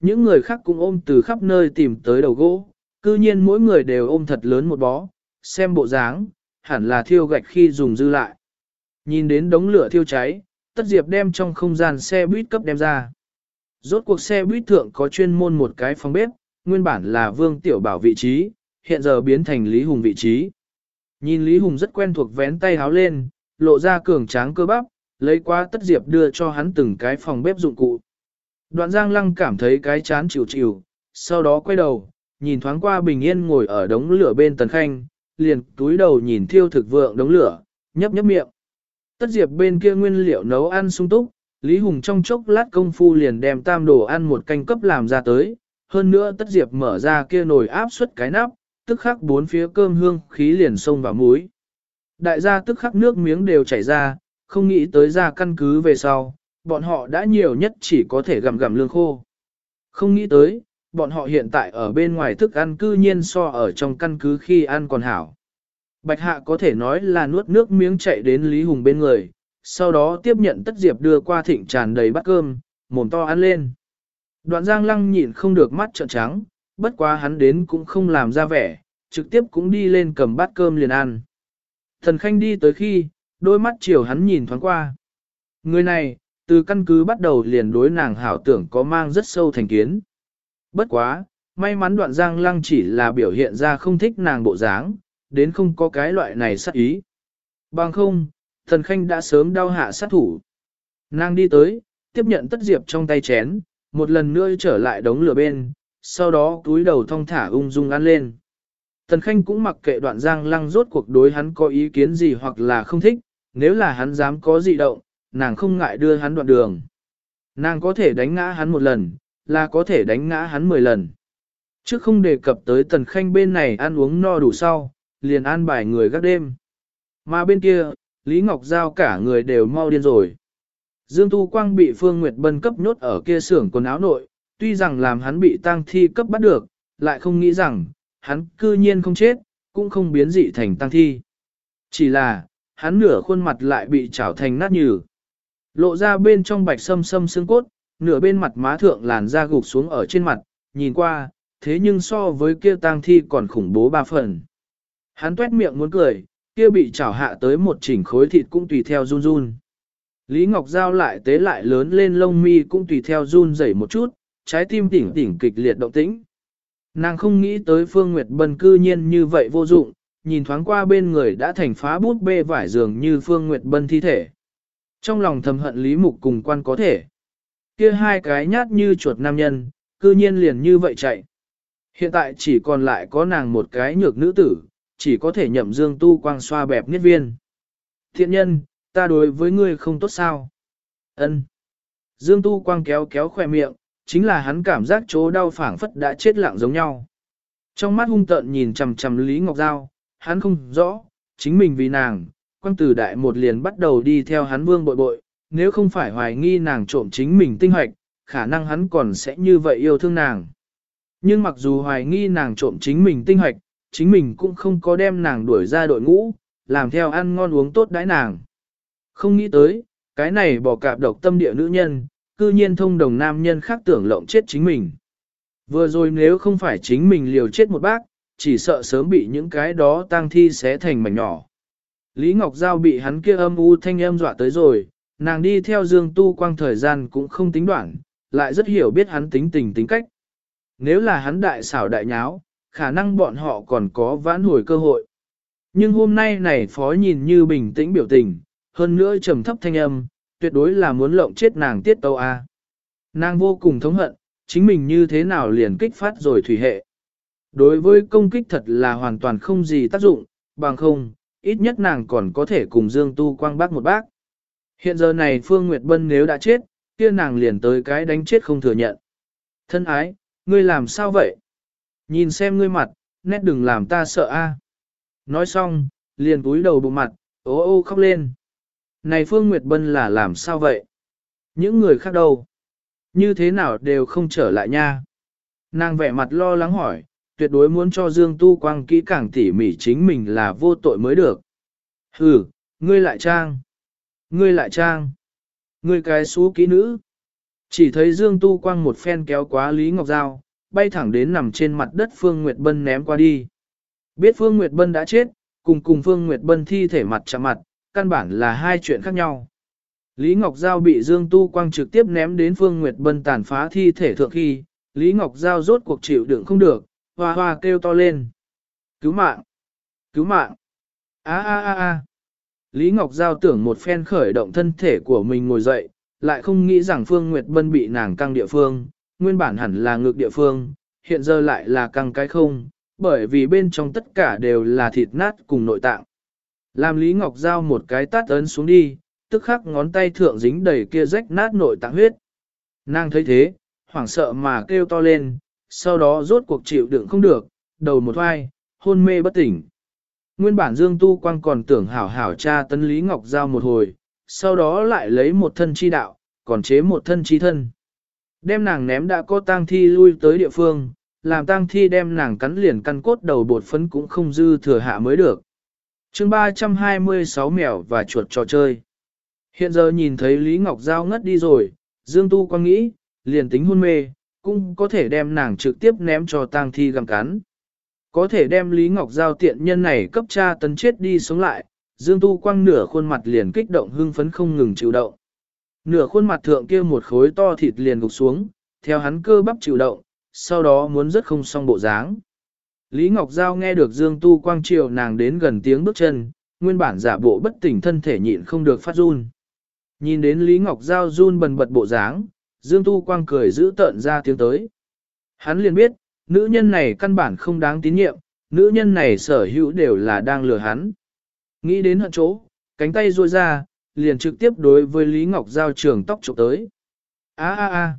Những người khác cũng ôm từ khắp nơi tìm tới đầu gỗ, cư nhiên mỗi người đều ôm thật lớn một bó, xem bộ dáng, hẳn là thiêu gạch khi dùng dư lại. Nhìn đến đống lửa thiêu cháy, Tất Diệp đem trong không gian xe buýt cấp đem ra. Rốt cuộc xe buýt thượng có chuyên môn một cái phòng bếp, nguyên bản là Vương Tiểu Bảo vị trí, hiện giờ biến thành Lý Hùng vị trí. Nhìn Lý Hùng rất quen thuộc vén tay háo lên, lộ ra cường tráng cơ bắp, lấy qua Tất Diệp đưa cho hắn từng cái phòng bếp dụng cụ. Đoạn Giang Lăng cảm thấy cái chán chịu chịu, sau đó quay đầu, nhìn thoáng qua bình yên ngồi ở đống lửa bên tần khanh, liền túi đầu nhìn thiêu thực vượng đống lửa, nhấp nhấp miệng. Tất diệp bên kia nguyên liệu nấu ăn sung túc, Lý Hùng trong chốc lát công phu liền đem tam đồ ăn một canh cấp làm ra tới, hơn nữa tất diệp mở ra kia nồi áp suất cái nắp, tức khắc bốn phía cơm hương khí liền sông vào muối. Đại gia tức khắc nước miếng đều chảy ra, không nghĩ tới ra căn cứ về sau, bọn họ đã nhiều nhất chỉ có thể gặm gặm lương khô. Không nghĩ tới, bọn họ hiện tại ở bên ngoài thức ăn cư nhiên so ở trong căn cứ khi ăn còn hảo. Bạch Hạ có thể nói là nuốt nước miếng chạy đến Lý Hùng bên người, sau đó tiếp nhận tất diệp đưa qua thịnh tràn đầy bát cơm, mồm to ăn lên. Đoạn giang lăng nhịn không được mắt trợn trắng, bất quá hắn đến cũng không làm ra vẻ, trực tiếp cũng đi lên cầm bát cơm liền ăn. Thần Khanh đi tới khi, đôi mắt chiều hắn nhìn thoáng qua. Người này, từ căn cứ bắt đầu liền đối nàng hảo tưởng có mang rất sâu thành kiến. Bất quá, may mắn đoạn giang lăng chỉ là biểu hiện ra không thích nàng bộ dáng, đến không có cái loại này sát ý. Bằng không, thần khanh đã sớm đau hạ sát thủ. Nàng đi tới, tiếp nhận tất diệp trong tay chén, một lần nữa trở lại đống lửa bên, sau đó túi đầu thong thả ung dung ăn lên. Tần Khanh cũng mặc kệ đoạn giang lăng rốt cuộc đối hắn có ý kiến gì hoặc là không thích, nếu là hắn dám có dị động, nàng không ngại đưa hắn đoạn đường. Nàng có thể đánh ngã hắn một lần, là có thể đánh ngã hắn mười lần. Trước không đề cập tới Tần Khanh bên này ăn uống no đủ sau, liền an bài người gác đêm. Mà bên kia, Lý Ngọc Giao cả người đều mau điên rồi. Dương Tu Quang bị Phương Nguyệt Bân cấp nhốt ở kia xưởng quần áo nội, tuy rằng làm hắn bị tang thi cấp bắt được, lại không nghĩ rằng, hắn cư nhiên không chết, cũng không biến dị thành tang thi. Chỉ là, hắn nửa khuôn mặt lại bị chảo thành nát nhừ. Lộ ra bên trong bạch sâm sâm xương cốt, nửa bên mặt má thượng làn da gục xuống ở trên mặt, nhìn qua, thế nhưng so với kia tang thi còn khủng bố ba phần. Hắn tuét miệng muốn cười, kia bị chảo hạ tới một chỉnh khối thịt cũng tùy theo run run. Lý Ngọc Giao lại tế lại lớn lên lông mi cũng tùy theo run rẩy một chút, trái tim tỉnh tỉnh kịch liệt động tĩnh. Nàng không nghĩ tới Phương Nguyệt Bân cư nhiên như vậy vô dụng, nhìn thoáng qua bên người đã thành phá bút bê vải giường như Phương Nguyệt Bân thi thể. Trong lòng thầm hận Lý Mục cùng quan có thể. Kia hai cái nhát như chuột nam nhân, cư nhiên liền như vậy chạy. Hiện tại chỉ còn lại có nàng một cái nhược nữ tử, chỉ có thể nhậm dương tu quang xoa bẹp niết viên. Thiện nhân, ta đối với ngươi không tốt sao? Ân. Dương tu quang kéo kéo khỏe miệng, chính là hắn cảm giác chỗ đau phảng phất đã chết lặng giống nhau. Trong mắt hung tợn nhìn chằm chằm Lý Ngọc Giao, hắn không rõ, chính mình vì nàng, quang tử đại một liền bắt đầu đi theo hắn vương bội bội, nếu không phải hoài nghi nàng trộm chính mình tinh hoạch, khả năng hắn còn sẽ như vậy yêu thương nàng. Nhưng mặc dù hoài nghi nàng trộm chính mình tinh hoạch, chính mình cũng không có đem nàng đuổi ra đội ngũ, làm theo ăn ngon uống tốt đãi nàng. Không nghĩ tới, cái này bỏ cạp độc tâm địa nữ nhân, cư nhiên thông đồng nam nhân khác tưởng lộng chết chính mình. Vừa rồi nếu không phải chính mình liều chết một bác, chỉ sợ sớm bị những cái đó tang thi xé thành mảnh nhỏ. Lý Ngọc Giao bị hắn kia âm u thanh âm dọa tới rồi, nàng đi theo Dương Tu Quang thời gian cũng không tính đoạn, lại rất hiểu biết hắn tính tình tính cách. Nếu là hắn đại xảo đại nháo, khả năng bọn họ còn có vãn hồi cơ hội. Nhưng hôm nay này phó nhìn như bình tĩnh biểu tình, hơn nữa trầm thấp thanh âm, tuyệt đối là muốn lộng chết nàng tiết tâu A. Nàng vô cùng thống hận, chính mình như thế nào liền kích phát rồi thủy hệ. Đối với công kích thật là hoàn toàn không gì tác dụng, bằng không, ít nhất nàng còn có thể cùng Dương Tu quang bác một bác. Hiện giờ này Phương Nguyệt Bân nếu đã chết, kia nàng liền tới cái đánh chết không thừa nhận. Thân ái, ngươi làm sao vậy? Nhìn xem ngươi mặt, nét đừng làm ta sợ a. Nói xong, liền cúi đầu bụng mặt, ô ô khóc lên. Này Phương Nguyệt Bân là làm sao vậy? Những người khác đâu? Như thế nào đều không trở lại nha? Nàng vẻ mặt lo lắng hỏi, tuyệt đối muốn cho Dương Tu Quang kỹ càng tỉ mỉ chính mình là vô tội mới được. Hừ, ngươi lại trang. Ngươi lại trang. Ngươi cái xú kỹ nữ. Chỉ thấy Dương Tu Quang một phen kéo quá Lý Ngọc Giao, bay thẳng đến nằm trên mặt đất Phương Nguyệt Bân ném qua đi. Biết Phương Nguyệt Bân đã chết, cùng cùng Phương Nguyệt Bân thi thể mặt chạm mặt, căn bản là hai chuyện khác nhau. Lý Ngọc Giao bị Dương Tu Quang trực tiếp ném đến Phương Nguyệt Bân tàn phá thi thể thượng khi, Lý Ngọc Giao rốt cuộc chịu đựng không được, hoa hoa kêu to lên. Cứu mạng! Cứu mạng! a a a a Lý Ngọc Giao tưởng một phen khởi động thân thể của mình ngồi dậy, lại không nghĩ rằng Phương Nguyệt Bân bị nàng căng địa phương, nguyên bản hẳn là ngược địa phương, hiện giờ lại là căng cái không, bởi vì bên trong tất cả đều là thịt nát cùng nội tạng. Làm Lý Ngọc Giao một cái tát ấn xuống đi, tức khắc ngón tay thượng dính đầy kia rách nát nội tạng huyết. Nàng thấy thế, hoảng sợ mà kêu to lên, sau đó rốt cuộc chịu đựng không được, đầu một hoai, hôn mê bất tỉnh. Nguyên bản Dương Tu Quang còn tưởng hảo hảo cha tấn Lý Ngọc Giao một hồi, sau đó lại lấy một thân chi đạo, còn chế một thân chi thân. Đem nàng ném đã có tang thi lui tới địa phương, làm tang thi đem nàng cắn liền căn cốt đầu bột phấn cũng không dư thừa hạ mới được. chương 326 mèo và chuột trò chơi. Hiện giờ nhìn thấy Lý Ngọc Giao ngất đi rồi, Dương Tu Quang nghĩ, liền tính hôn mê, cũng có thể đem nàng trực tiếp ném cho tang thi găm cắn. Có thể đem Lý Ngọc Giao tiện nhân này cấp cha tấn chết đi sống lại, Dương Tu Quang nửa khuôn mặt liền kích động hưng phấn không ngừng chịu động. Nửa khuôn mặt thượng kia một khối to thịt liền gục xuống, theo hắn cơ bắp chịu động, sau đó muốn rất không xong bộ dáng. Lý Ngọc Giao nghe được Dương Tu Quang chiều nàng đến gần tiếng bước chân, nguyên bản giả bộ bất tỉnh thân thể nhịn không được phát run. Nhìn đến Lý Ngọc Giao run bần bật bộ dáng, Dương Tu Quang cười giữ tợn ra tiếng tới. Hắn liền biết, nữ nhân này căn bản không đáng tín nhiệm, nữ nhân này sở hữu đều là đang lừa hắn. Nghĩ đến hận chỗ, cánh tay ruôi ra, liền trực tiếp đối với Lý Ngọc Giao trường tóc trộm tới. a a a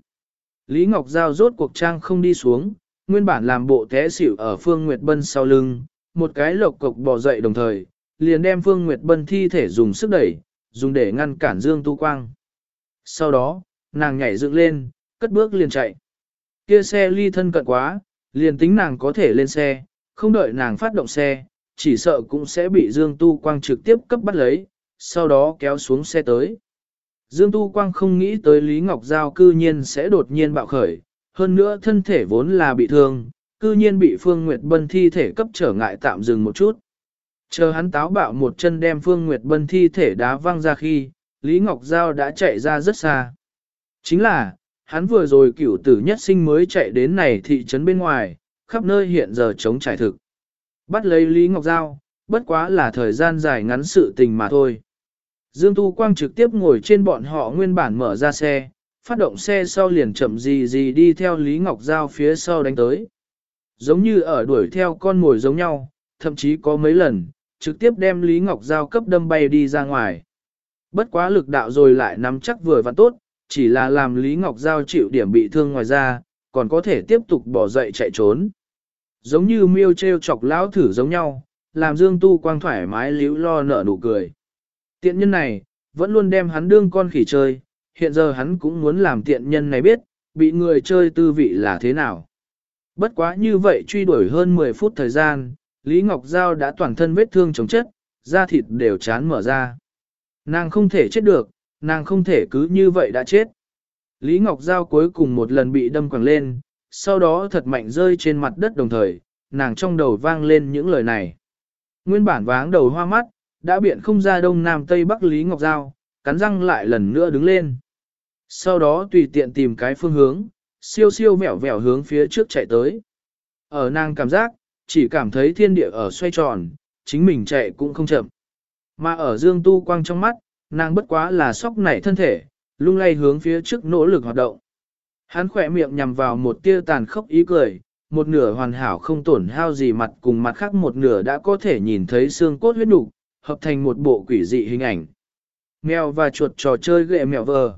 Lý Ngọc Giao rốt cuộc trang không đi xuống, nguyên bản làm bộ té xỉu ở Phương Nguyệt Bân sau lưng, một cái lộc cục bò dậy đồng thời, liền đem Phương Nguyệt Bân thi thể dùng sức đẩy, dùng để ngăn cản Dương Tu Quang. Sau đó, nàng nhảy dựng lên, cất bước liền chạy. Kia xe ly thân cận quá, liền tính nàng có thể lên xe, không đợi nàng phát động xe, chỉ sợ cũng sẽ bị Dương Tu Quang trực tiếp cấp bắt lấy, sau đó kéo xuống xe tới. Dương Tu Quang không nghĩ tới Lý Ngọc Giao cư nhiên sẽ đột nhiên bạo khởi, hơn nữa thân thể vốn là bị thương, cư nhiên bị Phương Nguyệt Bân thi thể cấp trở ngại tạm dừng một chút. Chờ hắn táo bạo một chân đem Phương Nguyệt Bân thi thể đá văng ra khi, Lý Ngọc Giao đã chạy ra rất xa. Chính là, hắn vừa rồi cửu tử nhất sinh mới chạy đến này thị trấn bên ngoài, khắp nơi hiện giờ chống trải thực. Bắt lấy Lý Ngọc Giao, bất quá là thời gian dài ngắn sự tình mà thôi. Dương Tu Quang trực tiếp ngồi trên bọn họ nguyên bản mở ra xe, phát động xe sau liền chậm gì gì đi theo Lý Ngọc Giao phía sau đánh tới. Giống như ở đuổi theo con mồi giống nhau, thậm chí có mấy lần, trực tiếp đem Lý Ngọc Giao cấp đâm bay đi ra ngoài. Bất quá lực đạo rồi lại nắm chắc vừa và tốt, chỉ là làm Lý Ngọc Giao chịu điểm bị thương ngoài ra, còn có thể tiếp tục bỏ dậy chạy trốn. Giống như miêu treo chọc lão thử giống nhau, làm Dương Tu Quang thoải mái liễu lo nở nụ cười. Tiện nhân này, vẫn luôn đem hắn đương con khỉ chơi, hiện giờ hắn cũng muốn làm tiện nhân này biết, bị người chơi tư vị là thế nào. Bất quá như vậy truy đuổi hơn 10 phút thời gian, Lý Ngọc Giao đã toàn thân vết thương chống chất, da thịt đều chán mở ra. Nàng không thể chết được, nàng không thể cứ như vậy đã chết. Lý Ngọc Giao cuối cùng một lần bị đâm quẳng lên, sau đó thật mạnh rơi trên mặt đất đồng thời, nàng trong đầu vang lên những lời này. Nguyên bản váng đầu hoa mắt, đã biện không ra đông nam tây bắc Lý Ngọc Giao, cắn răng lại lần nữa đứng lên. Sau đó tùy tiện tìm cái phương hướng, siêu siêu vẹo vẹo hướng phía trước chạy tới. Ở nàng cảm giác, chỉ cảm thấy thiên địa ở xoay tròn, chính mình chạy cũng không chậm. Mà ở dương tu quang trong mắt, nàng bất quá là sóc nảy thân thể, lung lay hướng phía trước nỗ lực hoạt động. Hắn khỏe miệng nhằm vào một tia tàn khốc ý cười, một nửa hoàn hảo không tổn hao gì mặt cùng mặt khác một nửa đã có thể nhìn thấy xương cốt huyết nục, hợp thành một bộ quỷ dị hình ảnh. Mèo và chuột trò chơi ghệ mèo vờ.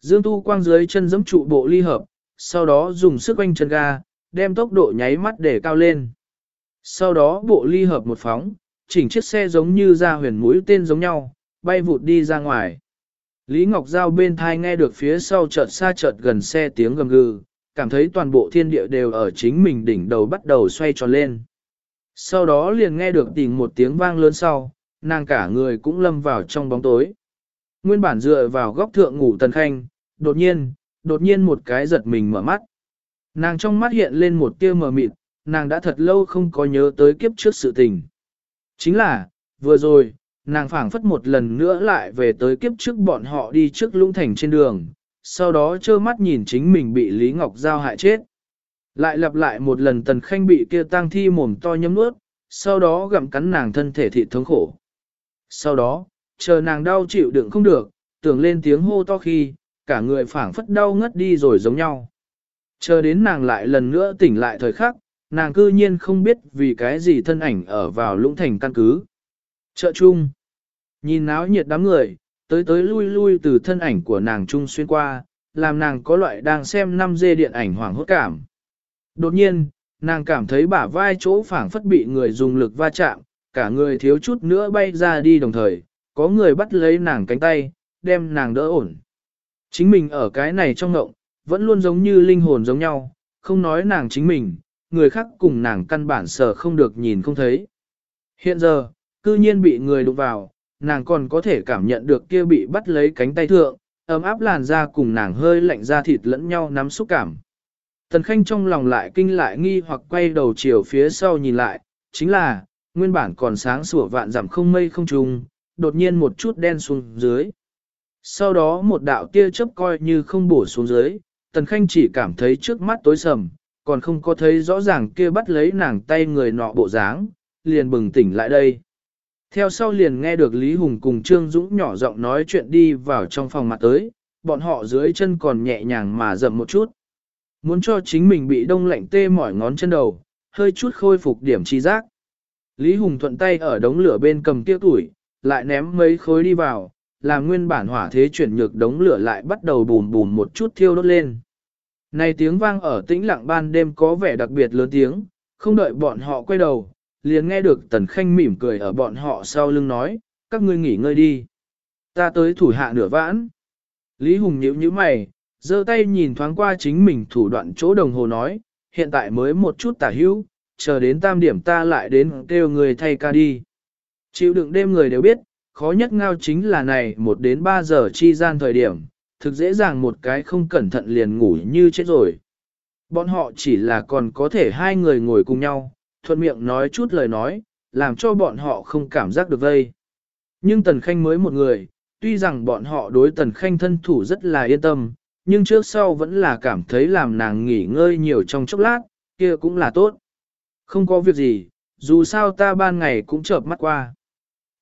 Dương Tu quang dưới chân giẫm trụ bộ ly hợp, sau đó dùng sức quanh chân ga, đem tốc độ nháy mắt để cao lên. Sau đó bộ ly hợp một phóng, chỉnh chiếc xe giống như ra huyền mũi tên giống nhau, bay vụt đi ra ngoài. Lý Ngọc Giao bên thai nghe được phía sau chợt xa chợt gần xe tiếng gầm gừ, cảm thấy toàn bộ thiên địa đều ở chính mình đỉnh đầu bắt đầu xoay tròn lên. Sau đó liền nghe được tìm một tiếng vang lớn sau, nàng cả người cũng lâm vào trong bóng tối. Nguyên bản dựa vào góc thượng ngủ tần khanh, đột nhiên, đột nhiên một cái giật mình mở mắt. Nàng trong mắt hiện lên một tia mờ mịt, nàng đã thật lâu không có nhớ tới kiếp trước sự tình. Chính là, vừa rồi, nàng phảng phất một lần nữa lại về tới kiếp trước bọn họ đi trước lũng thành trên đường, sau đó trơ mắt nhìn chính mình bị Lý Ngọc Giao hại chết. Lại lặp lại một lần tần khanh bị kia tang thi mồm to nhấm nuốt, sau đó gặm cắn nàng thân thể thịt thống khổ. Sau đó, chờ nàng đau chịu đựng không được, tưởng lên tiếng hô to khi, cả người phảng phất đau ngất đi rồi giống nhau. Chờ đến nàng lại lần nữa tỉnh lại thời khắc, nàng cư nhiên không biết vì cái gì thân ảnh ở vào lũng thành căn cứ. Chợ chung. Nhìn náo nhiệt đám người, tới tới lui lui từ thân ảnh của nàng trung xuyên qua, làm nàng có loại đang xem 5G điện ảnh hoảng hốt cảm. Đột nhiên, nàng cảm thấy bả vai chỗ phảng phất bị người dùng lực va chạm, cả người thiếu chút nữa bay ra đi đồng thời, có người bắt lấy nàng cánh tay, đem nàng đỡ ổn. Chính mình ở cái này trong ngộng, vẫn luôn giống như linh hồn giống nhau, không nói nàng chính mình, người khác cùng nàng căn bản sở không được nhìn không thấy. Hiện giờ, cư nhiên bị người đụng vào, nàng còn có thể cảm nhận được kia bị bắt lấy cánh tay thượng, ấm áp làn da cùng nàng hơi lạnh da thịt lẫn nhau nắm xúc cảm. Tần Khanh trong lòng lại kinh lại nghi hoặc quay đầu chiều phía sau nhìn lại, chính là, nguyên bản còn sáng sủa vạn giảm không mây không trùng, đột nhiên một chút đen xuống dưới. Sau đó một đạo tia chớp coi như không bổ xuống dưới, Tần Khanh chỉ cảm thấy trước mắt tối sầm, còn không có thấy rõ ràng kia bắt lấy nàng tay người nọ bộ dáng, liền bừng tỉnh lại đây. Theo sau liền nghe được Lý Hùng cùng Trương Dũng nhỏ giọng nói chuyện đi vào trong phòng mặt tới, bọn họ dưới chân còn nhẹ nhàng mà dậm một chút. Muốn cho chính mình bị đông lạnh tê mỏi ngón chân đầu, hơi chút khôi phục điểm chi giác. Lý Hùng thuận tay ở đống lửa bên cầm tiêu tuổi, lại ném mấy khối đi vào, làm nguyên bản hỏa thế chuyển nhược đống lửa lại bắt đầu bùm bùm một chút thiêu đốt lên. Này tiếng vang ở tĩnh lặng ban đêm có vẻ đặc biệt lớn tiếng, không đợi bọn họ quay đầu, liền nghe được Tần Khanh mỉm cười ở bọn họ sau lưng nói, các ngươi nghỉ ngơi đi. Ta tới thủ hạ nửa vãn. Lý Hùng nhíu nhíu mày, giơ tay nhìn thoáng qua chính mình thủ đoạn chỗ đồng hồ nói, hiện tại mới một chút tả hữu, chờ đến tam điểm ta lại đến kêu người thay ca đi. Chịu đựng đêm người đều biết, khó nhất ngao chính là này một đến ba giờ chi gian thời điểm, thực dễ dàng một cái không cẩn thận liền ngủ như chết rồi. Bọn họ chỉ là còn có thể hai người ngồi cùng nhau, thuận miệng nói chút lời nói, làm cho bọn họ không cảm giác được vây. Nhưng Tần Khanh mới một người, tuy rằng bọn họ đối Tần Khanh thân thủ rất là yên tâm, nhưng trước sau vẫn là cảm thấy làm nàng nghỉ ngơi nhiều trong chốc lát, kia cũng là tốt. Không có việc gì, dù sao ta ban ngày cũng chợp mắt qua.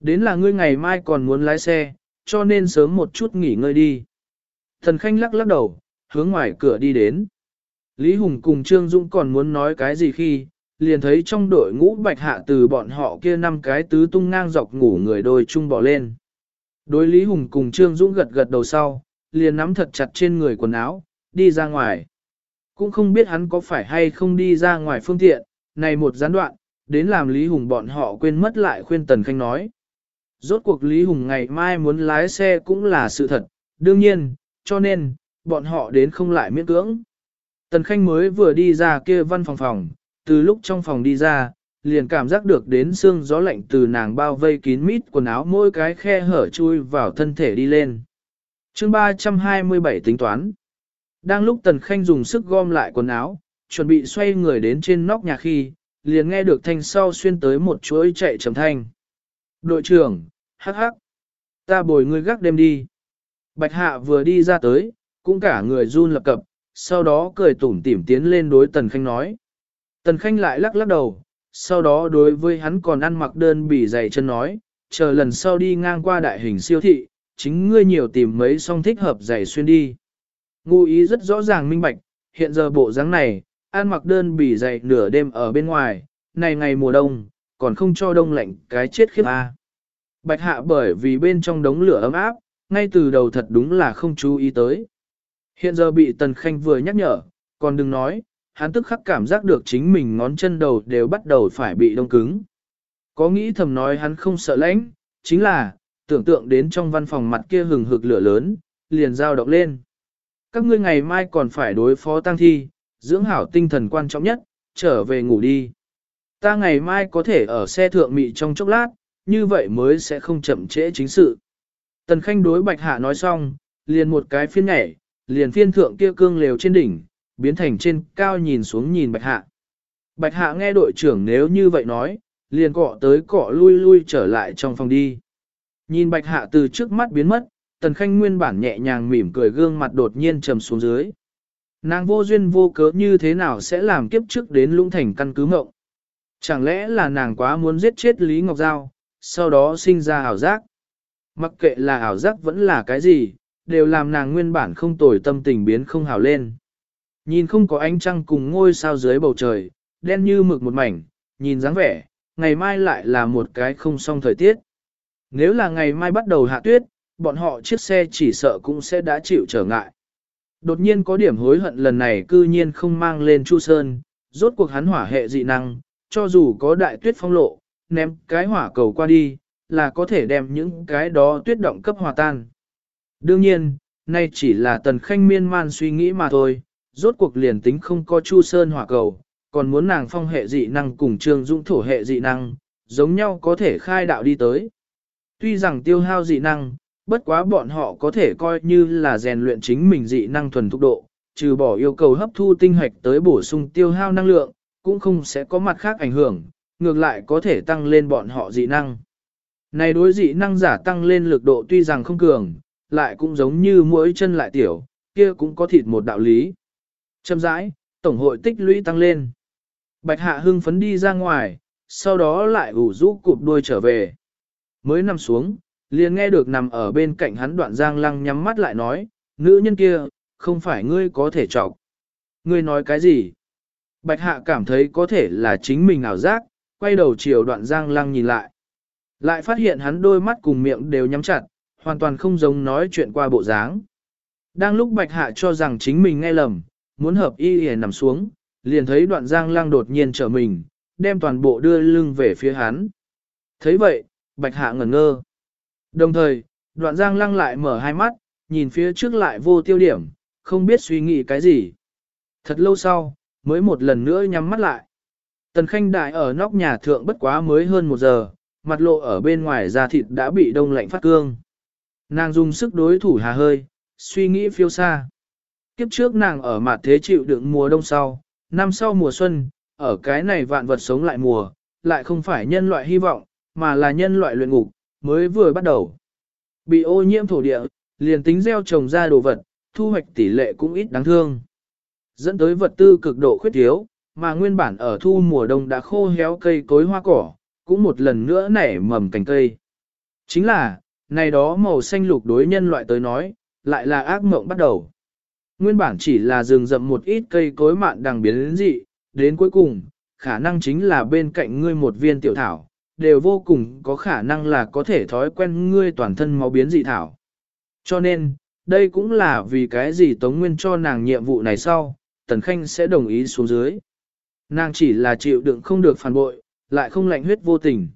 Đến là ngươi ngày mai còn muốn lái xe, cho nên sớm một chút nghỉ ngơi đi. Thần Khanh lắc lắc đầu, hướng ngoài cửa đi đến. Lý Hùng cùng Trương Dũng còn muốn nói cái gì khi, liền thấy trong đội ngũ bạch hạ từ bọn họ kia năm cái tứ tung ngang dọc ngủ người đôi chung bỏ lên. Đối Lý Hùng cùng Trương Dũng gật gật đầu sau, liền nắm thật chặt trên người quần áo, đi ra ngoài. Cũng không biết hắn có phải hay không đi ra ngoài phương tiện, này một gián đoạn, đến làm Lý Hùng bọn họ quên mất lại khuyên Tần Khanh nói. Rốt cuộc Lý Hùng ngày mai muốn lái xe cũng là sự thật, đương nhiên, cho nên, bọn họ đến không lại miễn cưỡng. Tần Khanh mới vừa đi ra kia văn phòng phòng, từ lúc trong phòng đi ra, liền cảm giác được đến xương gió lạnh từ nàng bao vây kín mít quần áo mỗi cái khe hở chui vào thân thể đi lên. chương 327 tính toán. Đang lúc Tần Khanh dùng sức gom lại quần áo, chuẩn bị xoay người đến trên nóc nhà khi, liền nghe được thanh sau xuyên tới một chuỗi chạy trầm thanh. Đội trưởng, hắc hắc, ta bồi ngươi gác đêm đi. Bạch hạ vừa đi ra tới, cũng cả người run lập cập, sau đó cười tủm tỉm tiến lên đối Tần Khanh nói. Tần Khanh lại lắc lắc đầu, sau đó đối với hắn còn ăn mặc đơn bỉ dày chân nói, chờ lần sau đi ngang qua đại hình siêu thị, chính ngươi nhiều tìm mấy song thích hợp giày xuyên đi. Ngụ ý rất rõ ràng minh bạch, hiện giờ bộ dáng này, ăn mặc đơn bỉ dày nửa đêm ở bên ngoài, này ngày mùa đông, còn không cho đông lạnh cái chết khiếp a. Bạch hạ bởi vì bên trong đống lửa ấm áp, ngay từ đầu thật đúng là không chú ý tới. Hiện giờ bị Tần Khanh vừa nhắc nhở, còn đừng nói, hắn tức khắc cảm giác được chính mình ngón chân đầu đều bắt đầu phải bị đông cứng. Có nghĩ thầm nói hắn không sợ lãnh, chính là, tưởng tượng đến trong văn phòng mặt kia hừng hực lửa lớn, liền dao động lên. Các ngươi ngày mai còn phải đối phó tăng thi, dưỡng hảo tinh thần quan trọng nhất, trở về ngủ đi. Ta ngày mai có thể ở xe thượng mị trong chốc lát, như vậy mới sẽ không chậm trễ chính sự. Tần Khanh đối Bạch Hạ nói xong, liền một cái phiên nhảy, liền phiên thượng kia cương lều trên đỉnh, biến thành trên cao nhìn xuống nhìn bạch hạ. Bạch hạ nghe đội trưởng nếu như vậy nói, liền cọ tới cọ lui lui trở lại trong phòng đi. Nhìn bạch hạ từ trước mắt biến mất, tần khanh nguyên bản nhẹ nhàng mỉm cười gương mặt đột nhiên trầm xuống dưới. Nàng vô duyên vô cớ như thế nào sẽ làm kiếp trước đến lũng thành căn cứ mộng. Chẳng lẽ là nàng quá muốn giết chết Lý Ngọc Giao, sau đó sinh ra ảo giác. Mặc kệ là ảo giác vẫn là cái gì, đều làm nàng nguyên bản không tồi tâm tình biến không hào lên. Nhìn không có ánh trăng cùng ngôi sao dưới bầu trời, đen như mực một mảnh, nhìn dáng vẻ, ngày mai lại là một cái không xong thời tiết. Nếu là ngày mai bắt đầu hạ tuyết, bọn họ chiếc xe chỉ sợ cũng sẽ đã chịu trở ngại. Đột nhiên có điểm hối hận lần này cư nhiên không mang lên Chu Sơn, rốt cuộc hắn hỏa hệ dị năng, cho dù có đại tuyết phong lộ, ném cái hỏa cầu qua đi, là có thể đem những cái đó tuyết động cấp hòa tan. Đương nhiên, nay chỉ là tần khanh miên man suy nghĩ mà thôi, rốt cuộc liền tính không có Chu Sơn hỏa cầu, còn muốn nàng phong hệ dị năng cùng trương dũng thổ hệ dị năng, giống nhau có thể khai đạo đi tới. Tuy rằng tiêu hao dị năng, bất quá bọn họ có thể coi như là rèn luyện chính mình dị năng thuần thúc độ, trừ bỏ yêu cầu hấp thu tinh hạch tới bổ sung tiêu hao năng lượng, cũng không sẽ có mặt khác ảnh hưởng, ngược lại có thể tăng lên bọn họ dị năng. Này đối dị năng giả tăng lên lực độ tuy rằng không cường, lại cũng giống như mỗi chân lại tiểu, kia cũng có thịt một đạo lý. Châm rãi, tổng hội tích lũy tăng lên. Bạch hạ hưng phấn đi ra ngoài, sau đó lại ủ rũ cụp đuôi trở về. Mới nằm xuống, liền nghe được nằm ở bên cạnh hắn đoạn giang lăng nhắm mắt lại nói, nữ nhân kia, không phải ngươi có thể chọc. Ngươi nói cái gì? Bạch hạ cảm thấy có thể là chính mình ảo giác, quay đầu chiều đoạn giang lăng nhìn lại. Lại phát hiện hắn đôi mắt cùng miệng đều nhắm chặt, hoàn toàn không giống nói chuyện qua bộ dáng. Đang lúc bạch hạ cho rằng chính mình nghe lầm, muốn hợp y hề nằm xuống, liền thấy đoạn giang lang đột nhiên trở mình, đem toàn bộ đưa lưng về phía hắn. thấy vậy, bạch hạ ngẩn ngơ. Đồng thời, đoạn giang lăng lại mở hai mắt, nhìn phía trước lại vô tiêu điểm, không biết suy nghĩ cái gì. Thật lâu sau, mới một lần nữa nhắm mắt lại. Tần khanh đại ở nóc nhà thượng bất quá mới hơn một giờ, mặt lộ ở bên ngoài da thịt đã bị đông lạnh phát cương. Nàng dùng sức đối thủ hà hơi, suy nghĩ phiêu xa. Kiếp trước nàng ở mặt thế chịu đựng mùa đông sau, năm sau mùa xuân, ở cái này vạn vật sống lại mùa, lại không phải nhân loại hy vọng, mà là nhân loại luyện ngục, mới vừa bắt đầu. Bị ô nhiễm thổ địa, liền tính gieo trồng ra đồ vật, thu hoạch tỷ lệ cũng ít đáng thương. Dẫn tới vật tư cực độ khuyết thiếu, mà nguyên bản ở thu mùa đông đã khô héo cây cối hoa cỏ, cũng một lần nữa nảy mầm cành cây. Chính là, này đó màu xanh lục đối nhân loại tới nói, lại là ác mộng bắt đầu. Nguyên bản chỉ là rừng rậm một ít cây cối mạn đằng biến đến dị, đến cuối cùng, khả năng chính là bên cạnh ngươi một viên tiểu thảo, đều vô cùng có khả năng là có thể thói quen ngươi toàn thân máu biến dị thảo. Cho nên, đây cũng là vì cái gì Tống Nguyên cho nàng nhiệm vụ này sau, Tần Khanh sẽ đồng ý xuống dưới. Nàng chỉ là chịu đựng không được phản bội, lại không lạnh huyết vô tình.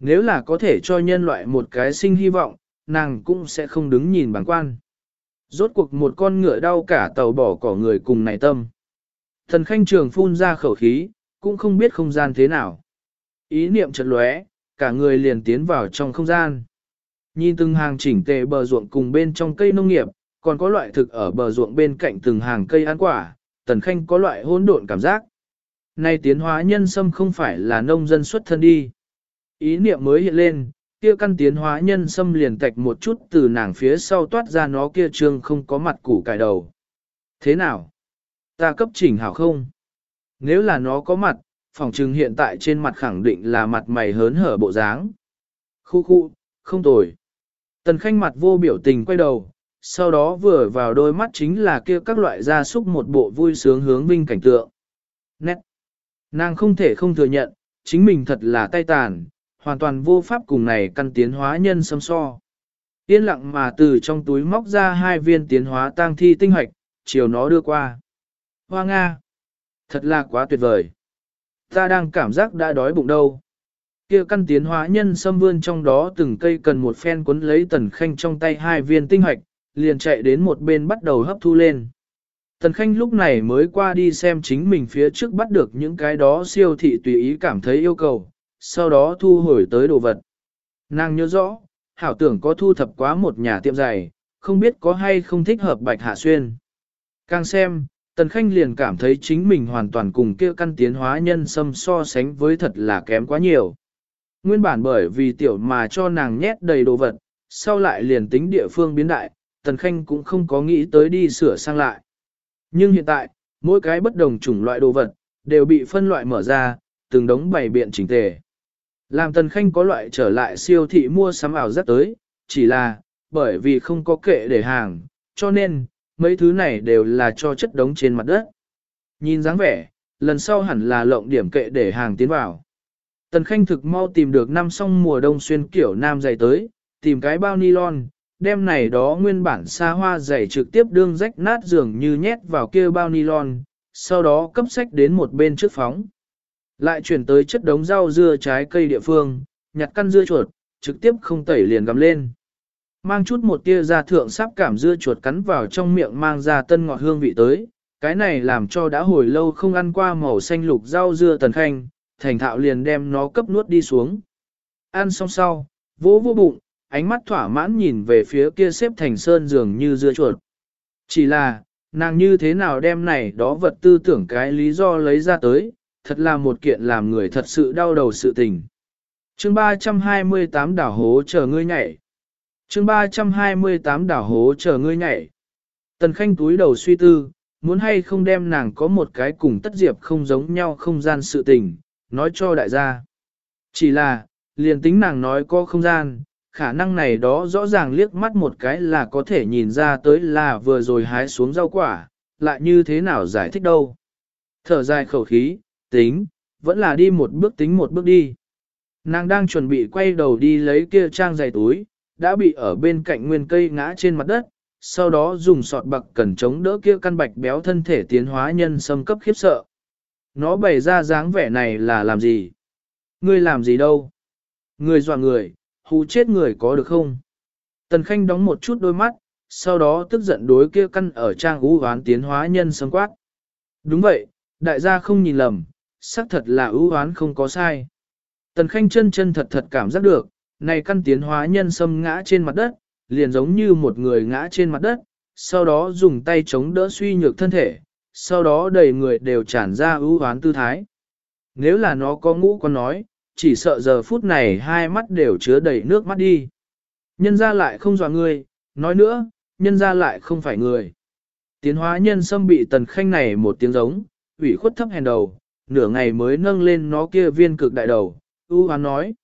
Nếu là có thể cho nhân loại một cái sinh hy vọng, nàng cũng sẽ không đứng nhìn bằng quan. Rốt cuộc một con ngựa đau cả tàu bỏ cỏ người cùng này tâm. Thần khanh trường phun ra khẩu khí, cũng không biết không gian thế nào. Ý niệm chợt lóe, cả người liền tiến vào trong không gian. Nhìn từng hàng chỉnh tề bờ ruộng cùng bên trong cây nông nghiệp, còn có loại thực ở bờ ruộng bên cạnh từng hàng cây ăn quả, tần khanh có loại hỗn độn cảm giác. Nay tiến hóa nhân sâm không phải là nông dân xuất thân đi. Ý niệm mới hiện lên, kia căn tiến hóa nhân xâm liền tạch một chút từ nàng phía sau toát ra nó kia trương không có mặt củ cải đầu. Thế nào? Ta cấp chỉnh hảo không? Nếu là nó có mặt, phòng trừng hiện tại trên mặt khẳng định là mặt mày hớn hở bộ dáng. Khu khu, không tồi. Tần khanh mặt vô biểu tình quay đầu, sau đó vừa vào đôi mắt chính là kia các loại gia súc một bộ vui sướng hướng vinh cảnh tượng. Nét. Nàng không thể không thừa nhận, chính mình thật là tay tàn, hoàn toàn vô pháp cùng này căn tiến hóa nhân xâm so. Yên lặng mà từ trong túi móc ra hai viên tiến hóa tang thi tinh hoạch, chiều nó đưa qua. Hoa Nga! Thật là quá tuyệt vời! Ta đang cảm giác đã đói bụng đâu. kia căn tiến hóa nhân xâm vươn trong đó từng cây cần một phen cuốn lấy tần khanh trong tay hai viên tinh hoạch, liền chạy đến một bên bắt đầu hấp thu lên. Tần Khanh lúc này mới qua đi xem chính mình phía trước bắt được những cái đó siêu thị tùy ý cảm thấy yêu cầu, sau đó thu hồi tới đồ vật. Nàng nhớ rõ, hảo tưởng có thu thập quá một nhà tiệm giày, không biết có hay không thích hợp Bạch Hạ Xuyên. Càng xem, Tần Khanh liền cảm thấy chính mình hoàn toàn cùng kia căn tiến hóa nhân sâm so sánh với thật là kém quá nhiều. Nguyên bản bởi vì tiểu mà cho nàng nhét đầy đồ vật, sau lại liền tính địa phương biến đại, Tần Khanh cũng không có nghĩ tới đi sửa sang lại. Nhưng hiện tại, mỗi cái bất đồng chủng loại đồ vật, đều bị phân loại mở ra, từng đống bày biện chỉnh tề. Làm Tần Khanh có loại trở lại siêu thị mua sắm ảo rất tới, chỉ là, bởi vì không có kệ để hàng, cho nên, mấy thứ này đều là cho chất đống trên mặt đất. Nhìn dáng vẻ, lần sau hẳn là lộng điểm kệ để hàng tiến vào. Tần Khanh thực mau tìm được năm song mùa đông xuyên kiểu nam dày tới, tìm cái bao nylon, đem này đó nguyên bản xa hoa dày trực tiếp đương rách nát dường như nhét vào kia bao nylon, sau đó cấp sách đến một bên trước phóng. Lại chuyển tới chất đống rau dưa trái cây địa phương, nhặt căn dưa chuột, trực tiếp không tẩy liền gắm lên. Mang chút một tia ra thượng sắp cảm dưa chuột cắn vào trong miệng mang ra tân ngọt hương vị tới, cái này làm cho đã hồi lâu không ăn qua màu xanh lục rau dưa tần khanh, thành thạo liền đem nó cấp nuốt đi xuống. Ăn xong sau, vỗ vô bụng, ánh mắt thỏa mãn nhìn về phía kia xếp thành sơn dường như dưa chuột. Chỉ là, nàng như thế nào đem này đó vật tư tưởng cái lý do lấy ra tới, thật là một kiện làm người thật sự đau đầu sự tình. chương 328 đảo hố chờ ngươi nhảy. chương 328 đảo hố chờ ngươi nhảy. Tần Khanh túi đầu suy tư, muốn hay không đem nàng có một cái cùng tất diệp không giống nhau không gian sự tình, nói cho đại gia. Chỉ là, liền tính nàng nói có không gian, khả năng này đó rõ ràng liếc mắt một cái là có thể nhìn ra tới là vừa rồi hái xuống rau quả, lại như thế nào giải thích đâu. Thở dài khẩu khí, tính, vẫn là đi một bước tính một bước đi. Nàng đang chuẩn bị quay đầu đi lấy kia trang giày túi, đã bị ở bên cạnh nguyên cây ngã trên mặt đất, sau đó dùng sọt bạc cần chống đỡ kia căn bạch béo thân thể tiến hóa nhân xâm cấp khiếp sợ. Nó bày ra dáng vẻ này là làm gì? Ngươi làm gì đâu? Người dọa người, hù chết người có được không? Tần Khanh đóng một chút đôi mắt, sau đó tức giận đối kia căn ở trang ú hoán tiến hóa nhân xâm quát. Đúng vậy, đại gia không nhìn lầm, xác thật là ưu oán không có sai. Tần Khanh chân chân thật thật cảm giác được, này căn tiến hóa nhân sâm ngã trên mặt đất, liền giống như một người ngã trên mặt đất, sau đó dùng tay chống đỡ suy nhược thân thể, sau đó đầy người đều tràn ra ưu oán tư thái. Nếu là nó có ngũ con nói, chỉ sợ giờ phút này hai mắt đều chứa đầy nước mắt đi. Nhân ra lại không dọa người, nói nữa, nhân ra lại không phải người. Tiến hóa nhân sâm bị tần khanh này một tiếng giống, ủy khuất thấp hèn đầu, nửa ngày mới nâng lên nó kia viên cực đại đầu, ưu hoán nói.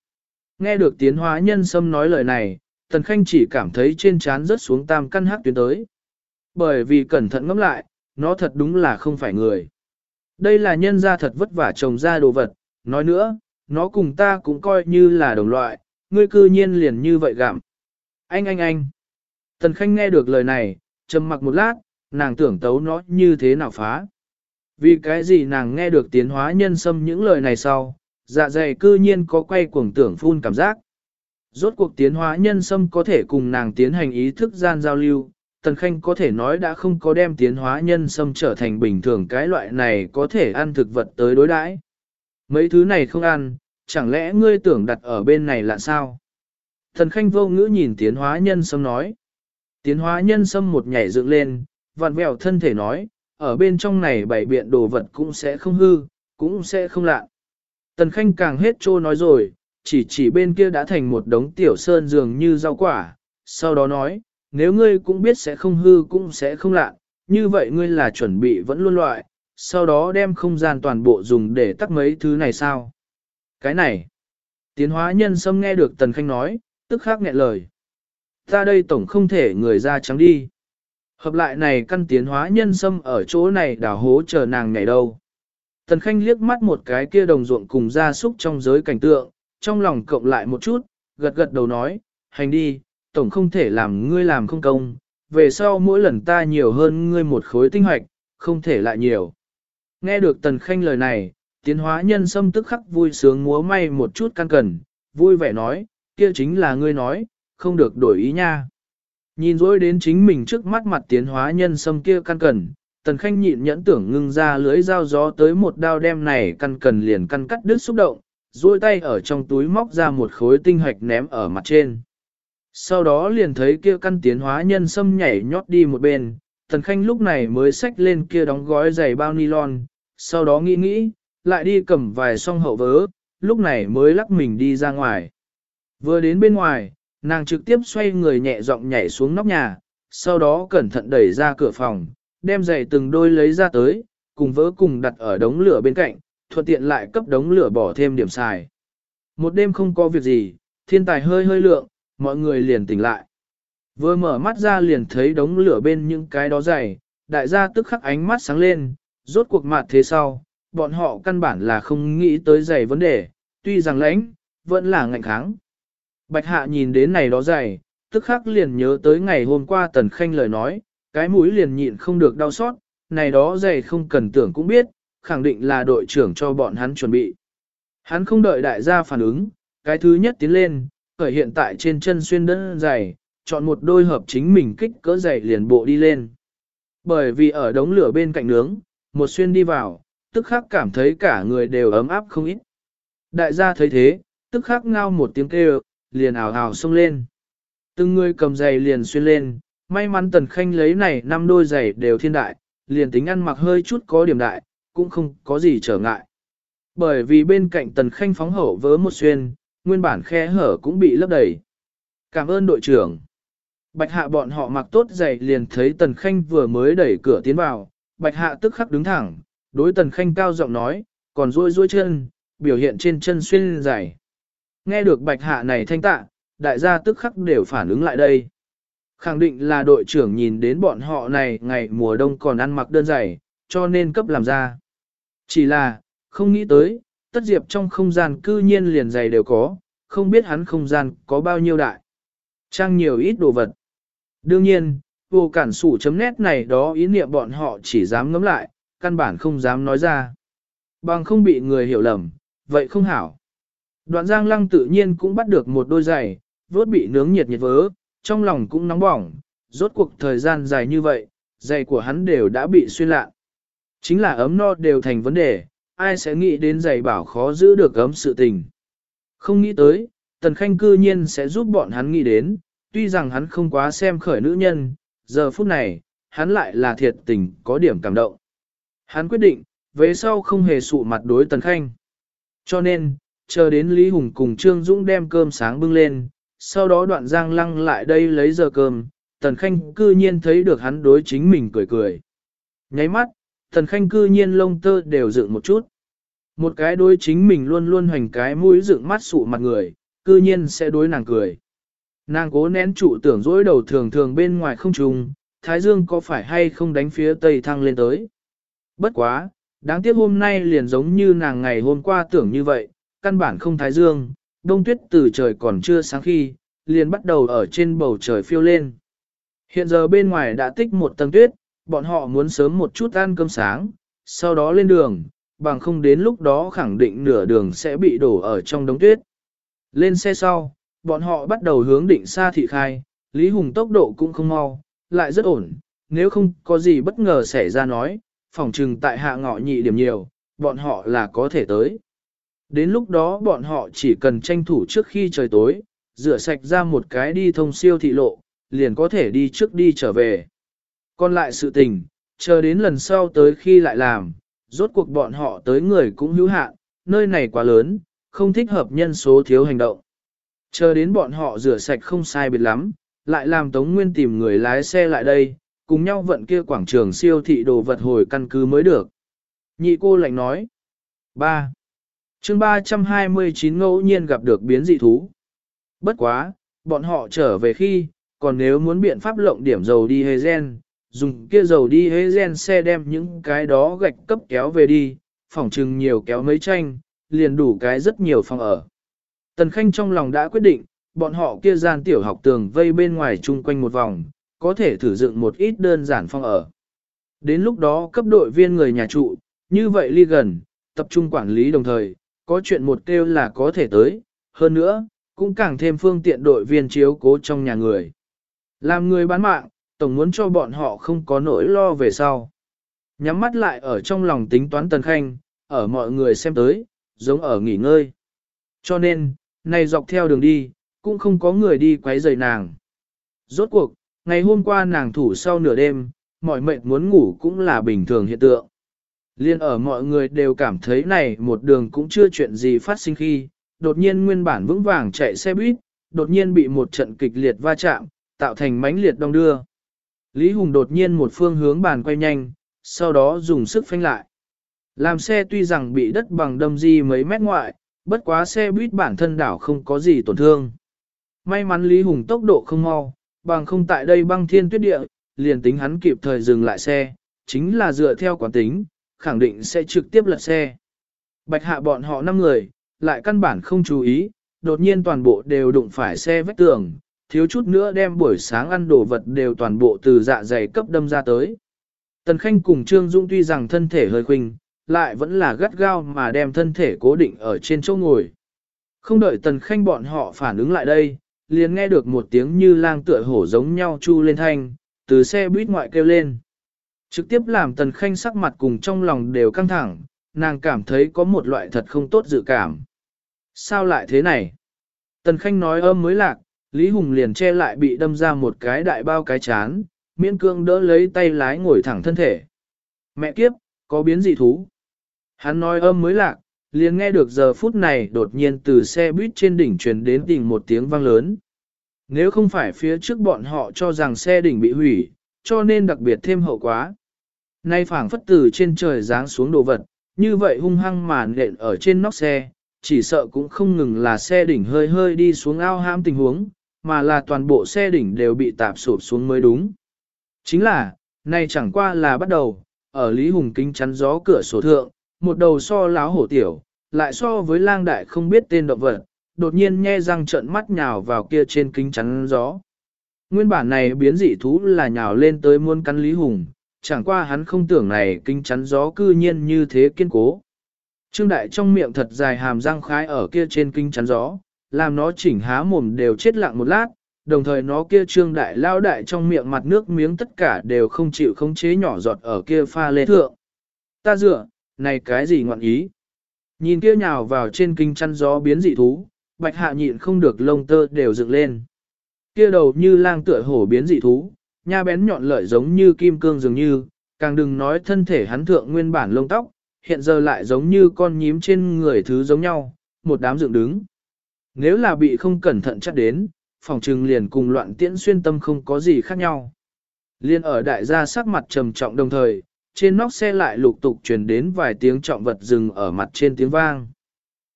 Nghe được tiến hóa nhân sâm nói lời này, tần khanh chỉ cảm thấy trên trán rớt xuống tam căn hát tuyến tới. Bởi vì cẩn thận ngẫm lại, nó thật đúng là không phải người. Đây là nhân gia thật vất vả trồng ra đồ vật, nói nữa, nó cùng ta cũng coi như là đồng loại, ngươi cư nhiên liền như vậy gặm. Anh anh anh. Tần Khanh nghe được lời này, trầm mặc một lát, nàng tưởng tấu nó như thế nào phá. Vì cái gì nàng nghe được tiến hóa nhân sâm những lời này sau, dạ dày cư nhiên có quay cuồng tưởng phun cảm giác. Rốt cuộc tiến hóa nhân sâm có thể cùng nàng tiến hành ý thức gian giao lưu, Tần Khanh có thể nói đã không có đem tiến hóa nhân sâm trở thành bình thường cái loại này có thể ăn thực vật tới đối đãi. Mấy thứ này không ăn, chẳng lẽ ngươi tưởng đặt ở bên này là sao? Thần Khanh vô ngữ nhìn tiến hóa nhân sâm nói. Tiến hóa nhân sâm một nhảy dựng lên, vặn vẹo thân thể nói, ở bên trong này bảy biện đồ vật cũng sẽ không hư, cũng sẽ không lạ. Tần Khanh càng hết trô nói rồi, chỉ chỉ bên kia đã thành một đống tiểu sơn dường như rau quả, sau đó nói, nếu ngươi cũng biết sẽ không hư cũng sẽ không lạ, như vậy ngươi là chuẩn bị vẫn luôn loại, sau đó đem không gian toàn bộ dùng để tắt mấy thứ này sao? Cái này, tiến hóa nhân sâm nghe được Tần Khanh nói, tức khắc nghẹn lời. Ta đây tổng không thể người ra trắng đi. Hợp lại này căn tiến hóa nhân sâm ở chỗ này đào hố chờ nàng ngày đâu. Tần Khanh liếc mắt một cái kia đồng ruộng cùng gia súc trong giới cảnh tượng, trong lòng cộng lại một chút, gật gật đầu nói, hành đi, tổng không thể làm ngươi làm không công, về sau mỗi lần ta nhiều hơn ngươi một khối tinh hoạch, không thể lại nhiều. Nghe được Tần Khanh lời này, tiến hóa nhân sâm tức khắc vui sướng múa may một chút căn cần, vui vẻ nói, kia chính là ngươi nói, không được đổi ý nha. Nhìn dối đến chính mình trước mắt mặt tiến hóa nhân sâm kia căn cần, Tần Khanh nhịn nhẫn tưởng ngưng ra lưới dao gió tới một đao đem này căn cần liền căn cắt đứt xúc động, duỗi tay ở trong túi móc ra một khối tinh hạch ném ở mặt trên. Sau đó liền thấy kia căn tiến hóa nhân sâm nhảy nhót đi một bên, Tần Khanh lúc này mới xách lên kia đóng gói giày bao nylon, sau đó nghĩ nghĩ, lại đi cầm vài song hậu vớ, lúc này mới lắc mình đi ra ngoài. Vừa đến bên ngoài, nàng trực tiếp xoay người nhẹ giọng nhảy xuống nóc nhà, sau đó cẩn thận đẩy ra cửa phòng, đem giày từng đôi lấy ra tới, cùng vỡ cùng đặt ở đống lửa bên cạnh, thuận tiện lại cấp đống lửa bỏ thêm điểm xài. Một đêm không có việc gì, thiên tài hơi hơi lượng, mọi người liền tỉnh lại. Vừa mở mắt ra liền thấy đống lửa bên những cái đó dày, đại gia tức khắc ánh mắt sáng lên, rốt cuộc mặt thế sau, bọn họ căn bản là không nghĩ tới dày vấn đề, tuy rằng lãnh, vẫn là ngạnh kháng. Bạch hạ nhìn đến này đó dày, tức khắc liền nhớ tới ngày hôm qua tần khanh lời nói, cái mũi liền nhịn không được đau xót, này đó dày không cần tưởng cũng biết, khẳng định là đội trưởng cho bọn hắn chuẩn bị. Hắn không đợi đại gia phản ứng, cái thứ nhất tiến lên, khởi hiện tại trên chân xuyên đơn dày, chọn một đôi hợp chính mình kích cỡ dày liền bộ đi lên. Bởi vì ở đống lửa bên cạnh nướng, một xuyên đi vào, tức khắc cảm thấy cả người đều ấm áp không ít. Đại gia thấy thế, tức khắc ngao một tiếng kêu, liền ảo ảo xông lên. Từng người cầm giày liền xuyên lên, may mắn tần khanh lấy này năm đôi giày đều thiên đại, liền tính ăn mặc hơi chút có điểm đại, cũng không có gì trở ngại. Bởi vì bên cạnh tần khanh phóng hậu vớ một xuyên, nguyên bản khe hở cũng bị lấp đầy. Cảm ơn đội trưởng. Bạch hạ bọn họ mặc tốt giày liền thấy tần khanh vừa mới đẩy cửa tiến vào, bạch hạ tức khắc đứng thẳng, đối tần khanh cao giọng nói, còn rôi rôi chân, biểu hiện trên chân xuyên giày. Nghe được bạch hạ này thanh tạ, đại gia tức khắc đều phản ứng lại đây. Khẳng định là đội trưởng nhìn đến bọn họ này ngày mùa đông còn ăn mặc đơn giày, cho nên cấp làm ra. Chỉ là, không nghĩ tới, tất diệp trong không gian cư nhiên liền giày đều có, không biết hắn không gian có bao nhiêu đại. Trang nhiều ít đồ vật. Đương nhiên, vô cản sủ chấm nét này đó ý niệm bọn họ chỉ dám ngấm lại, căn bản không dám nói ra. Bằng không bị người hiểu lầm, vậy không hảo. Đoạn giang lăng tự nhiên cũng bắt được một đôi giày, vốt bị nướng nhiệt nhiệt vớ, trong lòng cũng nóng bỏng, rốt cuộc thời gian dài như vậy, giày của hắn đều đã bị xuyên lạ. Chính là ấm no đều thành vấn đề, ai sẽ nghĩ đến giày bảo khó giữ được ấm sự tình. Không nghĩ tới, Tần Khanh cư nhiên sẽ giúp bọn hắn nghĩ đến, tuy rằng hắn không quá xem khởi nữ nhân, giờ phút này, hắn lại là thiệt tình có điểm cảm động. Hắn quyết định, về sau không hề sụ mặt đối Tần Khanh. Cho nên, chờ đến Lý Hùng cùng Trương Dũng đem cơm sáng bưng lên, sau đó đoạn giang lăng lại đây lấy giờ cơm, Tần Khanh cư nhiên thấy được hắn đối chính mình cười cười. Nháy mắt, Tần Khanh cư nhiên lông tơ đều dựng một chút. Một cái đối chính mình luôn luôn hoành cái mũi dựng mắt sụ mặt người, cư nhiên sẽ đối nàng cười. Nàng cố nén trụ tưởng dối đầu thường thường bên ngoài không trùng, Thái Dương có phải hay không đánh phía Tây thăng lên tới. Bất quá, đáng tiếc hôm nay liền giống như nàng ngày hôm qua tưởng như vậy, căn bản không Thái Dương, đông tuyết từ trời còn chưa sáng khi, liền bắt đầu ở trên bầu trời phiêu lên. Hiện giờ bên ngoài đã tích một tầng tuyết, bọn họ muốn sớm một chút ăn cơm sáng, sau đó lên đường, bằng không đến lúc đó khẳng định nửa đường sẽ bị đổ ở trong đống tuyết. Lên xe sau, bọn họ bắt đầu hướng định xa thị khai, Lý Hùng tốc độ cũng không mau, lại rất ổn, nếu không có gì bất ngờ xảy ra nói, phòng trừng tại hạ ngọ nhị điểm nhiều, bọn họ là có thể tới. Đến lúc đó bọn họ chỉ cần tranh thủ trước khi trời tối, rửa sạch ra một cái đi thông siêu thị lộ, liền có thể đi trước đi trở về. Còn lại sự tình, chờ đến lần sau tới khi lại làm, rốt cuộc bọn họ tới người cũng hữu hạn, nơi này quá lớn, không thích hợp nhân số thiếu hành động. Chờ đến bọn họ rửa sạch không sai biệt lắm, lại làm Tống Nguyên tìm người lái xe lại đây, cùng nhau vận kia quảng trường siêu thị đồ vật hồi căn cứ mới được. Nhị cô lạnh nói. 3 chương 329 ngẫu nhiên gặp được biến dị thú. Bất quá, bọn họ trở về khi, còn nếu muốn biện pháp lộng điểm dầu đi hê gen, dùng kia dầu đi hê gen xe đem những cái đó gạch cấp kéo về đi, phỏng chừng nhiều kéo mấy tranh, liền đủ cái rất nhiều phòng ở. Tần Khanh trong lòng đã quyết định, bọn họ kia gian tiểu học tường vây bên ngoài chung quanh một vòng, có thể thử dựng một ít đơn giản phòng ở. Đến lúc đó cấp đội viên người nhà trụ, như vậy ly gần, tập trung quản lý đồng thời, có chuyện một kêu là có thể tới, hơn nữa, cũng càng thêm phương tiện đội viên chiếu cố trong nhà người. Làm người bán mạng, tổng muốn cho bọn họ không có nỗi lo về sau. Nhắm mắt lại ở trong lòng tính toán tần khanh, ở mọi người xem tới, giống ở nghỉ ngơi. Cho nên, này dọc theo đường đi, cũng không có người đi quấy rầy nàng. Rốt cuộc, ngày hôm qua nàng thủ sau nửa đêm, mọi mệnh muốn ngủ cũng là bình thường hiện tượng. Liên ở mọi người đều cảm thấy này một đường cũng chưa chuyện gì phát sinh khi, đột nhiên nguyên bản vững vàng chạy xe buýt, đột nhiên bị một trận kịch liệt va chạm, tạo thành mãnh liệt đông đưa. Lý Hùng đột nhiên một phương hướng bàn quay nhanh, sau đó dùng sức phanh lại. Làm xe tuy rằng bị đất bằng đâm di mấy mét ngoại, bất quá xe buýt bản thân đảo không có gì tổn thương. May mắn Lý Hùng tốc độ không mau, bằng không tại đây băng thiên tuyết địa, liền tính hắn kịp thời dừng lại xe, chính là dựa theo quán tính, khẳng định sẽ trực tiếp lật xe. Bạch hạ bọn họ 5 người, lại căn bản không chú ý, đột nhiên toàn bộ đều đụng phải xe vách tường, thiếu chút nữa đem buổi sáng ăn đồ vật đều toàn bộ từ dạ dày cấp đâm ra tới. Tần Khanh cùng Trương Dung tuy rằng thân thể hơi khuynh, lại vẫn là gắt gao mà đem thân thể cố định ở trên chỗ ngồi. Không đợi Tần Khanh bọn họ phản ứng lại đây, liền nghe được một tiếng như lang tựa hổ giống nhau chu lên thanh, từ xe buýt ngoại kêu lên. Trực tiếp làm Tần Khanh sắc mặt cùng trong lòng đều căng thẳng, nàng cảm thấy có một loại thật không tốt dự cảm. Sao lại thế này? Tần Khanh nói âm mới lạc, Lý Hùng liền che lại bị đâm ra một cái đại bao cái chán, miễn cương đỡ lấy tay lái ngồi thẳng thân thể. Mẹ kiếp, có biến dị thú. Hắn nói âm mới lạc, liền nghe được giờ phút này đột nhiên từ xe buýt trên đỉnh truyền đến đỉnh một tiếng vang lớn. Nếu không phải phía trước bọn họ cho rằng xe đỉnh bị hủy, cho nên đặc biệt thêm hậu quá. Nay phảng phất từ trên trời giáng xuống đồ vật, như vậy hung hăng màn nện ở trên nóc xe, chỉ sợ cũng không ngừng là xe đỉnh hơi hơi đi xuống ao ham tình huống, mà là toàn bộ xe đỉnh đều bị tạp sụp xuống mới đúng. Chính là, nay chẳng qua là bắt đầu, ở Lý Hùng kính chắn gió cửa sổ thượng, một đầu so láo hổ tiểu, lại so với lang đại không biết tên động vật, đột nhiên nhe răng trợn mắt nhào vào kia trên kính chắn gió. Nguyên bản này biến dị thú là nhào lên tới muôn cắn Lý Hùng, chẳng qua hắn không tưởng này kính chắn gió cư nhiên như thế kiên cố. Trương Đại trong miệng thật dài hàm răng khái ở kia trên kính chắn gió, làm nó chỉnh há mồm đều chết lặng một lát, đồng thời nó kia Trương Đại lao đại trong miệng mặt nước miếng tất cả đều không chịu khống chế nhỏ giọt ở kia pha lê thượng. Ta dựa, này cái gì ngọn ý? Nhìn kia nhào vào trên kinh chắn gió biến dị thú, bạch hạ nhịn không được lông tơ đều dựng lên. Kia đầu như lang tựa hổ biến dị thú, nha bén nhọn lợi giống như kim cương dường như, càng đừng nói thân thể hắn thượng nguyên bản lông tóc, hiện giờ lại giống như con nhím trên người thứ giống nhau, một đám dựng đứng. Nếu là bị không cẩn thận chắc đến, phòng trừng liền cùng loạn tiễn xuyên tâm không có gì khác nhau. Liên ở đại gia sắc mặt trầm trọng đồng thời, trên nóc xe lại lục tục truyền đến vài tiếng trọng vật dừng ở mặt trên tiếng vang.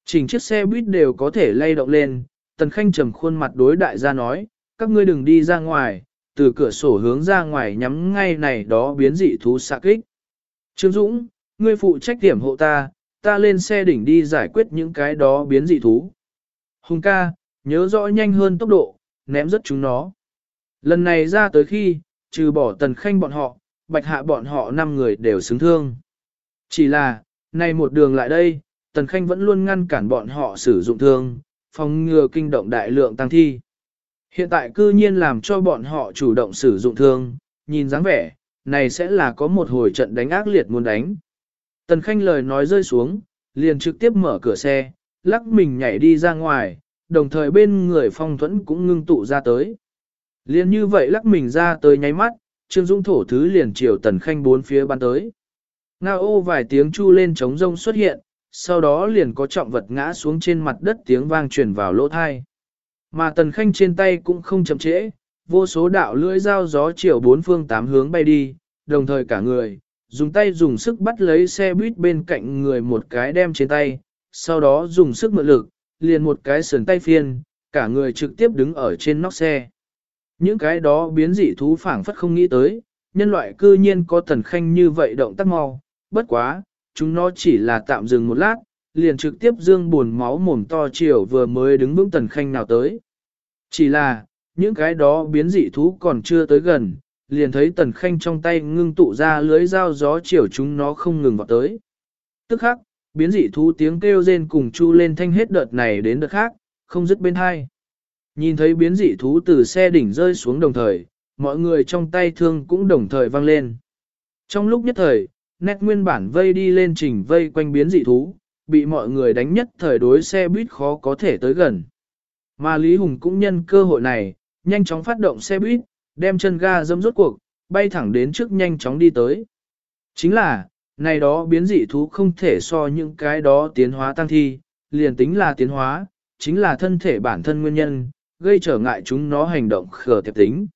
Chỉnh chiếc xe buýt đều có thể lay động lên, tần khanh trầm khuôn mặt đối đại gia nói, các ngươi đừng đi ra ngoài, từ cửa sổ hướng ra ngoài nhắm ngay này đó biến dị thú xạ kích. Trương Dũng, ngươi phụ trách điểm hộ ta, ta lên xe đỉnh đi giải quyết những cái đó biến dị thú. Hùng ca, nhớ rõ nhanh hơn tốc độ, ném rất chúng nó. Lần này ra tới khi, trừ bỏ tần khanh bọn họ, bạch hạ bọn họ năm người đều xứng thương. Chỉ là, nay một đường lại đây, Tần Khanh vẫn luôn ngăn cản bọn họ sử dụng thương, phòng ngừa kinh động đại lượng tăng thi. Hiện tại cư nhiên làm cho bọn họ chủ động sử dụng thương, nhìn dáng vẻ, này sẽ là có một hồi trận đánh ác liệt muốn đánh. Tần Khanh lời nói rơi xuống, liền trực tiếp mở cửa xe, lắc mình nhảy đi ra ngoài, đồng thời bên người phong thuẫn cũng ngưng tụ ra tới. liền như vậy lắc mình ra tới nháy mắt, Trương Dung thổ thứ liền chiều tần khanh bốn phía ban tới. Ngao ô vài tiếng chu lên trống rông xuất hiện, sau đó liền có trọng vật ngã xuống trên mặt đất tiếng vang truyền vào lỗ thai. Mà tần khanh trên tay cũng không chậm trễ, vô số đạo lưỡi dao gió chiều bốn phương tám hướng bay đi, đồng thời cả người, dùng tay dùng sức bắt lấy xe buýt bên cạnh người một cái đem trên tay, sau đó dùng sức mượn lực, liền một cái sườn tay phiên, cả người trực tiếp đứng ở trên nóc xe. Những cái đó biến dị thú phảng phất không nghĩ tới, nhân loại cư nhiên có tần khanh như vậy động tác mau, bất quá, chúng nó chỉ là tạm dừng một lát, liền trực tiếp dương buồn máu mồm to chiều vừa mới đứng vững tần khanh nào tới. Chỉ là, những cái đó biến dị thú còn chưa tới gần, liền thấy tần khanh trong tay ngưng tụ ra lưới dao gió chiều chúng nó không ngừng vào tới. Tức khắc, biến dị thú tiếng kêu rên cùng chu lên thanh hết đợt này đến đợt khác, không dứt bên hai. Nhìn thấy biến dị thú từ xe đỉnh rơi xuống đồng thời, mọi người trong tay thương cũng đồng thời vang lên. Trong lúc nhất thời, nét nguyên bản vây đi lên trình vây quanh biến dị thú, bị mọi người đánh nhất thời đối xe buýt khó có thể tới gần. Mà Lý Hùng cũng nhân cơ hội này, nhanh chóng phát động xe buýt, đem chân ga dâm rốt cuộc, bay thẳng đến trước nhanh chóng đi tới. Chính là, này đó biến dị thú không thể so những cái đó tiến hóa tăng thi, liền tính là tiến hóa, chính là thân thể bản thân nguyên nhân, gây trở ngại chúng nó hành động khờ tiệp tính.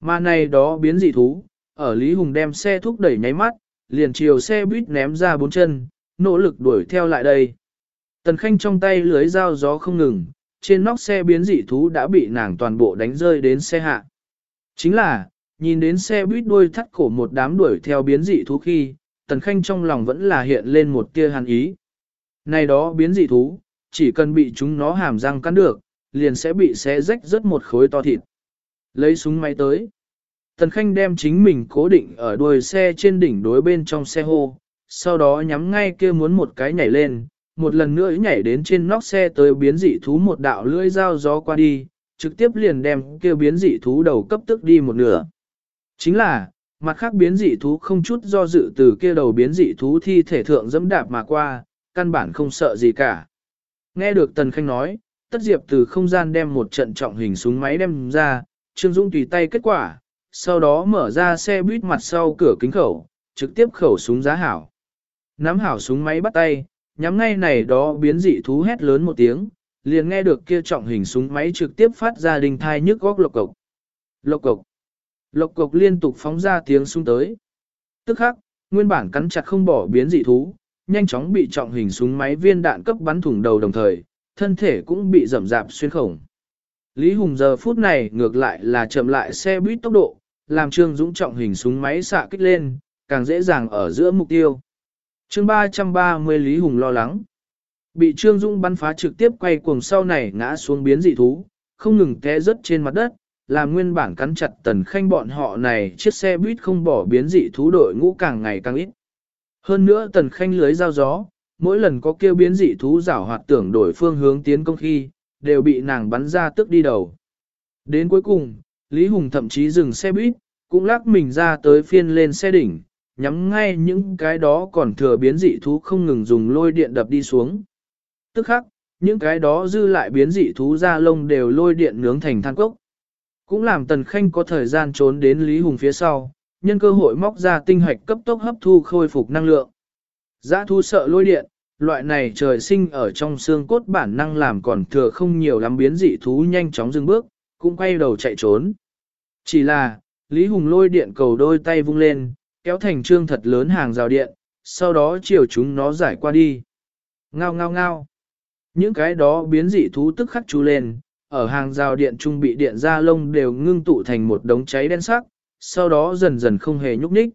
Mà này đó biến dị thú, ở Lý Hùng đem xe thúc đẩy nháy mắt, liền chiều xe buýt ném ra bốn chân, nỗ lực đuổi theo lại đây. Tần Khanh trong tay lưới dao gió không ngừng, trên nóc xe biến dị thú đã bị nàng toàn bộ đánh rơi đến xe hạ. Chính là, nhìn đến xe buýt đuôi thắt cổ một đám đuổi theo biến dị thú khi, Tần Khanh trong lòng vẫn là hiện lên một tia hàn ý. Này đó biến dị thú, chỉ cần bị chúng nó hàm răng cắn được, liền sẽ bị xé rách rất một khối to thịt. Lấy súng máy tới. Tần Khanh đem chính mình cố định ở đuôi xe trên đỉnh đối bên trong xe hô, sau đó nhắm ngay kia muốn một cái nhảy lên, một lần nữa nhảy đến trên nóc xe tới biến dị thú một đạo lưỡi dao gió qua đi, trực tiếp liền đem kia biến dị thú đầu cấp tức đi một nửa. Chính là, mặt khác biến dị thú không chút do dự từ kia đầu biến dị thú thi thể thượng dẫm đạp mà qua, căn bản không sợ gì cả. Nghe được Tần Khanh nói, Tất Diệp từ không gian đem một trận trọng hình súng máy đem ra, Trương Dũng tùy tay kết quả, sau đó mở ra xe buýt mặt sau cửa kính khẩu, trực tiếp khẩu súng giá hảo. Nắm hảo súng máy bắt tay, nhắm ngay này đó biến dị thú hét lớn một tiếng, liền nghe được kia trọng hình súng máy trực tiếp phát ra đình thai nhức góc lộc cộc. Lộc cộc. Lộc cộc liên tục phóng ra tiếng súng tới. Tức khắc, nguyên bản cắn chặt không bỏ biến dị thú, nhanh chóng bị trọng hình súng máy viên đạn cấp bắn thủng đầu đồng thời, thân thể cũng bị rầm rạp xuyên khổng. Lý Hùng giờ phút này ngược lại là chậm lại xe buýt tốc độ, làm Trương Dũng trọng hình súng máy xạ kích lên, càng dễ dàng ở giữa mục tiêu chương 330 Lý Hùng lo lắng. Bị Trương Dũng bắn phá trực tiếp quay cuồng sau này ngã xuống biến dị thú, không ngừng té rớt trên mặt đất, làm nguyên bản cắn chặt tần khanh bọn họ này chiếc xe buýt không bỏ biến dị thú đội ngũ càng ngày càng ít. Hơn nữa tần khanh lưới giao gió, mỗi lần có kêu biến dị thú giảo hoạt tưởng đổi phương hướng tiến công khi, đều bị nàng bắn ra tức đi đầu. Đến cuối cùng, Lý Hùng thậm chí dừng xe buýt, cũng lắc mình ra tới phiên lên xe đỉnh, nhắm ngay những cái đó còn thừa biến dị thú không ngừng dùng lôi điện đập đi xuống. Tức khắc, những cái đó dư lại biến dị thú ra lông đều lôi điện nướng thành than cốc. Cũng làm Tần Khanh có thời gian trốn đến Lý Hùng phía sau, nhân cơ hội móc ra tinh hạch cấp tốc hấp thu khôi phục năng lượng. Giá thu sợ lôi điện, loại này trời sinh ở trong xương cốt bản năng làm còn thừa không nhiều lắm biến dị thú nhanh chóng dừng bước, cũng quay đầu chạy trốn. Chỉ là, Lý Hùng lôi điện cầu đôi tay vung lên, kéo thành trương thật lớn hàng rào điện, sau đó chiều chúng nó giải qua đi. Ngao ngao ngao. Những cái đó biến dị thú tức khắc chú lên, ở hàng rào điện trung bị điện ra lông đều ngưng tụ thành một đống cháy đen sắc, sau đó dần dần không hề nhúc nhích.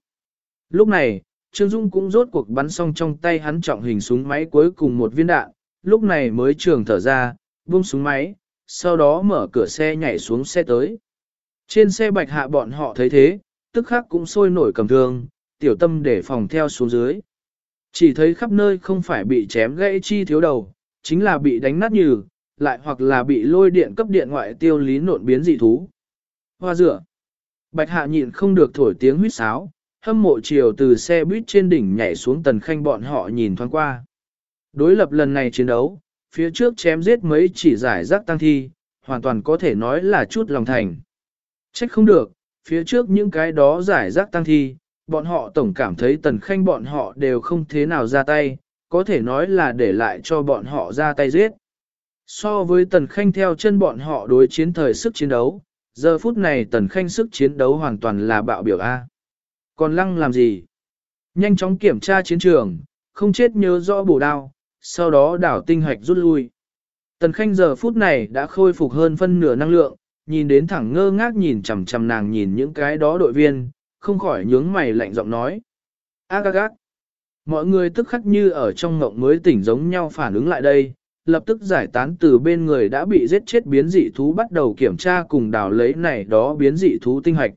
Lúc này, Trương Dung cũng rốt cuộc bắn xong trong tay hắn trọng hình súng máy cuối cùng một viên đạn, lúc này mới trường thở ra, buông súng máy, sau đó mở cửa xe nhảy xuống xe tới. Trên xe bạch hạ bọn họ thấy thế, tức khắc cũng sôi nổi cầm thương, tiểu tâm để phòng theo xuống dưới. Chỉ thấy khắp nơi không phải bị chém gãy chi thiếu đầu, chính là bị đánh nát nhừ, lại hoặc là bị lôi điện cấp điện ngoại tiêu lý nộn biến dị thú. Hoa dựa. Bạch hạ nhịn không được thổi tiếng huýt sáo, hâm mộ chiều từ xe buýt trên đỉnh nhảy xuống tần khanh bọn họ nhìn thoáng qua. Đối lập lần này chiến đấu, phía trước chém giết mấy chỉ giải rác tăng thi, hoàn toàn có thể nói là chút lòng thành. Trách không được, phía trước những cái đó giải rác tăng thi, bọn họ tổng cảm thấy tần khanh bọn họ đều không thế nào ra tay, có thể nói là để lại cho bọn họ ra tay giết. So với tần khanh theo chân bọn họ đối chiến thời sức chiến đấu, giờ phút này tần khanh sức chiến đấu hoàn toàn là bạo biểu A. Còn lăng làm gì? Nhanh chóng kiểm tra chiến trường, không chết nhớ rõ bổ đao, sau đó đảo tinh hạch rút lui. Tần khanh giờ phút này đã khôi phục hơn phân nửa năng lượng, nhìn đến thẳng ngơ ngác nhìn chằm chằm nàng nhìn những cái đó đội viên, không khỏi nhướng mày lạnh giọng nói. Ác ác ác. Mọi người tức khắc như ở trong ngộng mới tỉnh giống nhau phản ứng lại đây, lập tức giải tán từ bên người đã bị giết chết biến dị thú bắt đầu kiểm tra cùng đào lấy này đó biến dị thú tinh hạch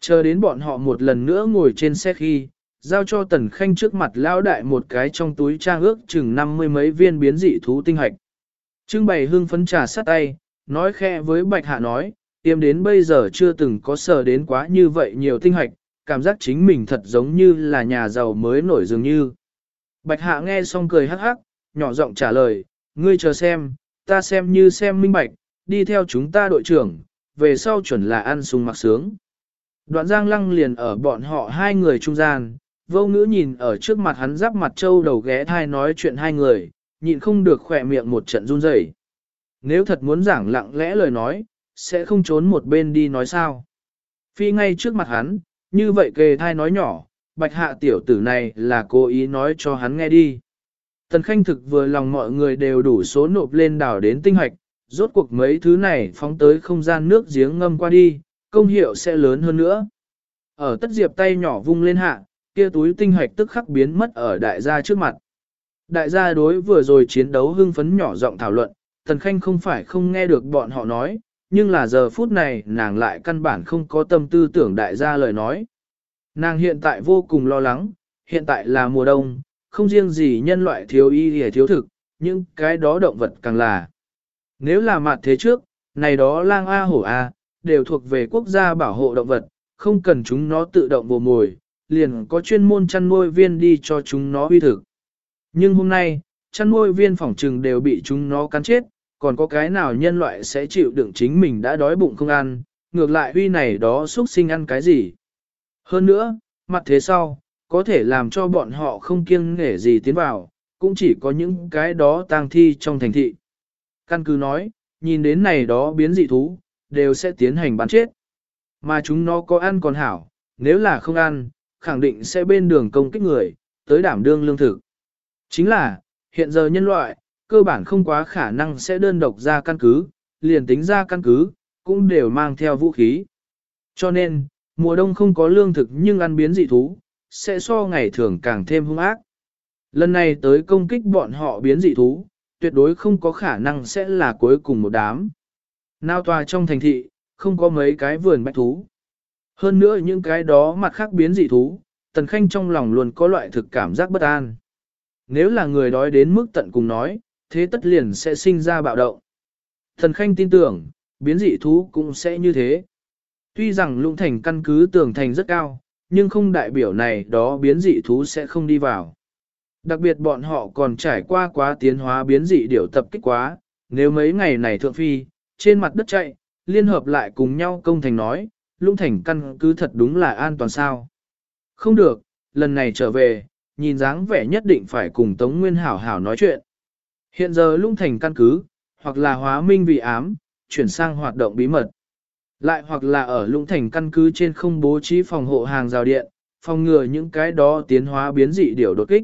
Chờ đến bọn họ một lần nữa ngồi trên xe khi, giao cho tần khanh trước mặt lão đại một cái trong túi trang ước chừng năm mươi mấy viên biến dị thú tinh hạch Trưng bày hương phấn trà sát tay, nói khe với bạch hạ nói, tiêm đến bây giờ chưa từng có sở đến quá như vậy nhiều tinh hoạch, cảm giác chính mình thật giống như là nhà giàu mới nổi dường như. Bạch hạ nghe xong cười hắc hắc, nhỏ giọng trả lời, ngươi chờ xem, ta xem như xem minh bạch, đi theo chúng ta đội trưởng, về sau chuẩn là ăn sung mặc sướng. Đoạn giang lăng liền ở bọn họ hai người trung gian, vô ngữ nhìn ở trước mặt hắn giáp mặt trâu đầu ghé thai nói chuyện hai người, nhịn không được khỏe miệng một trận run rẩy. Nếu thật muốn giảng lặng lẽ lời nói, sẽ không trốn một bên đi nói sao. Phi ngay trước mặt hắn, như vậy kề thai nói nhỏ, bạch hạ tiểu tử này là cố ý nói cho hắn nghe đi. Tần khanh thực vừa lòng mọi người đều đủ số nộp lên đảo đến tinh hoạch, rốt cuộc mấy thứ này phóng tới không gian nước giếng ngâm qua đi, công hiệu sẽ lớn hơn nữa. Ở tất diệp tay nhỏ vung lên hạ, kia túi tinh hoạch tức khắc biến mất ở đại gia trước mặt. Đại gia đối vừa rồi chiến đấu hưng phấn nhỏ giọng thảo luận, Tần Khanh không phải không nghe được bọn họ nói, nhưng là giờ phút này nàng lại căn bản không có tâm tư tưởng đại gia lời nói. Nàng hiện tại vô cùng lo lắng, hiện tại là mùa đông, không riêng gì nhân loại thiếu y hề thiếu thực, nhưng cái đó động vật càng là. Nếu là mặt thế trước, này đó lang A hổ A, đều thuộc về quốc gia bảo hộ động vật, không cần chúng nó tự động vô mồi, liền có chuyên môn chăn nuôi viên đi cho chúng nó uy thực. Nhưng hôm nay, chăn nuôi viên phỏng trừng đều bị chúng nó cắn chết, còn có cái nào nhân loại sẽ chịu đựng chính mình đã đói bụng không ăn, ngược lại huy này đó xuất sinh ăn cái gì. Hơn nữa, mặt thế sau, có thể làm cho bọn họ không kiêng nghể gì tiến vào, cũng chỉ có những cái đó tang thi trong thành thị. Căn cứ nói, nhìn đến này đó biến dị thú, đều sẽ tiến hành bắn chết. Mà chúng nó có ăn còn hảo, nếu là không ăn, khẳng định sẽ bên đường công kích người, tới đảm đương lương thực. Chính là, hiện giờ nhân loại, cơ bản không quá khả năng sẽ đơn độc ra căn cứ, liền tính ra căn cứ, cũng đều mang theo vũ khí. Cho nên, mùa đông không có lương thực nhưng ăn biến dị thú, sẽ so ngày thường càng thêm hung ác. Lần này tới công kích bọn họ biến dị thú, tuyệt đối không có khả năng sẽ là cuối cùng một đám. Nào tòa trong thành thị, không có mấy cái vườn bách thú. Hơn nữa những cái đó mặt khác biến dị thú, Tần Khanh trong lòng luôn có loại thực cảm giác bất an. Nếu là người đói đến mức tận cùng nói, thế tất liền sẽ sinh ra bạo động. Thần Khanh tin tưởng, biến dị thú cũng sẽ như thế. Tuy rằng lũng thành căn cứ tường thành rất cao, nhưng không đại biểu này đó biến dị thú sẽ không đi vào. Đặc biệt bọn họ còn trải qua quá tiến hóa biến dị điều tập kích quá, nếu mấy ngày này thượng phi, trên mặt đất chạy, liên hợp lại cùng nhau công thành nói, lũng thành căn cứ thật đúng là an toàn sao. Không được, lần này trở về, nhìn dáng vẻ nhất định phải cùng Tống Nguyên hảo hảo nói chuyện. Hiện giờ lũng thành căn cứ, hoặc là hóa minh vì ám, chuyển sang hoạt động bí mật. Lại hoặc là ở lũng thành căn cứ trên không bố trí phòng hộ hàng rào điện, phòng ngừa những cái đó tiến hóa biến dị điều đột kích.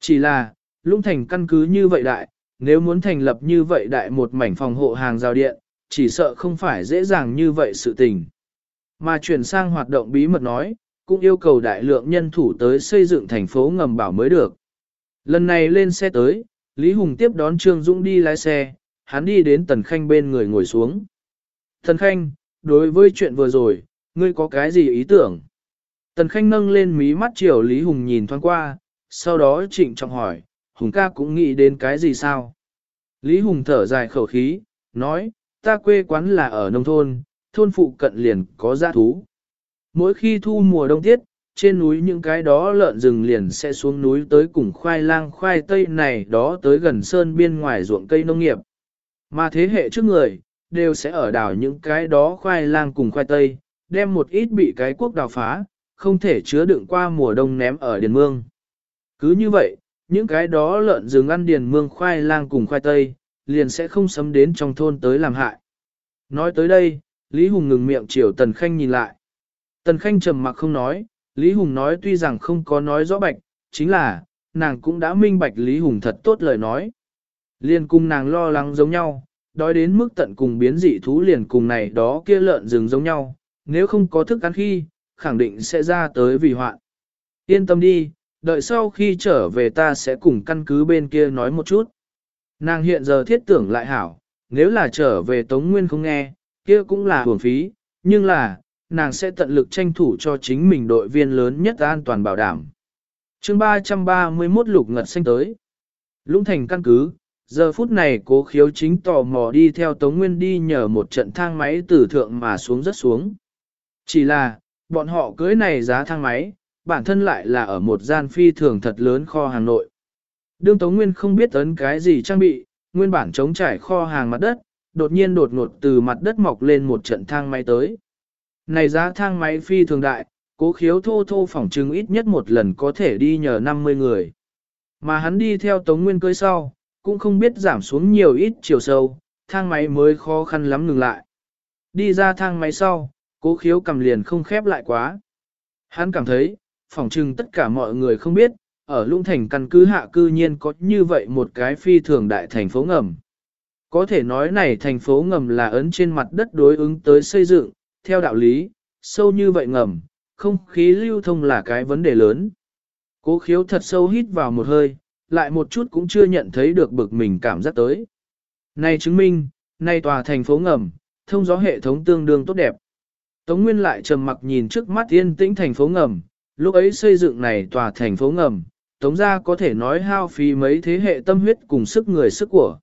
Chỉ là, lũng thành căn cứ như vậy đại, nếu muốn thành lập như vậy đại một mảnh phòng hộ hàng rào điện, chỉ sợ không phải dễ dàng như vậy sự tình. Mà chuyển sang hoạt động bí mật nói, cũng yêu cầu đại lượng nhân thủ tới xây dựng thành phố ngầm bảo mới được. Lần này lên xe tới, Lý Hùng tiếp đón Trương Dũng đi lái xe, hắn đi đến Tần Khanh bên người ngồi xuống. Tần Khanh, đối với chuyện vừa rồi, ngươi có cái gì ý tưởng? Tần Khanh nâng lên mí mắt chiều Lý Hùng nhìn thoáng qua, sau đó trịnh trọng hỏi, Hùng ca cũng nghĩ đến cái gì sao? Lý Hùng thở dài khẩu khí, nói, ta quê quán là ở nông thôn, thôn phụ cận liền có gia thú. Mỗi khi thu mùa đông tiết, trên núi những cái đó lợn rừng liền sẽ xuống núi tới cùng khoai lang khoai tây này đó tới gần sơn biên ngoài ruộng cây nông nghiệp. Mà thế hệ trước người, đều sẽ ở đảo những cái đó khoai lang cùng khoai tây, đem một ít bị cái quốc đào phá, không thể chứa đựng qua mùa đông ném ở điền mương. Cứ như vậy, những cái đó lợn rừng ăn điền mương khoai lang cùng khoai tây, liền sẽ không sấm đến trong thôn tới làm hại. Nói tới đây, Lý Hùng ngừng miệng chiều Tần Khanh nhìn lại. Tần Khanh trầm mặc không nói, Lý Hùng nói tuy rằng không có nói rõ bạch, chính là, nàng cũng đã minh bạch Lý Hùng thật tốt lời nói. Liên cùng nàng lo lắng giống nhau, đói đến mức tận cùng biến dị thú liền cùng này đó kia lợn rừng giống nhau, nếu không có thức ăn khi, khẳng định sẽ ra tới vì hoạn. Yên tâm đi, đợi sau khi trở về ta sẽ cùng căn cứ bên kia nói một chút. Nàng hiện giờ thiết tưởng lại hảo, nếu là trở về Tống Nguyên không nghe, kia cũng là hưởng phí, nhưng là, nàng sẽ tận lực tranh thủ cho chính mình đội viên lớn nhất an toàn bảo đảm. chương 331 lục ngật xanh tới. Lũng thành căn cứ, giờ phút này cố khiếu chính tò mò đi theo Tống Nguyên đi nhờ một trận thang máy từ thượng mà xuống rất xuống. Chỉ là, bọn họ cưới này giá thang máy, bản thân lại là ở một gian phi thường thật lớn kho hàng nội. Đương Tống Nguyên không biết ấn cái gì trang bị, nguyên bản chống trải kho hàng mặt đất, đột nhiên đột ngột từ mặt đất mọc lên một trận thang máy tới. Này giá thang máy phi thường đại, cố khiếu thô thô phỏng chừng ít nhất một lần có thể đi nhờ 50 người. Mà hắn đi theo Tống Nguyên cưới sau, cũng không biết giảm xuống nhiều ít chiều sâu, thang máy mới khó khăn lắm ngừng lại. Đi ra thang máy sau, cố khiếu cầm liền không khép lại quá. Hắn cảm thấy, phỏng chừng tất cả mọi người không biết, ở Lũng Thành căn cứ hạ cư nhiên có như vậy một cái phi thường đại thành phố ngầm. Có thể nói này thành phố ngầm là ấn trên mặt đất đối ứng tới xây dựng, theo đạo lý, sâu như vậy ngầm, không khí lưu thông là cái vấn đề lớn. Cố khiếu thật sâu hít vào một hơi, lại một chút cũng chưa nhận thấy được bực mình cảm giác tới. Này chứng minh, này tòa thành phố ngầm, thông gió hệ thống tương đương tốt đẹp. Tống Nguyên lại trầm mặc nhìn trước mắt yên tĩnh thành phố ngầm, lúc ấy xây dựng này tòa thành phố ngầm, Tống gia có thể nói hao phí mấy thế hệ tâm huyết cùng sức người sức của.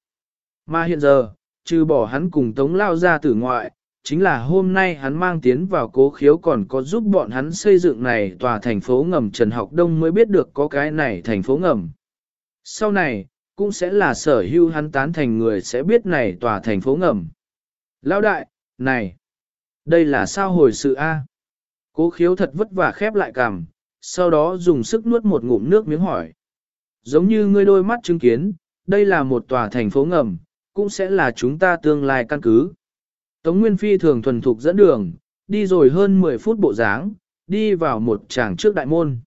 Mà hiện giờ, trừ bỏ hắn cùng Tống lao ra tử ngoại, chính là hôm nay hắn mang tiến vào cố khiếu còn có giúp bọn hắn xây dựng này tòa thành phố ngầm Trần Học Đông mới biết được có cái này thành phố ngầm. Sau này, cũng sẽ là sở hữu hắn tán thành người sẽ biết này tòa thành phố ngầm. Lão đại, này, đây là sao hồi sự A? Cố khiếu thật vất vả khép lại cằm, sau đó dùng sức nuốt một ngụm nước miếng hỏi. Giống như ngươi đôi mắt chứng kiến, đây là một tòa thành phố ngầm, cũng sẽ là chúng ta tương lai căn cứ. Tống Nguyên Phi thường thuần thục dẫn đường, đi rồi hơn 10 phút bộ dáng, đi vào một tràng trước đại môn.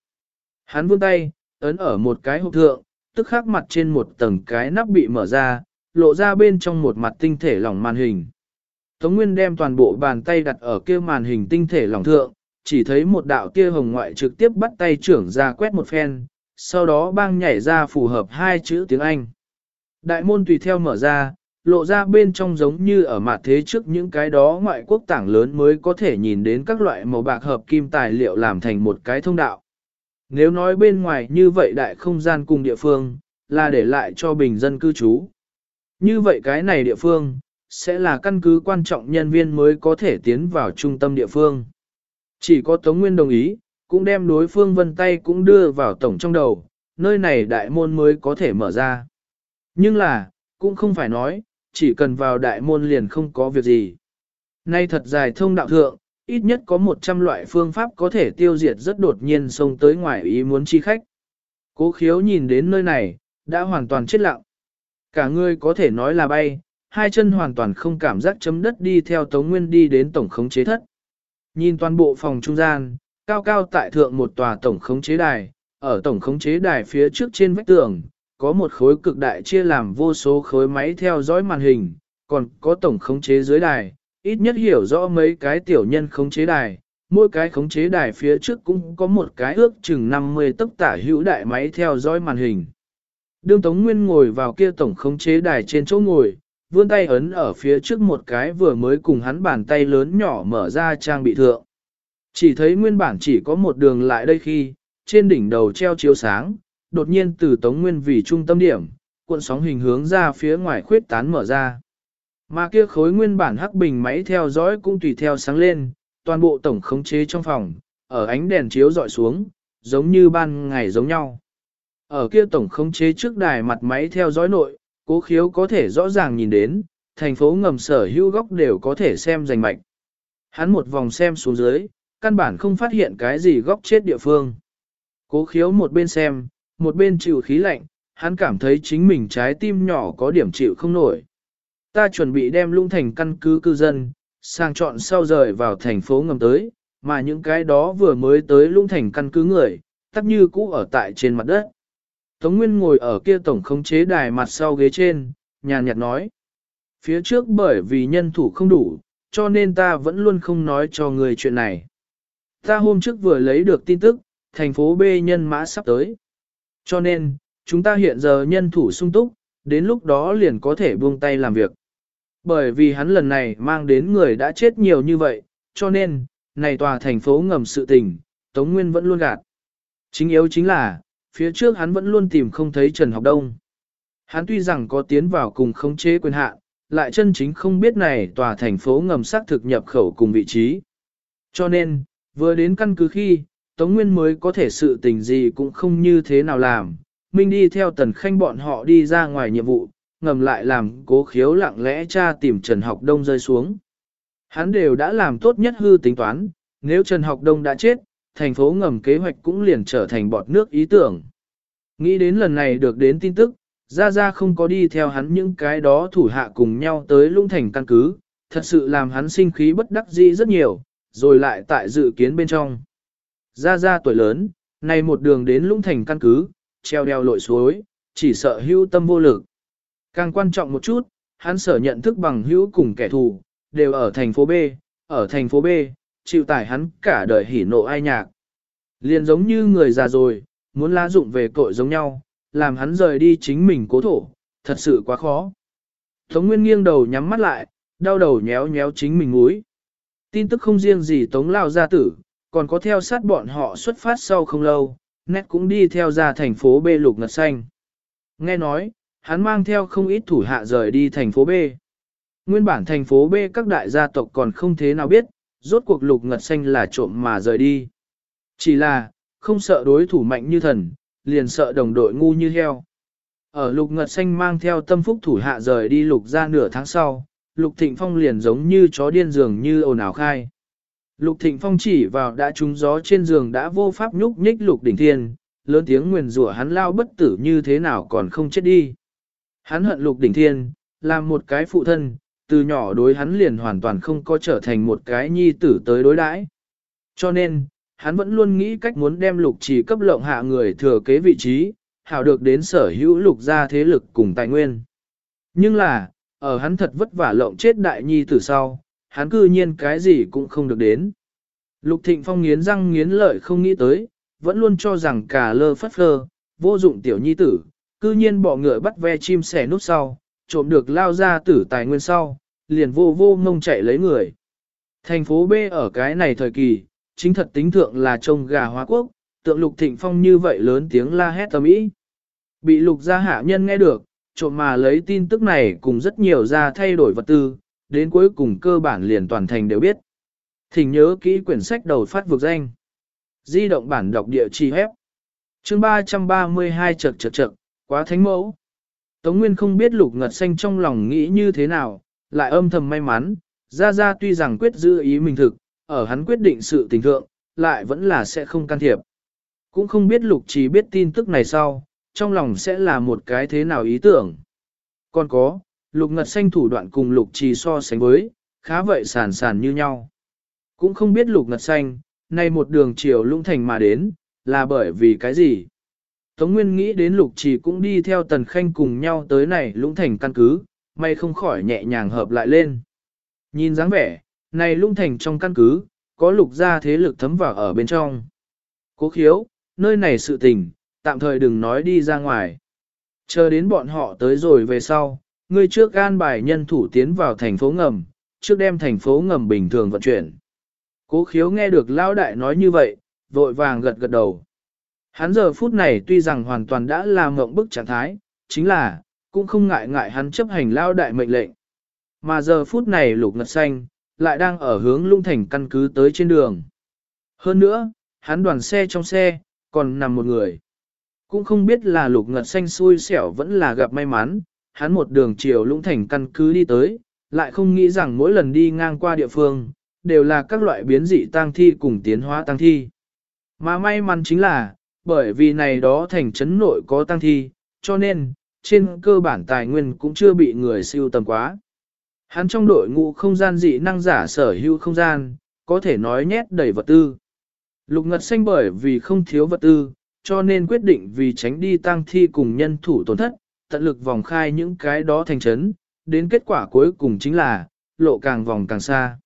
Hắn vươn tay, ấn ở một cái hộp thượng, tức khắc mặt trên một tầng cái nắp bị mở ra, lộ ra bên trong một mặt tinh thể lỏng màn hình. Tống Nguyên đem toàn bộ bàn tay đặt ở kia màn hình tinh thể lỏng thượng, chỉ thấy một đạo tia hồng ngoại trực tiếp bắt tay trưởng ra quét một phen, sau đó băng nhảy ra phù hợp hai chữ tiếng Anh. Đại môn tùy theo mở ra, lộ ra bên trong giống như ở mặt thế trước những cái đó ngoại quốc tảng lớn mới có thể nhìn đến các loại màu bạc hợp kim tài liệu làm thành một cái thông đạo. Nếu nói bên ngoài như vậy đại không gian cùng địa phương, là để lại cho bình dân cư trú. Như vậy cái này địa phương, sẽ là căn cứ quan trọng nhân viên mới có thể tiến vào trung tâm địa phương. Chỉ có Tống Nguyên đồng ý, cũng đem đối phương vân tay cũng đưa vào tổng trong đầu, nơi này đại môn mới có thể mở ra. Nhưng là, cũng không phải nói, chỉ cần vào đại môn liền không có việc gì. Nay thật dài thông đạo thượng, ít nhất có 100 loại phương pháp có thể tiêu diệt rất đột nhiên xông tới ngoài ý muốn chi khách. Cố khiếu nhìn đến nơi này, đã hoàn toàn chết lặng. Cả người có thể nói là bay, hai chân hoàn toàn không cảm giác chấm đất đi theo Tống Nguyên đi đến tổng khống chế thất. Nhìn toàn bộ phòng trung gian, cao cao tại thượng một tòa tổng khống chế đài, ở tổng khống chế đài phía trước trên vách tường, có một khối cực đại chia làm vô số khối máy theo dõi màn hình, còn có tổng khống chế dưới đài, ít nhất hiểu rõ mấy cái tiểu nhân khống chế đài, mỗi cái khống chế đài phía trước cũng có một cái ước chừng 50 tốc tả hữu đại máy theo dõi màn hình. Đương Tống Nguyên ngồi vào kia tổng khống chế đài trên chỗ ngồi, vươn tay ấn ở phía trước một cái vừa mới cùng hắn bàn tay lớn nhỏ mở ra trang bị thượng. Chỉ thấy nguyên bản chỉ có một đường lại đây khi, trên đỉnh đầu treo chiếu sáng, đột nhiên từ Tống Nguyên vì trung tâm điểm, cuộn sóng hình hướng ra phía ngoài khuyết tán mở ra. Mà kia khối nguyên bản hắc bình máy theo dõi cũng tùy theo sáng lên, toàn bộ tổng khống chế trong phòng, ở ánh đèn chiếu dọi xuống, giống như ban ngày giống nhau. Ở kia tổng khống chế trước đài mặt máy theo dõi nội, cố khiếu có thể rõ ràng nhìn đến, thành phố ngầm sở hữu góc đều có thể xem rành mạch. Hắn một vòng xem xuống dưới, căn bản không phát hiện cái gì góc chết địa phương. Cố khiếu một bên xem, một bên chịu khí lạnh, hắn cảm thấy chính mình trái tim nhỏ có điểm chịu không nổi. Ta chuẩn bị đem lung thành căn cứ cư dân, sang chọn sau rời vào thành phố ngầm tới, mà những cái đó vừa mới tới lung thành căn cứ người, tắc như cũ ở tại trên mặt đất. Tống Nguyên ngồi ở kia tổng khống chế đài mặt sau ghế trên, nhàn nhạt nói. Phía trước bởi vì nhân thủ không đủ, cho nên ta vẫn luôn không nói cho người chuyện này. Ta hôm trước vừa lấy được tin tức, thành phố B nhân mã sắp tới. Cho nên, chúng ta hiện giờ nhân thủ sung túc, đến lúc đó liền có thể buông tay làm việc. Bởi vì hắn lần này mang đến người đã chết nhiều như vậy, cho nên, này tòa thành phố ngầm sự tình, Tống Nguyên vẫn luôn gạt. Chính yếu chính là, phía trước hắn vẫn luôn tìm không thấy Trần Học Đông. Hắn tuy rằng có tiến vào cùng khống chế quyền hạn, lại chân chính không biết này tòa thành phố ngầm xác thực nhập khẩu cùng vị trí. Cho nên, vừa đến căn cứ khi, Tống Nguyên mới có thể sự tình gì cũng không như thế nào làm. Minh đi theo tần khanh bọn họ đi ra ngoài nhiệm vụ, ngầm lại làm cố khiếu lặng lẽ tra tìm Trần Học Đông rơi xuống. Hắn đều đã làm tốt nhất hư tính toán, nếu Trần Học Đông đã chết, thành phố ngầm kế hoạch cũng liền trở thành bọt nước ý tưởng. Nghĩ đến lần này được đến tin tức, Ra Ra không có đi theo hắn những cái đó thủ hạ cùng nhau tới Lung thành căn cứ, thật sự làm hắn sinh khí bất đắc dĩ rất nhiều, rồi lại tại dự kiến bên trong. Ra Ra tuổi lớn, nay một đường đến lũng thành căn cứ, treo đeo lội suối, chỉ sợ hưu tâm vô lực. Càng quan trọng một chút, hắn sở nhận thức bằng hữu cùng kẻ thù, đều ở thành phố B, ở thành phố B, chịu tải hắn cả đời hỉ nộ ai nhạc. Liền giống như người già rồi, muốn lá dụng về cội giống nhau, làm hắn rời đi chính mình cố thổ, thật sự quá khó. Tống Nguyên nghiêng đầu nhắm mắt lại, đau đầu nhéo nhéo chính mình mũi. Tin tức không riêng gì Tống Lao gia tử, còn có theo sát bọn họ xuất phát sau không lâu, nét cũng đi theo ra thành phố B lục ngật xanh. Nghe nói, hắn mang theo không ít thủ hạ rời đi thành phố B. Nguyên bản thành phố B các đại gia tộc còn không thế nào biết, rốt cuộc lục ngật xanh là trộm mà rời đi. Chỉ là, không sợ đối thủ mạnh như thần, liền sợ đồng đội ngu như heo. Ở lục ngật xanh mang theo tâm phúc thủ hạ rời đi lục ra nửa tháng sau, lục thịnh phong liền giống như chó điên dường như ồn ào khai. Lục thịnh phong chỉ vào đã trúng gió trên giường đã vô pháp nhúc nhích lục đỉnh thiên, lớn tiếng nguyền rủa hắn lao bất tử như thế nào còn không chết đi. Hắn hận lục đỉnh thiên, làm một cái phụ thân, từ nhỏ đối hắn liền hoàn toàn không có trở thành một cái nhi tử tới đối đãi. Cho nên, hắn vẫn luôn nghĩ cách muốn đem lục Chỉ cấp lộng hạ người thừa kế vị trí, hảo được đến sở hữu lục gia thế lực cùng tài nguyên. Nhưng là, ở hắn thật vất vả lộng chết đại nhi tử sau, hắn cư nhiên cái gì cũng không được đến. Lục thịnh phong nghiến răng nghiến lợi không nghĩ tới, vẫn luôn cho rằng cả lơ phất lơ, vô dụng tiểu nhi tử, cư nhiên bỏ ngựa bắt ve chim sẻ nút sau, trộm được lao ra tử tài nguyên sau, liền vô vô ngông chạy lấy người. Thành phố B ở cái này thời kỳ, chính thật tính thượng là trông gà hóa quốc, tượng lục thịnh phong như vậy lớn tiếng la hét tầm ý. Bị lục gia hạ nhân nghe được, trộm mà lấy tin tức này cùng rất nhiều ra thay đổi vật tư, đến cuối cùng cơ bản liền toàn thành đều biết. Thỉnh nhớ kỹ quyển sách đầu phát vực danh. Di động bản đọc địa chỉ hép. Chương 332 chật chật chật, quá thánh mẫu. Tống Nguyên không biết lục ngật xanh trong lòng nghĩ như thế nào, lại âm thầm may mắn, ra ra tuy rằng quyết giữ ý mình thực, ở hắn quyết định sự tình thượng, lại vẫn là sẽ không can thiệp. Cũng không biết lục chỉ biết tin tức này sau, trong lòng sẽ là một cái thế nào ý tưởng. Còn có, lục ngật xanh thủ đoạn cùng lục trì so sánh với, khá vậy sàn sàn như nhau. Cũng không biết lục ngật xanh, nay một đường chiều lũng thành mà đến, là bởi vì cái gì? Tống Nguyên nghĩ đến lục trì cũng đi theo tần khanh cùng nhau tới này lũng thành căn cứ, may không khỏi nhẹ nhàng hợp lại lên. Nhìn dáng vẻ, này lũng thành trong căn cứ, có lục gia thế lực thấm vào ở bên trong. Cố khiếu, nơi này sự tình, tạm thời đừng nói đi ra ngoài. Chờ đến bọn họ tới rồi về sau, Ngươi trước gan bài nhân thủ tiến vào thành phố ngầm, trước đem thành phố ngầm bình thường vận chuyển. Cố khiếu nghe được lão đại nói như vậy, vội vàng gật gật đầu. Hắn giờ phút này tuy rằng hoàn toàn đã làm ngộng bức trạng thái, chính là, cũng không ngại ngại hắn chấp hành lao đại mệnh lệnh. Mà giờ phút này lục ngật xanh, lại đang ở hướng lung thành căn cứ tới trên đường. Hơn nữa, hắn đoàn xe trong xe, còn nằm một người. Cũng không biết là lục ngật xanh xui xẻo vẫn là gặp may mắn, hắn một đường chiều lũng thành căn cứ đi tới, lại không nghĩ rằng mỗi lần đi ngang qua địa phương, đều là các loại biến dị tang thi cùng tiến hóa tang thi. Mà may mắn chính là, bởi vì này đó thành trấn nội có tang thi, cho nên, trên cơ bản tài nguyên cũng chưa bị người siêu tầm quá. Hắn trong đội ngũ không gian dị năng giả sở hữu không gian, có thể nói nhét đầy vật tư. Lục Ngật Xanh bởi vì không thiếu vật tư, cho nên quyết định vì tránh đi tang thi cùng nhân thủ tổn thất, tận lực vòng khai những cái đó thành trấn, đến kết quả cuối cùng chính là, lộ càng vòng càng xa.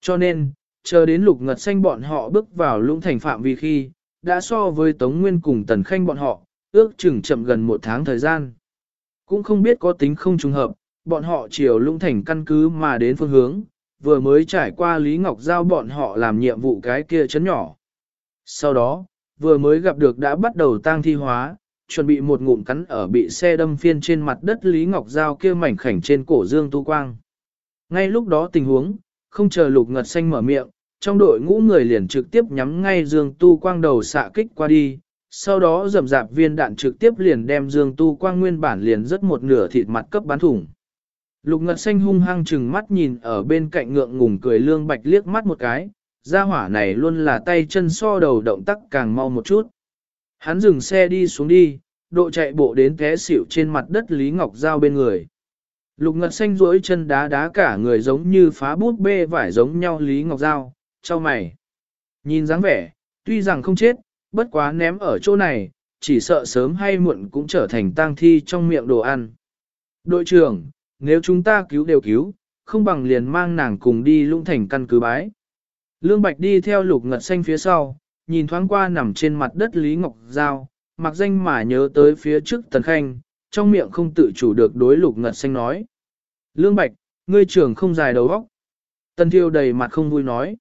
Cho nên, chờ đến Lục Ngật Xanh bọn họ bước vào lũng thành phạm vi khi, đã so với Tống Nguyên cùng Tần Khanh bọn họ, ước chừng chậm gần một tháng thời gian. Cũng không biết có tính không trùng hợp, bọn họ chiều lũng thành căn cứ mà đến phương hướng, vừa mới trải qua Lý Ngọc Giao bọn họ làm nhiệm vụ cái kia chấn nhỏ. Sau đó, vừa mới gặp được đã bắt đầu tang thi hóa, chuẩn bị một ngụm cắn ở bị xe đâm phiên trên mặt đất Lý Ngọc Giao kia mảnh khảnh trên cổ Dương Tu Quang. Ngay lúc đó tình huống, không chờ lục ngật xanh mở miệng, trong đội ngũ người liền trực tiếp nhắm ngay Dương Tu Quang đầu xạ kích qua đi, sau đó rầm rạp viên đạn trực tiếp liền đem Dương Tu Quang nguyên bản liền rất một nửa thịt mặt cấp bán thủng. Lục Ngật Xanh hung hăng chừng mắt nhìn ở bên cạnh ngượng ngùng cười Lương Bạch liếc mắt một cái, gia hỏa này luôn là tay chân so đầu động tác càng mau một chút. Hắn dừng xe đi xuống đi, độ chạy bộ đến té xỉu trên mặt đất Lý Ngọc Giao bên người. Lục Ngật Xanh duỗi chân đá đá cả người giống như phá bút bê vải giống nhau Lý Ngọc Giao, cho mày. Nhìn dáng vẻ, tuy rằng không chết, bất quá ném ở chỗ này, chỉ sợ sớm hay muộn cũng trở thành tang thi trong miệng đồ ăn. Đội trưởng, nếu chúng ta cứu đều cứu, không bằng liền mang nàng cùng đi lũng thành căn cứ bái. Lương Bạch đi theo lục ngật xanh phía sau, nhìn thoáng qua nằm trên mặt đất Lý Ngọc Giao, mặc danh mà nhớ tới phía trước Tần Khanh, trong miệng không tự chủ được đối lục ngật xanh nói. Lương Bạch, ngươi trưởng không dài đầu óc. Tần Thiêu đầy mặt không vui nói.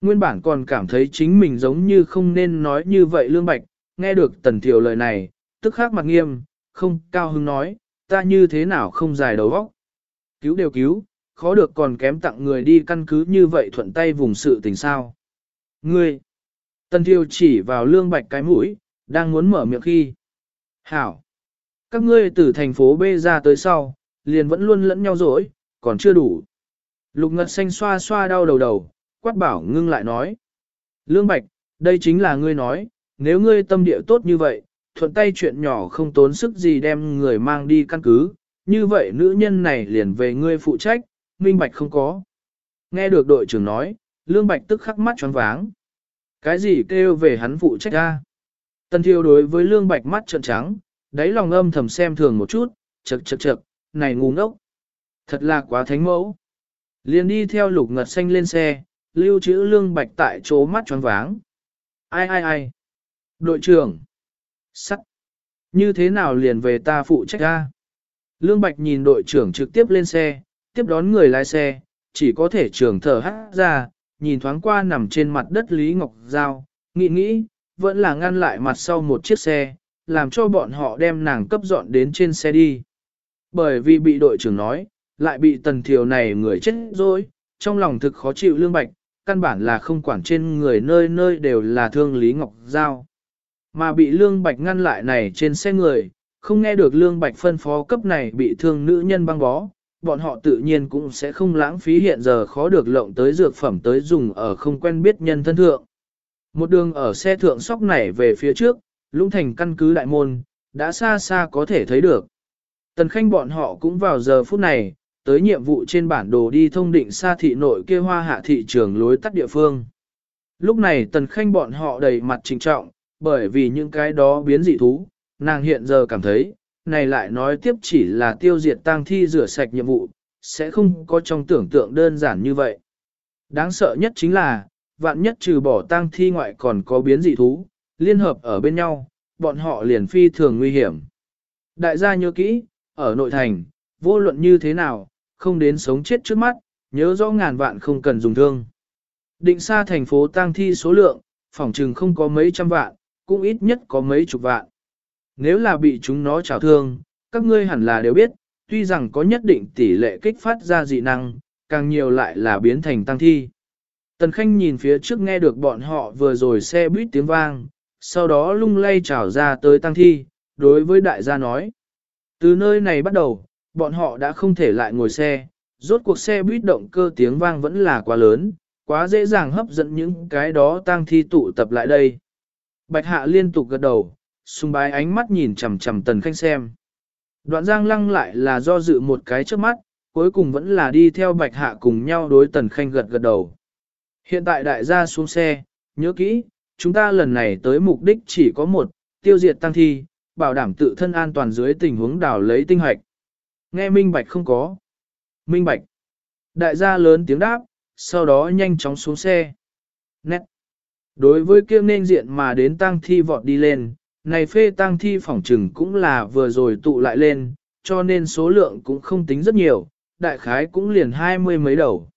Nguyên bản còn cảm thấy chính mình giống như không nên nói như vậy Lương Bạch, nghe được Tần Thiều lời này, tức khắc mặt nghiêm, không cao hứng nói, ta như thế nào không dài đầu óc. Cứu đều cứu, khó được còn kém tặng người đi căn cứ như vậy thuận tay vùng sự tình sao. Ngươi, Tần Thiêu chỉ vào Lương Bạch cái mũi, đang muốn mở miệng khi. Hảo, các ngươi từ thành phố B ra tới sau, liền vẫn luôn lẫn nhau dối, còn chưa đủ. Lục Ngật Xanh xoa xoa đau đầu đầu, quát bảo ngưng lại nói. Lương Bạch, đây chính là ngươi nói, nếu ngươi tâm địa tốt như vậy, thuận tay chuyện nhỏ không tốn sức gì đem người mang đi căn cứ, như vậy nữ nhân này liền về ngươi phụ trách, minh bạch không có. Nghe được đội trưởng nói, Lương Bạch tức khắc mắt tròn váng. Cái gì kêu về hắn phụ trách ta? Tần thiêu đối với Lương Bạch mắt trợn trắng, đáy lòng âm thầm xem thường một chút, chật chật chật, này ngu ngốc. Thật là quá thánh mẫu. Liền đi theo lục ngật xanh lên xe, lưu trữ Lương Bạch tại chỗ mắt tròn váng. Ai ai ai? Đội trưởng! Sắt! Như thế nào liền về ta phụ trách ta? Lương Bạch nhìn đội trưởng trực tiếp lên xe, tiếp đón người lái xe, chỉ có thể trường thở hát ra, nhìn thoáng qua nằm trên mặt đất Lý Ngọc Giao, nghĩ nghĩ, vẫn là ngăn lại mặt sau một chiếc xe, làm cho bọn họ đem nàng cấp dọn đến trên xe đi. Bởi vì bị đội trưởng nói, lại bị tần thiều này người chết rồi, trong lòng thực khó chịu lương bạch, căn bản là không quản trên người nơi nơi đều là thương Lý Ngọc Giao. Mà bị lương bạch ngăn lại này trên xe người, không nghe được lương bạch phân phó cấp này bị thương nữ nhân băng bó, bọn họ tự nhiên cũng sẽ không lãng phí hiện giờ khó được lộng tới dược phẩm tới dùng ở không quen biết nhân thân thượng. Một đường ở xe thượng sóc nảy về phía trước, lũng thành căn cứ đại môn, đã xa xa có thể thấy được. Tần khanh bọn họ cũng vào giờ phút này, tới nhiệm vụ trên bản đồ đi thông định xa thị nội kia hoa hạ thị trường lối tắt địa phương. Lúc này tần khanh bọn họ đầy mặt trình trọng, bởi vì những cái đó biến dị thú, nàng hiện giờ cảm thấy, này lại nói tiếp chỉ là tiêu diệt tang thi rửa sạch nhiệm vụ, sẽ không có trong tưởng tượng đơn giản như vậy. Đáng sợ nhất chính là, vạn nhất trừ bỏ tang thi ngoại còn có biến dị thú, liên hợp ở bên nhau, bọn họ liền phi thường nguy hiểm. Đại gia nhớ kỹ, ở nội thành, vô luận như thế nào, không đến sống chết trước mắt, nhớ rõ ngàn vạn không cần dùng thương. Định xa thành phố tang thi số lượng, phòng trừng không có mấy trăm vạn, cũng ít nhất có mấy chục vạn. Nếu là bị chúng nó trào thương, các ngươi hẳn là đều biết, tuy rằng có nhất định tỷ lệ kích phát ra dị năng, càng nhiều lại là biến thành tăng thi. Tần Khanh nhìn phía trước nghe được bọn họ vừa rồi xe buýt tiếng vang, sau đó lung lay trào ra tới tăng thi, đối với đại gia nói. Từ nơi này bắt đầu, bọn họ đã không thể lại ngồi xe, rốt cuộc xe buýt động cơ tiếng vang vẫn là quá lớn, quá dễ dàng hấp dẫn những cái đó tăng thi tụ tập lại đây. Bạch Hạ liên tục gật đầu, sùng bái ánh mắt nhìn chằm chằm tần khanh xem. Đoạn giang lăng lại là do dự một cái trước mắt, cuối cùng vẫn là đi theo bạch hạ cùng nhau đối tần khanh gật gật đầu. Hiện tại đại gia xuống xe, nhớ kỹ, chúng ta lần này tới mục đích chỉ có một, tiêu diệt tăng thi, bảo đảm tự thân an toàn dưới tình huống đảo lấy tinh hoạch. Nghe minh bạch không có. Minh bạch. Đại gia lớn tiếng đáp, sau đó nhanh chóng xuống xe. Nét. Đối với kia nên diện mà đến tăng thi vọt đi lên, này phê tăng thi phỏng trừng cũng là vừa rồi tụ lại lên, cho nên số lượng cũng không tính rất nhiều, đại khái cũng liền hai mươi mấy đầu.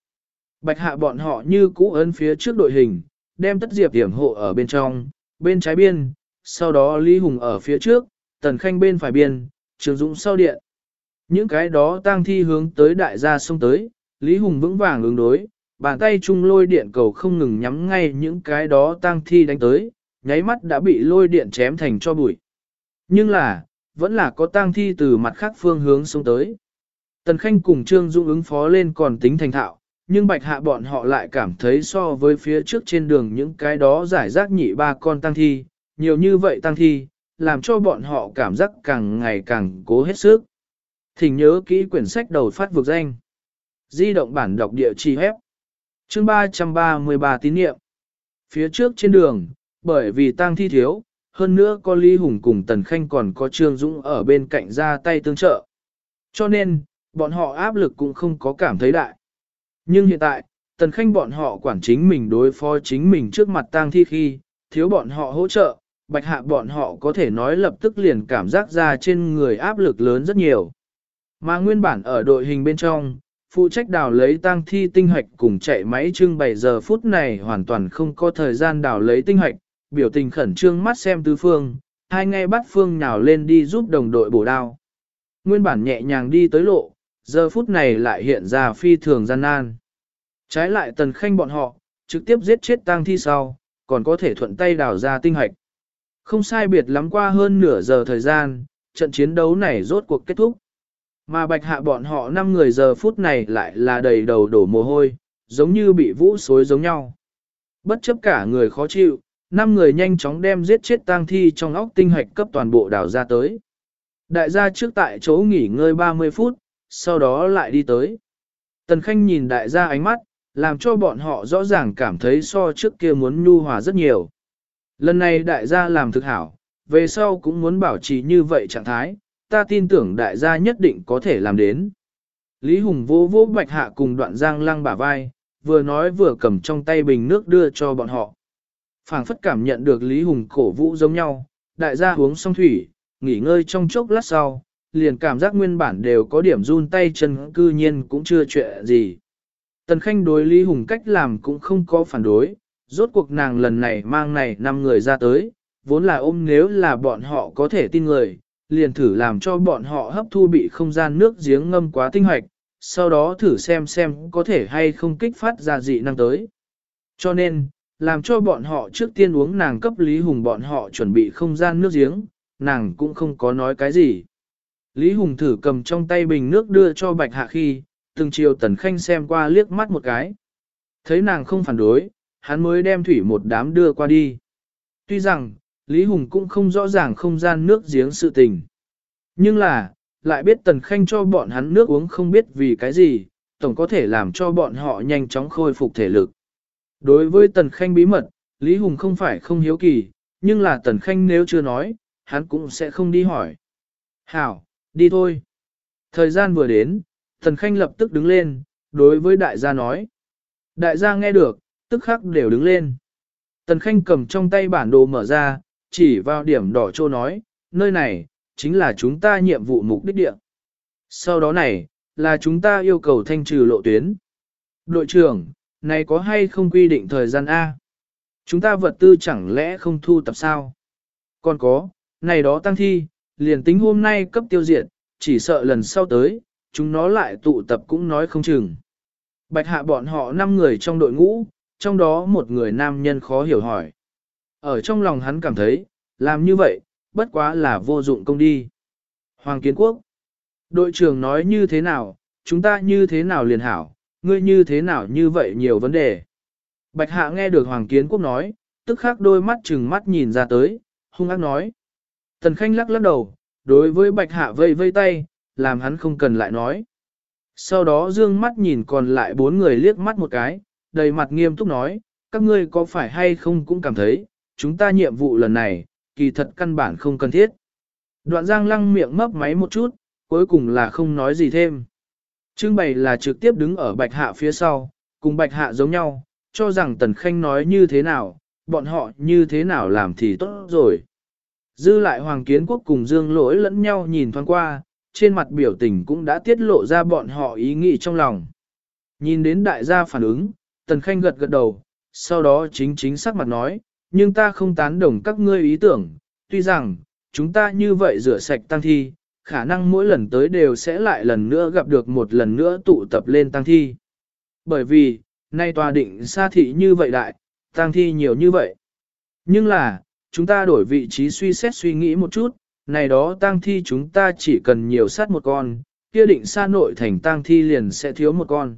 Bạch hạ bọn họ như cũ ấn phía trước đội hình, đem tất diệp điểm hộ ở bên trong, bên trái biên, sau đó Lý Hùng ở phía trước, Tần Khanh bên phải biên, Trường Dũng sau điện. Những cái đó tang thi hướng tới đại gia sông tới, Lý Hùng vững vàng ứng đối, bàn tay chung lôi điện cầu không ngừng nhắm ngay những cái đó tang thi đánh tới, nháy mắt đã bị lôi điện chém thành cho bụi. Nhưng là, vẫn là có tang thi từ mặt khác phương hướng xuống tới. Tần Khanh cùng Trương Dung ứng phó lên còn tính thành thạo, nhưng bạch hạ bọn họ lại cảm thấy so với phía trước trên đường những cái đó giải rác nhị ba con tăng thi, nhiều như vậy tăng thi, làm cho bọn họ cảm giác càng ngày càng cố hết sức. Thỉnh nhớ kỹ quyển sách đầu phát vực danh. Di động bản đọc địa chỉ hép. Chương 333 tín niệm. Phía trước trên đường, bởi vì tang thi thiếu, hơn nữa có Lý Hùng cùng Tần Khanh còn có Trương Dũng ở bên cạnh ra tay tương trợ. Cho nên, bọn họ áp lực cũng không có cảm thấy đại. Nhưng hiện tại, Tần Khanh bọn họ quản chính mình đối phó chính mình trước mặt tang thi khi, thiếu bọn họ hỗ trợ, bạch hạ bọn họ có thể nói lập tức liền cảm giác ra trên người áp lực lớn rất nhiều. Mà nguyên bản ở đội hình bên trong, phụ trách đào lấy tang thi tinh hạch cùng chạy máy trưng bày giờ phút này hoàn toàn không có thời gian đào lấy tinh hạch biểu tình khẩn trương mắt xem tứ phương, hai ngay bắt phương nhào lên đi giúp đồng đội bổ đao. Nguyên bản nhẹ nhàng đi tới lộ, giờ phút này lại hiện ra phi thường gian nan. Trái lại tần khanh bọn họ, trực tiếp giết chết tang thi sau, còn có thể thuận tay đào ra tinh hạch. Không sai biệt lắm qua hơn nửa giờ thời gian, trận chiến đấu này rốt cuộc kết thúc. Mà bạch hạ bọn họ 5 người giờ phút này lại là đầy đầu đổ mồ hôi, giống như bị vũ xối giống nhau. Bất chấp cả người khó chịu, 5 người nhanh chóng đem giết chết tang thi trong óc tinh hoạch cấp toàn bộ đảo ra tới. Đại gia trước tại chỗ nghỉ ngơi 30 phút, sau đó lại đi tới. Tần Khanh nhìn đại gia ánh mắt, làm cho bọn họ rõ ràng cảm thấy so trước kia muốn nhu hòa rất nhiều. Lần này đại gia làm thực hảo, về sau cũng muốn bảo trì như vậy trạng thái, ta tin tưởng đại gia nhất định có thể làm đến. Lý Hùng vô vô bạch hạ cùng đoạn giang lăng bả vai, vừa nói vừa cầm trong tay bình nước đưa cho bọn họ phảng phất cảm nhận được Lý Hùng cổ vũ giống nhau, đại gia uống xong thủy, nghỉ ngơi trong chốc lát sau, liền cảm giác nguyên bản đều có điểm run tay chân cư nhiên cũng chưa chuyện gì. Tần Khanh đối Lý Hùng cách làm cũng không có phản đối, rốt cuộc nàng lần này mang này 5 người ra tới, vốn là ôm nếu là bọn họ có thể tin người, liền thử làm cho bọn họ hấp thu bị không gian nước giếng ngâm quá tinh hoạch, sau đó thử xem xem có thể hay không kích phát ra dị năng tới. Cho nên, làm cho bọn họ trước tiên uống nàng cấp Lý Hùng bọn họ chuẩn bị không gian nước giếng, nàng cũng không có nói cái gì. Lý Hùng thử cầm trong tay bình nước đưa cho Bạch Hạ khi, từng chiều Tần Khanh xem qua liếc mắt một cái. Thấy nàng không phản đối, hắn mới đem thủy một đám đưa qua đi. Tuy rằng, Lý Hùng cũng không rõ ràng không gian nước giếng sự tình. Nhưng là, lại biết Tần Khanh cho bọn hắn nước uống không biết vì cái gì, tổng có thể làm cho bọn họ nhanh chóng khôi phục thể lực. Đối với Tần Khanh bí mật, Lý Hùng không phải không hiếu kỳ, nhưng là Tần Khanh nếu chưa nói, hắn cũng sẽ không đi hỏi. Hảo, đi thôi. Thời gian vừa đến, Tần Khanh lập tức đứng lên, đối với đại gia nói. Đại gia nghe được, tức khắc đều đứng lên. Tần Khanh cầm trong tay bản đồ mở ra, chỉ vào điểm đỏ trô nói, nơi này, chính là chúng ta nhiệm vụ mục đích địa. Sau đó này, là chúng ta yêu cầu thanh trừ lộ tuyến. Đội trưởng, này có hay không quy định thời gian A? Chúng ta vật tư chẳng lẽ không thu tập sao? Còn có, này đó tăng thi, liền tính hôm nay cấp tiêu diệt, chỉ sợ lần sau tới, chúng nó lại tụ tập cũng nói không chừng. Bạch hạ bọn họ 5 người trong đội ngũ, trong đó một người nam nhân khó hiểu hỏi. Ở trong lòng hắn cảm thấy, làm như vậy, bất quá là vô dụng công đi. Hoàng Kiến Quốc, đội trưởng nói như thế nào, chúng ta như thế nào liền hảo, ngươi như thế nào như vậy nhiều vấn đề. Bạch Hạ nghe được Hoàng Kiến Quốc nói, tức khắc đôi mắt chừng mắt nhìn ra tới, hung ác nói. Tần Khanh lắc lắc đầu, đối với Bạch Hạ vây vây tay, làm hắn không cần lại nói. Sau đó dương mắt nhìn còn lại bốn người liếc mắt một cái, đầy mặt nghiêm túc nói, các ngươi có phải hay không cũng cảm thấy, chúng ta nhiệm vụ lần này, kỳ thật căn bản không cần thiết. Đoạn giang lăng miệng mấp máy một chút, cuối cùng là không nói gì thêm. Trưng bày là trực tiếp đứng ở bạch hạ phía sau, cùng bạch hạ giống nhau, cho rằng tần khanh nói như thế nào, bọn họ như thế nào làm thì tốt rồi. Dư lại Hoàng Kiến Quốc cùng Dương lỗi lẫn nhau nhìn thoáng qua, trên mặt biểu tình cũng đã tiết lộ ra bọn họ ý nghĩ trong lòng. Nhìn đến đại gia phản ứng, Tần Khanh gật gật đầu, sau đó chính chính sắc mặt nói, nhưng ta không tán đồng các ngươi ý tưởng, tuy rằng, chúng ta như vậy rửa sạch tăng thi, khả năng mỗi lần tới đều sẽ lại lần nữa gặp được một lần nữa tụ tập lên tăng thi. Bởi vì, nay tòa định xa thị như vậy đại, tăng thi nhiều như vậy. Nhưng là, chúng ta đổi vị trí suy xét suy nghĩ một chút, này đó tang thi chúng ta chỉ cần nhiều sát một con, kia định xa nội thành tang thi liền sẽ thiếu một con.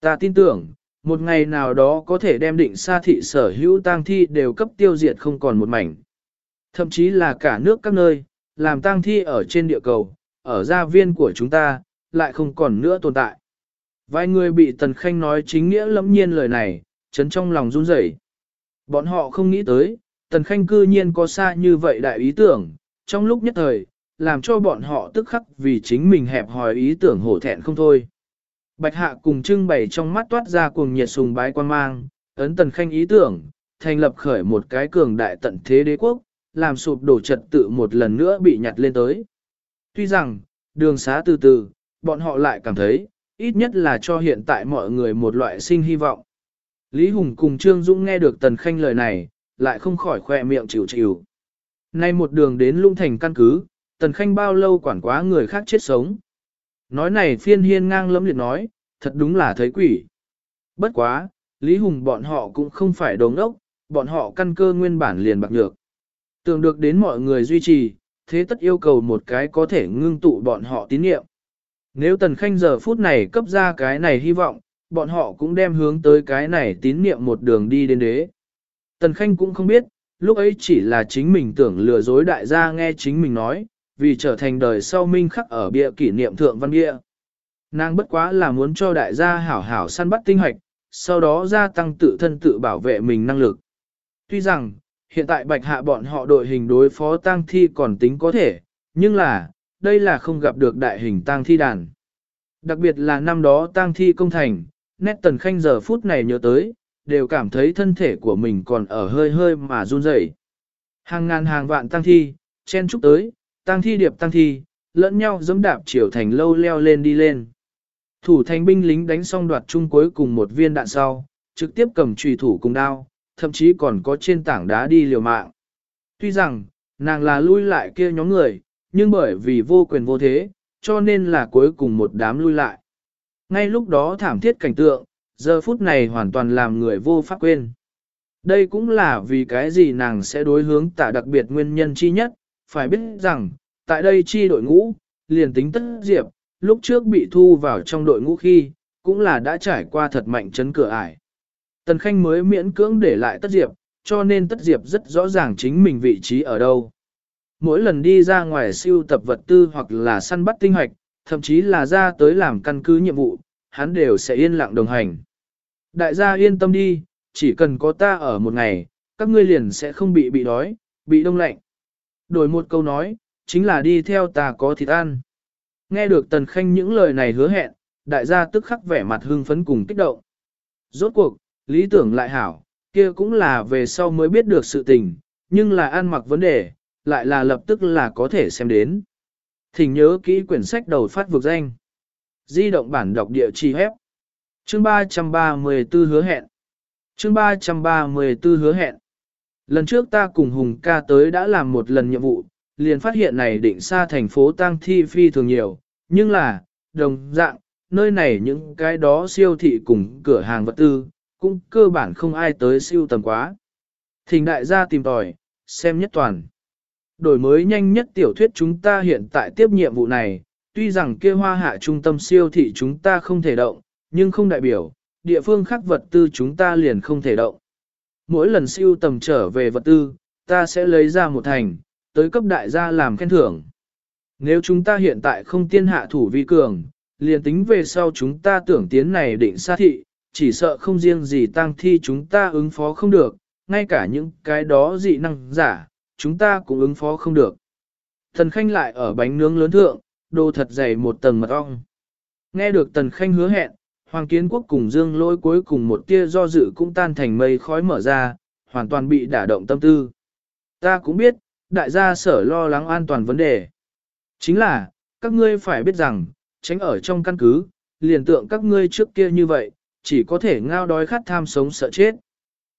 Ta tin tưởng, một ngày nào đó có thể đem định xa thị sở hữu tang thi đều cấp tiêu diệt không còn một mảnh. Thậm chí là cả nước các nơi, làm tang thi ở trên địa cầu, ở gia viên của chúng ta, lại không còn nữa tồn tại. Vài người bị Tần Khanh nói chính nghĩa lẫm nhiên lời này, chấn trong lòng run rẩy. Bọn họ không nghĩ tới, Tần Khanh cư nhiên có xa như vậy đại ý tưởng, trong lúc nhất thời, làm cho bọn họ tức khắc vì chính mình hẹp hòi ý tưởng hổ thẹn không thôi. Bạch Hạ cùng trưng bày trong mắt toát ra cuồng nhiệt sùng bái quan mang, ấn Tần Khanh ý tưởng, thành lập khởi một cái cường đại tận thế đế quốc, làm sụp đổ trật tự một lần nữa bị nhặt lên tới. Tuy rằng, đường xá từ từ, bọn họ lại cảm thấy, ít nhất là cho hiện tại mọi người một loại sinh hy vọng. Lý Hùng cùng Trương Dũng nghe được Tần Khanh lời này, lại không khỏi khoe miệng chịu chịu. Nay một đường đến lung thành căn cứ, Tần Khanh bao lâu quản quá người khác chết sống. Nói này phiên hiên ngang lẫm liệt nói, thật đúng là thấy quỷ. Bất quá, Lý Hùng bọn họ cũng không phải đồng ốc, bọn họ căn cơ nguyên bản liền bạc nhược. Tưởng được đến mọi người duy trì, thế tất yêu cầu một cái có thể ngưng tụ bọn họ tín nhiệm. Nếu Tần Khanh giờ phút này cấp ra cái này hy vọng, bọn họ cũng đem hướng tới cái này tín niệm một đường đi đến đế. Tần Khanh cũng không biết, lúc ấy chỉ là chính mình tưởng lừa dối đại gia nghe chính mình nói, vì trở thành đời sau minh khắc ở bia kỷ niệm thượng văn bia. Nàng bất quá là muốn cho đại gia hảo hảo săn bắt tinh hoạch, sau đó gia tăng tự thân tự bảo vệ mình năng lực. Tuy rằng, hiện tại bạch hạ bọn họ đội hình đối phó tang thi còn tính có thể, nhưng là, đây là không gặp được đại hình tang thi đàn. Đặc biệt là năm đó tang thi công thành, nét tần khanh giờ phút này nhớ tới, đều cảm thấy thân thể của mình còn ở hơi hơi mà run rẩy. Hàng ngàn hàng vạn tang thi, chen chúc tới, tang thi điệp tang thi, lẫn nhau giẫm đạp chiều thành lâu leo lên đi lên. Thủ thành binh lính đánh xong đoạt chung cuối cùng một viên đạn sau, trực tiếp cầm trùy thủ cùng đao, thậm chí còn có trên tảng đá đi liều mạng. Tuy rằng, nàng là lui lại kia nhóm người, nhưng bởi vì vô quyền vô thế, cho nên là cuối cùng một đám lui lại. Ngay lúc đó thảm thiết cảnh tượng, giờ phút này hoàn toàn làm người vô pháp quên. Đây cũng là vì cái gì nàng sẽ đối hướng tả đặc biệt nguyên nhân chi nhất, phải biết rằng, tại đây chi đội ngũ, liền tính tất diệp, lúc trước bị thu vào trong đội ngũ khi, cũng là đã trải qua thật mạnh chấn cửa ải. Tần Khanh mới miễn cưỡng để lại tất diệp, cho nên tất diệp rất rõ ràng chính mình vị trí ở đâu. Mỗi lần đi ra ngoài siêu tập vật tư hoặc là săn bắt tinh hoạch, thậm chí là ra tới làm căn cứ nhiệm vụ, hắn đều sẽ yên lặng đồng hành. Đại gia yên tâm đi, chỉ cần có ta ở một ngày, các ngươi liền sẽ không bị bị đói, bị đông lạnh. Đổi một câu nói, chính là đi theo ta có thịt ăn. Nghe được Tần Khanh những lời này hứa hẹn, đại gia tức khắc vẻ mặt hưng phấn cùng kích động. Rốt cuộc, lý tưởng lại hảo, kia cũng là về sau mới biết được sự tình, nhưng là ăn mặc vấn đề, lại là lập tức là có thể xem đến. Thỉnh nhớ kỹ quyển sách đầu phát vực danh. Di động bản đọc địa chỉ hép. Chương 334 hứa hẹn. Chương 334 hứa hẹn. Lần trước ta cùng Hùng ca tới đã làm một lần nhiệm vụ, liền phát hiện này định xa thành phố tang thi phi thường nhiều, nhưng là, đồng dạng, nơi này những cái đó siêu thị cùng cửa hàng vật tư, cũng cơ bản không ai tới siêu tầm quá. Thỉnh đại gia tìm tòi, xem nhất toàn. Đổi mới nhanh nhất tiểu thuyết chúng ta hiện tại tiếp nhiệm vụ này, tuy rằng kia hoa hạ trung tâm siêu thị chúng ta không thể động, nhưng không đại biểu, địa phương khác vật tư chúng ta liền không thể động. Mỗi lần siêu tầm trở về vật tư, ta sẽ lấy ra một thành, tới cấp đại gia làm khen thưởng. Nếu chúng ta hiện tại không tiên hạ thủ vi cường, liền tính về sau chúng ta tưởng tiến này định xa thị, chỉ sợ không riêng gì tang thi chúng ta ứng phó không được, ngay cả những cái đó dị năng giả, chúng ta cũng ứng phó không được. Thần Khanh lại ở bánh nướng lớn thượng, đồ thật dày một tầng mật ong. Nghe được Tần Khanh hứa hẹn, Hoàng Kiến Quốc cùng Dương Lỗi cuối cùng một tia do dự cũng tan thành mây khói mở ra, hoàn toàn bị đả động tâm tư. Ta cũng biết, đại gia sở lo lắng an toàn vấn đề. Chính là, các ngươi phải biết rằng, tránh ở trong căn cứ, liền tượng các ngươi trước kia như vậy, chỉ có thể ngao đói khát tham sống sợ chết.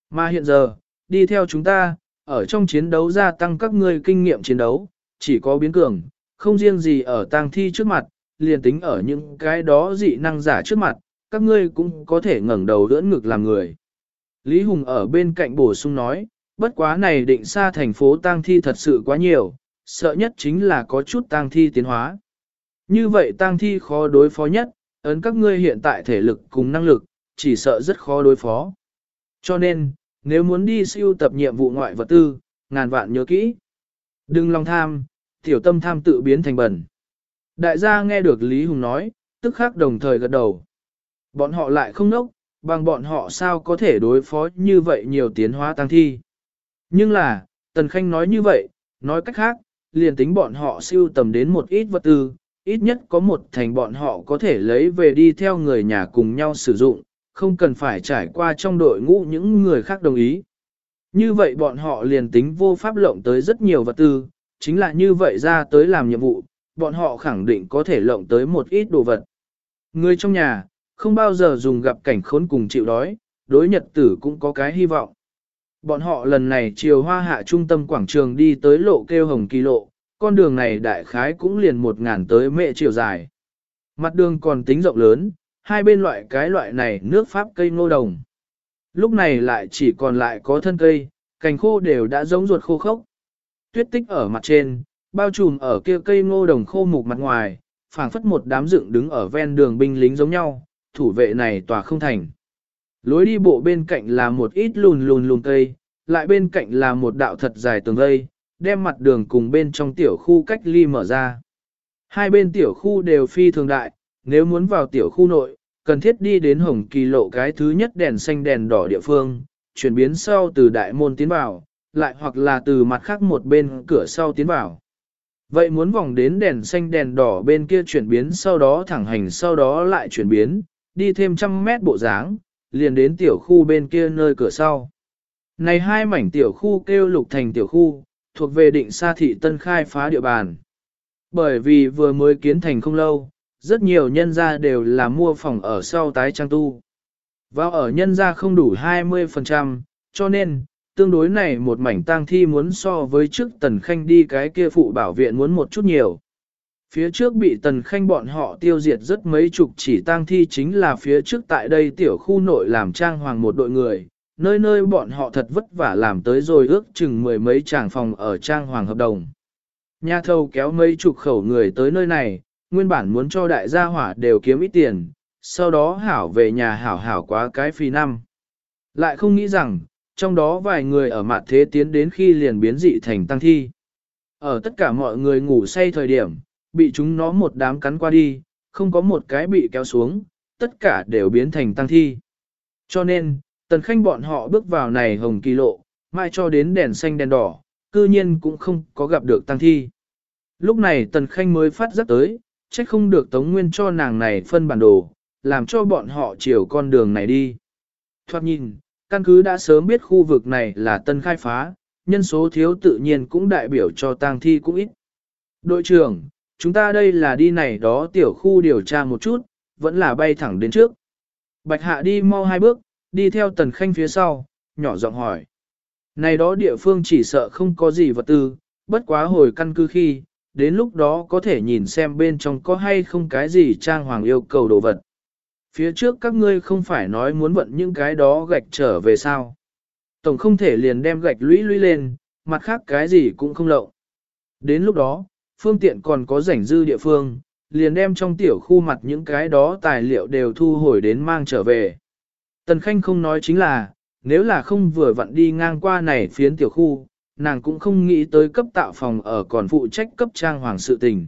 Mà hiện giờ, đi theo chúng ta, ở trong chiến đấu gia tăng các ngươi kinh nghiệm chiến đấu, chỉ có biến cường, không riêng gì ở tang thi trước mặt, liền tính ở những cái đó dị năng giả trước mặt, các ngươi cũng có thể ngẩng đầu đỡ ngực làm người. Lý Hùng ở bên cạnh bổ sung nói, bất quá này định xa thành phố tang thi thật sự quá nhiều, sợ nhất chính là có chút tang thi tiến hóa. Như vậy tang thi khó đối phó nhất, ấn các ngươi hiện tại thể lực cùng năng lực, chỉ sợ rất khó đối phó. Cho nên, nếu muốn đi siêu tập nhiệm vụ ngoại vật tư, ngàn vạn nhớ kỹ. Đừng lòng tham, tiểu tâm tham tự biến thành bẩn. Đại gia nghe được Lý Hùng nói, tức khắc đồng thời gật đầu. Bọn họ lại không nốc, bằng bọn họ sao có thể đối phó như vậy nhiều tiến hóa tăng thi. Nhưng là, Tần Khanh nói như vậy, nói cách khác, liền tính bọn họ siêu tầm đến một ít vật tư, ít nhất có một thành bọn họ có thể lấy về đi theo người nhà cùng nhau sử dụng, không cần phải trải qua trong đội ngũ những người khác đồng ý. Như vậy bọn họ liền tính vô pháp lộng tới rất nhiều vật tư, chính là như vậy ra tới làm nhiệm vụ, bọn họ khẳng định có thể lộng tới một ít đồ vật. Người trong nhà, không bao giờ dùng gặp cảnh khốn cùng chịu đói, đối nhật tử cũng có cái hy vọng. Bọn họ lần này chiều hoa hạ trung tâm quảng trường đi tới lộ kêu hồng kỳ lộ, con đường này đại khái cũng liền một ngàn tới mệ chiều dài. Mặt đường còn tính rộng lớn, hai bên loại cái loại này nước pháp cây ngô đồng. Lúc này lại chỉ còn lại có thân cây, cành khô đều đã giống ruột khô khốc. Tuyết tích ở mặt trên, bao trùm ở kia cây ngô đồng khô mục mặt ngoài, phảng phất một đám dựng đứng ở ven đường binh lính giống nhau, thủ vệ này tòa không thành. Lối đi bộ bên cạnh là một ít lùn lùn lùn cây, lại bên cạnh là một đạo thật dài tường vây, đem mặt đường cùng bên trong tiểu khu cách ly mở ra. Hai bên tiểu khu đều phi thường đại, nếu muốn vào tiểu khu nội, cần thiết đi đến hồng kỳ lộ cái thứ nhất đèn xanh đèn đỏ địa phương, chuyển biến sau từ đại môn tiến vào, lại hoặc là từ mặt khác một bên cửa sau tiến vào. Vậy muốn vòng đến đèn xanh đèn đỏ bên kia chuyển biến sau đó thẳng hành sau đó lại chuyển biến, đi thêm trăm mét bộ dáng, liền đến tiểu khu bên kia nơi cửa sau. Này hai mảnh tiểu khu kêu lục thành tiểu khu, thuộc về định xa thị tân khai phá địa bàn. Bởi vì vừa mới kiến thành không lâu, rất nhiều nhân gia đều là mua phòng ở sau tái trang tu. Vào ở nhân gia không đủ 20%, cho nên, tương đối này một mảnh tang thi muốn so với trước tần khanh đi cái kia phụ bảo viện muốn một chút nhiều. Phía trước bị tần khanh bọn họ tiêu diệt rất mấy chục chỉ tang thi chính là phía trước tại đây tiểu khu nội làm trang hoàng một đội người, nơi nơi bọn họ thật vất vả làm tới rồi ước chừng mười mấy tràng phòng ở trang hoàng hợp đồng. Nhà thầu kéo mấy chục khẩu người tới nơi này, nguyên bản muốn cho đại gia hỏa đều kiếm ít tiền, sau đó hảo về nhà hảo hảo quá cái phi năm. Lại không nghĩ rằng, trong đó vài người ở mặt thế tiến đến khi liền biến dị thành tăng thi. Ở tất cả mọi người ngủ say thời điểm, bị chúng nó một đám cắn qua đi, không có một cái bị kéo xuống, tất cả đều biến thành tăng thi. Cho nên, tần khanh bọn họ bước vào này hồng kỳ lộ, mai cho đến đèn xanh đèn đỏ, cư nhiên cũng không có gặp được tăng thi. Lúc này tần khanh mới phát giác tới, trách không được tống nguyên cho nàng này phân bản đồ, làm cho bọn họ chiều con đường này đi. Thoát nhìn, căn cứ đã sớm biết khu vực này là tân khai phá, nhân số thiếu tự nhiên cũng đại biểu cho tang thi cũng ít. Đội trưởng, chúng ta đây là đi này đó tiểu khu điều tra một chút, vẫn là bay thẳng đến trước. Bạch hạ đi mau hai bước, đi theo tần khanh phía sau, nhỏ giọng hỏi. Này đó địa phương chỉ sợ không có gì vật tư, bất quá hồi căn cứ khi, đến lúc đó có thể nhìn xem bên trong có hay không cái gì trang hoàng yêu cầu đồ vật. Phía trước các ngươi không phải nói muốn vận những cái đó gạch trở về sao. Tổng không thể liền đem gạch lũy lũy lên, mặt khác cái gì cũng không lậu. Đến lúc đó, phương tiện còn có rảnh dư địa phương, liền đem trong tiểu khu mặt những cái đó tài liệu đều thu hồi đến mang trở về. Tần Khanh không nói chính là, nếu là không vừa vặn đi ngang qua này phiến tiểu khu, nàng cũng không nghĩ tới cấp tạo phòng ở còn phụ trách cấp trang hoàng sự tình.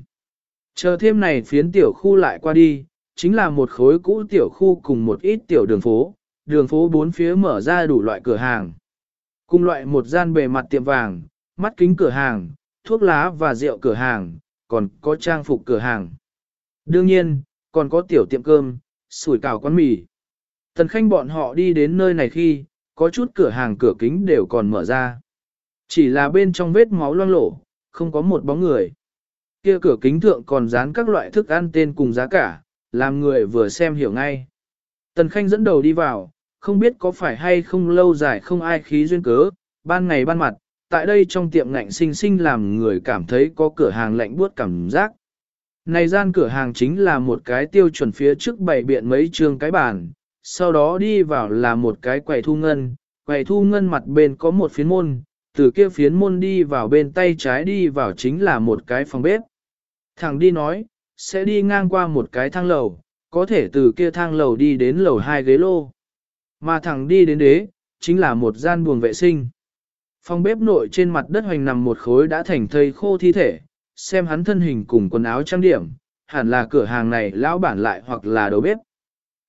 Chờ thêm này phiến tiểu khu lại qua đi, chính là một khối cũ tiểu khu cùng một ít tiểu đường phố, đường phố bốn phía mở ra đủ loại cửa hàng. Cùng loại một gian bề mặt tiệm vàng, mắt kính cửa hàng, thuốc lá và rượu cửa hàng, còn có trang phục cửa hàng. Đương nhiên, còn có tiểu tiệm cơm, sủi cảo quán mì. Tần khanh bọn họ đi đến nơi này khi, có chút cửa hàng cửa kính đều còn mở ra. Chỉ là bên trong vết máu loang lổ, không có một bóng người. Kia cửa kính thượng còn dán các loại thức ăn tên cùng giá cả, làm người vừa xem hiểu ngay. Tần Khanh dẫn đầu đi vào, không biết có phải hay không lâu dài không ai khí duyên cớ, ban ngày ban mặt, tại đây trong tiệm ngạnh sinh sinh làm người cảm thấy có cửa hàng lạnh buốt cảm giác. Này gian cửa hàng chính là một cái tiêu chuẩn phía trước bày biện mấy trường cái bàn, sau đó đi vào là một cái quầy thu ngân, quầy thu ngân mặt bên có một phiến môn, từ kia phiến môn đi vào bên tay trái đi vào chính là một cái phòng bếp. Thằng đi nói, sẽ đi ngang qua một cái thang lầu, có thể từ kia thang lầu đi đến lầu hai ghế lô. Mà thằng đi đến đế, chính là một gian buồng vệ sinh. Phòng bếp nội trên mặt đất hoành nằm một khối đã thành thây khô thi thể, xem hắn thân hình cùng quần áo trang điểm, hẳn là cửa hàng này lão bản lại hoặc là đầu bếp.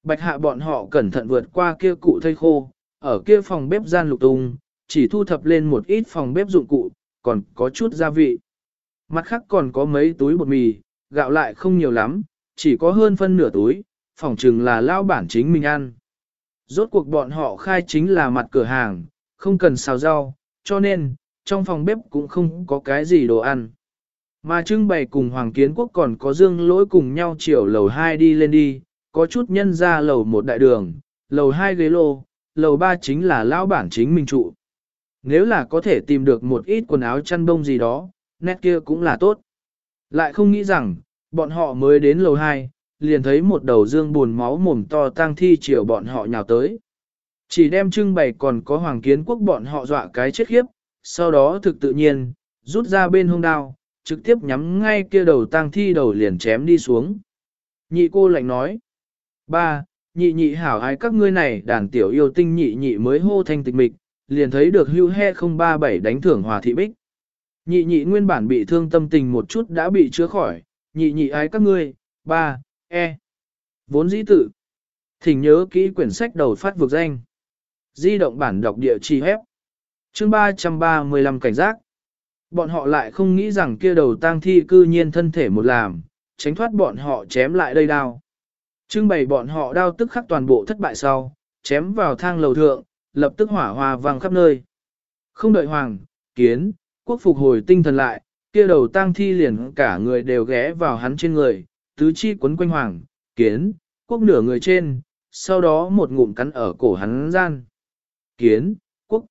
Bạch hạ bọn họ cẩn thận vượt qua kia cụ thây khô, ở kia phòng bếp gian lục tung, chỉ thu thập lên một ít phòng bếp dụng cụ, còn có chút gia vị. Mặt khác còn có mấy túi bột mì, gạo lại không nhiều lắm, chỉ có hơn phân nửa túi, phòng chừng là lao bản chính mình ăn. Rốt cuộc bọn họ khai chính là mặt cửa hàng, không cần xào rau, cho nên, trong phòng bếp cũng không có cái gì đồ ăn. Mà trưng bày cùng Hoàng Kiến Quốc còn có dương lỗi cùng nhau chiều lầu 2 đi lên đi, có chút nhân ra lầu một đại đường, lầu 2 ghế lô, lầu 3 chính là lão bản chính mình trụ. Nếu là có thể tìm được một ít quần áo chăn bông gì đó, nét kia cũng là tốt. Lại không nghĩ rằng, bọn họ mới đến lầu 2, liền thấy một đầu dương buồn máu mồm to tang thi chiều bọn họ nhào tới. Chỉ đem trưng bày còn có hoàng kiến quốc bọn họ dọa cái chết khiếp, sau đó thực tự nhiên, rút ra bên hông đao, trực tiếp nhắm ngay kia đầu tang thi đầu liền chém đi xuống. Nhị cô lạnh nói, ba, nhị nhị hảo ai các ngươi này đàn tiểu yêu tinh nhị nhị mới hô thanh tịch mịch, liền thấy được hưu he 037 đánh thưởng hòa thị bích. Nhị nhị nguyên bản bị thương tâm tình một chút đã bị chữa khỏi, nhị nhị ái các ngươi, ba, e. Vốn dĩ tự. Thỉnh nhớ kỹ quyển sách đầu phát vực danh. Di động bản đọc địa chỉ hép. Chương 335 cảnh giác. Bọn họ lại không nghĩ rằng kia đầu tang thi cư nhiên thân thể một làm, tránh thoát bọn họ chém lại đây đao. Trưng bày bọn họ đao tức khắc toàn bộ thất bại sau, chém vào thang lầu thượng, lập tức hỏa hoa vang khắp nơi. Không đợi hoàng, kiến, quốc phục hồi tinh thần lại, kia đầu tang thi liền cả người đều ghé vào hắn trên người, tứ chi quấn quanh hoàng, kiến, quốc nửa người trên, sau đó một ngụm cắn ở cổ hắn gian. Kiến, quốc,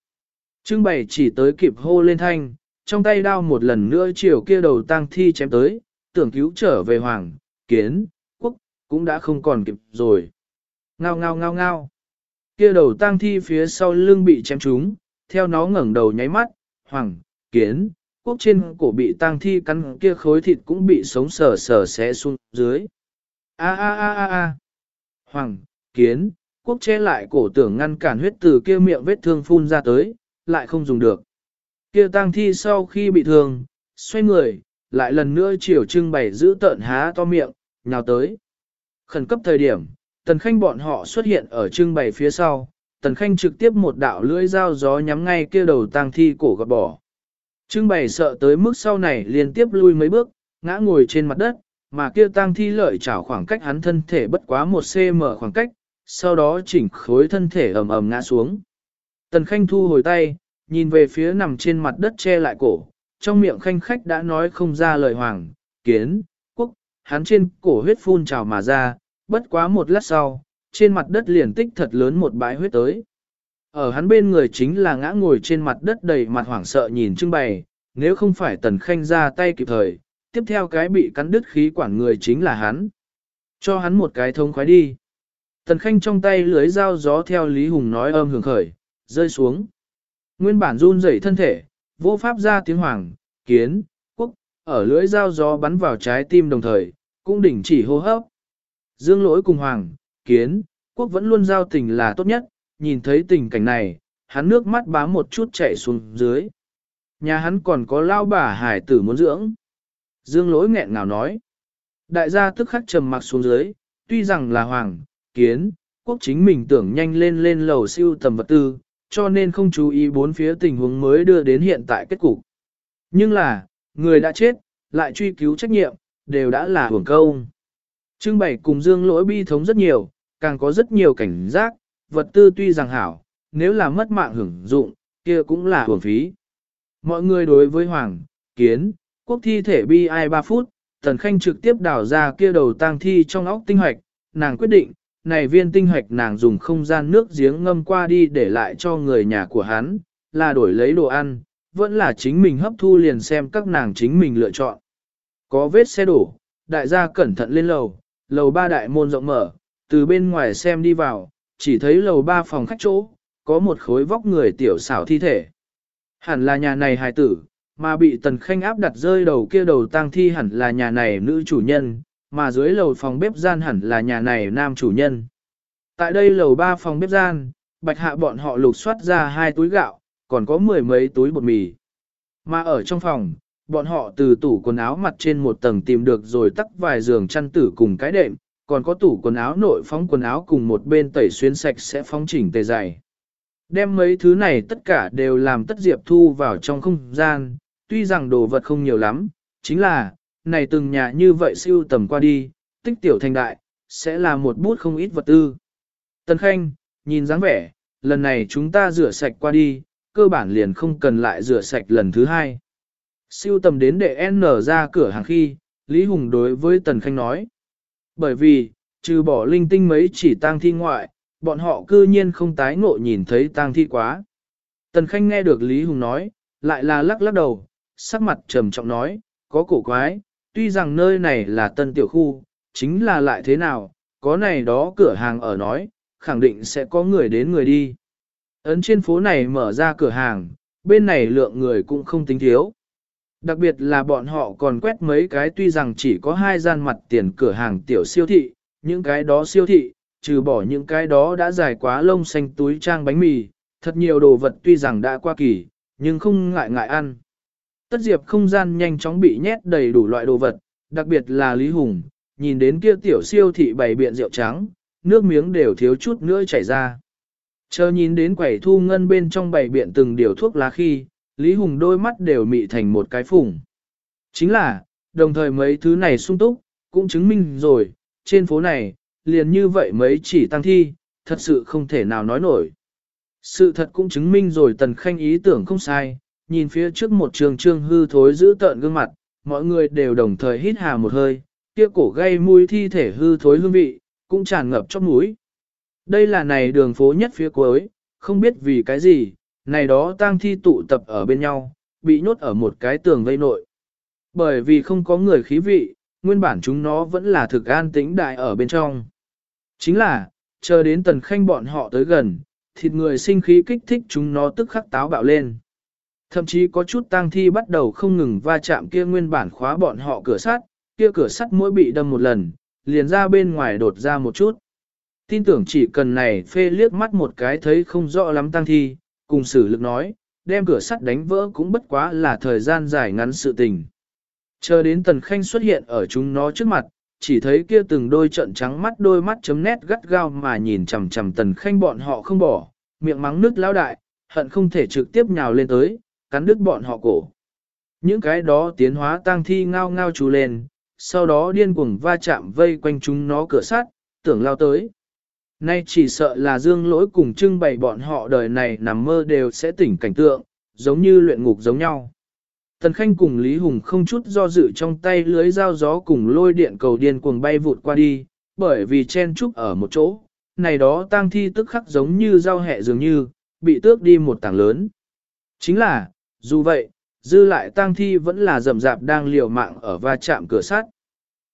trưng bày chỉ tới kịp hô lên thanh, trong tay đao một lần nữa chiều kia đầu tang thi chém tới, tưởng cứu trở về hoàng, kiến, quốc, cũng đã không còn kịp rồi. Ngao ngao ngao ngao. Kia đầu tang thi phía sau lưng bị chém trúng, theo nó ngẩng đầu nháy mắt, hoàng, kiến, quốc trên cổ bị tang thi cắn kia khối thịt cũng bị sống sờ sờ xé xuống dưới. A a a a a. Hoàng, kiến, quốc che lại cổ tưởng ngăn cản huyết từ kia miệng vết thương phun ra tới, lại không dùng được. Kia tang thi sau khi bị thương, xoay người, lại lần nữa chiều trưng bày giữ tợn há to miệng, nhào tới. Khẩn cấp thời điểm, tần khanh bọn họ xuất hiện ở trưng bày phía sau, tần khanh trực tiếp một đạo lưỡi dao gió nhắm ngay kia đầu tang thi cổ gọt bỏ. Trưng bày sợ tới mức sau này liên tiếp lui mấy bước, ngã ngồi trên mặt đất, mà kia tang thi lợi chảo khoảng cách hắn thân thể bất quá một cm khoảng cách, sau đó chỉnh khối thân thể ầm ầm ngã xuống. Tần Khanh thu hồi tay, nhìn về phía nằm trên mặt đất che lại cổ, trong miệng khanh khách đã nói không ra lời hoàng, kiến, quốc, hắn trên cổ huyết phun trào mà ra, bất quá một lát sau, trên mặt đất liền tích thật lớn một bãi huyết tới. Ở hắn bên người chính là ngã ngồi trên mặt đất đầy mặt hoảng sợ nhìn trưng bày, nếu không phải tần khanh ra tay kịp thời, tiếp theo cái bị cắn đứt khí quản người chính là hắn. Cho hắn một cái thông khoái đi. Tần khanh trong tay lưới dao gió theo Lý Hùng nói âm hưởng khởi, rơi xuống. Nguyên bản run rẩy thân thể, vô pháp ra tiếng hoàng, kiến, quốc, ở lưới dao gió bắn vào trái tim đồng thời, cũng đỉnh chỉ hô hấp. Dương lỗi cùng hoàng, kiến, quốc vẫn luôn giao tình là tốt nhất, nhìn thấy tình cảnh này, hắn nước mắt bám một chút chảy xuống dưới. Nhà hắn còn có lao bà hải tử muốn dưỡng. Dương lỗi nghẹn ngào nói. Đại gia tức khắc trầm mặc xuống dưới, tuy rằng là hoàng, kiến, quốc chính mình tưởng nhanh lên lên lầu siêu tầm vật tư, cho nên không chú ý bốn phía tình huống mới đưa đến hiện tại kết cục. Nhưng là, người đã chết, lại truy cứu trách nhiệm, đều đã là hưởng công. Trưng bày cùng dương lỗi bi thống rất nhiều, càng có rất nhiều cảnh giác, vật tư tuy rằng hảo, nếu là mất mạng hưởng dụng, kia cũng là hưởng phí. Mọi người đối với Hoàng, Kiến, quốc thi thể bi ai 3 phút, Tần Khanh trực tiếp đào ra kia đầu tang thi trong óc tinh hoạch, nàng quyết định, này viên tinh hoạch nàng dùng không gian nước giếng ngâm qua đi để lại cho người nhà của hắn, là đổi lấy đồ ăn, vẫn là chính mình hấp thu liền xem các nàng chính mình lựa chọn. Có vết xe đổ, đại gia cẩn thận lên lầu, lầu ba đại môn rộng mở, từ bên ngoài xem đi vào, chỉ thấy lầu ba phòng khách chỗ, có một khối vóc người tiểu xảo thi thể. Hẳn là nhà này hài tử, mà bị tần khanh áp đặt rơi đầu kia đầu tang thi hẳn là nhà này nữ chủ nhân, mà dưới lầu phòng bếp gian hẳn là nhà này nam chủ nhân. Tại đây lầu ba phòng bếp gian, bạch hạ bọn họ lục soát ra hai túi gạo, còn có mười mấy túi bột mì. Mà ở trong phòng, bọn họ từ tủ quần áo mặt trên một tầng tìm được rồi tắc vài giường chăn tử cùng cái đệm, còn có tủ quần áo nội phóng quần áo cùng một bên tẩy xuyên sạch sẽ phóng chỉnh tề dày. Đem mấy thứ này tất cả đều làm tất diệp thu vào trong không gian, tuy rằng đồ vật không nhiều lắm, chính là, này từng nhà như vậy siêu tầm qua đi, tích tiểu thành đại, sẽ là một bút không ít vật tư. Tần Khanh, nhìn dáng vẻ, lần này chúng ta rửa sạch qua đi, cơ bản liền không cần lại rửa sạch lần thứ hai. Siêu tầm đến để N ra cửa hàng khi, Lý Hùng đối với Tần Khanh nói. Bởi vì, trừ bỏ linh tinh mấy chỉ tang thi ngoại, bọn họ cư nhiên không tái ngộ nhìn thấy tang thi quá. Tần Khanh nghe được Lý Hùng nói, lại là lắc lắc đầu, sắc mặt trầm trọng nói, có cổ quái, tuy rằng nơi này là tân tiểu khu, chính là lại thế nào, có này đó cửa hàng ở nói, khẳng định sẽ có người đến người đi. Ấn trên phố này mở ra cửa hàng, bên này lượng người cũng không tính thiếu. Đặc biệt là bọn họ còn quét mấy cái tuy rằng chỉ có hai gian mặt tiền cửa hàng tiểu siêu thị, những cái đó siêu thị, trừ bỏ những cái đó đã dài quá lông xanh túi trang bánh mì, thật nhiều đồ vật tuy rằng đã qua kỳ, nhưng không ngại ngại ăn. Tất diệp không gian nhanh chóng bị nhét đầy đủ loại đồ vật, đặc biệt là Lý Hùng, nhìn đến kia tiểu siêu thị bày biện rượu trắng, nước miếng đều thiếu chút nữa chảy ra. Chờ nhìn đến quẩy thu ngân bên trong bày biện từng điều thuốc lá khi, Lý Hùng đôi mắt đều mị thành một cái phủng. Chính là, đồng thời mấy thứ này sung túc, cũng chứng minh rồi, trên phố này, liền như vậy mấy chỉ tăng thi, thật sự không thể nào nói nổi. Sự thật cũng chứng minh rồi Tần Khanh ý tưởng không sai, nhìn phía trước một trường trương hư thối giữ tợn gương mặt, mọi người đều đồng thời hít hà một hơi, kia cổ gây mùi thi thể hư thối hương vị, cũng tràn ngập trong mũi. Đây là này đường phố nhất phía cuối, không biết vì cái gì, này đó tang thi tụ tập ở bên nhau, bị nhốt ở một cái tường vây nội. Bởi vì không có người khí vị, nguyên bản chúng nó vẫn là thực an tĩnh đại ở bên trong. Chính là, chờ đến tần khanh bọn họ tới gần, thịt người sinh khí kích thích chúng nó tức khắc táo bạo lên. Thậm chí có chút tang thi bắt đầu không ngừng va chạm kia nguyên bản khóa bọn họ cửa sắt, kia cửa sắt mỗi bị đâm một lần, liền ra bên ngoài đột ra một chút. Tin tưởng chỉ cần này phê liếc mắt một cái thấy không rõ lắm tang thi, cùng sử lực nói, đem cửa sắt đánh vỡ cũng bất quá là thời gian dài ngắn sự tình. Chờ đến tần khanh xuất hiện ở chúng nó trước mặt, chỉ thấy kia từng đôi trận trắng mắt đôi mắt chấm nét gắt gao mà nhìn chằm chằm tần khanh bọn họ không bỏ, miệng mắng nước lão đại, hận không thể trực tiếp nhào lên tới, cắn đứt bọn họ cổ. Những cái đó tiến hóa tang thi ngao ngao trù lên, sau đó điên cuồng va chạm vây quanh chúng nó cửa sắt, tưởng lao tới. Nay chỉ sợ là dương lỗi cùng trưng bày bọn họ đời này nằm mơ đều sẽ tỉnh cảnh tượng, giống như luyện ngục giống nhau. Tần Khanh cùng Lý Hùng không chút do dự trong tay lưới dao gió cùng lôi điện cầu điên cuồng bay vụt qua đi, bởi vì chen trúc ở một chỗ, này đó tang thi tức khắc giống như dao hẹ dường như, bị tước đi một tảng lớn. Chính là, dù vậy, dư lại tang thi vẫn là rầm rạp đang liều mạng ở va chạm cửa sắt.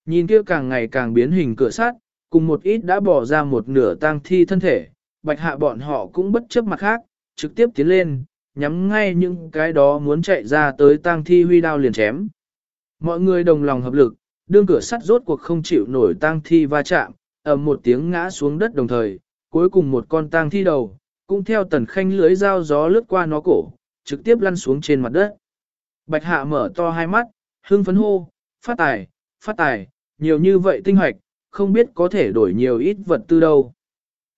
Nhìn kia càng ngày càng biến hình cửa sắt, cùng một ít đã bỏ ra một nửa tang thi thân thể, bạch hạ bọn họ cũng bất chấp mặt khác, trực tiếp tiến lên, nhắm ngay những cái đó muốn chạy ra tới tang thi huy đao liền chém. Mọi người đồng lòng hợp lực, đương cửa sắt rốt cuộc không chịu nổi tang thi va chạm, ầm một tiếng ngã xuống đất đồng thời, cuối cùng một con tang thi đầu, cũng theo tần khanh lưới dao gió lướt qua nó cổ, trực tiếp lăn xuống trên mặt đất. Bạch hạ mở to hai mắt, hưng phấn hô, phát tài, phát tài, nhiều như vậy tinh hoạch, không biết có thể đổi nhiều ít vật tư đâu.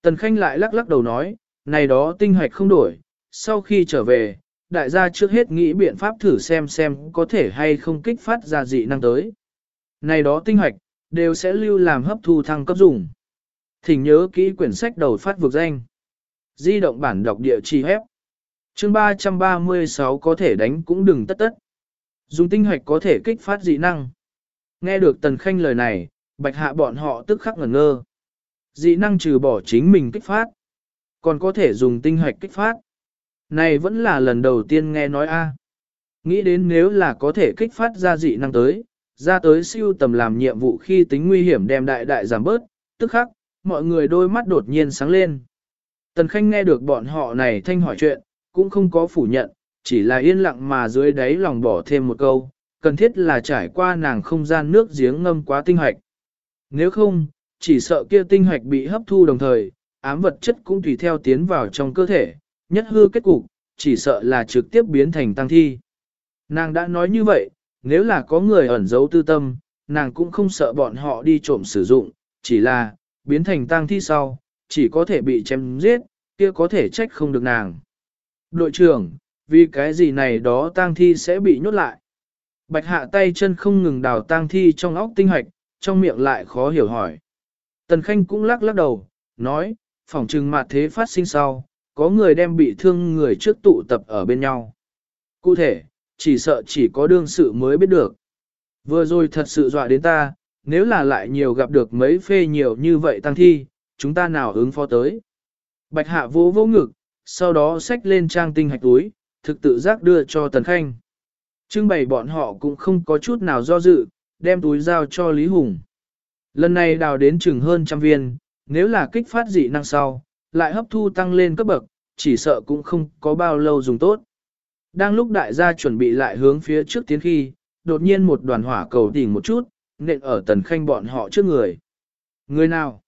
Tần Khanh lại lắc lắc đầu nói, này đó tinh hoạch không đổi, sau khi trở về, đại gia trước hết nghĩ biện pháp thử xem xem có thể hay không kích phát ra dị năng tới. Này đó tinh hoạch, đều sẽ lưu làm hấp thu thăng cấp dùng. Thỉnh nhớ kỹ quyển sách đầu phát vực danh. Di động bản đọc địa chỉ hép. Chương 336 có thể đánh cũng đừng tất tất. Dùng tinh hoạch có thể kích phát dị năng. Nghe được Tần Khanh lời này, bạch hạ bọn họ tức khắc ngẩn ngơ. Dị năng trừ bỏ chính mình kích phát, còn có thể dùng tinh hoạch kích phát. Này vẫn là lần đầu tiên nghe nói a. Nghĩ đến nếu là có thể kích phát ra dị năng tới, ra tới siêu tầm làm nhiệm vụ khi tính nguy hiểm đem đại đại giảm bớt, tức khắc, mọi người đôi mắt đột nhiên sáng lên. Tần Khanh nghe được bọn họ này thanh hỏi chuyện, cũng không có phủ nhận, chỉ là yên lặng mà dưới đáy lòng bỏ thêm một câu, cần thiết là trải qua nàng không gian nước giếng ngâm quá tinh hoạch. Nếu không, chỉ sợ kia tinh hoạch bị hấp thu đồng thời, ám vật chất cũng tùy theo tiến vào trong cơ thể, nhất hư kết cục, chỉ sợ là trực tiếp biến thành tăng thi. Nàng đã nói như vậy, nếu là có người ẩn giấu tư tâm, nàng cũng không sợ bọn họ đi trộm sử dụng, chỉ là, biến thành tăng thi sau, chỉ có thể bị chém giết, kia có thể trách không được nàng. Đội trưởng, vì cái gì này đó tang thi sẽ bị nhốt lại. Bạch hạ tay chân không ngừng đào tang thi trong óc tinh hoạch, trong miệng lại khó hiểu hỏi. Tần Khanh cũng lắc lắc đầu, nói, phỏng trừng mặt thế phát sinh sau, có người đem bị thương người trước tụ tập ở bên nhau. Cụ thể, chỉ sợ chỉ có đương sự mới biết được. Vừa rồi thật sự dọa đến ta, nếu là lại nhiều gặp được mấy phê nhiều như vậy tăng thi, chúng ta nào ứng phó tới. Bạch hạ vô vô ngực, sau đó xách lên trang tinh hạch túi, thực tự giác đưa cho Tần Khanh. Trưng bày bọn họ cũng không có chút nào do dự, đem túi giao cho Lý Hùng. Lần này đào đến chừng hơn trăm viên, nếu là kích phát dị năng sau, lại hấp thu tăng lên cấp bậc, chỉ sợ cũng không có bao lâu dùng tốt. Đang lúc đại gia chuẩn bị lại hướng phía trước tiến khi, đột nhiên một đoàn hỏa cầu tỉnh một chút, nện ở tần khanh bọn họ trước người. Người nào?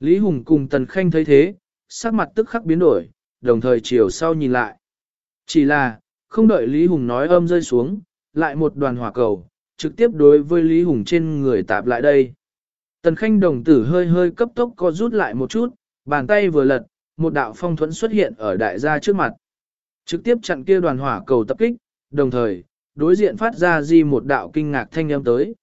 Lý Hùng cùng tần khanh thấy thế, sắc mặt tức khắc biến đổi, đồng thời chiều sau nhìn lại. Chỉ là, không đợi Lý Hùng nói âm rơi xuống, lại một đoàn hỏa cầu, trực tiếp đối với Lý Hùng trên người tạp lại đây. Tần Khanh đồng tử hơi hơi cấp tốc co rút lại một chút, bàn tay vừa lật, một đạo phong thuẫn xuất hiện ở đại gia trước mặt. Trực tiếp chặn kia đoàn hỏa cầu tập kích, đồng thời, đối diện phát ra di một đạo kinh ngạc thanh âm tới.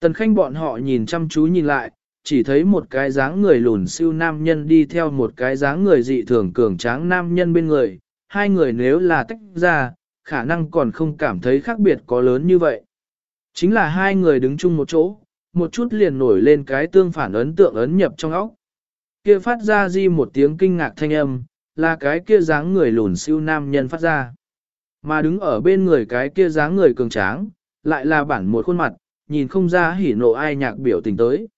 Tần Khanh bọn họ nhìn chăm chú nhìn lại, chỉ thấy một cái dáng người lùn siêu nam nhân đi theo một cái dáng người dị thường cường tráng nam nhân bên người, hai người nếu là tách ra, khả năng còn không cảm thấy khác biệt có lớn như vậy. Chính là hai người đứng chung một chỗ, một chút liền nổi lên cái tương phản ấn tượng ấn nhập trong óc. Kia phát ra di một tiếng kinh ngạc thanh âm, là cái kia dáng người lùn siêu nam nhân phát ra. Mà đứng ở bên người cái kia dáng người cường tráng, lại là bản một khuôn mặt, nhìn không ra hỉ nộ ai nhạc biểu tình tới.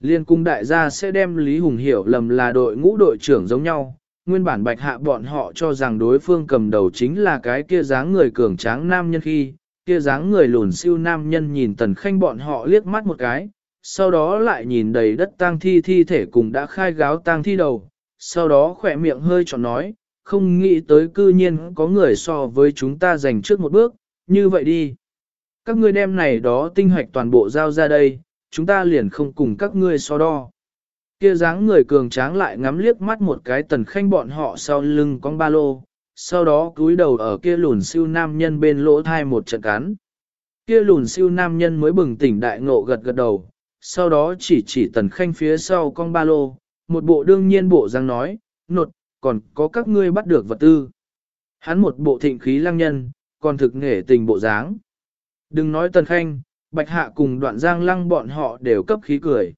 Liên cung đại gia sẽ đem Lý Hùng hiểu lầm là đội ngũ đội trưởng giống nhau, nguyên bản bạch hạ bọn họ cho rằng đối phương cầm đầu chính là cái kia dáng người cường tráng nam nhân khi, kia dáng người lùn siêu nam nhân nhìn tần khanh bọn họ liếc mắt một cái, sau đó lại nhìn đầy đất tang thi thi thể cùng đã khai gáo tang thi đầu, sau đó khỏe miệng hơi tròn nói, không nghĩ tới cư nhiên có người so với chúng ta dành trước một bước, như vậy đi. Các ngươi đem này đó tinh hoạch toàn bộ giao ra đây, chúng ta liền không cùng các ngươi so đo. Kia dáng người cường tráng lại ngắm liếc mắt một cái tần khanh bọn họ sau lưng con ba lô, sau đó cúi đầu ở kia lùn siêu nam nhân bên lỗ thai một trận cắn. Kia lùn siêu nam nhân mới bừng tỉnh đại ngộ gật gật đầu, sau đó chỉ chỉ tần khanh phía sau con ba lô, một bộ đương nhiên bộ răng nói, nột, còn có các ngươi bắt được vật tư. Hắn một bộ thịnh khí lăng nhân, còn thực nghệ tình bộ dáng. Đừng nói tần khanh, bạch hạ cùng đoạn giang lăng bọn họ đều cấp khí cười.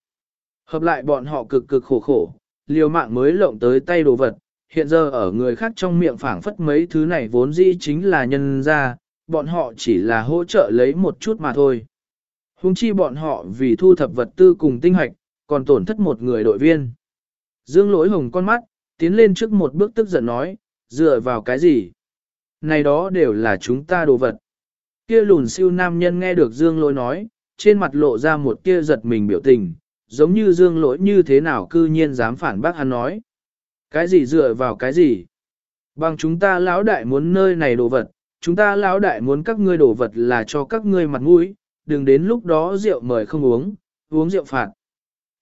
Hợp lại bọn họ cực cực khổ khổ, liều mạng mới lộng tới tay đồ vật, hiện giờ ở người khác trong miệng phảng phất mấy thứ này vốn dĩ chính là nhân ra, bọn họ chỉ là hỗ trợ lấy một chút mà thôi. Hùng chi bọn họ vì thu thập vật tư cùng tinh hoạch, còn tổn thất một người đội viên. Dương lỗi hồng con mắt, tiến lên trước một bước tức giận nói, dựa vào cái gì? Này đó đều là chúng ta đồ vật. Kia lùn siêu nam nhân nghe được Dương lỗi nói, trên mặt lộ ra một kia giật mình biểu tình, giống như Dương lỗi như thế nào cư nhiên dám phản bác hắn nói. Cái gì dựa vào cái gì? Bằng chúng ta lão đại muốn nơi này đồ vật, chúng ta lão đại muốn các ngươi đồ vật là cho các ngươi mặt mũi, đừng đến lúc đó rượu mời không uống, uống rượu phạt.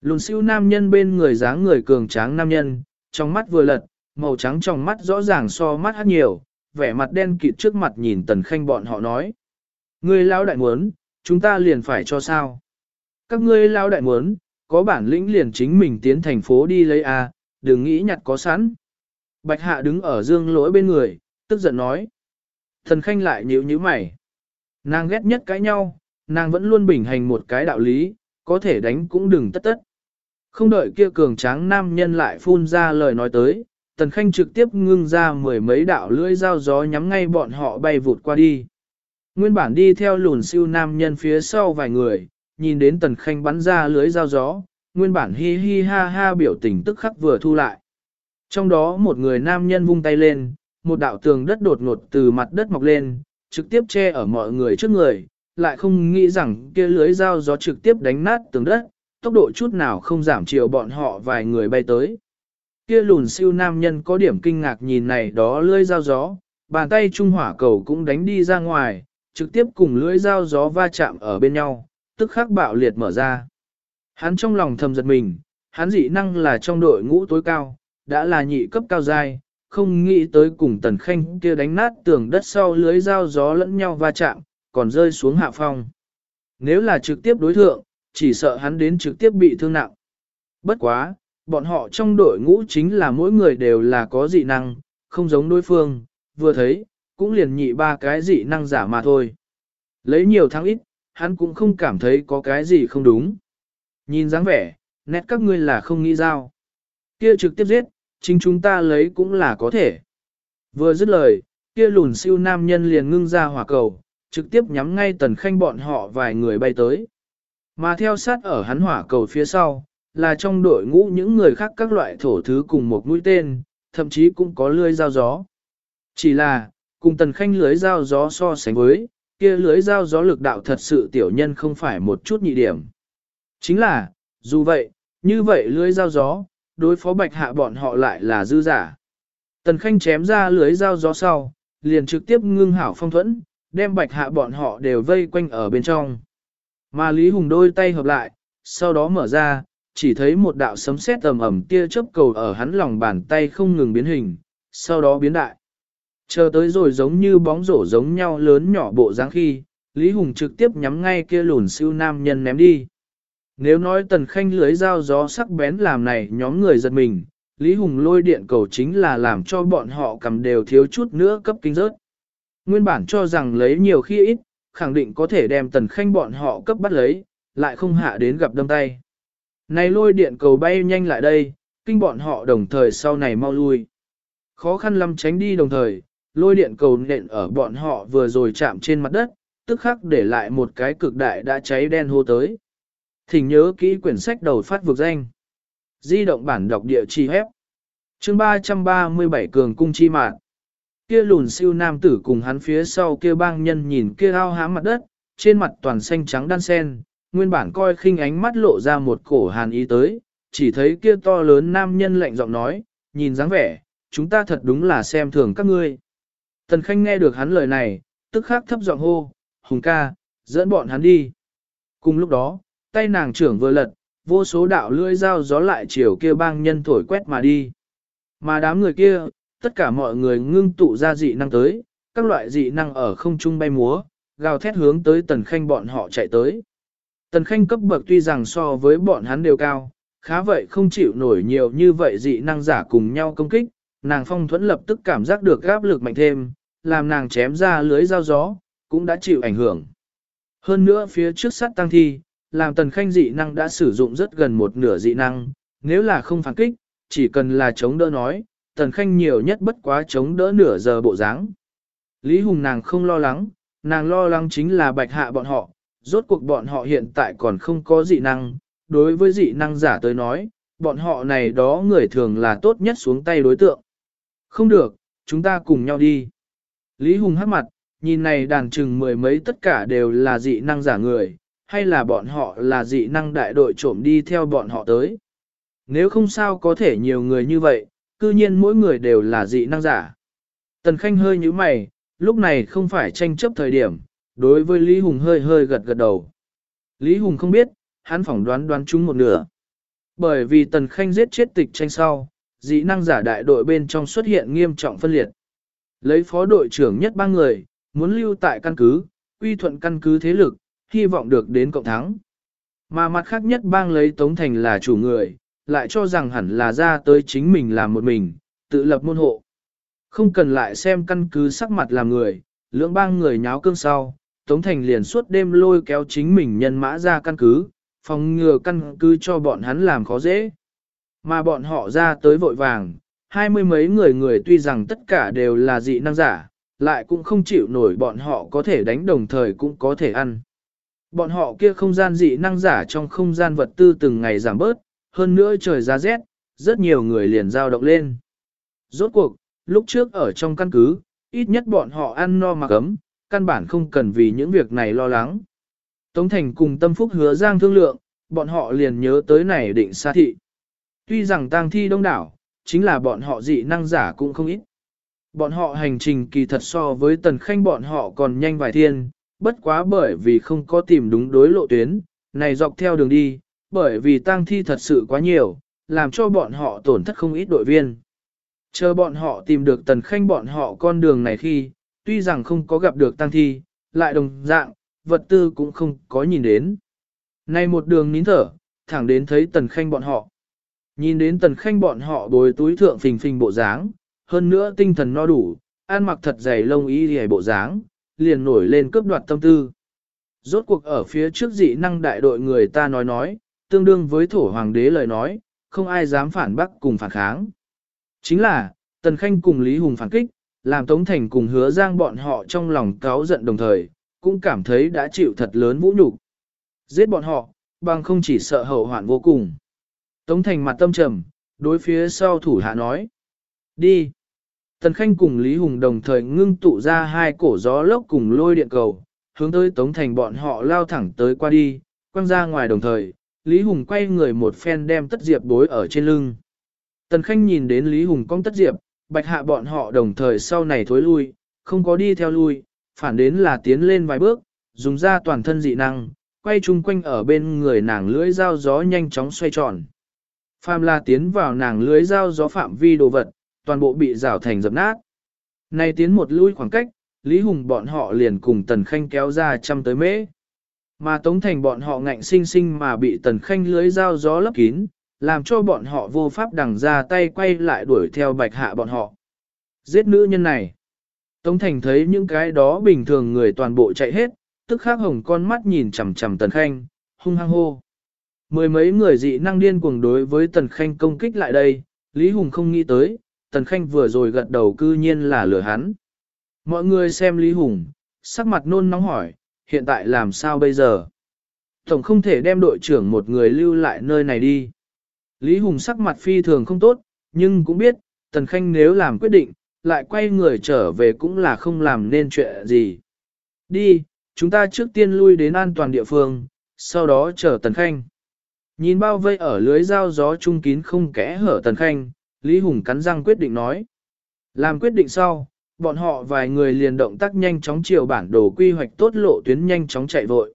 Lùn siêu nam nhân bên người dáng người cường tráng nam nhân, trong mắt vừa lật, màu trắng trong mắt rõ ràng so mắt hát nhiều, vẻ mặt đen kịt trước mặt nhìn tần khanh bọn họ nói. Ngươi lão đại muốn, chúng ta liền phải cho sao? Các ngươi lão đại muốn, có bản lĩnh liền chính mình tiến thành phố đi lấy a, à, đừng nghĩ nhặt có sẵn. Bạch hạ đứng ở dương lỗi bên người, tức giận nói. Thần khanh lại nhíu nhíu mày. Nàng ghét nhất cãi nhau, nàng vẫn luôn bình hành một cái đạo lý, có thể đánh cũng đừng tất tất. Không đợi kia cường tráng nam nhân lại phun ra lời nói tới, tần khanh trực tiếp ngưng ra mười mấy đạo lưỡi dao gió nhắm ngay bọn họ bay vụt qua đi. Nguyên bản đi theo lùn siêu nam nhân phía sau vài người, nhìn đến tần khanh bắn ra lưới dao gió, nguyên bản hi hi ha ha biểu tình tức khắc vừa thu lại. Trong đó một người nam nhân vung tay lên, một đạo tường đất đột ngột từ mặt đất mọc lên, trực tiếp che ở mọi người trước người, lại không nghĩ rằng kia lưới dao gió trực tiếp đánh nát tường đất, tốc độ chút nào không giảm chiều bọn họ vài người bay tới. Kia lùn siêu nam nhân có điểm kinh ngạc nhìn này đó lưới dao gió, bàn tay trung hỏa cầu cũng đánh đi ra ngoài, trực tiếp cùng lưới dao gió va chạm ở bên nhau, tức khắc bạo liệt mở ra. Hắn trong lòng thầm giật mình, hắn dị năng là trong đội ngũ tối cao, đã là nhị cấp cao giai, không nghĩ tới cùng tần khanh kia đánh nát tường đất sau lưới dao gió lẫn nhau va chạm, còn rơi xuống hạ phong. Nếu là trực tiếp đối thượng, chỉ sợ hắn đến trực tiếp bị thương nặng. Bất quá, bọn họ trong đội ngũ chính là mỗi người đều là có dị năng, không giống đối phương, vừa thấy, cũng liền nhị ba cái dị năng giả mà thôi. Lấy nhiều thắng ít, hắn cũng không cảm thấy có cái gì không đúng. Nhìn dáng vẻ, nét các ngươi là không nghĩ giao. Kia trực tiếp giết, chính chúng ta lấy cũng là có thể. Vừa dứt lời, kia lùn siêu nam nhân liền ngưng ra hỏa cầu, trực tiếp nhắm ngay tần khanh bọn họ vài người bay tới. Mà theo sát ở hắn hỏa cầu phía sau, là trong đội ngũ những người khác các loại thổ thứ cùng một mũi tên, thậm chí cũng có lưới dao gió. Chỉ là, cùng tần khanh lưới dao gió so sánh với, kia lưới dao gió lực đạo thật sự tiểu nhân không phải một chút nhị điểm. Chính là, dù vậy, như vậy lưới dao gió, đối phó bạch hạ bọn họ lại là dư giả. Tần khanh chém ra lưới dao gió sau, liền trực tiếp ngưng hảo phong thuẫn, đem bạch hạ bọn họ đều vây quanh ở bên trong. Mà Lý Hùng đôi tay hợp lại, sau đó mở ra, chỉ thấy một đạo sấm sét ầm ầm tia chớp cầu ở hắn lòng bàn tay không ngừng biến hình, sau đó biến đại. Chờ tới rồi giống như bóng rổ giống nhau lớn nhỏ bộ dáng khi, Lý Hùng trực tiếp nhắm ngay kia lùn siêu nam nhân ném đi. Nếu nói tần khanh lưới dao gió sắc bén làm này nhóm người giật mình, Lý Hùng lôi điện cầu chính là làm cho bọn họ cầm đều thiếu chút nữa cấp kinh rớt. Nguyên bản cho rằng lấy nhiều khi ít, khẳng định có thể đem tần khanh bọn họ cấp bắt lấy, lại không hạ đến gặp đâm tay. Này lôi điện cầu bay nhanh lại đây, kinh bọn họ đồng thời sau này mau lui. Khó khăn lắm tránh đi đồng thời, lôi điện cầu nện ở bọn họ vừa rồi chạm trên mặt đất, tức khắc để lại một cái cực đại đã cháy đen hô tới. Thỉnh nhớ kỹ quyển sách đầu phát vực danh. Di động bản đọc địa chỉ hép. Chương 337 Cường Cung Chi Mạn. Kia lùn siêu nam tử cùng hắn phía sau kia bang nhân nhìn kia ao hám mặt đất, trên mặt toàn xanh trắng đan sen, nguyên bản coi khinh ánh mắt lộ ra một cổ hàn ý tới, chỉ thấy kia to lớn nam nhân lạnh giọng nói, nhìn dáng vẻ, chúng ta thật đúng là xem thường các ngươi. Tần Khanh nghe được hắn lời này, tức khắc thấp giọng hô, Hùng ca, dẫn bọn hắn đi. Cùng lúc đó, tay nàng trưởng vừa lật, vô số đạo lưỡi dao gió lại chiều kia bang nhân thổi quét mà đi. Mà đám người kia, tất cả mọi người ngưng tụ ra dị năng tới, các loại dị năng ở không trung bay múa, gào thét hướng tới tần khanh bọn họ chạy tới. Tần khanh cấp bậc tuy rằng so với bọn hắn đều cao, khá vậy không chịu nổi nhiều như vậy dị năng giả cùng nhau công kích, nàng phong thuẫn lập tức cảm giác được áp lực mạnh thêm, làm nàng chém ra lưới dao gió, cũng đã chịu ảnh hưởng. Hơn nữa phía trước sắt tăng thi, làm tần khanh dị năng đã sử dụng rất gần một nửa dị năng, nếu là không phản kích, chỉ cần là chống đỡ nói, tần khanh nhiều nhất bất quá chống đỡ nửa giờ bộ dáng. Lý Hùng nàng không lo lắng, nàng lo lắng chính là bạch hạ bọn họ, rốt cuộc bọn họ hiện tại còn không có dị năng, đối với dị năng giả tới nói, bọn họ này đó người thường là tốt nhất xuống tay đối tượng. Không được, chúng ta cùng nhau đi. Lý Hùng hát mặt, nhìn này đàn chừng mười mấy tất cả đều là dị năng giả người, hay là bọn họ là dị năng đại đội trộm đi theo bọn họ tới. Nếu không sao có thể nhiều người như vậy, cư nhiên mỗi người đều là dị năng giả. Tần Khanh hơi như mày, lúc này không phải tranh chấp thời điểm, đối với Lý Hùng hơi hơi gật gật đầu. Lý Hùng không biết, hắn phỏng đoán đoán chúng một nửa. Bởi vì Tần Khanh giết chết tịch tranh sau, dị năng giả đại đội bên trong xuất hiện nghiêm trọng phân liệt. Lấy phó đội trưởng nhất ba người, muốn lưu tại căn cứ, uy thuận căn cứ thế lực, hy vọng được đến cộng thắng. Mà mặt khác nhất bang lấy Tống Thành là chủ người, lại cho rằng hẳn là ra tới chính mình làm một mình, tự lập môn hộ. Không cần lại xem căn cứ sắc mặt làm người, lưỡng bang người nháo cương sau, Tống Thành liền suốt đêm lôi kéo chính mình nhân mã ra căn cứ, phòng ngừa căn cứ cho bọn hắn làm khó dễ. Mà bọn họ ra tới vội vàng, hai mươi mấy người người tuy rằng tất cả đều là dị năng giả, lại cũng không chịu nổi bọn họ có thể đánh đồng thời cũng có thể ăn. Bọn họ kia không gian dị năng giả trong không gian vật tư từng ngày giảm bớt, hơn nữa trời ra rét, rất nhiều người liền dao động lên. Rốt cuộc, lúc trước ở trong căn cứ, ít nhất bọn họ ăn no mặc ấm, căn bản không cần vì những việc này lo lắng. Tống Thành cùng tâm phúc hứa giang thương lượng, bọn họ liền nhớ tới này định xa thị. Tuy rằng tang thi đông đảo, chính là bọn họ dị năng giả cũng không ít. Bọn họ hành trình kỳ thật so với tần khanh bọn họ còn nhanh vài thiên, bất quá bởi vì không có tìm đúng đối lộ tuyến, này dọc theo đường đi, bởi vì tang thi thật sự quá nhiều, làm cho bọn họ tổn thất không ít đội viên. Chờ bọn họ tìm được tần khanh bọn họ con đường này khi, tuy rằng không có gặp được tang thi, lại đồng dạng, vật tư cũng không có nhìn đến. Này một đường nín thở, thẳng đến thấy tần khanh bọn họ. Nhìn đến tần khanh bọn họ bồi túi thượng phình phình bộ dáng, hơn nữa tinh thần no đủ, ăn mặc thật dày lông y hề bộ dáng, liền nổi lên cướp đoạt tâm tư. Rốt cuộc ở phía trước dị năng đại đội người ta nói nói, tương đương với thổ hoàng đế lời nói, không ai dám phản bác cùng phản kháng. Chính là, Tần Khanh cùng Lý Hùng phản kích, làm Tống Thành cùng hứa giang bọn họ trong lòng cáo giận đồng thời, cũng cảm thấy đã chịu thật lớn vũ nhục Giết bọn họ, bằng không chỉ sợ hậu hoạn vô cùng. Tống Thành mặt tâm trầm, đối phía sau thủ hạ nói. Đi. Tần Khanh cùng Lý Hùng đồng thời ngưng tụ ra hai cổ gió lốc cùng lôi điện cầu, hướng tới Tống Thành bọn họ lao thẳng tới qua đi, quăng ra ngoài đồng thời, Lý Hùng quay người một phen đem tất diệp bối ở trên lưng. Tần Khanh nhìn đến Lý Hùng cong tất diệp, bạch hạ bọn họ đồng thời sau này thối lui, không có đi theo lui, phản đến là tiến lên vài bước, dùng ra toàn thân dị năng, quay chung quanh ở bên người nàng lưỡi dao gió nhanh chóng xoay tròn. Phàm là tiến vào nàng lưới dao gió phạm vi đồ vật, toàn bộ bị rào thành dập nát. nay tiến một lui khoảng cách, Lý Hùng bọn họ liền cùng Tần Khanh kéo ra trăm tới mễ. Mà Tống Thành bọn họ ngạnh sinh sinh mà bị Tần Khanh lưới dao gió lấp kín, làm cho bọn họ vô pháp đằng ra tay quay lại đuổi theo bạch hạ bọn họ. Giết nữ nhân này. Tống Thành thấy những cái đó bình thường người toàn bộ chạy hết, tức khắc hồng con mắt nhìn chằm chằm Tần Khanh, hung hăng hô. Mười mấy người dị năng điên cuồng đối với Tần Khanh công kích lại đây, Lý Hùng không nghĩ tới, Tần Khanh vừa rồi gật đầu cư nhiên là lừa hắn. Mọi người xem Lý Hùng, sắc mặt nôn nóng hỏi, hiện tại làm sao bây giờ? Tổng không thể đem đội trưởng một người lưu lại nơi này đi. Lý Hùng sắc mặt phi thường không tốt, nhưng cũng biết, Tần Khanh nếu làm quyết định, lại quay người trở về cũng là không làm nên chuyện gì. Đi, chúng ta trước tiên lui đến an toàn địa phương, sau đó chờ Tần Khanh. Nhìn bao vây ở lưới dao gió trung kín không kẽ hở Tần Khanh, Lý Hùng cắn răng quyết định nói. Làm quyết định sau, bọn họ vài người liền động tác nhanh chóng chiều bản đồ quy hoạch tốt lộ tuyến nhanh chóng chạy vội.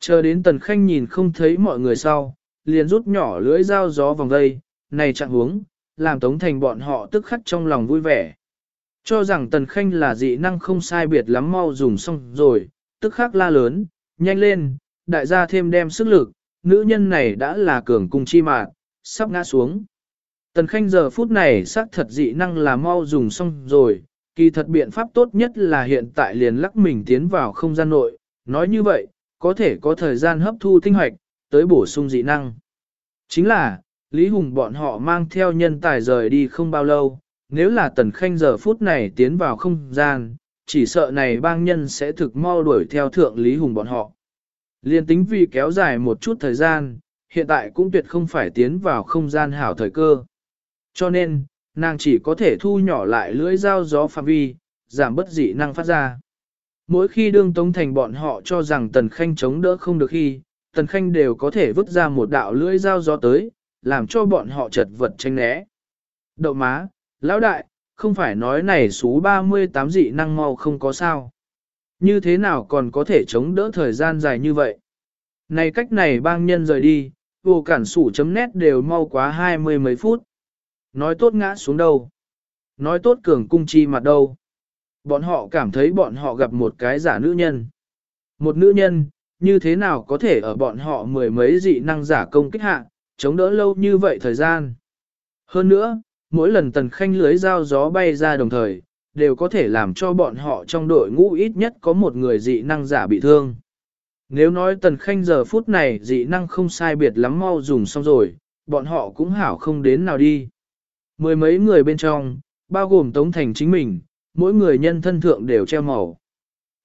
Chờ đến Tần Khanh nhìn không thấy mọi người sau, liền rút nhỏ lưỡi dao gió vòng dây, này chặn hướng, làm Tống Thành bọn họ tức khắc trong lòng vui vẻ. Cho rằng Tần Khanh là dị năng không sai biệt lắm mau dùng xong rồi, tức khắc la lớn, nhanh lên, đại gia thêm đem sức lực, nữ nhân này đã là cường cung chi mạn, sắp ngã xuống. Tần Khanh giờ phút này xác thật dị năng là mau dùng xong rồi, kỳ thật biện pháp tốt nhất là hiện tại liền lắc mình tiến vào không gian nội, nói như vậy, có thể có thời gian hấp thu tinh hoạch, tới bổ sung dị năng. Chính là, Lý Hùng bọn họ mang theo nhân tài rời đi không bao lâu, nếu là Tần Khanh giờ phút này tiến vào không gian, chỉ sợ này bang nhân sẽ thực mau đuổi theo thượng Lý Hùng bọn họ. Liên tính vì kéo dài một chút thời gian, hiện tại cũng tuyệt không phải tiến vào không gian hảo thời cơ. Cho nên, nàng chỉ có thể thu nhỏ lại lưỡi dao gió phạm vi, giảm bất dị năng phát ra. Mỗi khi đương tống thành bọn họ cho rằng tần khanh chống đỡ không được khi, tần khanh đều có thể vứt ra một đạo lưỡi dao gió tới, làm cho bọn họ chật vật tranh né. Đậu má, lão đại, không phải nói này số 38 dị năng mau không có sao. Như thế nào còn có thể chống đỡ thời gian dài như vậy? Này cách này bang nhân rời đi, vô cản sủ chấm nét đều mau quá hai mươi mấy phút. Nói tốt ngã xuống đâu? Nói tốt cường cung chi mặt đâu? Bọn họ cảm thấy bọn họ gặp một cái giả nữ nhân. Một nữ nhân, như thế nào có thể ở bọn họ mười mấy dị năng giả công kích hạ, chống đỡ lâu như vậy thời gian. Hơn nữa, mỗi lần tần khanh lưới dao gió bay ra đồng thời, đều có thể làm cho bọn họ trong đội ngũ ít nhất có một người dị năng giả bị thương. Nếu nói tần khanh giờ phút này dị năng không sai biệt lắm mau dùng xong rồi, bọn họ cũng hảo không đến nào đi. Mười mấy người bên trong, bao gồm Tống Thành chính mình, mỗi người nhân thân thượng đều treo màu.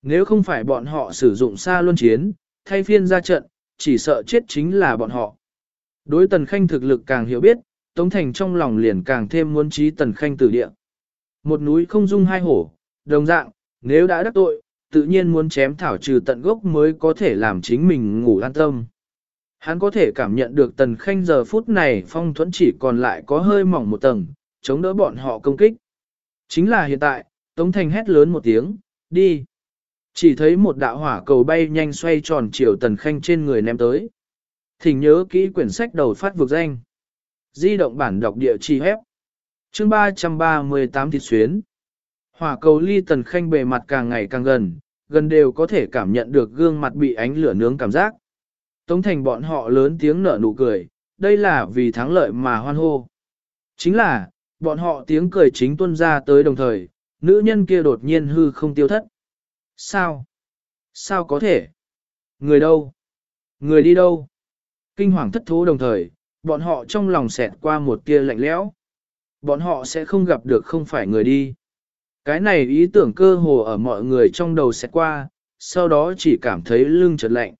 Nếu không phải bọn họ sử dụng xa luân chiến, thay phiên ra trận, chỉ sợ chết chính là bọn họ. Đối tần khanh thực lực càng hiểu biết, Tống Thành trong lòng liền càng thêm muốn trí tần khanh tử địa. Một núi không dung hai hổ, đồng dạng, nếu đã đắc tội, tự nhiên muốn chém thảo trừ tận gốc mới có thể làm chính mình ngủ an tâm. Hắn có thể cảm nhận được tần khanh giờ phút này phong thuẫn chỉ còn lại có hơi mỏng một tầng, chống đỡ bọn họ công kích. Chính là hiện tại, Tống Thành hét lớn một tiếng, đi. Chỉ thấy một đạo hỏa cầu bay nhanh xoay tròn chiều tần khanh trên người ném tới. Thỉnh nhớ kỹ quyển sách đầu phát vực danh. Di động bản đọc địa chỉ hép. Chương 338 thịt xuyến. Hỏa cầu ly tần khanh bề mặt càng ngày càng gần, gần đều có thể cảm nhận được gương mặt bị ánh lửa nướng cảm giác. Tống thành bọn họ lớn tiếng nở nụ cười, đây là vì thắng lợi mà hoan hô. Chính là, bọn họ tiếng cười chính tuân ra tới đồng thời, nữ nhân kia đột nhiên hư không tiêu thất. Sao? Sao có thể? Người đâu? Người đi đâu? Kinh hoàng thất thố đồng thời, bọn họ trong lòng xẹt qua một tia lạnh lẽo. Bọn họ sẽ không gặp được không phải người đi. Cái này ý tưởng cơ hồ ở mọi người trong đầu xẹt qua, sau đó chỉ cảm thấy lưng chợt lạnh.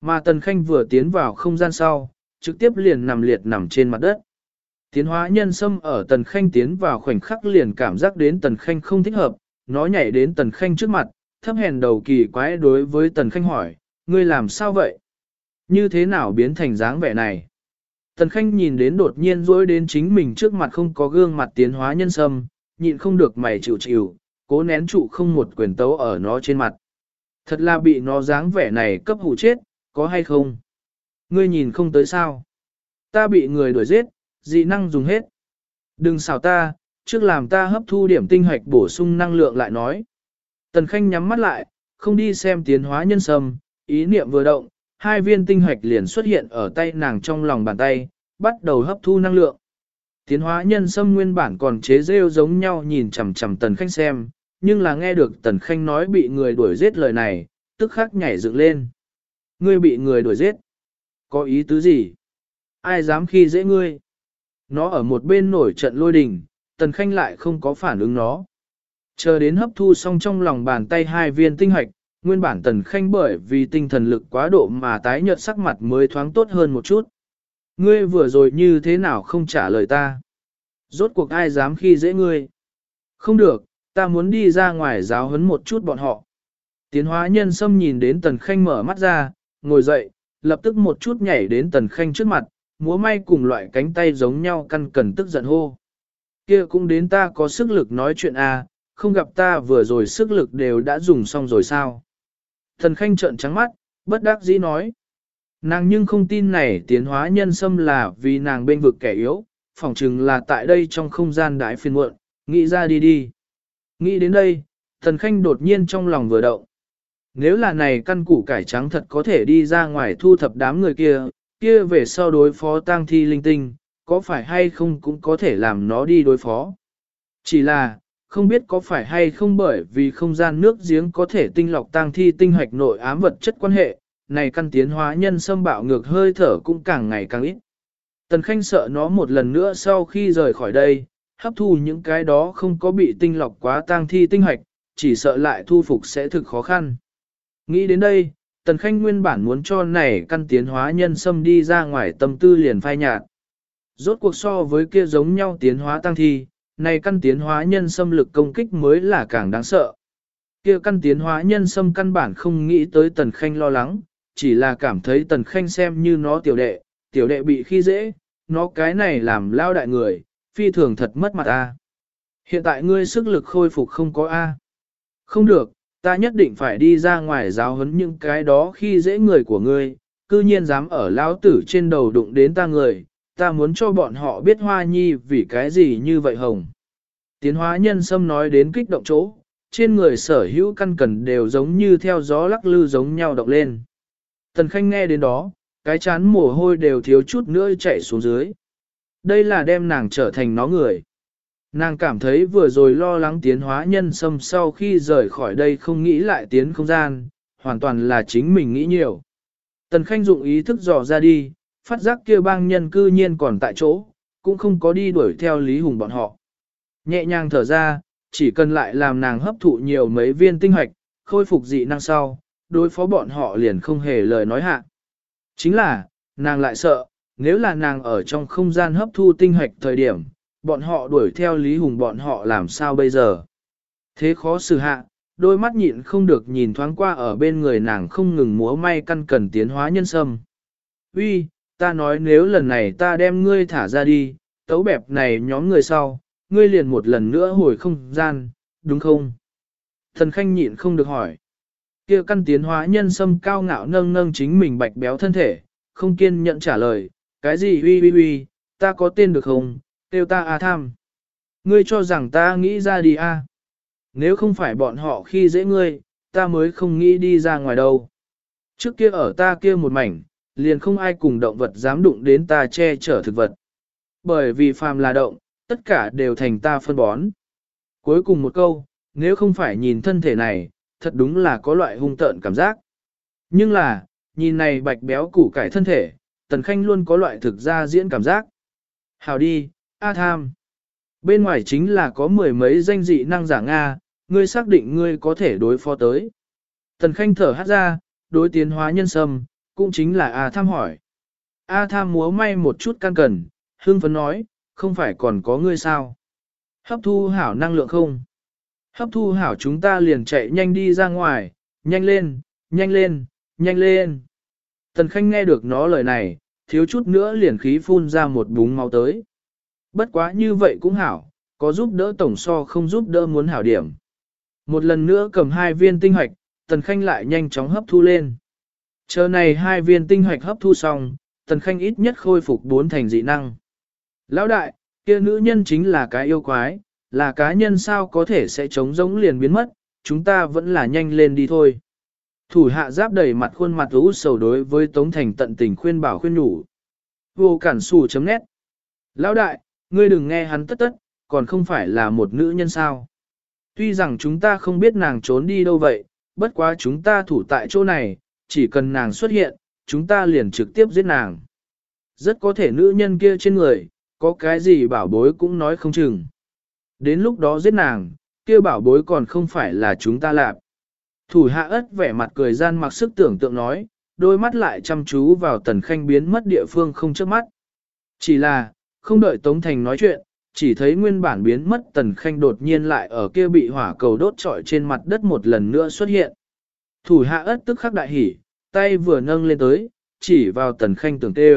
Mà Tần Khanh vừa tiến vào không gian sau, trực tiếp liền nằm liệt nằm trên mặt đất. Tiến hóa nhân sâm ở Tần Khanh tiến vào khoảnh khắc liền cảm giác đến Tần Khanh không thích hợp, nó nhảy đến Tần Khanh trước mặt, thấp hèn đầu kỳ quái đối với Tần Khanh hỏi, ngươi làm sao vậy? Như thế nào biến thành dáng vẻ này? Tần Khanh nhìn đến đột nhiên rối đến chính mình trước mặt không có gương mặt tiến hóa nhân sâm, nhịn không được mày chịu chịu, cố nén trụ không một quyền tấu ở nó trên mặt. Thật là bị nó dáng vẻ này cấp hủ chết, có hay không? Ngươi nhìn không tới sao? Ta bị người đuổi giết, dị năng dùng hết. Đừng xào ta, trước làm ta hấp thu điểm tinh hoạch bổ sung năng lượng lại nói. Tần Khanh nhắm mắt lại, không đi xem tiến hóa nhân sâm, ý niệm vừa động, hai viên tinh hoạch liền xuất hiện ở tay nàng trong lòng bàn tay, bắt đầu hấp thu năng lượng. Tiến hóa nhân sâm nguyên bản còn chế rêu giống nhau nhìn chằm chằm Tần Khanh xem, nhưng là nghe được Tần Khanh nói bị người đuổi giết lời này, tức khắc nhảy dựng lên. Ngươi bị người đuổi giết. Có ý tứ gì? Ai dám khi dễ ngươi? Nó ở một bên nổi trận lôi đình, Tần Khanh lại không có phản ứng nó. Chờ đến hấp thu xong trong lòng bàn tay hai viên tinh hạch, nguyên bản Tần Khanh bởi vì tinh thần lực quá độ mà tái nhợt sắc mặt mới thoáng tốt hơn một chút. Ngươi vừa rồi như thế nào không trả lời ta? Rốt cuộc ai dám khi dễ ngươi? Không được, ta muốn đi ra ngoài giáo huấn một chút bọn họ. Tiến hóa nhân sâm nhìn đến Tần Khanh mở mắt ra, ngồi dậy, lập tức một chút nhảy đến Tần Khanh trước mặt, múa may cùng loại cánh tay giống nhau căn cần tức giận hô. Kia cũng đến ta có sức lực nói chuyện à, không gặp ta vừa rồi sức lực đều đã dùng xong rồi sao? Thần Khanh trợn trắng mắt, bất đắc dĩ nói. Nàng nhưng không tin này tiến hóa nhân sâm là vì nàng bên vực kẻ yếu, phỏng chừng là tại đây trong không gian đại phiên muộn, nghĩ ra đi đi. Nghĩ đến đây, thần khanh đột nhiên trong lòng vừa động. Nếu là này căn củ cải trắng thật có thể đi ra ngoài thu thập đám người kia, kia về sau đối phó tang thi linh tinh, có phải hay không cũng có thể làm nó đi đối phó. Chỉ là, không biết có phải hay không bởi vì không gian nước giếng có thể tinh lọc tang thi tinh hoạch nội ám vật chất quan hệ, này căn tiến hóa nhân xâm bạo ngược hơi thở cũng càng ngày càng ít. Tần Khanh sợ nó một lần nữa sau khi rời khỏi đây, hấp thu những cái đó không có bị tinh lọc quá tang thi tinh hoạch, chỉ sợ lại thu phục sẽ thực khó khăn. Nghĩ đến đây, Tần Khanh nguyên bản muốn cho này căn tiến hóa nhân xâm đi ra ngoài tâm tư liền phai nhạt. Rốt cuộc so với kia giống nhau tiến hóa tăng thi, này căn tiến hóa nhân xâm lực công kích mới là càng đáng sợ. Kia căn tiến hóa nhân xâm căn bản không nghĩ tới Tần Khanh lo lắng, chỉ là cảm thấy Tần Khanh xem như nó tiểu đệ, tiểu đệ bị khi dễ, nó cái này làm lao đại người, phi thường thật mất mặt a. Hiện tại ngươi sức lực khôi phục không có a. Không được, ta nhất định phải đi ra ngoài giáo huấn những cái đó khi dễ người của ngươi, cư nhiên dám ở lao tử trên đầu đụng đến ta người, ta muốn cho bọn họ biết hoa nhi vì cái gì như vậy hồng. Tiến hóa nhân sâm nói đến kích động chỗ, trên người sở hữu căn cần đều giống như theo gió lắc lư giống nhau động lên. Tần Khanh nghe đến đó, cái chán mồ hôi đều thiếu chút nữa chạy xuống dưới. Đây là đem nàng trở thành nó người. Nàng cảm thấy vừa rồi lo lắng tiến hóa nhân sâm sau khi rời khỏi đây không nghĩ lại tiến không gian, hoàn toàn là chính mình nghĩ nhiều. Tần Khanh dụng ý thức dò ra đi, phát giác kia bang nhân cư nhiên còn tại chỗ, cũng không có đi đuổi theo Lý Hùng bọn họ. Nhẹ nhàng thở ra, chỉ cần lại làm nàng hấp thụ nhiều mấy viên tinh hoạch, khôi phục dị năng sau, đối phó bọn họ liền không hề lời nói hạ. Chính là, nàng lại sợ, nếu là nàng ở trong không gian hấp thu tinh hoạch thời điểm, bọn họ đuổi theo Lý Hùng bọn họ làm sao bây giờ. Thế khó xử hạ, đôi mắt nhịn không được nhìn thoáng qua ở bên người nàng không ngừng múa may căn cần tiến hóa nhân sâm. Uy, ta nói nếu lần này ta đem ngươi thả ra đi, tấu bẹp này nhóm người sau, ngươi liền một lần nữa hồi không gian, đúng không? Thần khanh nhịn không được hỏi. kia căn tiến hóa nhân sâm cao ngạo nâng nâng chính mình bạch béo thân thể, không kiên nhẫn trả lời, cái gì uy uy uy, ta có tên được không, tiêu ta a tham. Ngươi cho rằng ta nghĩ ra đi a? Nếu không phải bọn họ khi dễ ngươi, ta mới không nghĩ đi ra ngoài đâu. Trước kia ở ta kia một mảnh, liền không ai cùng động vật dám đụng đến ta che chở thực vật. Bởi vì phàm là động, tất cả đều thành ta phân bón. Cuối cùng một câu, nếu không phải nhìn thân thể này, thật đúng là có loại hung tợn cảm giác. Nhưng là, nhìn này bạch béo củ cải thân thể, Tần Khanh luôn có loại thực ra diễn cảm giác. Hào đi, A Tham. Bên ngoài chính là có mười mấy danh dị năng giả Nga, ngươi xác định ngươi có thể đối phó tới. Tần Khanh thở hát ra, đối tiến hóa nhân sâm, cũng chính là A Tham hỏi. A Tham múa may một chút can cần, hương phấn nói, không phải còn có ngươi sao? Hấp thu hảo năng lượng không? Hấp thu hảo chúng ta liền chạy nhanh đi ra ngoài, nhanh lên, nhanh lên, nhanh lên. Tần Khanh nghe được nó lời này, thiếu chút nữa liền khí phun ra một búng máu tới. Bất quá như vậy cũng hảo, có giúp đỡ tổng so không giúp đỡ muốn hảo điểm. Một lần nữa cầm hai viên tinh hoạch, Tần Khanh lại nhanh chóng hấp thu lên. Chờ này hai viên tinh hoạch hấp thu xong, Tần Khanh ít nhất khôi phục bốn thành dị năng. Lão đại, kia nữ nhân chính là cái yêu quái, là cá nhân sao có thể sẽ chống giống liền biến mất, chúng ta vẫn là nhanh lên đi thôi. Thủ hạ giáp đầy mặt khuôn mặt ú sầu đối với Tống Thành tận tình khuyên bảo khuyên nhủ. Vô cản sù chấm nét. Lão đại, ngươi đừng nghe hắn tất tất, còn không phải là một nữ nhân sao. Tuy rằng chúng ta không biết nàng trốn đi đâu vậy, bất quá chúng ta thủ tại chỗ này, chỉ cần nàng xuất hiện, chúng ta liền trực tiếp giết nàng. Rất có thể nữ nhân kia trên người, có cái gì bảo bối cũng nói không chừng. Đến lúc đó giết nàng, kia bảo bối còn không phải là chúng ta làm. Thủ hạ ất vẻ mặt cười gian mặc sức tưởng tượng nói, đôi mắt lại chăm chú vào tần khanh biến mất địa phương không trước mắt. Chỉ là, không đợi Tống Thành nói chuyện, chỉ thấy nguyên bản biến mất tần khanh đột nhiên lại ở kia bị hỏa cầu đốt trọi trên mặt đất một lần nữa xuất hiện. Thủ hạ ất tức khắc đại hỉ, tay vừa nâng lên tới, chỉ vào tần khanh tưởng tê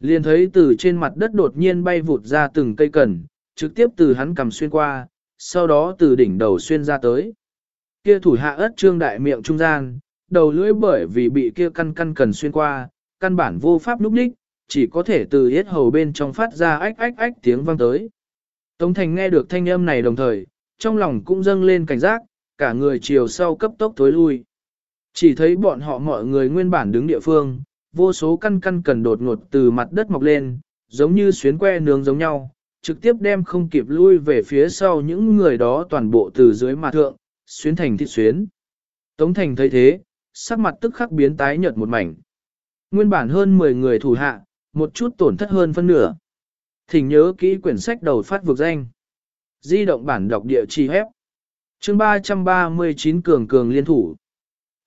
Liền thấy từ trên mặt đất đột nhiên bay vụt ra từng cây cần, trực tiếp từ hắn cầm xuyên qua, sau đó từ đỉnh đầu xuyên ra tới. Kia thủ hạ ất trương đại miệng trung gian, đầu lưỡi bởi vì bị kia căn căn cần xuyên qua, căn bản vô pháp núp đích, chỉ có thể từ hết hầu bên trong phát ra ách ách ách tiếng vang tới. Tống Thành nghe được thanh âm này đồng thời, trong lòng cũng dâng lên cảnh giác, cả người chiều sau cấp tốc tối lui. Chỉ thấy bọn họ mọi người nguyên bản đứng địa phương, vô số căn căn cần đột ngột từ mặt đất mọc lên, giống như xuyến que nướng giống nhau, trực tiếp đem không kịp lui về phía sau những người đó toàn bộ từ dưới mặt thượng, xuyến thành thịt xuyến. Tống Thành thấy thế, sắc mặt tức khắc biến tái nhợt một mảnh. Nguyên bản hơn 10 người thủ hạ, một chút tổn thất hơn phân nửa. Thỉnh nhớ kỹ quyển sách đầu phát vực danh. Di động bản đọc địa chỉ hép. Chương 339 cường cường liên thủ.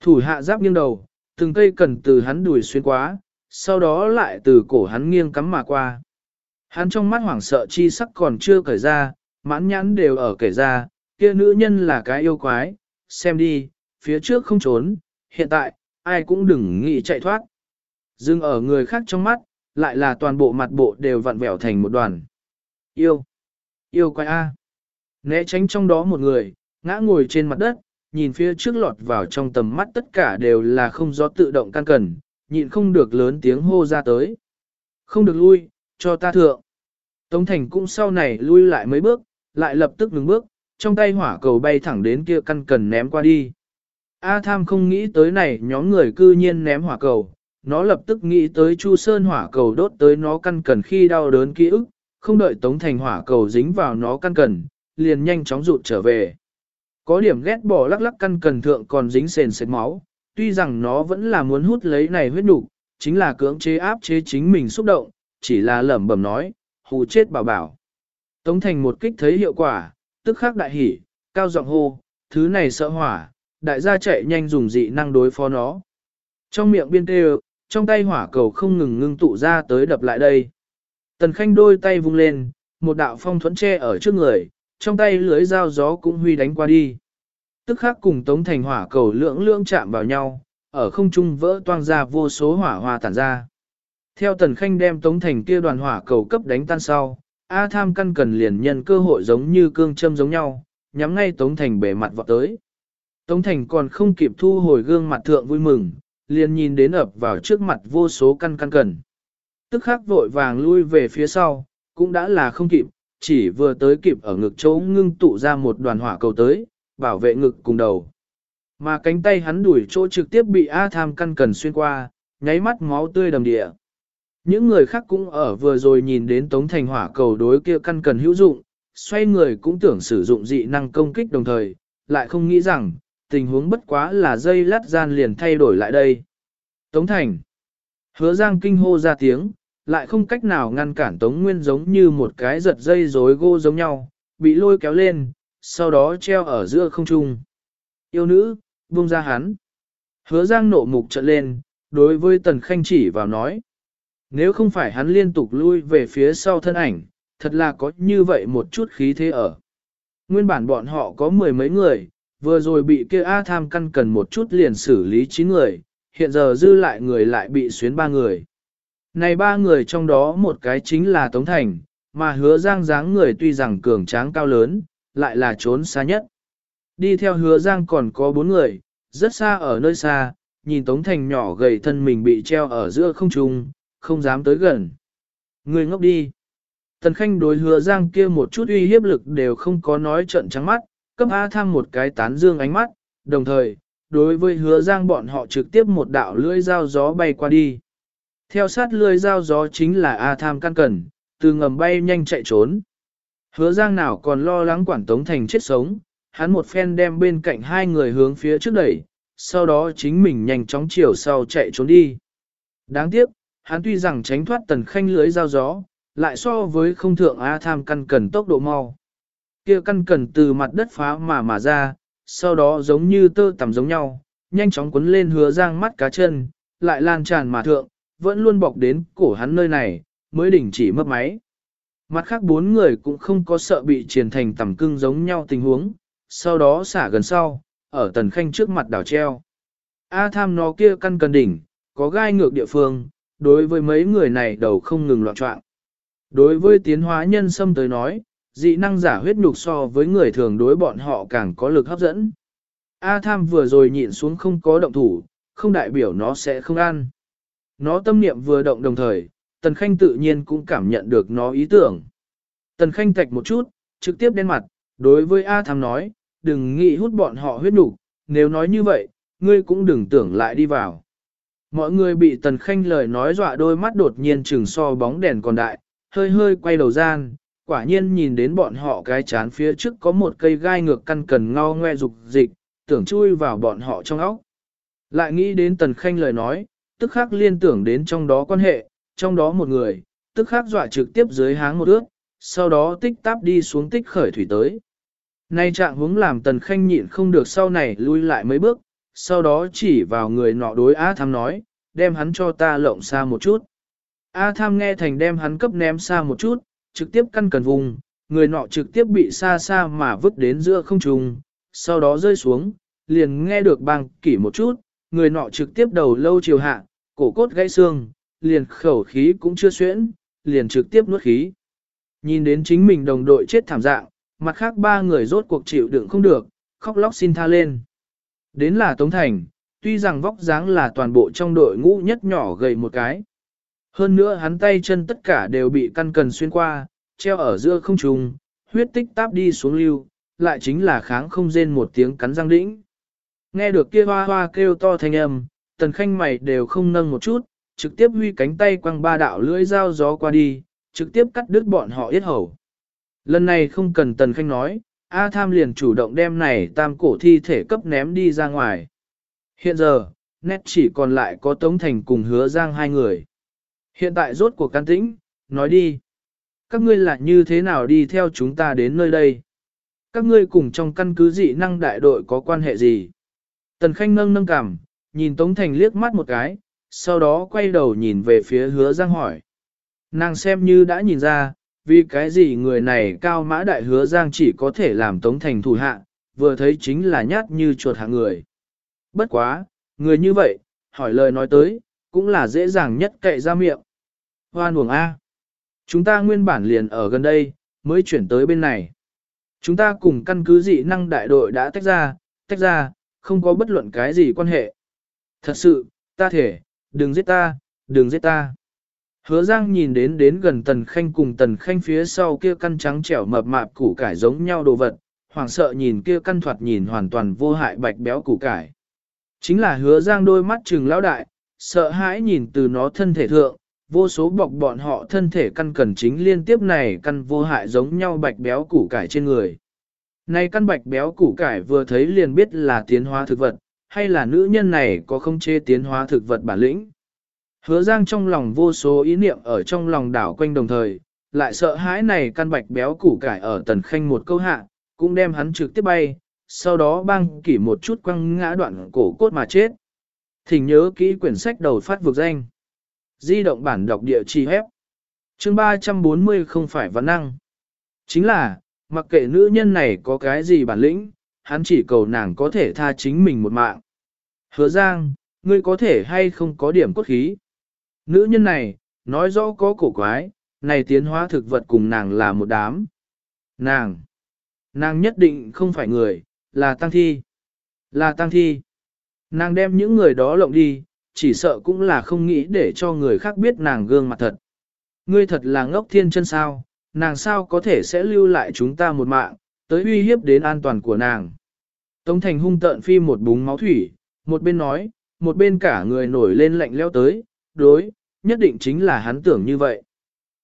Thủ hạ giáp nghiêng đầu, từng cây cần từ hắn đuổi xuyên quá, sau đó lại từ cổ hắn nghiêng cắm mà qua. Hắn trong mắt hoảng sợ chi sắc còn chưa cởi ra, mãn nhãn đều ở kể ra, kia nữ nhân là cái yêu quái, xem đi, phía trước không trốn, hiện tại, ai cũng đừng nghĩ chạy thoát. Dừng ở người khác trong mắt, lại là toàn bộ mặt bộ đều vặn vẹo thành một đoàn. Yêu, yêu quái A. Né tránh trong đó một người, ngã ngồi trên mặt đất, nhìn phía trước lọt vào trong tầm mắt tất cả đều là không gió tự động căn cần, nhịn không được lớn tiếng hô ra tới. Không được lui, cho ta thượng. Tống Thành cũng sau này lui lại mấy bước, lại lập tức ngừng bước, trong tay hỏa cầu bay thẳng đến kia căn cần ném qua đi. A Tham không nghĩ tới này nhóm người cư nhiên ném hỏa cầu, nó lập tức nghĩ tới Chu Sơn hỏa cầu đốt tới nó căn cần khi đau đớn ký ức, không đợi Tống Thành hỏa cầu dính vào nó căn cần, liền nhanh chóng rụt trở về. Có điểm ghét bỏ lắc lắc căn cần thượng còn dính sền sệt máu, tuy rằng nó vẫn là muốn hút lấy này huyết nục, chính là cưỡng chế áp chế chính mình xúc động, chỉ là lẩm bẩm nói, hù chết bảo bảo. Tống thành một kích thấy hiệu quả, tức khắc đại hỉ, cao giọng hô, thứ này sợ hỏa, đại gia chạy nhanh dùng dị năng đối phó nó. Trong miệng biên tê trong tay hỏa cầu không ngừng ngưng tụ ra tới đập lại đây. Tần Khanh đôi tay vung lên, một đạo phong thuẫn che ở trước người, trong tay lưới dao gió cũng huy đánh qua đi. Tức khắc cùng Tống Thành hỏa cầu lưỡng lưỡng chạm vào nhau, ở không trung vỡ toang ra vô số hỏa hoa tản ra. Theo Tần Khanh đem Tống Thành kia đoàn hỏa cầu cấp đánh tan sau, A Tham căn cần liền nhân cơ hội giống như cương châm giống nhau, nhắm ngay Tống Thành bể mặt vọt tới. Tống Thành còn không kịp thu hồi gương mặt thượng vui mừng, liền nhìn đến ập vào trước mặt vô số căn căn cần. Tức khắc vội vàng lui về phía sau, cũng đã là không kịp, chỉ vừa tới kịp ở ngực chỗ ngưng tụ ra một đoàn hỏa cầu tới, bảo vệ ngực cùng đầu. Mà cánh tay hắn đuổi chỗ trực tiếp bị A Tham căn cần xuyên qua, nháy mắt máu tươi đầm địa. Những người khác cũng ở vừa rồi nhìn đến Tống Thành hỏa cầu đối kia căn cần hữu dụng, xoay người cũng tưởng sử dụng dị năng công kích đồng thời, lại không nghĩ rằng, tình huống bất quá là dây lát gian liền thay đổi lại đây. Tống Thành Hứa Giang kinh hô ra tiếng, lại không cách nào ngăn cản Tống Nguyên giống như một cái giật dây rối gô giống nhau, bị lôi kéo lên, sau đó treo ở giữa không trung. Yêu nữ, buông ra hắn. Hứa Giang nộ mục trận lên, đối với Tần Khanh chỉ vào nói. Nếu không phải hắn liên tục lui về phía sau thân ảnh, thật là có như vậy một chút khí thế ở. Nguyên bản bọn họ có mười mấy người, vừa rồi bị kia A tham căn cần một chút liền xử lý chín người, hiện giờ dư lại người lại bị xuyến ba người. Này ba người trong đó một cái chính là Tống Thành, mà hứa giang dáng người tuy rằng cường tráng cao lớn, lại là trốn xa nhất. Đi theo hứa giang còn có bốn người, rất xa ở nơi xa, nhìn Tống Thành nhỏ gầy thân mình bị treo ở giữa không trung, không dám tới gần. Người ngốc đi. Tần Khanh đối hứa giang kia một chút uy hiếp lực đều không có nói trận trắng mắt, cấp A tham một cái tán dương ánh mắt, đồng thời, đối với hứa giang bọn họ trực tiếp một đạo lưỡi dao gió bay qua đi. Theo sát lưỡi dao gió chính là A tham căn cẩn, từ ngầm bay nhanh chạy trốn. Hứa giang nào còn lo lắng quản tống thành chết sống, hắn một phen đem bên cạnh hai người hướng phía trước đẩy, sau đó chính mình nhanh chóng chiều sau chạy trốn đi. Đáng tiếc, hắn tuy rằng tránh thoát tần khanh lưới dao gió, lại so với không thượng A tham căn cần tốc độ mau. Kia căn cần từ mặt đất phá mà mà ra, sau đó giống như tơ tằm giống nhau, nhanh chóng quấn lên hứa giang mắt cá chân, lại lan tràn mà thượng, vẫn luôn bọc đến cổ hắn nơi này, mới đỉnh chỉ mất máy. Mặt khác bốn người cũng không có sợ bị triển thành tầm cưng giống nhau tình huống, sau đó xả gần sau, ở tần khanh trước mặt đảo treo. A tham nó kia căn cần đỉnh, có gai ngược địa phương, đối với mấy người này đầu không ngừng loạn trọng. Đối với tiến hóa nhân sâm tới nói, dị năng giả huyết nhục so với người thường đối bọn họ càng có lực hấp dẫn. A tham vừa rồi nhịn xuống không có động thủ, không đại biểu nó sẽ không ăn. Nó tâm niệm vừa động đồng thời, Tần Khanh tự nhiên cũng cảm nhận được nó ý tưởng. Tần Khanh tạch một chút, trực tiếp đen mặt, đối với A tham nói, đừng nghĩ hút bọn họ huyết nhục, nếu nói như vậy, ngươi cũng đừng tưởng lại đi vào. Mọi người bị Tần Khanh lời nói dọa đôi mắt đột nhiên trừng so bóng đèn còn đại, hơi hơi quay đầu gian, quả nhiên nhìn đến bọn họ cái chán phía trước có một cây gai ngược căn cần ngao ngoe dục dịch, tưởng chui vào bọn họ trong óc. Lại nghĩ đến Tần Khanh lời nói, tức khắc liên tưởng đến trong đó quan hệ, trong đó một người, tức khắc dọa trực tiếp dưới háng một ước, sau đó tích táp đi xuống tích khởi thủy tới. Nay trạng hướng làm Tần Khanh nhịn không được sau này lui lại mấy bước, sau đó chỉ vào người nọ đối A Tham nói, đem hắn cho ta lộng xa một chút. A Tham nghe thành đem hắn cấp ném xa một chút, trực tiếp căn cần vùng, người nọ trực tiếp bị xa xa mà vứt đến giữa không trung, sau đó rơi xuống, liền nghe được bang kỷ một chút, người nọ trực tiếp đầu lâu chiều hạ, cổ cốt gãy xương, liền khẩu khí cũng chưa xuyễn, liền trực tiếp nuốt khí. Nhìn đến chính mình đồng đội chết thảm dạng, mặt khác ba người rốt cuộc chịu đựng không được, khóc lóc xin tha lên. Đến là Tống Thành, tuy rằng vóc dáng là toàn bộ trong đội ngũ nhất nhỏ gầy một cái. Hơn nữa hắn tay chân tất cả đều bị căn cần xuyên qua, treo ở giữa không trùng, huyết tích táp đi xuống lưu, lại chính là kháng không rên một tiếng cắn răng đĩnh. Nghe được kia hoa hoa kêu to thanh âm, tần khanh mày đều không nâng một chút, trực tiếp huy cánh tay quăng ba đạo lưỡi dao gió qua đi, trực tiếp cắt đứt bọn họ yết hầu. Lần này không cần tần khanh nói, A Tham liền chủ động đem này tam cổ thi thể cấp ném đi ra ngoài. Hiện giờ, nét chỉ còn lại có Tống Thành cùng hứa giang hai người. Hiện tại rốt cuộc can tĩnh, nói đi. Các ngươi là như thế nào đi theo chúng ta đến nơi đây? Các ngươi cùng trong căn cứ dị năng đại đội có quan hệ gì? Tần Khanh nâng nâng cảm, nhìn Tống Thành liếc mắt một cái, sau đó quay đầu nhìn về phía hứa giang hỏi. Nàng xem như đã nhìn ra, vì cái gì người này cao mã đại hứa giang chỉ có thể làm tống thành thủ hạ, vừa thấy chính là nhát như chuột hạ người. Bất quá, người như vậy, hỏi lời nói tới, cũng là dễ dàng nhất cậy ra miệng. Hoan buồng A. Chúng ta nguyên bản liền ở gần đây, mới chuyển tới bên này. Chúng ta cùng căn cứ dị năng đại đội đã tách ra, tách ra, không có bất luận cái gì quan hệ. Thật sự, ta thể, đừng giết ta, đừng giết ta. Hứa Giang nhìn đến đến gần Tần Khanh cùng Tần Khanh phía sau kia căn trắng trẻo mập mạp củ cải giống nhau đồ vật, hoảng sợ nhìn kia căn thoạt nhìn hoàn toàn vô hại bạch béo củ cải. Chính là hứa Giang đôi mắt trừng lão đại, sợ hãi nhìn từ nó thân thể thượng, vô số bọc bọn họ thân thể căn cần chính liên tiếp này căn vô hại giống nhau bạch béo củ cải trên người. Này căn bạch béo củ cải vừa thấy liền biết là tiến hóa thực vật, hay là nữ nhân này có không chê tiến hóa thực vật bản lĩnh. Hứa Giang trong lòng vô số ý niệm ở trong lòng đảo quanh đồng thời, lại sợ hãi này căn bạch béo củ cải ở tần khanh một câu hạ, cũng đem hắn trực tiếp bay, sau đó băng kỷ một chút quăng ngã đoạn cổ cốt mà chết. Thỉnh nhớ kỹ quyển sách đầu phát vực danh. Di động bản đọc địa chỉ hép. Chương 340 không phải văn năng. Chính là, mặc kệ nữ nhân này có cái gì bản lĩnh, hắn chỉ cầu nàng có thể tha chính mình một mạng. Hứa Giang, ngươi có thể hay không có điểm cốt khí. Nữ nhân này, nói rõ có cổ quái, này tiến hóa thực vật cùng nàng là một đám. Nàng, nàng nhất định không phải người, là tăng thi. Là tăng thi. Nàng đem những người đó lộng đi, chỉ sợ cũng là không nghĩ để cho người khác biết nàng gương mặt thật. Ngươi thật là ngốc thiên chân sao, nàng sao có thể sẽ lưu lại chúng ta một mạng, tới uy hiếp đến an toàn của nàng. Tống thành hung tợn phi một búng máu thủy, một bên nói, một bên cả người nổi lên lạnh leo tới, đối, nhất định chính là hắn tưởng như vậy.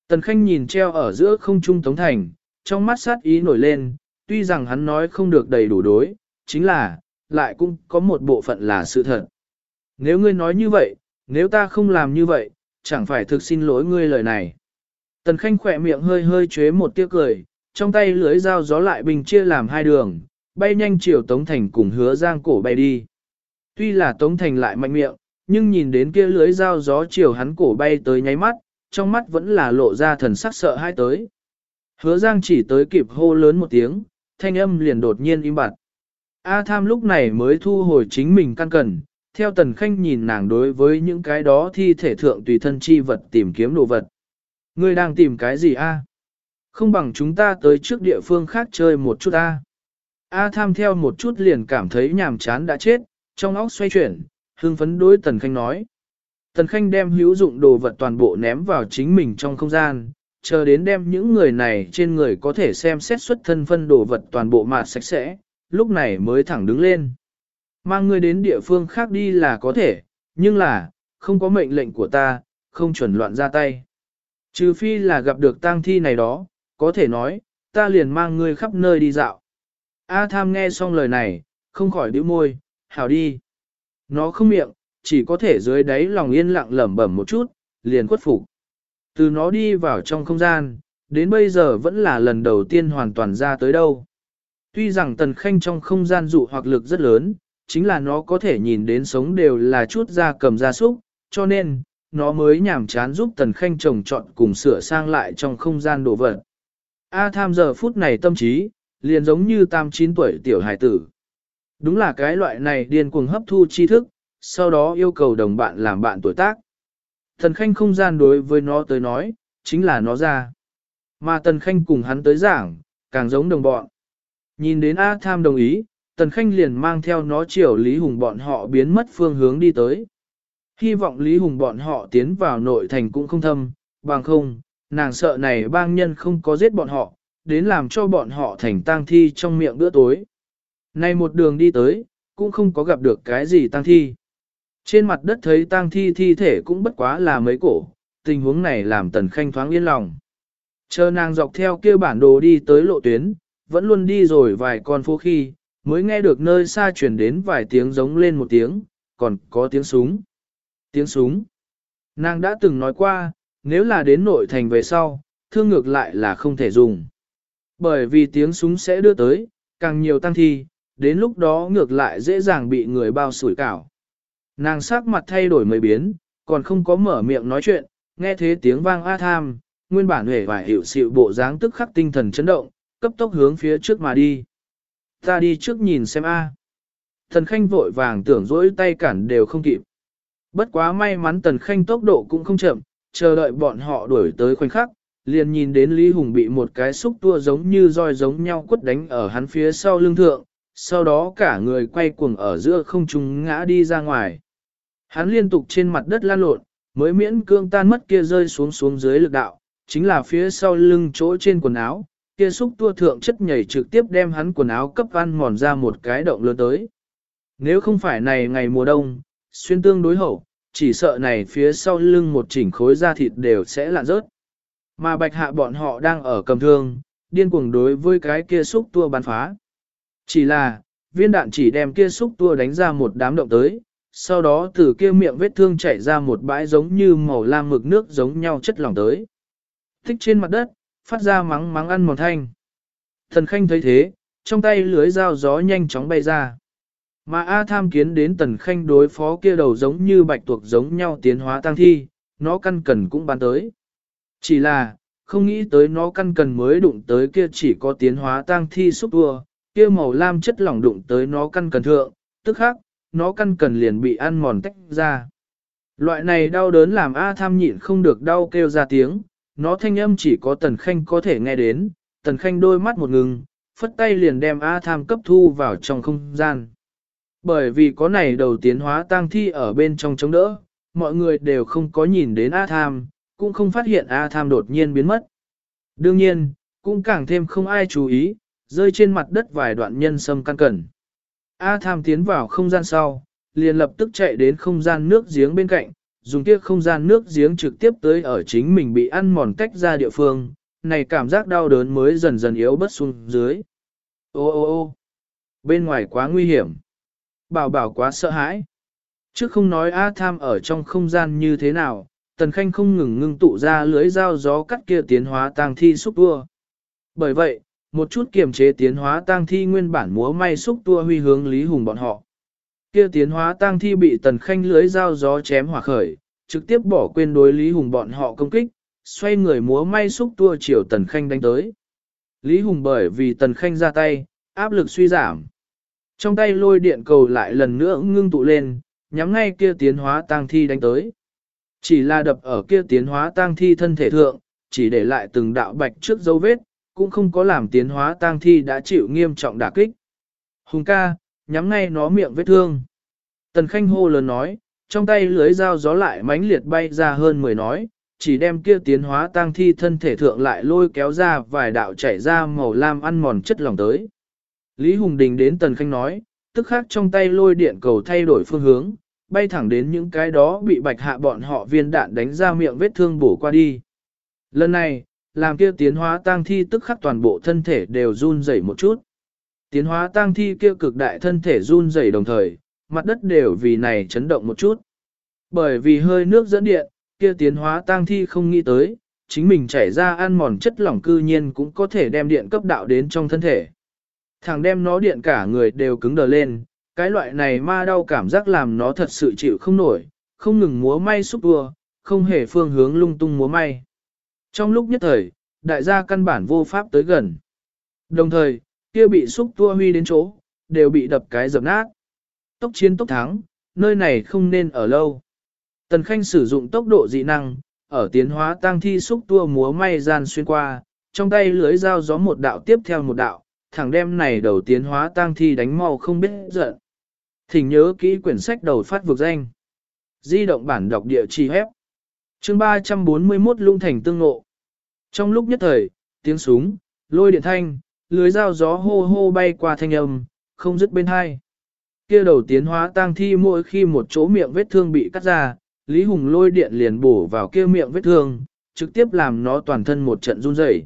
Tần Khanh nhìn treo ở giữa không trung Tống Thành, trong mắt sát ý nổi lên, tuy rằng hắn nói không được đầy đủ đối, chính là, lại cũng có một bộ phận là sự thật. Nếu ngươi nói như vậy, nếu ta không làm như vậy, chẳng phải thực xin lỗi ngươi lời này. Tần Khanh khỏe miệng hơi hơi chế một tiếng cười, trong tay lưới dao gió lại bình chia làm hai đường, bay nhanh chiều Tống Thành cùng hứa giang cổ bay đi. Tuy là Tống Thành lại mạnh miệng, nhưng nhìn đến kia lưới dao gió chiều hắn cổ bay tới nháy mắt, trong mắt vẫn là lộ ra thần sắc sợ hai tới. Hứa giang chỉ tới kịp hô lớn một tiếng, thanh âm liền đột nhiên im bặt. A tham lúc này mới thu hồi chính mình căn cần, theo tần khanh nhìn nàng đối với những cái đó thi thể thượng tùy thân chi vật tìm kiếm đồ vật. Ngươi đang tìm cái gì a? Không bằng chúng ta tới trước địa phương khác chơi một chút a. A tham theo một chút liền cảm thấy nhàm chán đã chết, trong óc xoay chuyển, hương phấn đối tần khanh nói. Tần khanh đem hữu dụng đồ vật toàn bộ ném vào chính mình trong không gian, chờ đến đem những người này trên người có thể xem xét xuất thân phân đồ vật toàn bộ mà sạch sẽ, lúc này mới thẳng đứng lên. Mang ngươi đến địa phương khác đi là có thể, nhưng là, không có mệnh lệnh của ta, không chuẩn loạn ra tay. Trừ phi là gặp được tang thi này đó, có thể nói, ta liền mang ngươi khắp nơi đi dạo. A tham nghe xong lời này, không khỏi đĩu môi, hảo đi. Nó không miệng, chỉ có thể dưới đáy lòng yên lặng lẩm bẩm một chút, liền khuất phục. Từ nó đi vào trong không gian, đến bây giờ vẫn là lần đầu tiên hoàn toàn ra tới đâu. Tuy rằng tần khanh trong không gian dụ hoặc lực rất lớn, chính là nó có thể nhìn đến sống đều là chút da cầm da súc, cho nên, nó mới nhảm chán giúp tần khanh trồng trọn cùng sửa sang lại trong không gian đồ vật. A tham giờ phút này tâm trí, liền giống như tam chín tuổi tiểu hải tử. Đúng là cái loại này điên cuồng hấp thu tri thức, sau đó yêu cầu đồng bạn làm bạn tuổi tác. Tần khanh không gian đối với nó tới nói, chính là nó ra. Mà tần khanh cùng hắn tới giảng, càng giống đồng bọn. Nhìn đến A tham đồng ý, tần khanh liền mang theo nó chiều Lý Hùng bọn họ biến mất phương hướng đi tới. Hy vọng Lý Hùng bọn họ tiến vào nội thành cũng không thâm, bằng không, nàng sợ này bang nhân không có giết bọn họ, đến làm cho bọn họ thành tang thi trong miệng bữa tối. Nay một đường đi tới, cũng không có gặp được cái gì tang thi. Trên mặt đất thấy tang thi thi thể cũng bất quá là mấy cổ, tình huống này làm tần khanh thoáng yên lòng. Chờ nàng dọc theo kia bản đồ đi tới lộ tuyến, vẫn luôn đi rồi vài con phố khi, mới nghe được nơi xa chuyển đến vài tiếng giống lên một tiếng, còn có tiếng súng. Tiếng súng. Nàng đã từng nói qua, nếu là đến nội thành về sau, thương ngược lại là không thể dùng. Bởi vì tiếng súng sẽ đưa tới, càng nhiều tăng thi, đến lúc đó ngược lại dễ dàng bị người bao sủi cảo. Nàng sắc mặt thay đổi mấy biến, còn không có mở miệng nói chuyện, nghe thế tiếng vang A tham, nguyên bản hề và hiểu sự bộ dáng tức khắc tinh thần chấn động, cấp tốc hướng phía trước mà đi. Ta đi trước nhìn xem A. Thần Khanh vội vàng tưởng dỗi tay cản đều không kịp. Bất quá may mắn Tần Khanh tốc độ cũng không chậm, chờ đợi bọn họ đuổi tới khoảnh khắc, liền nhìn đến Lý Hùng bị một cái xúc tua giống như roi giống nhau quất đánh ở hắn phía sau lưng thượng, sau đó cả người quay cuồng ở giữa không trung ngã đi ra ngoài. Hắn liên tục trên mặt đất lan lộn, mới miễn cương tan mất kia rơi xuống xuống dưới lực đạo, chính là phía sau lưng chỗ trên quần áo, kia xúc tua thượng chất nhảy trực tiếp đem hắn quần áo cấp ăn mòn ra một cái động lớn tới. Nếu không phải này ngày mùa đông, xuyên tương đối hậu, chỉ sợ này phía sau lưng một chỉnh khối da thịt đều sẽ lạn rớt. Mà bạch hạ bọn họ đang ở cầm thương, điên cuồng đối với cái kia xúc tua bắn phá. Chỉ là, viên đạn chỉ đem kia xúc tua đánh ra một đám động tới, sau đó từ kia miệng vết thương chảy ra một bãi giống như màu lam mực nước giống nhau chất lỏng tới. Thích trên mặt đất, phát ra mắng mắng ăn mòn thanh. Thần khanh thấy thế, trong tay lưới dao gió nhanh chóng bay ra. Mà A tham kiến đến tần khanh đối phó kia đầu giống như bạch tuộc giống nhau tiến hóa tăng thi, nó căn cần cũng bán tới. Chỉ là, không nghĩ tới nó căn cần mới đụng tới kia chỉ có tiến hóa tăng thi xúc tua, kia màu lam chất lỏng đụng tới nó căn cần thượng, tức khác, nó căn cần liền bị ăn mòn tách ra. Loại này đau đớn làm A tham nhịn không được đau kêu ra tiếng, nó thanh âm chỉ có tần khanh có thể nghe đến, tần khanh đôi mắt một ngừng, phất tay liền đem A tham cấp thu vào trong không gian. Bởi vì có này đầu tiến hóa tang thi ở bên trong chống đỡ, mọi người đều không có nhìn đến A tham, cũng không phát hiện A tham đột nhiên biến mất. Đương nhiên, cũng càng thêm không ai chú ý, rơi trên mặt đất vài đoạn nhân sâm căn cẩn. A tham tiến vào không gian sau, liền lập tức chạy đến không gian nước giếng bên cạnh, dùng kia không gian nước giếng trực tiếp tới ở chính mình bị ăn mòn tách ra địa phương, này cảm giác đau đớn mới dần dần yếu bất xuống dưới. Ô ô ô bên ngoài quá nguy hiểm. Bảo bảo quá sợ hãi. Trước không nói A tham ở trong không gian như thế nào, Tần Khanh không ngừng ngưng tụ ra lưới dao gió cắt kia tiến hóa tang thi xúc tua. Bởi vậy, một chút kiềm chế tiến hóa tang thi nguyên bản múa may xúc tua huy hướng Lý Hùng bọn họ. Kia tiến hóa tang thi bị Tần Khanh lưới dao gió chém hỏa khởi, trực tiếp bỏ quên đối Lý Hùng bọn họ công kích, xoay người múa may xúc tua chiều Tần Khanh đánh tới. Lý Hùng bởi vì Tần Khanh ra tay, áp lực suy giảm. Trong tay lôi điện cầu lại lần nữa ngưng tụ lên, nhắm ngay kia tiến hóa tang thi đánh tới. Chỉ là đập ở kia tiến hóa tang thi thân thể thượng, chỉ để lại từng đạo bạch trước dấu vết, cũng không có làm tiến hóa tang thi đã chịu nghiêm trọng đả kích. Hùng ca, nhắm ngay nó miệng vết thương. Tần Khanh hô lớn nói, trong tay lưới dao gió lại mãnh liệt bay ra hơn 10 nói, chỉ đem kia tiến hóa tang thi thân thể thượng lại lôi kéo ra vài đạo chảy ra màu lam ăn mòn chất lỏng tới. Lý Hùng Đình đến Tần Khanh nói, tức khác trong tay lôi điện cầu thay đổi phương hướng, bay thẳng đến những cái đó bị bạch hạ bọn họ viên đạn đánh ra miệng vết thương bổ qua đi. Lần này, làm kia tiến hóa tang thi tức khắc toàn bộ thân thể đều run rẩy một chút. Tiến hóa tang thi kia cực đại thân thể run rẩy đồng thời, mặt đất đều vì này chấn động một chút. Bởi vì hơi nước dẫn điện, kia tiến hóa tang thi không nghĩ tới, chính mình chảy ra ăn mòn chất lỏng cư nhiên cũng có thể đem điện cấp đạo đến trong thân thể. Thằng đem nó điện cả người đều cứng đờ lên, cái loại này ma đau cảm giác làm nó thật sự chịu không nổi, không ngừng múa may xúc đua, không hề phương hướng lung tung múa may. Trong lúc nhất thời, đại gia căn bản vô pháp tới gần. Đồng thời, kia bị xúc tua huy đến chỗ, đều bị đập cái dập nát. Tốc chiến tốc thắng, nơi này không nên ở lâu. Tần Khanh sử dụng tốc độ dị năng, ở tiến hóa tăng thi xúc tua múa may gian xuyên qua, trong tay lưới dao gió một đạo tiếp theo một đạo, thẳng đem này đầu tiến hóa tăng thi đánh mau không biết giận. Thỉnh nhớ kỹ quyển sách đầu phát vực danh. Di động bản đọc địa chỉ hép. Chương 341 Lung Thành Tương Ngộ. Trong lúc nhất thời, tiếng súng, lôi điện thanh, lưới dao gió hô hô bay qua thanh âm, không dứt bên hai. Kia đầu tiến hóa tang thi mỗi khi một chỗ miệng vết thương bị cắt ra, Lý Hùng lôi điện liền bổ vào kia miệng vết thương, trực tiếp làm nó toàn thân một trận run rẩy.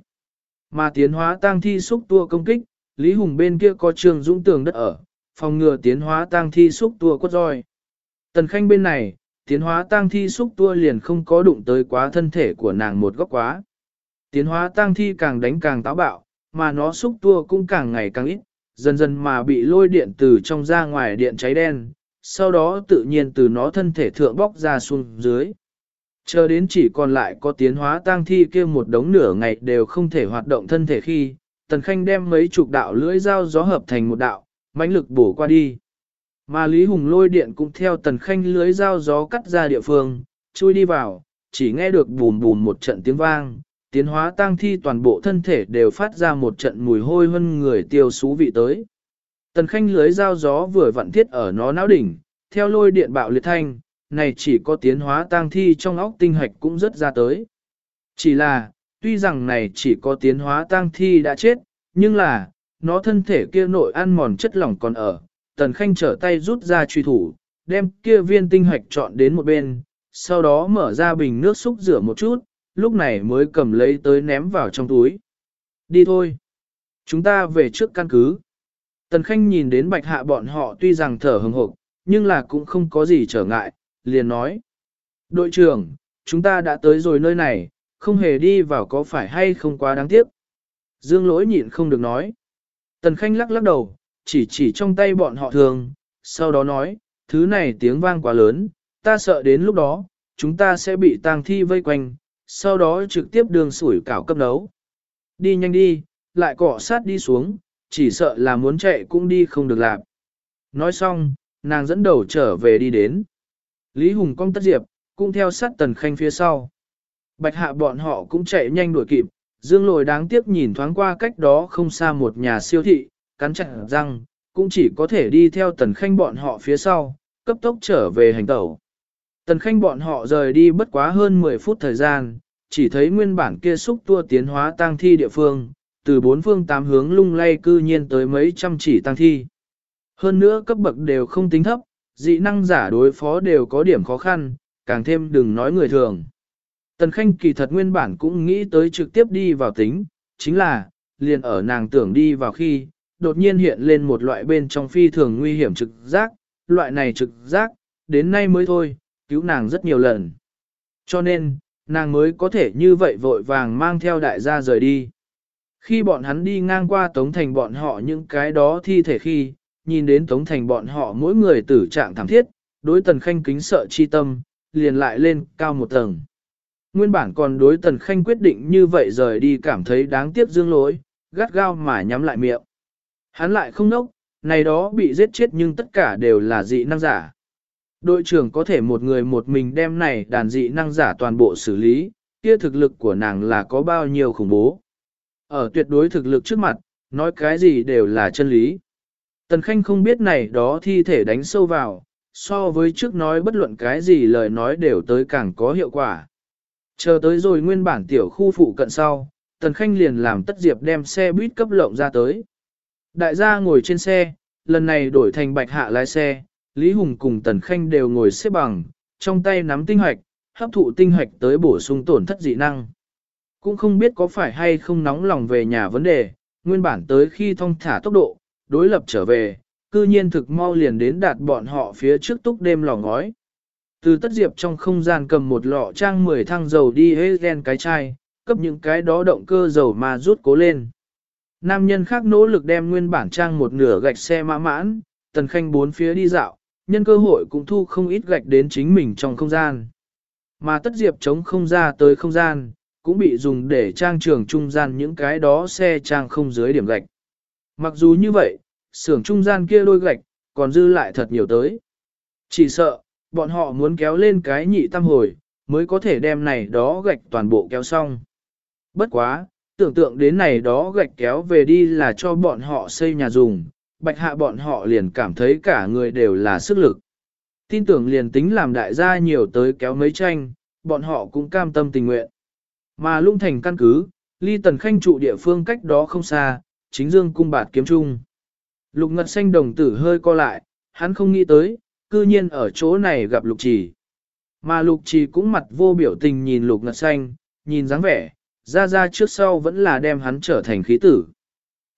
Mà tiến hóa tang thi xúc tua công kích, Lý Hùng bên kia có trường dũng tường đất ở, phòng ngừa tiến hóa tang thi xúc tua quất roi. Tần Khanh bên này, tiến hóa tang thi xúc tua liền không có đụng tới quá thân thể của nàng một góc quá. Tiến hóa tang thi càng đánh càng táo bạo, mà nó xúc tua cũng càng ngày càng ít, dần dần mà bị lôi điện từ trong ra ngoài điện cháy đen, sau đó tự nhiên từ nó thân thể thượng bóc ra xuống dưới. Chờ đến chỉ còn lại có tiến hóa tang thi kia một đống nửa ngày đều không thể hoạt động thân thể khi, Tần Khanh đem mấy chục đạo lưỡi dao gió hợp thành một đạo, mãnh lực bổ qua đi. Mà Lý Hùng lôi điện cũng theo Tần Khanh lưỡi dao gió cắt ra địa phương, chui đi vào, chỉ nghe được bùm bùm một trận tiếng vang, tiến hóa tang thi toàn bộ thân thể đều phát ra một trận mùi hôi hơn người tiêu xú vị tới. Tần Khanh lưới dao gió vừa vặn thiết ở nó não đỉnh, theo lôi điện bạo liệt thanh, này chỉ có tiến hóa tang thi trong óc tinh hạch cũng rất ra tới. Chỉ là, tuy rằng này chỉ có tiến hóa tang thi đã chết, nhưng là, nó thân thể kia nội ăn mòn chất lỏng còn ở. Tần Khanh trở tay rút ra truy thủ, đem kia viên tinh hạch chọn đến một bên, sau đó mở ra bình nước xúc rửa một chút, lúc này mới cầm lấy tới ném vào trong túi. Đi thôi. Chúng ta về trước căn cứ. Tần Khanh nhìn đến bạch hạ bọn họ tuy rằng thở hừng hộp, nhưng là cũng không có gì trở ngại, liền nói. Đội trưởng, chúng ta đã tới rồi nơi này, không hề đi vào có phải hay không quá đáng tiếc. Dương lỗi nhịn không được nói. Tần Khanh lắc lắc đầu, chỉ chỉ trong tay bọn họ thường, sau đó nói, thứ này tiếng vang quá lớn, ta sợ đến lúc đó, chúng ta sẽ bị tang thi vây quanh, sau đó trực tiếp đường sủi cảo cấp đấu. Đi nhanh đi, lại cọ sát đi xuống, chỉ sợ là muốn chạy cũng đi không được làm. Nói xong, nàng dẫn đầu trở về đi đến. Lý Hùng cong tất diệp, cũng theo sát tần khanh phía sau. Bạch hạ bọn họ cũng chạy nhanh đuổi kịp, dương lồi đáng tiếc nhìn thoáng qua cách đó không xa một nhà siêu thị, cắn chặt răng, cũng chỉ có thể đi theo tần khanh bọn họ phía sau, cấp tốc trở về hành tẩu. Tần khanh bọn họ rời đi bất quá hơn 10 phút thời gian, chỉ thấy nguyên bản kia xúc tua tiến hóa tang thi địa phương, từ bốn phương tám hướng lung lay cư nhiên tới mấy trăm chỉ tang thi. Hơn nữa cấp bậc đều không tính thấp, dị năng giả đối phó đều có điểm khó khăn, càng thêm đừng nói người thường. Tần Khanh kỳ thật nguyên bản cũng nghĩ tới trực tiếp đi vào tính, chính là, liền ở nàng tưởng đi vào khi, đột nhiên hiện lên một loại bên trong phi thường nguy hiểm trực giác, loại này trực giác, đến nay mới thôi, cứu nàng rất nhiều lần. Cho nên, nàng mới có thể như vậy vội vàng mang theo đại gia rời đi. Khi bọn hắn đi ngang qua Tống Thành bọn họ những cái đó thi thể khi, nhìn đến Tống Thành bọn họ mỗi người tử trạng thảm thiết, đối Tần Khanh kính sợ chi tâm, liền lại lên cao một tầng. Nguyên bản còn đối Tần Khanh quyết định như vậy rời đi cảm thấy đáng tiếc dương lỗi gắt gao mà nhắm lại miệng. Hắn lại không nốc, này đó bị giết chết nhưng tất cả đều là dị năng giả. Đội trưởng có thể một người một mình đem này đàn dị năng giả toàn bộ xử lý, kia thực lực của nàng là có bao nhiêu khủng bố. Ở tuyệt đối thực lực trước mặt, nói cái gì đều là chân lý. Tần Khanh không biết này đó thi thể đánh sâu vào, so với trước nói bất luận cái gì lời nói đều tới càng có hiệu quả. Chờ tới rồi nguyên bản tiểu khu phụ cận sau, Tần Khanh liền làm tất diệp đem xe buýt cấp lộng ra tới. Đại gia ngồi trên xe, lần này đổi thành bạch hạ lái xe, Lý Hùng cùng Tần Khanh đều ngồi xếp bằng, trong tay nắm tinh hoạch, hấp thụ tinh hoạch tới bổ sung tổn thất dị năng. Cũng không biết có phải hay không nóng lòng về nhà vấn đề, nguyên bản tới khi thông thả tốc độ, đối lập trở về, cư nhiên thực mau liền đến đạt bọn họ phía trước túc đêm lò ngói. Từ tất diệp trong không gian cầm một lọ trang 10 thăng dầu đi hết gen cái chai, cấp những cái đó động cơ dầu mà rút cố lên. Nam nhân khác nỗ lực đem nguyên bản trang một nửa gạch xe mã mãn, tần khanh bốn phía đi dạo, nhân cơ hội cũng thu không ít gạch đến chính mình trong không gian. Mà tất diệp chống không ra tới không gian, cũng bị dùng để trang trường trung gian những cái đó xe trang không dưới điểm gạch. Mặc dù như vậy, xưởng trung gian kia đôi gạch, còn dư lại thật nhiều tới. Chỉ sợ, bọn họ muốn kéo lên cái nhị tam hồi, mới có thể đem này đó gạch toàn bộ kéo xong. Bất quá, tưởng tượng đến này đó gạch kéo về đi là cho bọn họ xây nhà dùng, bạch hạ bọn họ liền cảm thấy cả người đều là sức lực. Tin tưởng liền tính làm đại gia nhiều tới kéo mấy tranh, bọn họ cũng cam tâm tình nguyện. Mà lung thành căn cứ, ly tần khanh trụ địa phương cách đó không xa, chính dương cung bạt kiếm trung. Lục ngật xanh đồng tử hơi co lại, hắn không nghĩ tới, cư nhiên ở chỗ này gặp lục trì. Mà lục trì cũng mặt vô biểu tình nhìn lục ngật xanh, nhìn dáng vẻ, ra ra trước sau vẫn là đem hắn trở thành khí tử.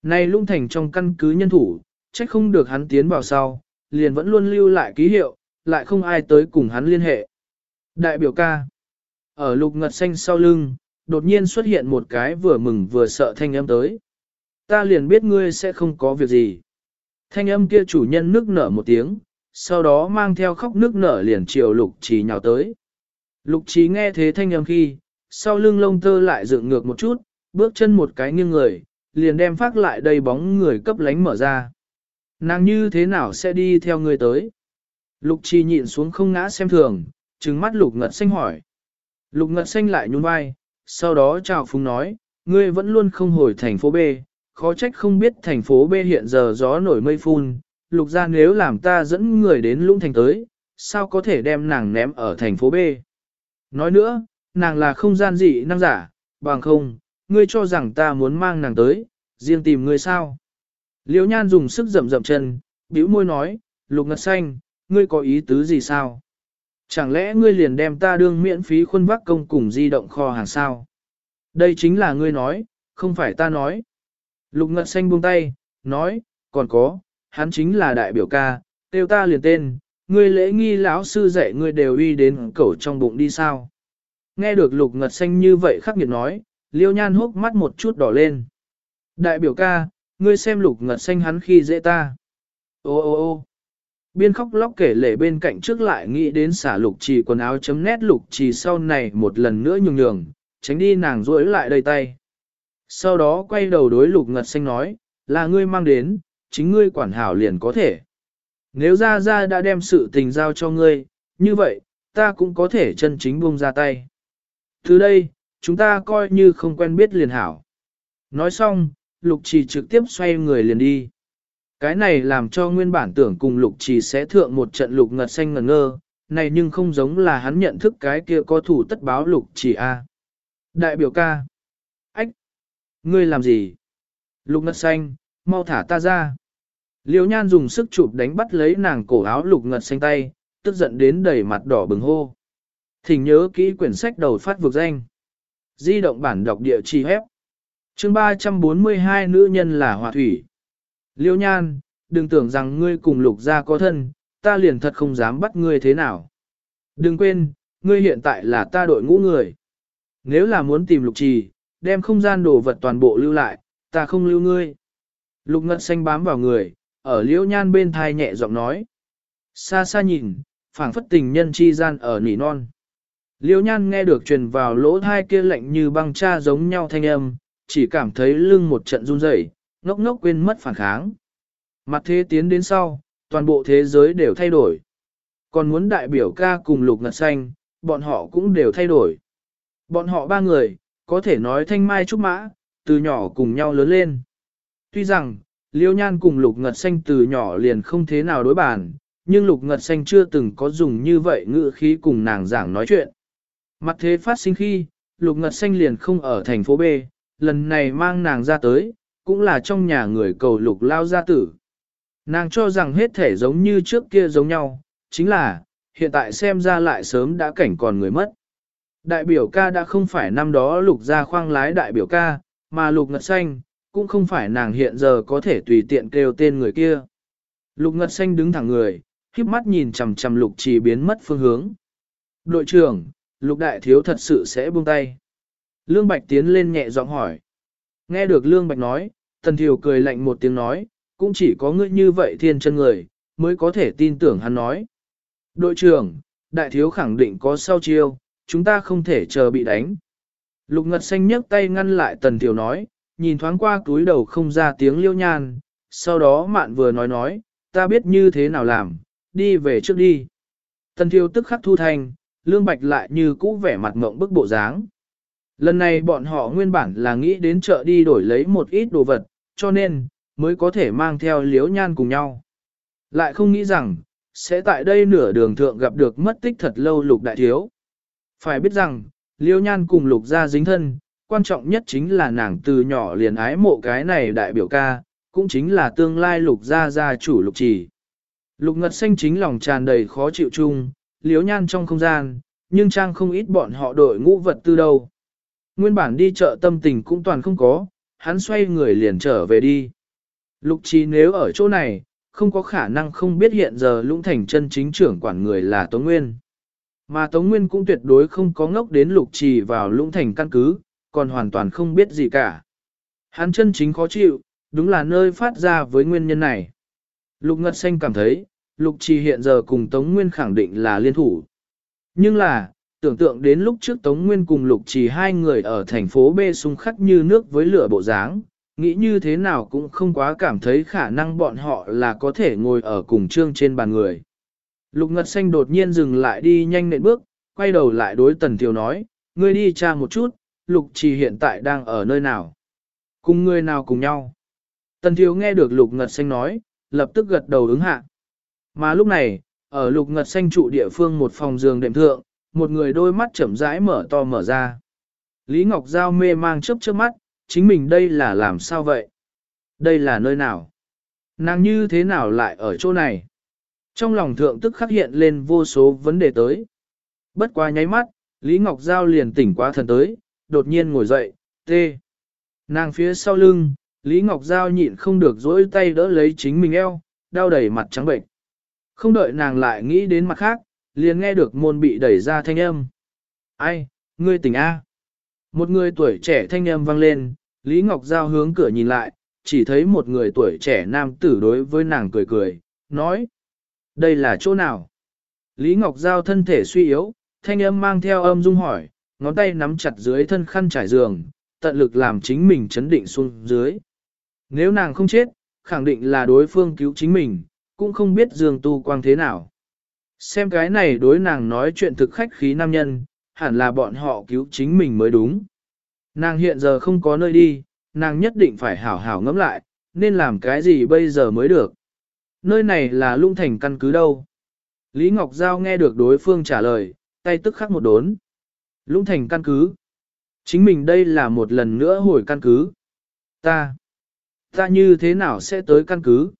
Này lung thành trong căn cứ nhân thủ, trách không được hắn tiến vào sau, liền vẫn luôn lưu lại ký hiệu, lại không ai tới cùng hắn liên hệ. Đại biểu ca, ở lục ngật xanh sau lưng, đột nhiên xuất hiện một cái vừa mừng vừa sợ thanh âm tới. Ta liền biết ngươi sẽ không có việc gì. Thanh âm kia chủ nhân nước nở một tiếng, sau đó mang theo khóc nước nở liền chiều lục trí nhào tới. Lục trí nghe thế thanh âm khi, sau lưng lông tơ lại dựng ngược một chút, bước chân một cái nghiêng người, liền đem phát lại đầy bóng người cấp lánh mở ra. Nàng như thế nào sẽ đi theo người tới? Lục trì nhịn xuống không ngã xem thường, trừng mắt lục ngật xanh hỏi. Lục ngật xanh lại nhún vai, sau đó chào phúng nói, ngươi vẫn luôn không hồi thành phố B, khó trách không biết thành phố B hiện giờ gió nổi mây phun, lục ra nếu làm ta dẫn người đến lũng thành tới, sao có thể đem nàng ném ở thành phố B. Nói nữa, nàng là không gian dị năng giả, bằng không, ngươi cho rằng ta muốn mang nàng tới, riêng tìm ngươi sao. Liễu nhan dùng sức rậm rậm chân, bĩu môi nói, lục ngật xanh, ngươi có ý tứ gì sao? Chẳng lẽ ngươi liền đem ta đương miễn phí khuôn vác công cùng di động kho hàng sao? Đây chính là ngươi nói, không phải ta nói. Lục ngật xanh buông tay, nói, còn có, hắn chính là đại biểu ca, tiêu ta liền tên, ngươi lễ nghi lão sư dạy ngươi đều uy đến cẩu trong bụng đi sao. Nghe được lục ngật xanh như vậy khắc nghiệt nói, liêu nhan hốc mắt một chút đỏ lên. Đại biểu ca, ngươi xem lục ngật xanh hắn khi dễ ta. Ô ô ô biên khóc lóc kể lể bên cạnh trước lại nghĩ đến xả lục trì quần áo chấm nét lục trì sau này một lần nữa nhường nhường, tránh đi nàng rối lại đầy tay. Sau đó quay đầu đối lục ngật xanh nói, là ngươi mang đến, chính ngươi quản hảo liền có thể. Nếu ra ra đã đem sự tình giao cho ngươi, như vậy, ta cũng có thể chân chính buông ra tay. Từ đây, chúng ta coi như không quen biết liền hảo. Nói xong, lục trì trực tiếp xoay người liền đi. Cái này làm cho nguyên bản tưởng cùng lục trì sẽ thượng một trận lục ngật xanh ngẩn ngơ, này nhưng không giống là hắn nhận thức cái kia có thủ tất báo lục trì A. Đại biểu ca. Ách. Ngươi làm gì? Lục ngật xanh, mau thả ta ra. Liêu nhan dùng sức chụp đánh bắt lấy nàng cổ áo lục ngật xanh tay, tức giận đến đầy mặt đỏ bừng hô. Thỉnh nhớ kỹ quyển sách đầu phát vực danh. Di động bản đọc địa chỉ hép chương 342 nữ nhân là hòa thủy. Liêu nhan, đừng tưởng rằng ngươi cùng lục gia có thân, ta liền thật không dám bắt ngươi thế nào. Đừng quên, ngươi hiện tại là ta đội ngũ người. Nếu là muốn tìm lục trì, đem không gian đồ vật toàn bộ lưu lại, ta không lưu ngươi. Lục ngật xanh bám vào người, ở liễu nhan bên thai nhẹ giọng nói. Xa xa nhìn, phảng phất tình nhân chi gian ở nỉ non. Liễu nhan nghe được truyền vào lỗ thai kia lạnh như băng cha giống nhau thanh âm, chỉ cảm thấy lưng một trận run rẩy, ngốc ngốc quên mất phản kháng. Mặt thế tiến đến sau, toàn bộ thế giới đều thay đổi. Còn muốn đại biểu ca cùng lục ngật xanh, bọn họ cũng đều thay đổi. Bọn họ ba người, có thể nói thanh mai trúc mã, từ nhỏ cùng nhau lớn lên. Tuy rằng, Liêu Nhan cùng Lục Ngật Xanh từ nhỏ liền không thế nào đối bàn, nhưng Lục Ngật Xanh chưa từng có dùng như vậy ngữ khí cùng nàng giảng nói chuyện. Mặt thế phát sinh khi, Lục Ngật Xanh liền không ở thành phố B, lần này mang nàng ra tới, cũng là trong nhà người cầu Lục Lao gia tử. Nàng cho rằng hết thể giống như trước kia giống nhau, chính là, hiện tại xem ra lại sớm đã cảnh còn người mất. Đại biểu ca đã không phải năm đó Lục ra khoang lái đại biểu ca, mà Lục Ngật Xanh, cũng không phải nàng hiện giờ có thể tùy tiện kêu tên người kia. Lục Ngật Xanh đứng thẳng người, khiếp mắt nhìn chằm chằm Lục Trì biến mất phương hướng. Đội trưởng, Lục Đại Thiếu thật sự sẽ buông tay. Lương Bạch tiến lên nhẹ giọng hỏi. Nghe được Lương Bạch nói, Tần Thiều cười lạnh một tiếng nói, cũng chỉ có ngươi như vậy thiên chân người, mới có thể tin tưởng hắn nói. Đội trưởng, Đại Thiếu khẳng định có sau chiêu, chúng ta không thể chờ bị đánh. Lục Ngật Xanh nhấc tay ngăn lại Tần Thiều nói, nhìn thoáng qua túi đầu không ra tiếng liêu nhan, sau đó mạn vừa nói nói, ta biết như thế nào làm, đi về trước đi. Tần Thiều tức khắc thu thành, lương bạch lại như cũ vẻ mặt ngộng bức bộ dáng. Lần này bọn họ nguyên bản là nghĩ đến chợ đi đổi lấy một ít đồ vật, cho nên, mới có thể mang theo liếu nhan cùng nhau. Lại không nghĩ rằng, sẽ tại đây nửa đường thượng gặp được mất tích thật lâu lục đại thiếu. Phải biết rằng, liêu nhan cùng lục gia dính thân, quan trọng nhất chính là nàng từ nhỏ liền ái mộ cái này đại biểu ca, cũng chính là tương lai lục gia gia chủ lục trì. Lục ngật xanh chính lòng tràn đầy khó chịu chung, liếu nhan trong không gian, nhưng trang không ít bọn họ đội ngũ vật tư đâu. Nguyên bản đi chợ tâm tình cũng toàn không có, hắn xoay người liền trở về đi. Lục trí nếu ở chỗ này, không có khả năng không biết hiện giờ lũng thành chân chính trưởng quản người là Tống Nguyên. Mà Tống Nguyên cũng tuyệt đối không có ngốc đến lục trì vào lũng thành căn cứ, còn hoàn toàn không biết gì cả. Hắn chân chính khó chịu, đúng là nơi phát ra với nguyên nhân này. Lục Ngật Xanh cảm thấy, Lục Trì hiện giờ cùng Tống Nguyên khẳng định là liên thủ. Nhưng là, tưởng tượng đến lúc trước Tống Nguyên cùng Lục Trì hai người ở thành phố B xung khắc như nước với lửa bộ dáng, nghĩ như thế nào cũng không quá cảm thấy khả năng bọn họ là có thể ngồi ở cùng trương trên bàn người. Lục Ngật Xanh đột nhiên dừng lại đi nhanh nện bước, quay đầu lại đối Tần Thiều nói, ngươi đi tra một chút, Lục Trì hiện tại đang ở nơi nào? Cùng ngươi nào cùng nhau? Tần Thiều nghe được Lục Ngật Xanh nói, lập tức gật đầu ứng hạ. Mà lúc này, ở Lục Ngật Xanh trụ địa phương một phòng giường đệm thượng, một người đôi mắt chậm rãi mở to mở ra. Lý Ngọc Giao mê mang chớp chớp mắt, chính mình đây là làm sao vậy? Đây là nơi nào? Nàng như thế nào lại ở chỗ này? Trong lòng thượng tức khắc hiện lên vô số vấn đề tới. Bất quá nháy mắt, Lý Ngọc Giao liền tỉnh quá thần tới, đột nhiên ngồi dậy, tê. Nàng phía sau lưng, Lý Ngọc Giao nhịn không được dỗi tay đỡ lấy chính mình eo, đau đầy mặt trắng bệnh. Không đợi nàng lại nghĩ đến mặt khác, liền nghe được môn bị đẩy ra thanh âm. Ai, ngươi tỉnh A. Một người tuổi trẻ thanh âm vang lên, Lý Ngọc Giao hướng cửa nhìn lại, chỉ thấy một người tuổi trẻ nam tử đối với nàng cười cười, nói. Đây là chỗ nào? Lý Ngọc Giao thân thể suy yếu, thanh âm mang theo âm dung hỏi, ngón tay nắm chặt dưới thân khăn trải giường, tận lực làm chính mình chấn định xuống dưới. Nếu nàng không chết, khẳng định là đối phương cứu chính mình, cũng không biết dương tu quang thế nào. Xem cái này đối nàng nói chuyện thực khách khí nam nhân, hẳn là bọn họ cứu chính mình mới đúng. Nàng hiện giờ không có nơi đi, nàng nhất định phải hảo hảo ngẫm lại, nên làm cái gì bây giờ mới được. Nơi này là lung thành căn cứ đâu. Lý Ngọc Giao nghe được đối phương trả lời, tay tức khắc một đốn. Lung thành căn cứ. Chính mình đây là một lần nữa hồi căn cứ. Ta. Ta như thế nào sẽ tới căn cứ?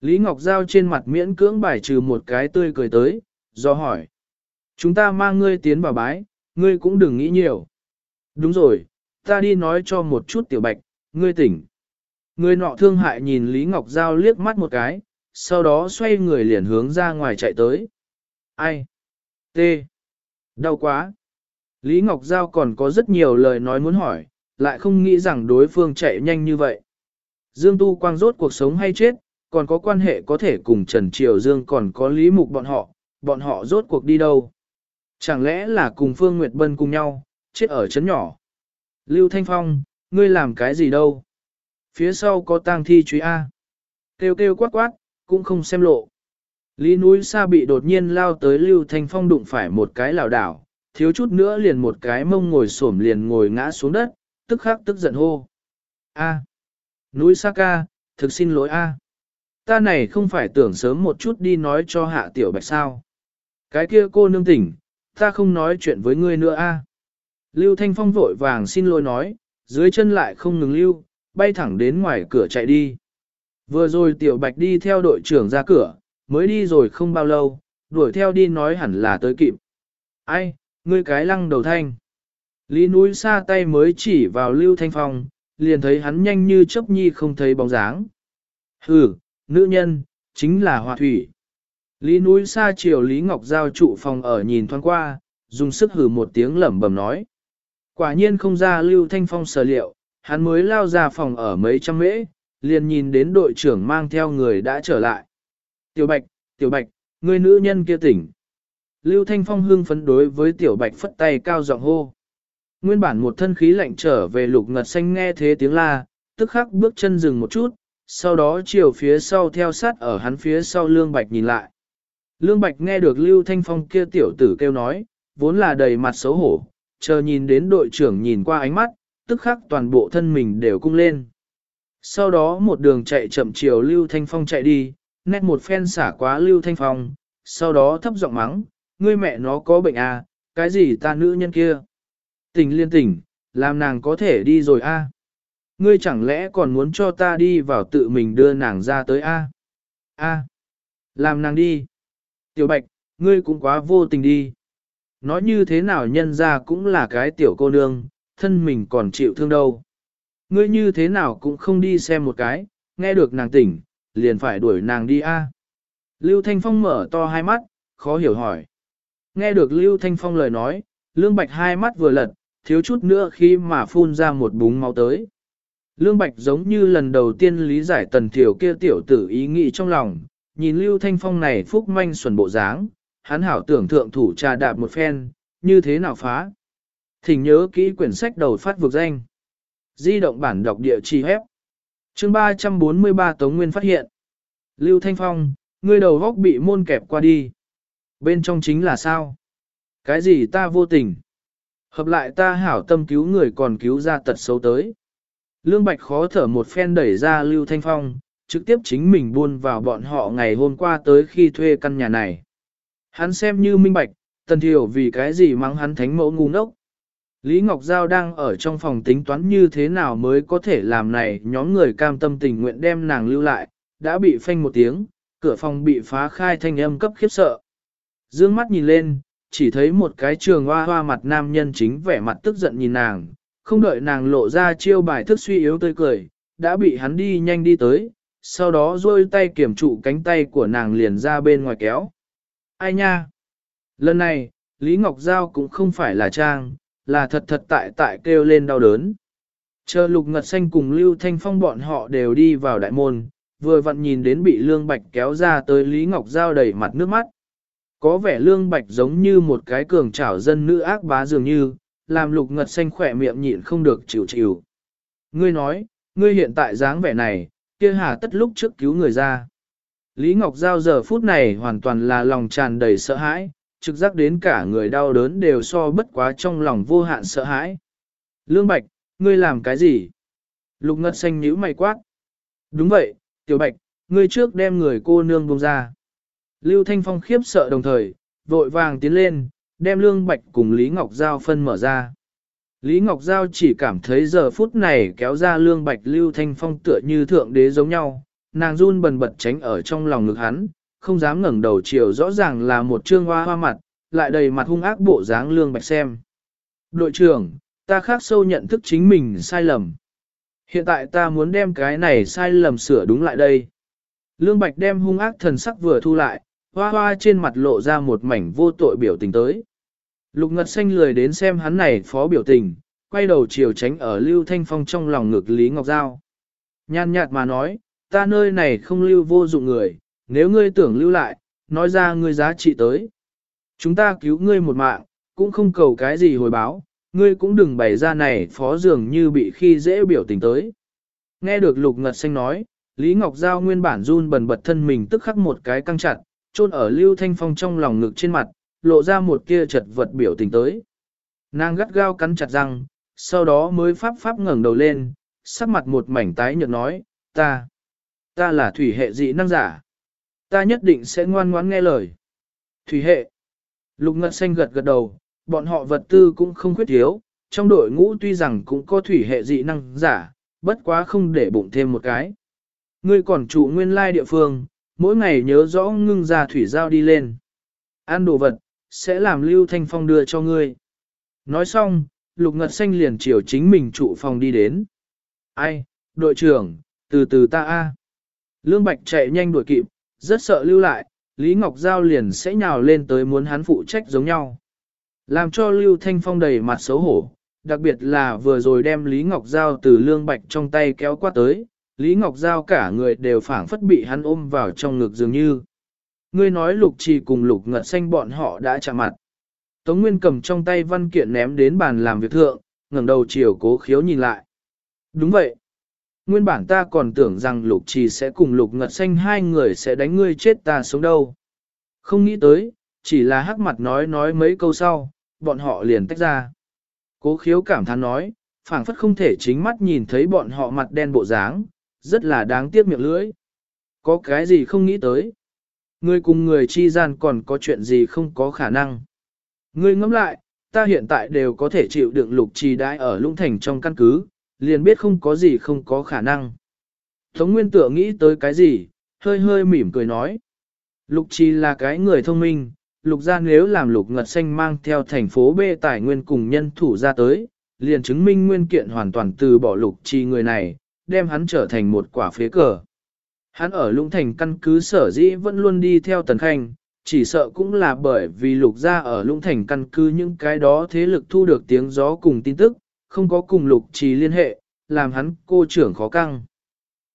Lý Ngọc Giao trên mặt miễn cưỡng bài trừ một cái tươi cười tới, do hỏi. Chúng ta mang ngươi tiến vào bái, ngươi cũng đừng nghĩ nhiều. Đúng rồi, ta đi nói cho một chút tiểu bạch, ngươi tỉnh. Người nọ thương hại nhìn Lý Ngọc Giao liếc mắt một cái, sau đó xoay người liền hướng ra ngoài chạy tới. Ai? T. Đau quá. Lý Ngọc Giao còn có rất nhiều lời nói muốn hỏi, lại không nghĩ rằng đối phương chạy nhanh như vậy. Dương Tu Quang rốt cuộc sống hay chết, còn có quan hệ có thể cùng Trần Triều Dương còn có lý mục bọn họ, bọn họ rốt cuộc đi đâu. Chẳng lẽ là cùng Phương Nguyệt Bân cùng nhau, chết ở chấn nhỏ. Lưu Thanh Phong, ngươi làm cái gì đâu? Phía sau có tang thi truy A. Kêu kêu quát quát, cũng không xem lộ. Lý núi xa bị đột nhiên lao tới Lưu Thanh Phong đụng phải một cái lảo đảo, thiếu chút nữa liền một cái mông ngồi xổm liền ngồi ngã xuống đất, tức khắc tức giận hô. A. Núi xa ca, thực xin lỗi A. Ta này không phải tưởng sớm một chút đi nói cho hạ tiểu bạch sao. Cái kia cô nương tỉnh, ta không nói chuyện với ngươi nữa A. Lưu Thanh Phong vội vàng xin lỗi nói, dưới chân lại không ngừng lưu, bay thẳng đến ngoài cửa chạy đi. Vừa rồi tiểu bạch đi theo đội trưởng ra cửa, mới đi rồi không bao lâu, đuổi theo đi nói hẳn là tới kịp. Ai, ngươi cái lăng đầu thanh. Lý núi xa tay mới chỉ vào Lưu Thanh Phong, liền thấy hắn nhanh như chớp nhi không thấy bóng dáng. Hừ, nữ nhân, chính là hòa thủy. Lý núi xa chiều Lý Ngọc Giao trụ phòng ở nhìn thoáng qua, dùng sức hừ một tiếng lẩm bẩm nói. Quả nhiên không ra Lưu Thanh Phong sở liệu, hắn mới lao ra phòng ở mấy trăm mễ, liền nhìn đến đội trưởng mang theo người đã trở lại. Tiểu Bạch, Tiểu Bạch, người nữ nhân kia tỉnh. Lưu Thanh Phong hưng phấn đối với Tiểu Bạch phất tay cao giọng hô. Nguyên bản một thân khí lạnh trở về lục ngật xanh nghe thế tiếng la, tức khắc bước chân dừng một chút, sau đó chiều phía sau theo sát ở hắn phía sau Lương Bạch nhìn lại. Lương Bạch nghe được Lưu Thanh Phong kia tiểu tử kêu nói, vốn là đầy mặt xấu hổ, chờ nhìn đến đội trưởng nhìn qua ánh mắt, tức khắc toàn bộ thân mình đều cung lên. Sau đó một đường chạy chậm chiều Lưu Thanh Phong chạy đi, nét một phen xả quá Lưu Thanh Phong, sau đó thấp giọng mắng, ngươi mẹ nó có bệnh à, cái gì ta nữ nhân kia. Tình liên tỉnh, làm nàng có thể đi rồi a. Ngươi chẳng lẽ còn muốn cho ta đi vào tự mình đưa nàng ra tới a? A. Làm nàng đi. Tiểu Bạch, ngươi cũng quá vô tình đi. Nói như thế nào nhân ra cũng là cái tiểu cô nương, thân mình còn chịu thương đâu. Ngươi như thế nào cũng không đi xem một cái, nghe được nàng tỉnh, liền phải đuổi nàng đi a. Lưu Thanh Phong mở to hai mắt, khó hiểu hỏi. Nghe được Lưu Thanh Phong lời nói, Lương Bạch hai mắt vừa lật, thiếu chút nữa khi mà phun ra một búng máu tới. Lương Bạch giống như lần đầu tiên lý giải tần thiểu kia tiểu tử ý nghĩ trong lòng, nhìn Lưu Thanh Phong này phúc manh xuẩn bộ dáng, hắn hảo tưởng thượng thủ trà đạp một phen, như thế nào phá. Thỉnh nhớ kỹ quyển sách đầu phát vực danh. Di động bản đọc địa chỉ hép. chương 343 Tống Nguyên phát hiện. Lưu Thanh Phong, ngươi đầu góc bị môn kẹp qua đi. Bên trong chính là sao? Cái gì ta vô tình? Hợp lại ta hảo tâm cứu người còn cứu ra tật xấu tới. Lương Bạch khó thở một phen đẩy ra Lưu Thanh Phong, trực tiếp chính mình buôn vào bọn họ ngày hôm qua tới khi thuê căn nhà này. Hắn xem như minh bạch, tần thiểu vì cái gì mắng hắn thánh mẫu ngu ngốc. Lý Ngọc Giao đang ở trong phòng tính toán như thế nào mới có thể làm này nhóm người cam tâm tình nguyện đem nàng lưu lại, đã bị phanh một tiếng, cửa phòng bị phá khai thanh âm cấp khiếp sợ. Dương mắt nhìn lên, chỉ thấy một cái trường hoa hoa mặt nam nhân chính vẻ mặt tức giận nhìn nàng, không đợi nàng lộ ra chiêu bài thức suy yếu tươi cười, đã bị hắn đi nhanh đi tới, sau đó duỗi tay kiểm trụ cánh tay của nàng liền ra bên ngoài kéo. Ai nha? Lần này, Lý Ngọc Giao cũng không phải là trang, là thật thật tại tại kêu lên đau đớn. Chờ lục ngật xanh cùng Lưu Thanh Phong bọn họ đều đi vào đại môn, vừa vặn nhìn đến bị Lương Bạch kéo ra tới Lý Ngọc Giao đầy mặt nước mắt. Có vẻ Lương Bạch giống như một cái cường trảo dân nữ ác bá dường như, làm lục ngật xanh khỏe miệng nhịn không được chịu chịu. Ngươi nói, ngươi hiện tại dáng vẻ này, kia hà tất lúc trước cứu người ra. Lý Ngọc Giao giờ phút này hoàn toàn là lòng tràn đầy sợ hãi, trực giác đến cả người đau đớn đều so bất quá trong lòng vô hạn sợ hãi. Lương Bạch, ngươi làm cái gì? Lục Ngật Xanh nhíu mày quát. Đúng vậy, Tiểu Bạch, ngươi trước đem người cô nương buông ra. Lưu Thanh Phong khiếp sợ đồng thời, vội vàng tiến lên, đem Lương Bạch cùng Lý Ngọc Giao phân mở ra. Lý Ngọc Giao chỉ cảm thấy giờ phút này kéo ra Lương Bạch Lưu Thanh Phong tựa như thượng đế giống nhau, nàng run bần bật tránh ở trong lòng ngực hắn, không dám ngẩng đầu chiều rõ ràng là một trương hoa hoa mặt, lại đầy mặt hung ác bộ dáng Lương Bạch xem. Đội trưởng, ta khác sâu nhận thức chính mình sai lầm. Hiện tại ta muốn đem cái này sai lầm sửa đúng lại đây. Lương Bạch đem hung ác thần sắc vừa thu lại, hoa hoa trên mặt lộ ra một mảnh vô tội biểu tình tới. Lục Ngật Xanh lười đến xem hắn này phó biểu tình, quay đầu chiều tránh ở Lưu Thanh Phong trong lòng ngực Lý Ngọc Giao. Nhàn nhạt mà nói, ta nơi này không lưu vô dụng người, nếu ngươi tưởng lưu lại, nói ra ngươi giá trị tới. Chúng ta cứu ngươi một mạng, cũng không cầu cái gì hồi báo, ngươi cũng đừng bày ra này phó dường như bị khi dễ biểu tình tới. Nghe được Lục Ngật Xanh nói, Lý Ngọc Giao nguyên bản run bần bật thân mình tức khắc một cái căng chặt, chôn ở Lưu Thanh Phong trong lòng ngực trên mặt, lộ ra một kia chật vật biểu tình tới. Nàng gắt gao cắn chặt răng, sau đó mới pháp pháp ngẩng đầu lên, sắc mặt một mảnh tái nhợt nói, ta, ta là thủy hệ dị năng giả. Ta nhất định sẽ ngoan ngoãn nghe lời. Thủy hệ. Lục ngật xanh gật gật đầu, bọn họ vật tư cũng không khuyết thiếu, trong đội ngũ tuy rằng cũng có thủy hệ dị năng giả, bất quá không để bụng thêm một cái. Ngươi còn trụ nguyên lai địa phương, mỗi ngày nhớ rõ ngưng ra thủy giao đi lên. Ăn đồ vật, sẽ làm Lưu Thanh Phong đưa cho ngươi. Nói xong, Lục Ngật Xanh liền chiều chính mình trụ phòng đi đến. Ai, đội trưởng, từ từ ta a. Lương Bạch chạy nhanh đuổi kịp, rất sợ lưu lại, Lý Ngọc Giao liền sẽ nhào lên tới muốn hắn phụ trách giống nhau. Làm cho Lưu Thanh Phong đầy mặt xấu hổ, đặc biệt là vừa rồi đem Lý Ngọc Giao từ Lương Bạch trong tay kéo qua tới, Lý Ngọc Giao cả người đều phảng phất bị hắn ôm vào trong ngực dường như. Ngươi nói lục trì cùng lục ngật xanh bọn họ đã chạm mặt. Tống Nguyên cầm trong tay văn kiện ném đến bàn làm việc thượng, ngẩng đầu chiều cố khiếu nhìn lại. Đúng vậy. Nguyên bản ta còn tưởng rằng lục trì sẽ cùng lục ngật xanh hai người sẽ đánh ngươi chết ta sống đâu. Không nghĩ tới, chỉ là hắc mặt nói nói mấy câu sau, bọn họ liền tách ra. Cố khiếu cảm thán nói, phảng phất không thể chính mắt nhìn thấy bọn họ mặt đen bộ dáng, rất là đáng tiếc miệng lưỡi. Có cái gì không nghĩ tới. Người cùng người chi gian còn có chuyện gì không có khả năng. Ngươi ngẫm lại, ta hiện tại đều có thể chịu đựng lục trì đãi ở lũng thành trong căn cứ, liền biết không có gì không có khả năng. Tống Nguyên tựa nghĩ tới cái gì, hơi hơi mỉm cười nói. Lục trì là cái người thông minh, lục gia nếu làm lục ngật xanh mang theo thành phố B tài nguyên cùng nhân thủ ra tới, liền chứng minh nguyên kiện hoàn toàn từ bỏ lục trì người này, đem hắn trở thành một quả phế cờ. Hắn ở lũng thành căn cứ sở dĩ vẫn luôn đi theo tần khanh, chỉ sợ cũng là bởi vì lục gia ở lũng thành căn cứ những cái đó thế lực thu được tiếng gió cùng tin tức, không có cùng lục trì liên hệ, làm hắn cô trưởng khó căng.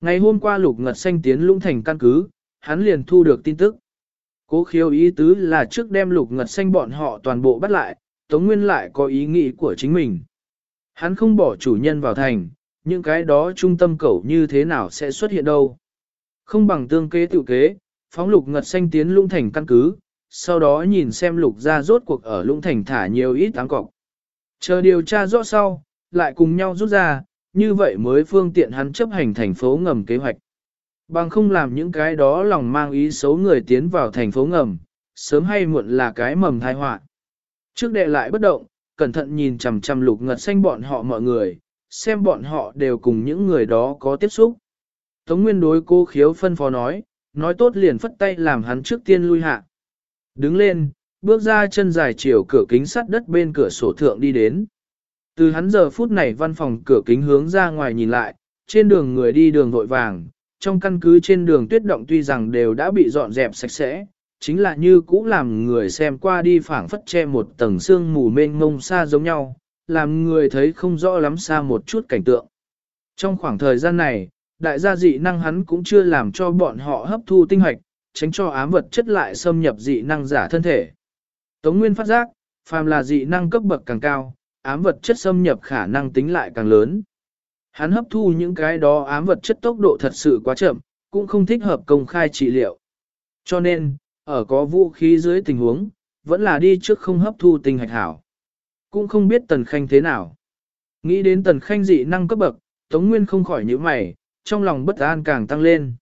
Ngày hôm qua lục ngật xanh tiến lũng thành căn cứ, hắn liền thu được tin tức. Cố khiếu ý tứ là trước đem lục ngật xanh bọn họ toàn bộ bắt lại, Tống Nguyên lại có ý nghĩ của chính mình. Hắn không bỏ chủ nhân vào thành, những cái đó trung tâm cẩu như thế nào sẽ xuất hiện đâu. Không bằng tương kế tự kế, phóng lục ngật xanh tiến lũng thành căn cứ, sau đó nhìn xem lục ra rốt cuộc ở lũng thành thả nhiều ít áng cọc. Chờ điều tra rõ sau, lại cùng nhau rút ra, như vậy mới phương tiện hắn chấp hành thành phố ngầm kế hoạch. Bằng không làm những cái đó lòng mang ý xấu người tiến vào thành phố ngầm, sớm hay muộn là cái mầm thai họa. Trước đệ lại bất động, cẩn thận nhìn chằm chằm lục ngật xanh bọn họ mọi người, xem bọn họ đều cùng những người đó có tiếp xúc. Tống Nguyên đối cô khiếu phân phó nói, nói tốt liền phất tay làm hắn trước tiên lui hạ. Đứng lên, bước ra chân dài chiều cửa kính sắt đất bên cửa sổ thượng đi đến. Từ hắn giờ phút này văn phòng cửa kính hướng ra ngoài nhìn lại, trên đường người đi đường vội vàng, trong căn cứ trên đường tuyết động tuy rằng đều đã bị dọn dẹp sạch sẽ, chính là như cũ làm người xem qua đi phảng phất che một tầng sương mù mênh mông xa giống nhau, làm người thấy không rõ lắm xa một chút cảnh tượng. Trong khoảng thời gian này, đại gia dị năng hắn cũng chưa làm cho bọn họ hấp thu tinh hoạch, tránh cho ám vật chất lại xâm nhập dị năng giả thân thể. Tống Nguyên phát giác, phàm là dị năng cấp bậc càng cao, ám vật chất xâm nhập khả năng tính lại càng lớn. Hắn hấp thu những cái đó ám vật chất tốc độ thật sự quá chậm, cũng không thích hợp công khai trị liệu. Cho nên, ở có vũ khí dưới tình huống, vẫn là đi trước không hấp thu tinh hạch hảo. Cũng không biết Tần Khanh thế nào. Nghĩ đến Tần Khanh dị năng cấp bậc, Tống Nguyên không khỏi nhíu mày, trong lòng bất an càng tăng lên.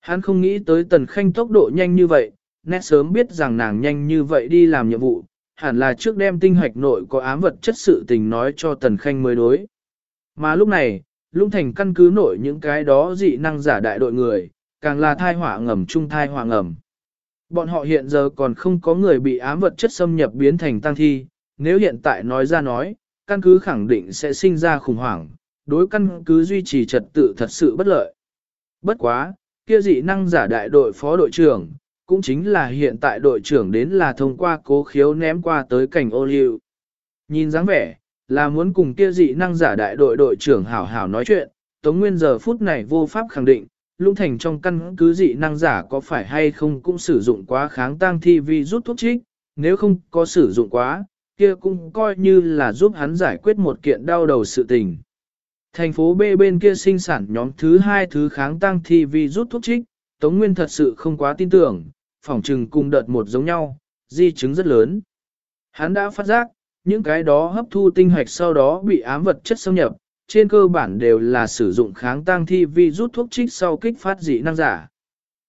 Hắn không nghĩ tới Tần Khanh tốc độ nhanh như vậy, nét sớm biết rằng nàng nhanh như vậy đi làm nhiệm vụ, hẳn là trước đem tinh hạch nội có ám vật chất sự tình nói cho Tần Khanh mới đối. Mà lúc này, lũng thành căn cứ nội những cái đó dị năng giả đại đội người, càng là thai hỏa ngầm chung thai hỏa ngầm. Bọn họ hiện giờ còn không có người bị ám vật chất xâm nhập biến thành tăng thi, nếu hiện tại nói ra nói, căn cứ khẳng định sẽ sinh ra khủng hoảng, đối căn cứ duy trì trật tự thật sự bất lợi. Bất quá, kia dị năng giả đại đội phó đội trưởng, cũng chính là hiện tại đội trưởng đến là thông qua cố khiếu ném qua tới cảnh ô liu. Nhìn dáng vẻ, là muốn cùng kia dị năng giả đại đội đội trưởng hảo hảo nói chuyện, Tống Nguyên giờ phút này vô pháp khẳng định, Lũng Thành trong căn cứ dị năng giả có phải hay không cũng sử dụng quá kháng tăng thi vi rút thuốc trích, nếu không có sử dụng quá, kia cũng coi như là giúp hắn giải quyết một kiện đau đầu sự tình. Thành phố B bên kia sinh sản nhóm thứ hai thứ kháng tăng thi vì rút thuốc trích, Tống Nguyên thật sự không quá tin tưởng, phỏng trừng cùng đợt một giống nhau, di chứng rất lớn. Hắn đã phát giác, những cái đó hấp thu tinh hoạch sau đó bị ám vật chất xâm nhập, trên cơ bản đều là sử dụng kháng tăng thi vi rút thuốc trích sau kích phát dị năng giả.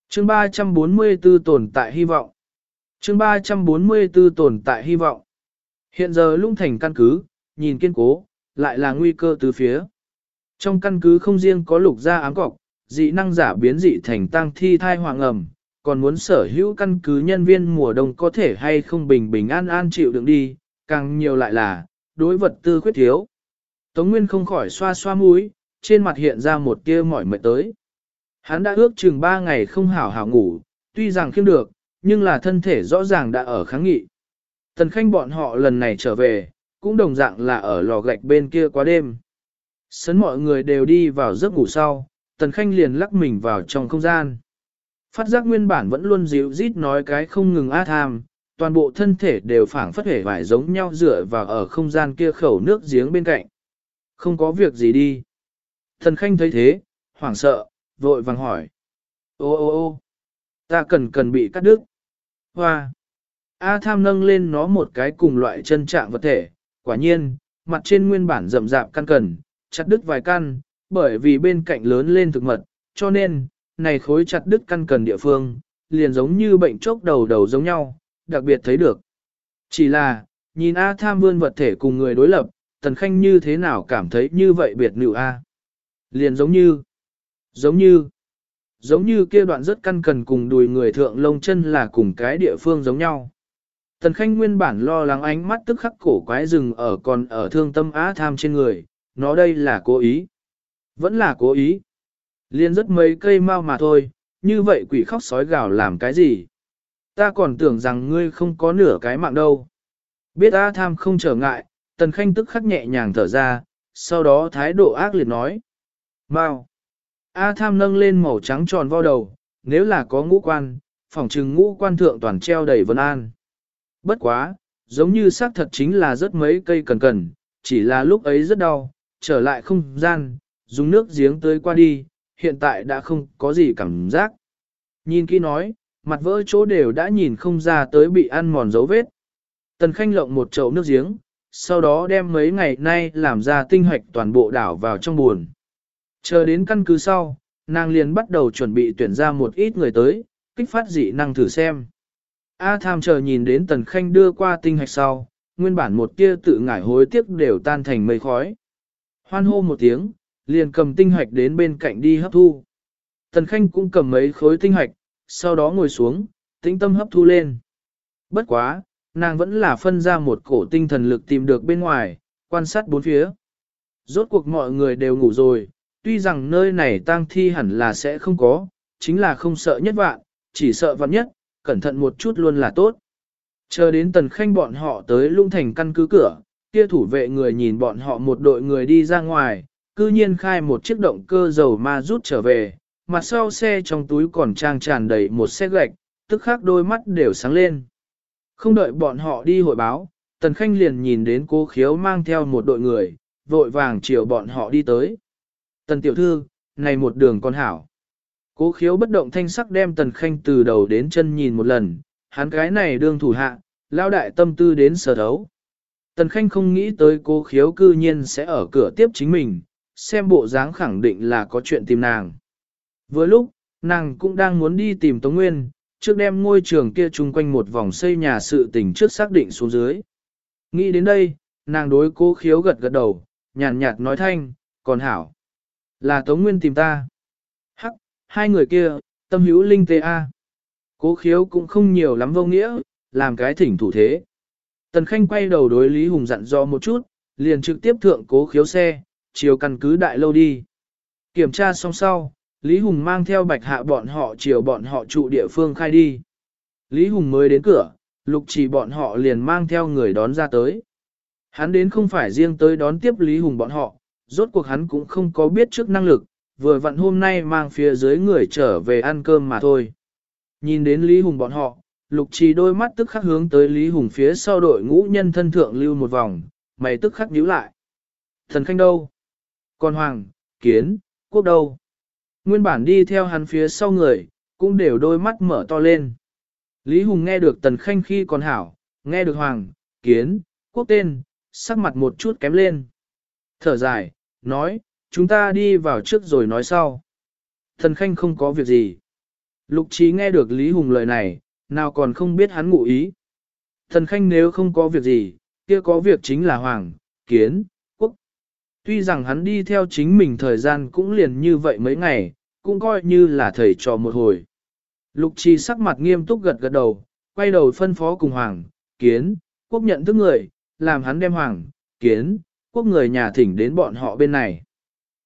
Chương 344 tồn tại hy vọng. Chương 344 tồn tại hy vọng. Hiện giờ lung thành căn cứ, nhìn kiên cố, lại là nguy cơ từ phía. Trong căn cứ không riêng có lục gia ám cọc, dị năng giả biến dị thành tăng thi thai hoàng ẩm, còn muốn sở hữu căn cứ nhân viên mùa đông có thể hay không bình bình an an chịu đựng đi, càng nhiều lại là, đối vật tư khuyết thiếu. Tống Nguyên không khỏi xoa xoa mũi, trên mặt hiện ra một tia mỏi mệt tới. Hắn đã ước chừng 3 ngày không hảo hảo ngủ, tuy rằng khiêm được, nhưng là thân thể rõ ràng đã ở kháng nghị. Tần khanh bọn họ lần này trở về, cũng đồng dạng là ở lò gạch bên kia quá đêm. Sấn mọi người đều đi vào giấc ngủ sau, tần khanh liền lắc mình vào trong không gian. Phát giác nguyên bản vẫn luôn dịu rít nói cái không ngừng á tham, toàn bộ thân thể đều phảng phất hể vải giống nhau dựa vào ở không gian kia khẩu nước giếng bên cạnh. Không có việc gì đi. Thần khanh thấy thế, hoảng sợ, vội vàng hỏi. Ô ô ô, ta cần cần bị cắt đứt. Hoa. A tham nâng lên nó một cái cùng loại chân trạng vật thể, quả nhiên, mặt trên nguyên bản rậm rạp căn cần, chặt đứt vài căn, bởi vì bên cạnh lớn lên thực mật, cho nên, này khối chặt đứt căn cần địa phương, liền giống như bệnh chốc đầu đầu giống nhau, đặc biệt thấy được. Chỉ là, nhìn A tham vươn vật thể cùng người đối lập, Tần Khanh như thế nào cảm thấy như vậy biệt nữ A. Liền giống như, giống như, giống như kia đoạn rất căn cần cùng đùi người thượng lông chân là cùng cái địa phương giống nhau. Tần Khanh nguyên bản lo lắng ánh mắt tức khắc cổ quái rừng ở còn ở thương tâm á tham trên người, nó đây là cố ý. Vẫn là cố ý. Liên rất mấy cây mau mà thôi, như vậy quỷ khóc sói gào làm cái gì? Ta còn tưởng rằng ngươi không có nửa cái mạng đâu. Biết A tham không trở ngại, Tần Khanh tức khắc nhẹ nhàng thở ra, sau đó thái độ ác liệt nói. Mau! A tham nâng lên màu trắng tròn vo đầu, nếu là có ngũ quan, phỏng trừng ngũ quan thượng toàn treo đầy vân an. Bất quá, giống như xác thật chính là rất mấy cây cần cần, chỉ là lúc ấy rất đau, trở lại không gian, dùng nước giếng tới qua đi, hiện tại đã không có gì cảm giác. Nhìn kỹ nói, mặt vỡ chỗ đều đã nhìn không ra tới bị ăn mòn dấu vết. Tần Khanh lộng một chậu nước giếng, sau đó đem mấy ngày nay làm ra tinh hoạch toàn bộ đảo vào trong buồn. Chờ đến căn cứ sau, nàng liền bắt đầu chuẩn bị tuyển ra một ít người tới, kích phát dị năng thử xem. A tham chờ nhìn đến Tần Khanh đưa qua tinh hạch sau, nguyên bản một tia tự ngải hối tiếc đều tan thành mây khói. Hoan hô một tiếng, liền cầm tinh hạch đến bên cạnh đi hấp thu. Tần Khanh cũng cầm mấy khối tinh hạch, sau đó ngồi xuống, tĩnh tâm hấp thu lên. Bất quá, nàng vẫn là phân ra một cổ tinh thần lực tìm được bên ngoài, quan sát bốn phía. Rốt cuộc mọi người đều ngủ rồi, tuy rằng nơi này tang thi hẳn là sẽ không có, chính là không sợ nhất vạn, chỉ sợ vạn nhất, cẩn thận một chút luôn là tốt. Chờ đến tần khanh bọn họ tới lung thành căn cứ cửa, kia thủ vệ người nhìn bọn họ một đội người đi ra ngoài, cư nhiên khai một chiếc động cơ dầu ma rút trở về, mặt sau xe trong túi còn trang tràn đầy một xe gạch, tức khắc đôi mắt đều sáng lên. Không đợi bọn họ đi hội báo, tần khanh liền nhìn đến cô khiếu mang theo một đội người, vội vàng chiều bọn họ đi tới. Tần tiểu thư, này một đường con hảo. Cố khiếu bất động thanh sắc đem tần khanh từ đầu đến chân nhìn một lần, hắn cái này đương thủ hạ, lao đại tâm tư đến sở thấu. Tần khanh không nghĩ tới cô khiếu cư nhiên sẽ ở cửa tiếp chính mình, xem bộ dáng khẳng định là có chuyện tìm nàng. Vừa lúc, nàng cũng đang muốn đi tìm Tống Nguyên, trước đem ngôi trường kia chung quanh một vòng xây nhà sự tình trước xác định xuống dưới. Nghĩ đến đây, nàng đối cố khiếu gật gật đầu, nhàn nhạt nói thanh, còn hảo. Là Tống Nguyên tìm ta. Hắc, hai người kia, tâm hữu linh tê a. Cố khiếu cũng không nhiều lắm vô nghĩa, làm cái thỉnh thủ thế. Tần Khanh quay đầu đối Lý Hùng dặn dò một chút, liền trực tiếp thượng cố khiếu xe, chiều căn cứ đại lâu đi. Kiểm tra xong sau, Lý Hùng mang theo bạch hạ bọn họ chiều bọn họ trụ địa phương khai đi. Lý Hùng mới đến cửa, lục chỉ bọn họ liền mang theo người đón ra tới. Hắn đến không phải riêng tới đón tiếp Lý Hùng bọn họ, rốt cuộc hắn cũng không có biết trước năng lực, vừa vặn hôm nay mang phía dưới người trở về ăn cơm mà thôi. Nhìn đến Lý Hùng bọn họ, lục trì đôi mắt tức khắc hướng tới Lý Hùng phía sau đội ngũ nhân thân thượng lưu một vòng, mày tức khắc nhíu lại. Thần khanh đâu? Còn Hoàng, Kiến, Quốc đâu? Nguyên bản đi theo hắn phía sau người, cũng đều đôi mắt mở to lên. Lý Hùng nghe được tần khanh khi còn hảo, nghe được Hoàng, Kiến, Quốc tên, sắc mặt một chút kém lên. Thở dài, nói, chúng ta đi vào trước rồi nói sau. Thần khanh không có việc gì. Lục trí nghe được Lý Hùng lời này, nào còn không biết hắn ngụ ý. Thần khanh nếu không có việc gì, kia có việc chính là Hoàng, Kiến, Quốc. Tuy rằng hắn đi theo chính mình thời gian cũng liền như vậy mấy ngày, cũng coi như là thầy trò một hồi. Lục trì sắc mặt nghiêm túc gật gật đầu, quay đầu phân phó cùng Hoàng, Kiến, Quốc nhận thức người, làm hắn đem Hoàng, Kiến, Quốc người nhà thỉnh đến bọn họ bên này.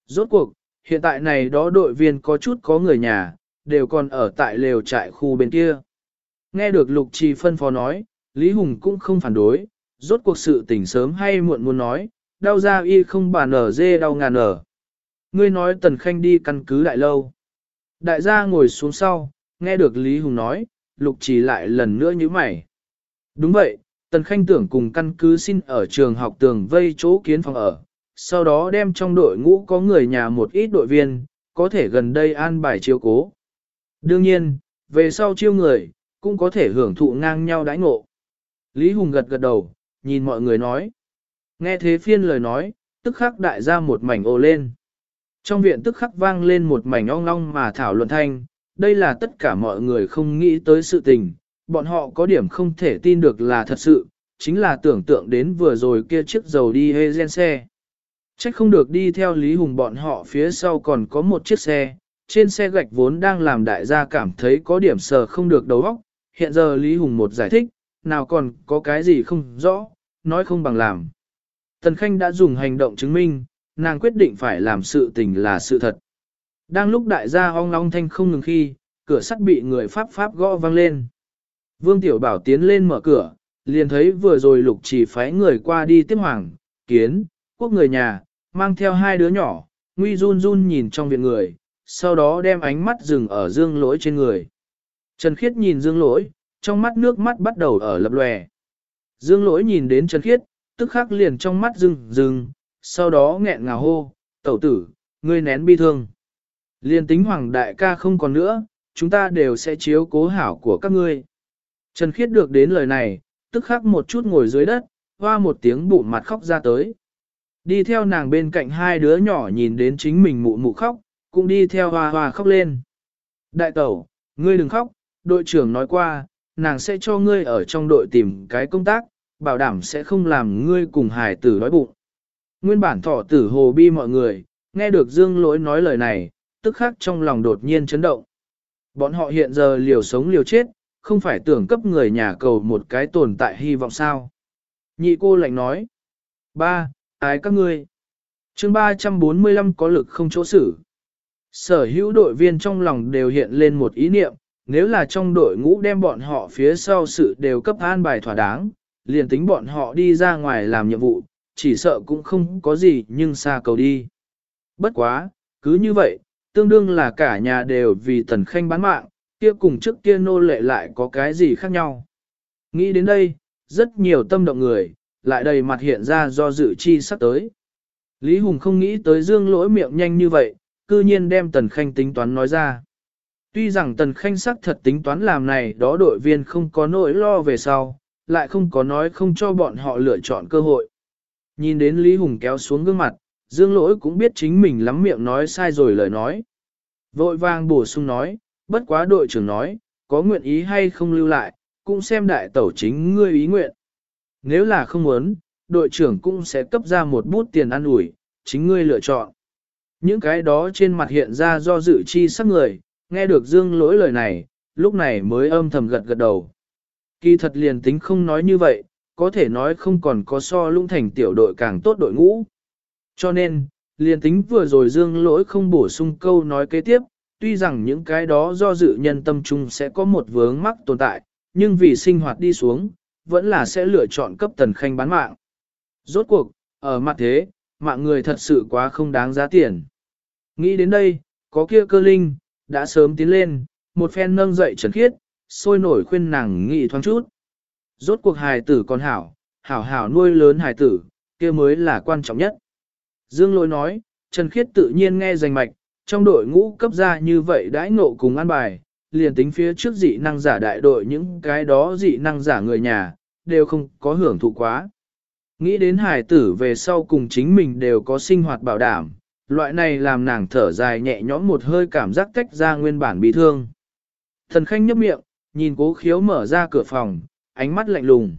Rốt cuộc, hiện tại này đó đội viên có chút có người nhà, đều còn ở tại lều trại khu bên kia. Nghe được Lục Trì phân phó nói, Lý Hùng cũng không phản đối, rốt cuộc sự tỉnh sớm hay muộn muốn nói, đau ra y không bà nở dê đau ngàn nở. Ngươi nói Tần Khanh đi căn cứ đại lâu. Đại gia ngồi xuống sau, nghe được Lý Hùng nói, Lục Trì lại lần nữa như mày. Đúng vậy, Tần Khanh tưởng cùng căn cứ xin ở trường học tường vây chỗ kiến phòng ở, sau đó đem trong đội ngũ có người nhà một ít đội viên, có thể gần đây an bài chiêu cố. Đương nhiên, về sau chiêu người, cũng có thể hưởng thụ ngang nhau đãi ngộ. Lý Hùng gật gật đầu, nhìn mọi người nói. Nghe thế phiên lời nói, tức khắc đại ra một mảnh ồ lên. Trong viện tức khắc vang lên một mảnh ong long mà thảo luận thanh, đây là tất cả mọi người không nghĩ tới sự tình, bọn họ có điểm không thể tin được là thật sự, chính là tưởng tượng đến vừa rồi kia chiếc dầu đi hê gen xe. Trách không được đi theo Lý Hùng bọn họ phía sau còn có một chiếc xe, trên xe gạch vốn đang làm đại gia cảm thấy có điểm sờ không được đầu óc. Hiện giờ Lý Hùng một giải thích, nào còn có cái gì không rõ, nói không bằng làm. Tần Khanh đã dùng hành động chứng minh, nàng quyết định phải làm sự tình là sự thật. Đang lúc đại gia ong long thanh không ngừng khi, cửa sắt bị người Pháp Pháp gõ vang lên. Vương Tiểu Bảo tiến lên mở cửa, liền thấy vừa rồi lục chỉ phái người qua đi tiếp hoàng, kiến, quốc người nhà, mang theo hai đứa nhỏ, nguy run run nhìn trong viện người, sau đó đem ánh mắt dừng ở dương lỗi trên người. Trần Khiết nhìn dương lỗi, trong mắt nước mắt bắt đầu ở lập lòe. Dương lỗi nhìn đến Trần Khiết, tức khắc liền trong mắt rừng rừng, sau đó nghẹn ngào hô, tẩu tử, ngươi nén bi thương. Liên tính hoàng đại ca không còn nữa, chúng ta đều sẽ chiếu cố hảo của các ngươi. Trần Khiết được đến lời này, tức khắc một chút ngồi dưới đất, hoa một tiếng bụng mặt khóc ra tới. Đi theo nàng bên cạnh hai đứa nhỏ nhìn đến chính mình mụ mụ khóc, cũng đi theo hoa hoa khóc lên. Đại tẩu, ngươi đừng khóc, đội trưởng nói qua, nàng sẽ cho ngươi ở trong đội tìm cái công tác, bảo đảm sẽ không làm ngươi cùng hài tử đói bụng. Nguyên bản thọ tử hồ bi mọi người, nghe được dương lỗi nói lời này, tức khắc trong lòng đột nhiên chấn động. Bọn họ hiện giờ liều sống liều chết, không phải tưởng cấp người nhà cầu một cái tồn tại hy vọng sao. Nhị cô lạnh nói. Ba, ái các ngươi. chương 345 có lực không chỗ xử. Sở hữu đội viên trong lòng đều hiện lên một ý niệm, nếu là trong đội ngũ đem bọn họ phía sau sự đều cấp an bài thỏa đáng, liền tính bọn họ đi ra ngoài làm nhiệm vụ, chỉ sợ cũng không có gì nhưng xa cầu đi. Bất quá, cứ như vậy, tương đương là cả nhà đều vì tần khanh bán mạng, kia cùng trước kia nô lệ lại có cái gì khác nhau. Nghĩ đến đây, rất nhiều tâm động người, lại đầy mặt hiện ra do dự chi sắp tới. Lý Hùng không nghĩ tới dương lỗi miệng nhanh như vậy, cư nhiên đem tần khanh tính toán nói ra. Tuy rằng tần khanh sắc thật tính toán làm này đó đội viên không có nỗi lo về sau, lại không có nói không cho bọn họ lựa chọn cơ hội. Nhìn đến Lý Hùng kéo xuống gương mặt, Dương Lỗi cũng biết chính mình lắm miệng nói sai rồi lời nói. Vội vàng bổ sung nói, bất quá đội trưởng nói, có nguyện ý hay không lưu lại, cũng xem đại tẩu chính ngươi ý nguyện. Nếu là không muốn, đội trưởng cũng sẽ cấp ra một bút tiền ăn ủi, chính ngươi lựa chọn. Những cái đó trên mặt hiện ra do dự chi sắc người, nghe được Dương Lỗi lời này, lúc này mới âm thầm gật gật đầu. Kỳ thật liền tính không nói như vậy, có thể nói không còn có so lũng thành tiểu đội càng tốt đội ngũ. Cho nên, liền tính vừa rồi dương lỗi không bổ sung câu nói kế tiếp, tuy rằng những cái đó do dự nhân tâm trung sẽ có một vướng mắc tồn tại, nhưng vì sinh hoạt đi xuống, vẫn là sẽ lựa chọn cấp tần khanh bán mạng. Rốt cuộc, ở mặt thế, mạng người thật sự quá không đáng giá tiền. Nghĩ đến đây, có kia cơ linh, đã sớm tiến lên, một phen nâng dậy trần khiết, sôi nổi khuyên nàng nghị thoáng chút. Rốt cuộc hài tử còn hảo, hảo hảo nuôi lớn hài tử, kia mới là quan trọng nhất. Dương Lỗi nói, Trần Khiết tự nhiên nghe danh mạch, trong đội ngũ cấp ra như vậy đãi ngộ cùng ăn bài, liền tính phía trước dị năng giả đại đội những cái đó dị năng giả người nhà, đều không có hưởng thụ quá. Nghĩ đến hài tử về sau cùng chính mình đều có sinh hoạt bảo đảm, loại này làm nàng thở dài nhẹ nhõm một hơi cảm giác tách ra nguyên bản bị thương. Thần khanh nhấp miệng, nhìn cố khiếu mở ra cửa phòng, ánh mắt lạnh lùng.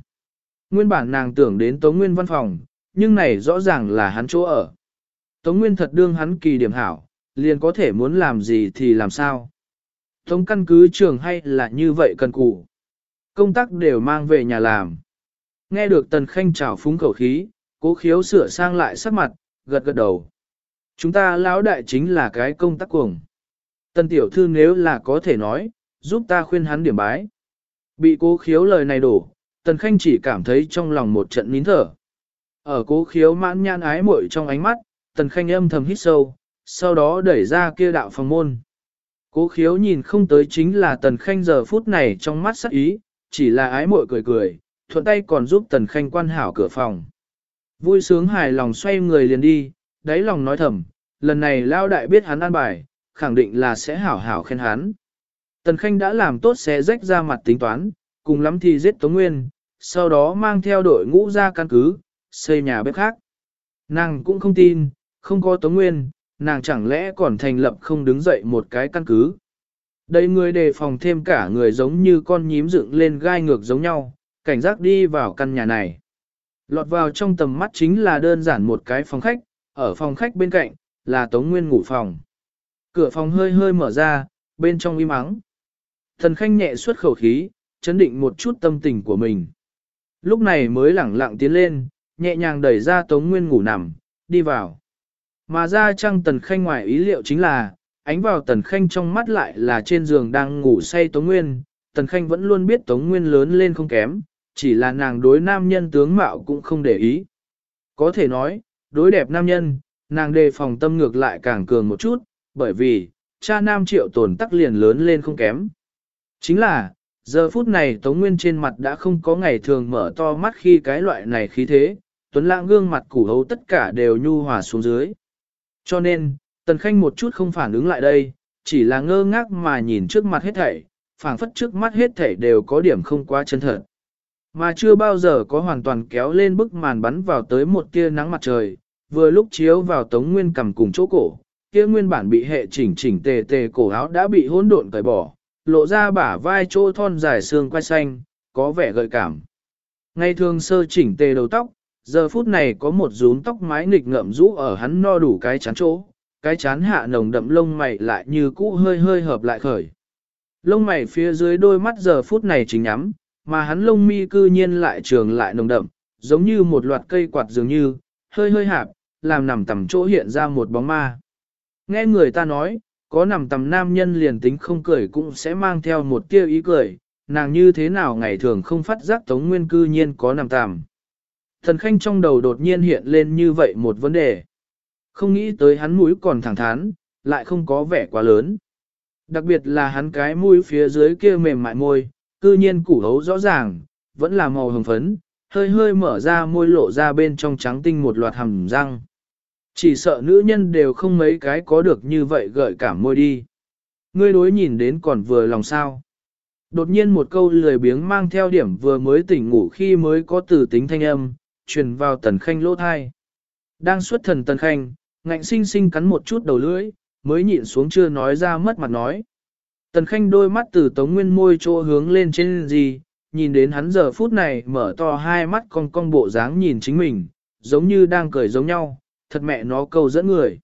Nguyên bản nàng tưởng đến Tống Nguyên văn phòng, nhưng này rõ ràng là hắn chỗ ở. Tống Nguyên thật đương hắn kỳ điểm hảo, liền có thể muốn làm gì thì làm sao. Tống căn cứ trường hay là như vậy cần cù. Công tác đều mang về nhà làm. Nghe được Tần Khanh trào phúng khẩu khí, cố khiếu sửa sang lại sắc mặt, gật gật đầu. Chúng ta lão đại chính là cái công tác cuồng. Tần tiểu thư nếu là có thể nói, giúp ta khuyên hắn điểm bái. Bị cố khiếu lời này đổ, Tần Khanh chỉ cảm thấy trong lòng một trận nín thở. Ở cố khiếu mãn nhan ái muội trong ánh mắt, Tần Khanh âm thầm hít sâu, sau đó đẩy ra kia đạo phòng môn. Cố khiếu nhìn không tới chính là Tần Khanh giờ phút này trong mắt sắc ý, chỉ là ái muội cười cười, thuận tay còn giúp Tần Khanh quan hảo cửa phòng. Vui sướng hài lòng xoay người liền đi, đáy lòng nói thầm, lần này lao đại biết hắn an bài, khẳng định là sẽ hảo hảo khen hắn. Tần Khanh đã làm tốt sẽ rách ra mặt tính toán, cùng lắm thì giết Tống Nguyên, sau đó mang theo đội ngũ ra căn cứ, xây nhà bếp khác. Nàng cũng không tin, không có Tống Nguyên, nàng chẳng lẽ còn thành lập không đứng dậy một cái căn cứ. Đây người đề phòng thêm cả người giống như con nhím dựng lên gai ngược giống nhau, cảnh giác đi vào căn nhà này. Lọt vào trong tầm mắt chính là đơn giản một cái phòng khách, ở phòng khách bên cạnh, là Tống Nguyên ngủ phòng. Cửa phòng hơi hơi mở ra, bên trong im ắng. Thần Khanh nhẹ suốt khẩu khí, chấn định một chút tâm tình của mình. Lúc này mới lẳng lặng tiến lên, nhẹ nhàng đẩy ra Tống Nguyên ngủ nằm, đi vào. Mà ra trăng Tần Khanh ngoài ý liệu chính là, ánh vào Tần Khanh trong mắt lại là trên giường đang ngủ say Tống Nguyên. Tần Khanh vẫn luôn biết Tống Nguyên lớn lên không kém, chỉ là nàng đối nam nhân tướng mạo cũng không để ý. Có thể nói, đối đẹp nam nhân, nàng đề phòng tâm ngược lại càng cường một chút, bởi vì, cha nam triệu tổn tắc liền lớn lên không kém. Chính là, giờ phút này Tống Nguyên trên mặt đã không có ngày thường mở to mắt khi cái loại này khí thế, tuấn lãng gương mặt củ hấu tất cả đều nhu hòa xuống dưới. Cho nên, Tần Khanh một chút không phản ứng lại đây, chỉ là ngơ ngác mà nhìn trước mặt hết thảy, phảng phất trước mắt hết thảy đều có điểm không quá chân thật. Mà chưa bao giờ có hoàn toàn kéo lên bức màn bắn vào tới một tia nắng mặt trời, vừa lúc chiếu vào Tống Nguyên cầm cùng chỗ cổ, kia nguyên bản bị hệ chỉnh chỉnh tề tề cổ áo đã bị hỗn độn cởi bỏ, lộ ra bả vai chỗ thon dài xương quai xanh, có vẻ gợi cảm. Ngày thường sơ chỉnh tề đầu tóc, giờ phút này có một rúm tóc mái nghịch ngậm rũ ở hắn no đủ cái chán chỗ, cái chán hạ nồng đậm lông mày lại như cũ hơi hơi hợp lại khởi. Lông mày phía dưới đôi mắt giờ phút này chính nhắm, mà hắn lông mi cư nhiên lại trường lại nồng đậm, giống như một loạt cây quạt dường như, hơi hơi hạp, làm nằm tầm chỗ hiện ra một bóng ma. Nghe người ta nói, có nằm tầm nam nhân liền tính không cười cũng sẽ mang theo một tia ý cười, nàng như thế nào ngày thường không phát giác Tống Nguyên cư nhiên có nằm tầm. Thần Khanh trong đầu đột nhiên hiện lên như vậy một vấn đề. Không nghĩ tới hắn mũi còn thẳng thắn, lại không có vẻ quá lớn. Đặc biệt là hắn cái mũi phía dưới kia mềm mại môi, cư nhiên củ hấu rõ ràng, vẫn là màu hồng phấn, hơi hơi mở ra môi lộ ra bên trong trắng tinh một loạt hàm răng. Chỉ sợ nữ nhân đều không mấy cái có được như vậy gợi cảm môi đi. Ngươi đối nhìn đến còn vừa lòng sao. Đột nhiên một câu lười biếng mang theo điểm vừa mới tỉnh ngủ khi mới có từ tính thanh âm, truyền vào tần khanh lỗ thai. Đang xuất thần tần khanh, ngạnh sinh sinh cắn một chút đầu lưỡi, mới nhịn xuống chưa nói ra mất mặt nói. Tần khanh đôi mắt từ tống nguyên môi chỗ hướng lên trên gì, nhìn đến hắn giờ phút này mở to hai mắt con con bộ dáng nhìn chính mình, giống như đang cười giống nhau, thật mẹ nó câu dẫn người.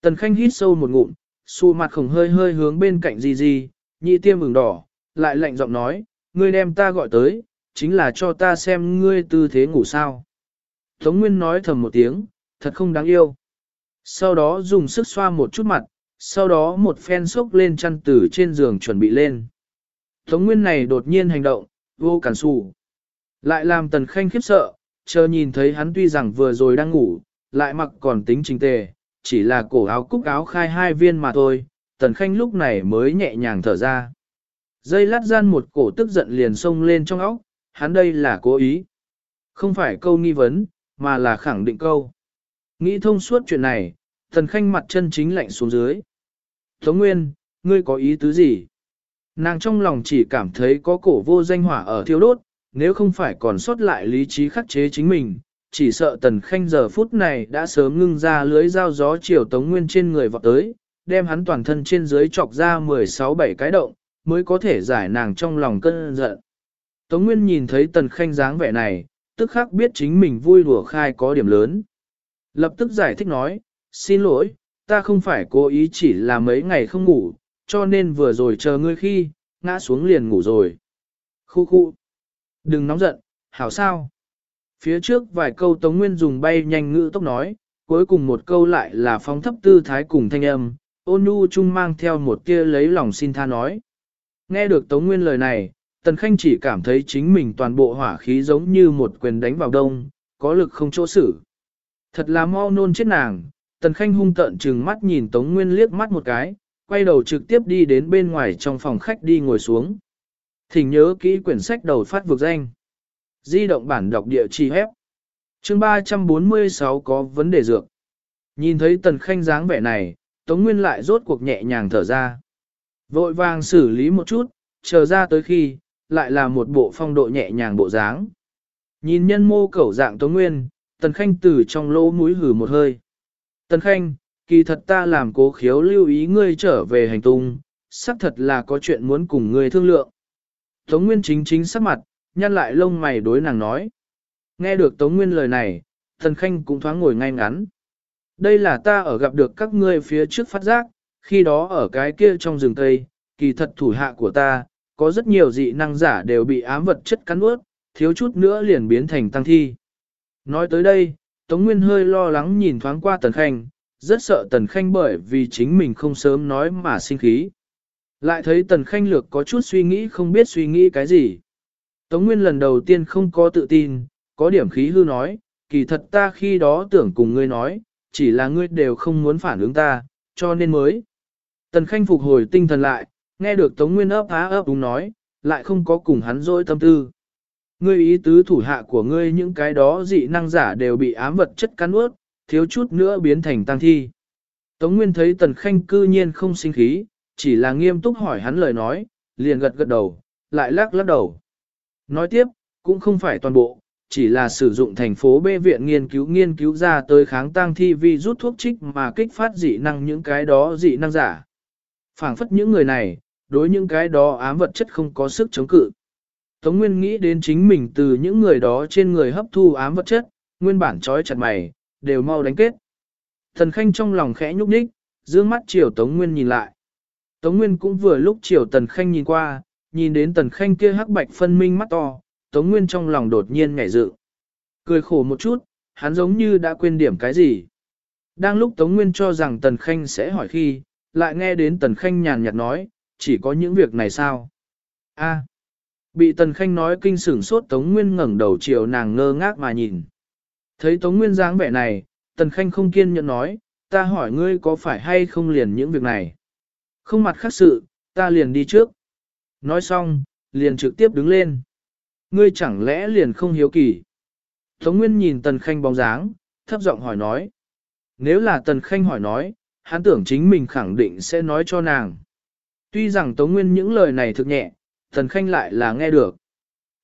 Tần Khanh hít sâu một ngụm, xù mặt khổng hơi hơi hướng bên cạnh gì gì, nhị tiêm ửng đỏ, lại lạnh giọng nói, ngươi đem ta gọi tới, chính là cho ta xem ngươi tư thế ngủ sao. Tống Nguyên nói thầm một tiếng, thật không đáng yêu. Sau đó dùng sức xoa một chút mặt, sau đó một phen sốc lên chăn tử trên giường chuẩn bị lên. Tống Nguyên này đột nhiên hành động, vô cản xù, Lại làm Tần Khanh khiếp sợ, chờ nhìn thấy hắn tuy rằng vừa rồi đang ngủ, lại mặc còn tính trình tề, chỉ là cổ áo cúc áo khai hai viên mà thôi, tần khanh lúc này mới nhẹ nhàng thở ra. Dây lát gian một cổ tức giận liền xông lên trong óc, hắn đây là cố ý. Không phải câu nghi vấn, mà là khẳng định câu. Nghĩ thông suốt chuyện này, tần khanh mặt chân chính lạnh xuống dưới. Tống Nguyên, ngươi có ý tứ gì? Nàng trong lòng chỉ cảm thấy có cổ vô danh hỏa ở thiêu đốt, nếu không phải còn sót lại lý trí khắc chế chính mình, chỉ sợ tần khanh giờ phút này đã sớm ngưng ra lưới dao gió chiều tống nguyên trên người vọt tới, đem hắn toàn thân trên dưới chọc ra 16-7 cái động, mới có thể giải nàng trong lòng cơn giận. Tống Nguyên nhìn thấy tần khanh dáng vẻ này, tức khắc biết chính mình vui đùa khai có điểm lớn. Lập tức giải thích nói, xin lỗi, ta không phải cố ý chỉ là mấy ngày không ngủ, cho nên vừa rồi chờ ngươi khi, ngã xuống liền ngủ rồi. Khu khu. Đừng nóng giận, hảo sao? Phía trước vài câu Tống Nguyên dùng bay nhanh ngữ tốc nói, cuối cùng một câu lại là phóng thấp tư thái cùng thanh âm, ôn nhu chung mang theo một kia lấy lòng xin tha nói. Nghe được Tống Nguyên lời này, Tần Khanh chỉ cảm thấy chính mình toàn bộ hỏa khí giống như một quyền đánh vào đông, có lực không chỗ xử. Thật là mau nôn chết nàng, Tần Khanh hung tợn trừng mắt nhìn Tống Nguyên liếc mắt một cái, quay đầu trực tiếp đi đến bên ngoài trong phòng khách đi ngồi xuống. Thỉnh nhớ kỹ quyển sách đầu phát vực danh. Di động bản đọc địa chỉ hép. Chương 346 có vấn đề dược. Nhìn thấy tần khanh dáng vẻ này, Tống Nguyên lại rốt cuộc nhẹ nhàng thở ra. Vội vàng xử lý một chút, chờ ra tới khi, lại là một bộ phong độ nhẹ nhàng bộ dáng. Nhìn nhân mô cẩu dạng Tống Nguyên, Tần Khanh từ trong lỗ mũi hử một hơi. Tần Khanh, kỳ thật ta làm cố khiếu lưu ý ngươi trở về hành tung, xác thật là có chuyện muốn cùng ngươi thương lượng. Tống Nguyên chính chính sắc mặt, nhăn lại lông mày đối nàng nói. Nghe được Tống Nguyên lời này, Thần Khanh cũng thoáng ngồi ngay ngắn. Đây là ta ở gặp được các ngươi phía trước phát giác, khi đó ở cái kia trong rừng Tây, kỳ thật thủ hạ của ta, có rất nhiều dị năng giả đều bị ám vật chất cắn ướt, thiếu chút nữa liền biến thành tăng thi. Nói tới đây, Tống Nguyên hơi lo lắng nhìn thoáng qua Tần Khanh, rất sợ Tần Khanh bởi vì chính mình không sớm nói mà sinh khí. Lại thấy Tần Khanh lược có chút suy nghĩ không biết suy nghĩ cái gì. Tống Nguyên lần đầu tiên không có tự tin, có điểm khí hư nói, kỳ thật ta khi đó tưởng cùng ngươi nói, chỉ là ngươi đều không muốn phản ứng ta, cho nên mới. Tần Khanh phục hồi tinh thần lại, nghe được Tống Nguyên ấp á ấp đúng nói, lại không có cùng hắn dối tâm tư. Ngươi ý tứ thủ hạ của ngươi những cái đó dị năng giả đều bị ám vật chất cắn ướt, thiếu chút nữa biến thành tăng thi. Tống Nguyên thấy Tần Khanh cư nhiên không sinh khí, chỉ là nghiêm túc hỏi hắn lời nói, liền gật gật đầu, lại lắc lắc đầu. Nói tiếp, cũng không phải toàn bộ, chỉ là sử dụng thành phố B viện nghiên cứu nghiên cứu ra tới kháng tăng thi vi rút thuốc trích mà kích phát dị năng những cái đó dị năng giả. phảng phất những người này, đối những cái đó ám vật chất không có sức chống cự. Tống Nguyên nghĩ đến chính mình từ những người đó trên người hấp thu ám vật chất, nguyên bản trói chặt mày, đều mau đánh kết. Thần Khanh trong lòng khẽ nhúc nhích, dương mắt chiều Tống Nguyên nhìn lại. Tống Nguyên cũng vừa lúc chiều Tần Khanh nhìn qua, nhìn đến Tần Khanh kia hắc bạch phân minh mắt to, Tống Nguyên trong lòng đột nhiên ngảy dự. Cười khổ một chút, hắn giống như đã quên điểm cái gì. Đang lúc Tống Nguyên cho rằng Tần Khanh sẽ hỏi khi, lại nghe đến Tần Khanh nhàn nhạt nói, chỉ có những việc này sao? A. À, bị Tần Khanh nói kinh sửng sốt Tống Nguyên ngẩng đầu chiều nàng ngơ ngác mà nhìn. Thấy Tống Nguyên dáng vẻ này, Tần Khanh không kiên nhẫn nói, ta hỏi ngươi có phải hay không liền những việc này. Không mặt khác sự, ta liền đi trước. Nói xong, liền trực tiếp đứng lên. Ngươi chẳng lẽ liền không hiếu kỳ. Tống Nguyên nhìn Tần Khanh bóng dáng, thấp giọng hỏi nói. Nếu là Tần Khanh hỏi nói, hắn tưởng chính mình khẳng định sẽ nói cho nàng. Tuy rằng Tống Nguyên những lời này thực nhẹ, Tần Khanh lại là nghe được.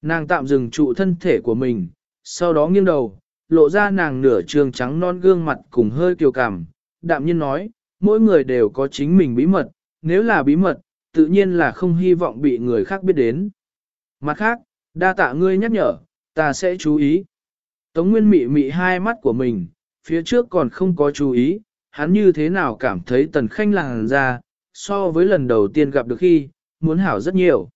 Nàng tạm dừng trụ thân thể của mình, sau đó nghiêng đầu, lộ ra nàng nửa trường trắng non gương mặt cùng hơi kiều cảm, đạm nhiên nói, mỗi người đều có chính mình bí mật, nếu là bí mật, tự nhiên là không hy vọng bị người khác biết đến. Mặt khác, đa tạ ngươi nhắc nhở, ta sẽ chú ý. Tống Nguyên mị mị hai mắt của mình, phía trước còn không có chú ý, hắn như thế nào cảm thấy tần khanh làng ra, so với lần đầu tiên gặp được khi, muốn hảo rất nhiều.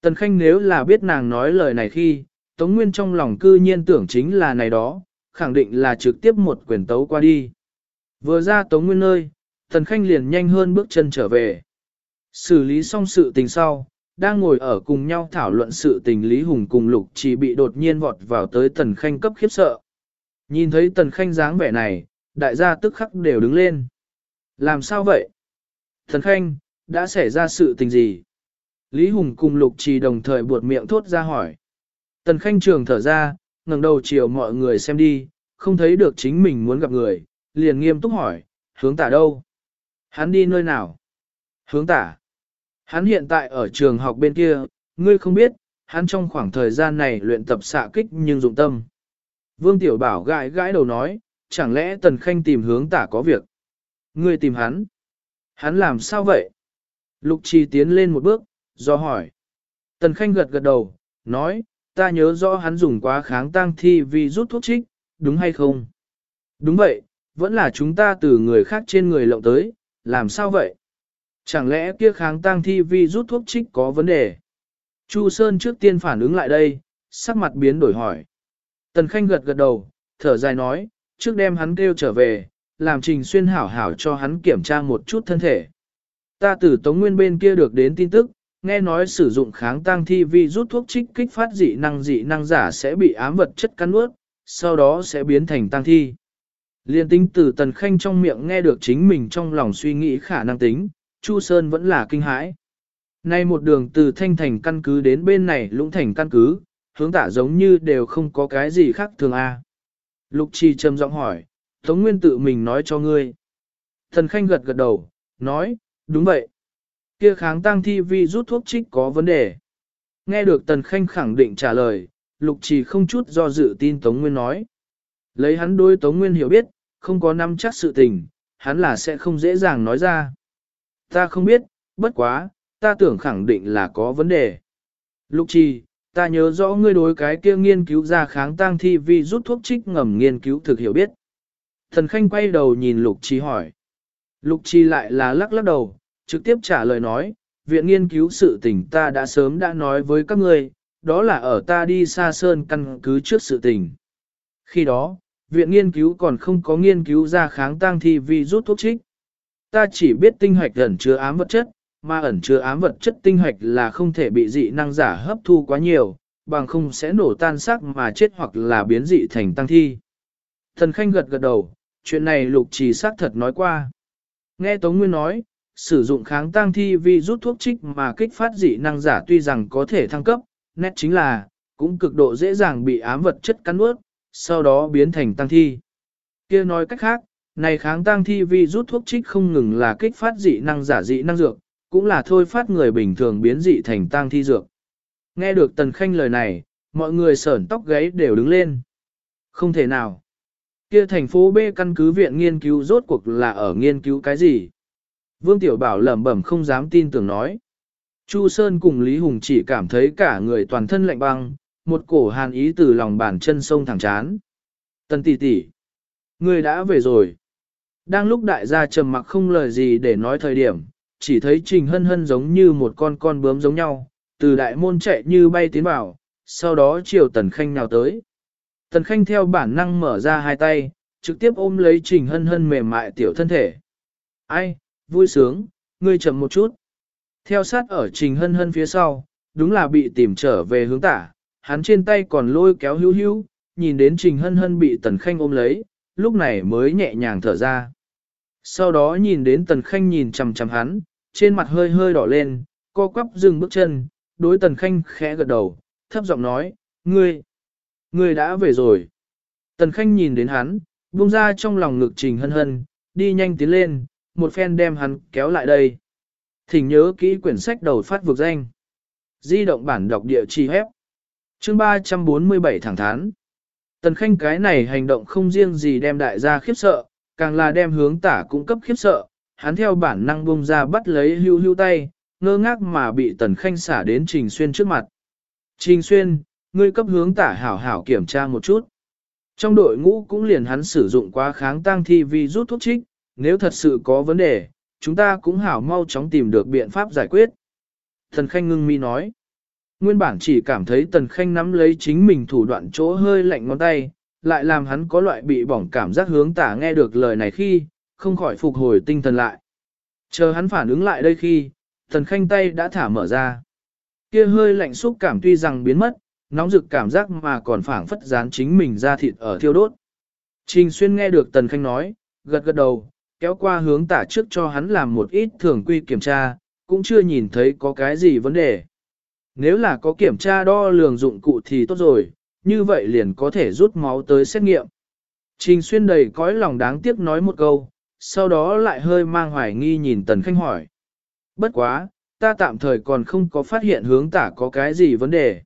Tần khanh nếu là biết nàng nói lời này khi, Tống Nguyên trong lòng cư nhiên tưởng chính là này đó, khẳng định là trực tiếp một quyền tấu qua đi. Vừa ra Tống Nguyên nơi, Tần Khanh liền nhanh hơn bước chân trở về. Xử lý xong sự tình sau, đang ngồi ở cùng nhau thảo luận sự tình Lý Hùng cùng Lục chỉ bị đột nhiên vọt vào tới Tần Khanh cấp khiếp sợ. Nhìn thấy Tần Khanh dáng vẻ này, đại gia tức khắc đều đứng lên. Làm sao vậy? Tần Khanh, đã xảy ra sự tình gì? Lý Hùng cùng Lục Trì đồng thời buột miệng thốt ra hỏi. Tần Khanh trường thở ra, ngẩng đầu chiều mọi người xem đi, không thấy được chính mình muốn gặp người, liền nghiêm túc hỏi, hướng tả đâu? Hắn đi nơi nào? Hướng tả. Hắn hiện tại ở trường học bên kia, ngươi không biết, hắn trong khoảng thời gian này luyện tập xạ kích nhưng dụng tâm. Vương Tiểu Bảo gãi gãi đầu nói, chẳng lẽ Tần Khanh tìm hướng tả có việc? Ngươi tìm hắn. Hắn làm sao vậy? Lục Trì tiến lên một bước, do hỏi. Tần Khanh gật gật đầu, nói, ta nhớ rõ hắn dùng quá kháng tăng thi vì rút thuốc trích, đúng hay không? Đúng vậy, vẫn là chúng ta từ người khác trên người lộng tới, làm sao vậy? Chẳng lẽ kia kháng tăng thi vi rút thuốc trích có vấn đề? Chu Sơn trước tiên phản ứng lại đây, sắc mặt biến đổi hỏi. Tần Khanh gật gật đầu, thở dài nói, trước đem hắn kêu trở về, làm trình xuyên hảo hảo cho hắn kiểm tra một chút thân thể. Ta từ Tống Nguyên bên kia được đến tin tức, nghe nói sử dụng kháng tăng thi vi rút thuốc trích kích phát dị năng dị năng giả sẽ bị ám vật chất cắn nuốt, sau đó sẽ biến thành tăng thi. Liên tính từ Tần Khanh trong miệng nghe được chính mình trong lòng suy nghĩ khả năng tính, Chu Sơn vẫn là kinh hãi. Nay một đường từ Thanh Thành căn cứ đến bên này Lũng Thành căn cứ, hướng tả giống như đều không có cái gì khác thường a. Lục Trì trầm giọng hỏi, Tống Nguyên tự mình nói cho ngươi. Thần Khanh gật gật đầu, nói, đúng vậy. Kia kháng tăng thi vi rút thuốc trích có vấn đề. Nghe được Tần Khanh khẳng định trả lời, Lục Trì không chút do dự tin Tống Nguyên nói. Lấy hắn đôi Tống Nguyên hiểu biết, không có nắm chắc sự tình, hắn là sẽ không dễ dàng nói ra. Ta không biết, bất quá, ta tưởng khẳng định là có vấn đề. Lục Trì, ta nhớ rõ ngươi đối cái kia nghiên cứu ra kháng tăng thi vi rút thuốc trích ngầm nghiên cứu thực hiểu biết. Thần Khanh quay đầu nhìn Lục Trì hỏi. Lục Trì lại là lắc lắc đầu, trực tiếp trả lời nói, viện nghiên cứu sự tình ta đã sớm đã nói với các ngươi, đó là ở ta đi xa sơn căn cứ trước sự tình. Khi đó, viện nghiên cứu còn không có nghiên cứu ra kháng tăng thi vi rút thuốc trích. Ta chỉ biết tinh hoạch ẩn chứa ám vật chất, mà ẩn chứa ám vật chất tinh hoạch là không thể bị dị năng giả hấp thu quá nhiều, bằng không sẽ nổ tan xác mà chết hoặc là biến dị thành tăng thi. Thần Khanh gật gật đầu, chuyện này lục trì xác thật nói qua. Nghe Tống Nguyên nói, sử dụng kháng tăng thi vi rút thuốc trích mà kích phát dị năng giả tuy rằng có thể thăng cấp, nét chính là, cũng cực độ dễ dàng bị ám vật chất cắn ướt, sau đó biến thành tăng thi. kia nói cách khác, này kháng tăng thi vi rút thuốc trích không ngừng là kích phát dị năng giả dị năng dược, cũng là thôi phát người bình thường biến dị thành tăng thi dược. Nghe được Tần Khanh lời này, mọi người sởn tóc gáy đều đứng lên. Không thể nào. Kia thành phố B căn cứ viện nghiên cứu rốt cuộc là ở nghiên cứu cái gì? Vương Tiểu Bảo lẩm bẩm không dám tin tưởng nói. Chu Sơn cùng Lý Hùng chỉ cảm thấy cả người toàn thân lạnh băng, một cổ hàn ý từ lòng bàn chân sông thẳng chán. Tần tỷ tỷ, người đã về rồi. Đang lúc đại gia trầm mặc không lời gì để nói thời điểm, chỉ thấy Trình Hân Hân giống như một con con bướm giống nhau, từ đại môn chạy như bay tiến vào, sau đó chiều Tần Khanh nào tới. Tần Khanh theo bản năng mở ra hai tay, trực tiếp ôm lấy Trình Hân Hân mềm mại tiểu thân thể. Ai, vui sướng, ngươi chậm một chút. Theo sát ở Trình Hân Hân phía sau, đúng là bị tìm trở về hướng tả, hắn trên tay còn lôi kéo hữu hữu, nhìn đến Trình Hân Hân bị Tần Khanh ôm lấy, lúc này mới nhẹ nhàng thở ra. Sau đó nhìn đến Tần Khanh nhìn chằm chằm hắn, trên mặt hơi hơi đỏ lên, co quắp dừng bước chân, đối Tần Khanh khẽ gật đầu, thấp giọng nói, ngươi, ngươi đã về rồi. Tần Khanh nhìn đến hắn, buông ra trong lòng ngực Trình Hân Hân, đi nhanh tiến lên, một phen đem hắn kéo lại đây. Thỉnh nhớ kỹ quyển sách đầu phát vực danh. Di động bản đọc địa chỉ hép. Chương 347 thẳng thắn. Tần Khanh cái này hành động không riêng gì đem đại gia khiếp sợ, càng là đem hướng tả cung cấp khiếp sợ, hắn theo bản năng bung ra bắt lấy hưu hưu tay, ngơ ngác mà bị Tần Khanh xả đến Trình Xuyên trước mặt. Trình Xuyên, ngươi cấp hướng tả hảo hảo kiểm tra một chút. Trong đội ngũ cũng liền hắn sử dụng quá kháng tăng thi vi rút thuốc trích, nếu thật sự có vấn đề, chúng ta cũng hảo mau chóng tìm được biện pháp giải quyết. Tần Khanh ngưng mi nói. Nguyên bản chỉ cảm thấy Tần Khanh nắm lấy chính mình thủ đoạn chỗ hơi lạnh ngón tay, lại làm hắn có loại bị bỏng cảm giác hướng tả nghe được lời này khi, không khỏi phục hồi tinh thần lại. Chờ hắn phản ứng lại đây khi, Tần Khanh tay đã thả mở ra. Kia hơi lạnh xúc cảm tuy rằng biến mất, nóng rực cảm giác mà còn phảng phất dán chính mình ra thịt ở thiêu đốt. Trình Xuyên nghe được Tần Khanh nói, gật gật đầu, kéo qua hướng tả trước cho hắn làm một ít thường quy kiểm tra, cũng chưa nhìn thấy có cái gì vấn đề. Nếu là có kiểm tra đo lường dụng cụ thì tốt rồi, như vậy liền có thể rút máu tới xét nghiệm. Trình xuyên đầy cõi lòng đáng tiếc nói một câu, sau đó lại hơi mang hoài nghi nhìn Tần Khanh hỏi. Bất quá, ta tạm thời còn không có phát hiện hướng tả có cái gì vấn đề.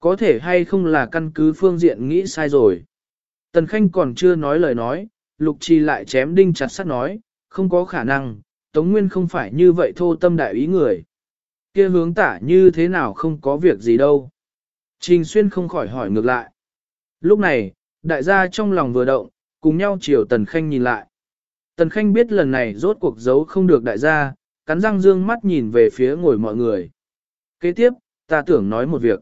Có thể hay không là căn cứ phương diện nghĩ sai rồi. Tần Khanh còn chưa nói lời nói, Lục Trì lại chém đinh chặt sắt nói, không có khả năng, Tống Nguyên không phải như vậy thô tâm đại ý người. Kia hướng tả như thế nào không có việc gì đâu. Trình Xuyên không khỏi hỏi ngược lại. Lúc này, đại gia trong lòng vừa động, cùng nhau chiều Tần Khanh nhìn lại. Tần Khanh biết lần này rốt cuộc giấu không được đại gia, cắn răng dương mắt nhìn về phía ngồi mọi người. Kế tiếp, ta tưởng nói một việc.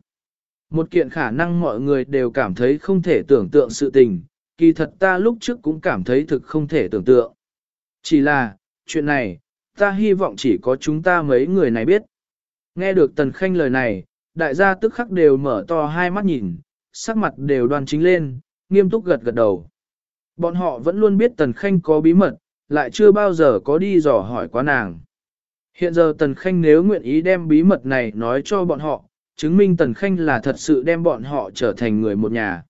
Một kiện khả năng mọi người đều cảm thấy không thể tưởng tượng sự tình, kỳ thật ta lúc trước cũng cảm thấy thực không thể tưởng tượng. Chỉ là, chuyện này, ta hy vọng chỉ có chúng ta mấy người này biết. Nghe được Tần Khanh lời này, đại gia tức khắc đều mở to hai mắt nhìn, sắc mặt đều đoan chính lên, nghiêm túc gật gật đầu. Bọn họ vẫn luôn biết Tần Khanh có bí mật, lại chưa bao giờ có đi dò hỏi quá nàng. Hiện giờ Tần Khanh nếu nguyện ý đem bí mật này nói cho bọn họ, chứng minh Tần Khanh là thật sự đem bọn họ trở thành người một nhà.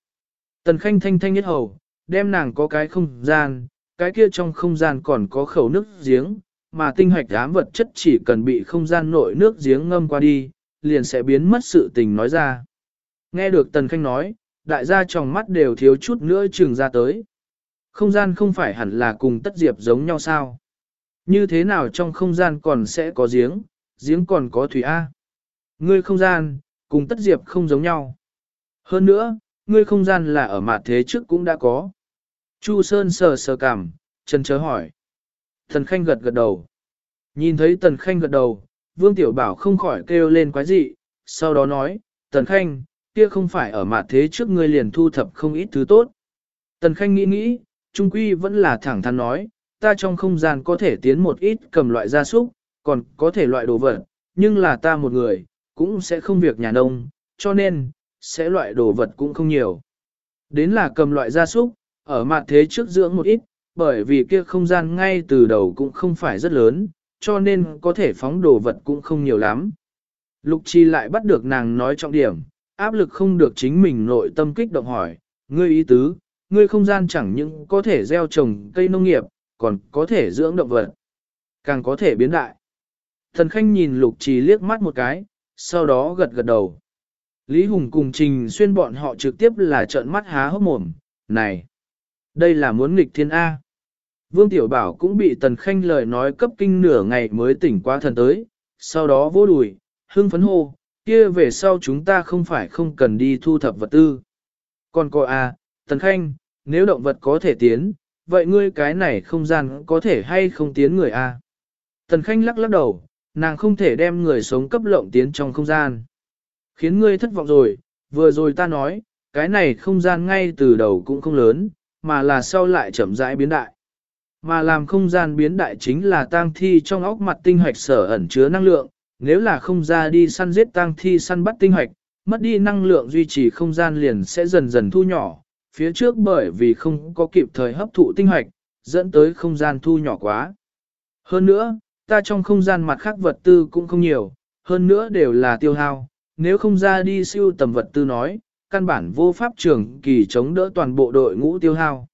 Tần Khanh thanh thanh nhất hầu, đem nàng có cái không gian, cái kia trong không gian còn có khẩu nước giếng, mà tinh hoạch ám vật chất chỉ cần bị không gian nội nước giếng ngâm qua đi, liền sẽ biến mất sự tình nói ra. Nghe được Tần Khanh nói, đại gia trong mắt đều thiếu chút nữa trừng ra tới. Không gian không phải hẳn là cùng tất diệp giống nhau sao? Như thế nào trong không gian còn sẽ có giếng, giếng còn có thủy A? Ngươi không gian, cùng tất diệp không giống nhau. Hơn nữa, ngươi không gian là ở mặt thế trước cũng đã có. Chu Sơn sờ sờ cảm, chân chớ hỏi. Tần Khanh gật gật đầu. Nhìn thấy Tần Khanh gật đầu, Vương Tiểu Bảo không khỏi kêu lên quái dị, sau đó nói, Tần Khanh, kia không phải ở mặt thế trước ngươi liền thu thập không ít thứ tốt. Tần Khanh nghĩ nghĩ, Trung Quy vẫn là thẳng thắn nói, ta trong không gian có thể tiến một ít cầm loại gia súc, còn có thể loại đồ vật, nhưng là ta một người, cũng sẽ không việc nhà nông, cho nên, sẽ loại đồ vật cũng không nhiều. Đến là cầm loại gia súc, ở mặt thế trước dưỡng một ít, bởi vì kia không gian ngay từ đầu cũng không phải rất lớn, cho nên có thể phóng đồ vật cũng không nhiều lắm. Lục Chi lại bắt được nàng nói trọng điểm, áp lực không được chính mình nội tâm kích động hỏi, ngươi ý tứ, ngươi không gian chẳng những có thể gieo trồng cây nông nghiệp, còn có thể dưỡng động vật, càng có thể biến đại. Thần Khanh nhìn Lục Trì liếc mắt một cái, sau đó gật gật đầu. Lý Hùng cùng Trình xuyên bọn họ trực tiếp là trợn mắt há hốc mồm, này, đây là muốn nghịch thiên A. Vương Tiểu Bảo cũng bị Tần Khanh lời nói cấp kinh nửa ngày mới tỉnh qua thần tới, sau đó vô đùi, hưng phấn hô, kia về sau chúng ta không phải không cần đi thu thập vật tư. Còn cô à, Tần Khanh, nếu động vật có thể tiến, vậy ngươi cái này không gian có thể hay không tiến người à? Tần Khanh lắc lắc đầu, nàng không thể đem người sống cấp lộng tiến trong không gian. Khiến ngươi thất vọng rồi, vừa rồi ta nói, cái này không gian ngay từ đầu cũng không lớn, mà là sau lại chậm rãi biến đại. Mà làm không gian biến đại chính là tang thi trong óc mặt tinh hoạch sở ẩn chứa năng lượng, nếu là không ra đi săn giết tang thi săn bắt tinh hoạch, mất đi năng lượng duy trì không gian liền sẽ dần dần thu nhỏ, phía trước bởi vì không có kịp thời hấp thụ tinh hoạch, dẫn tới không gian thu nhỏ quá. Hơn nữa, ta trong không gian mặt khác vật tư cũng không nhiều, hơn nữa đều là tiêu hao, nếu không ra đi siêu tầm vật tư nói, căn bản vô pháp trưởng kỳ chống đỡ toàn bộ đội ngũ tiêu hao.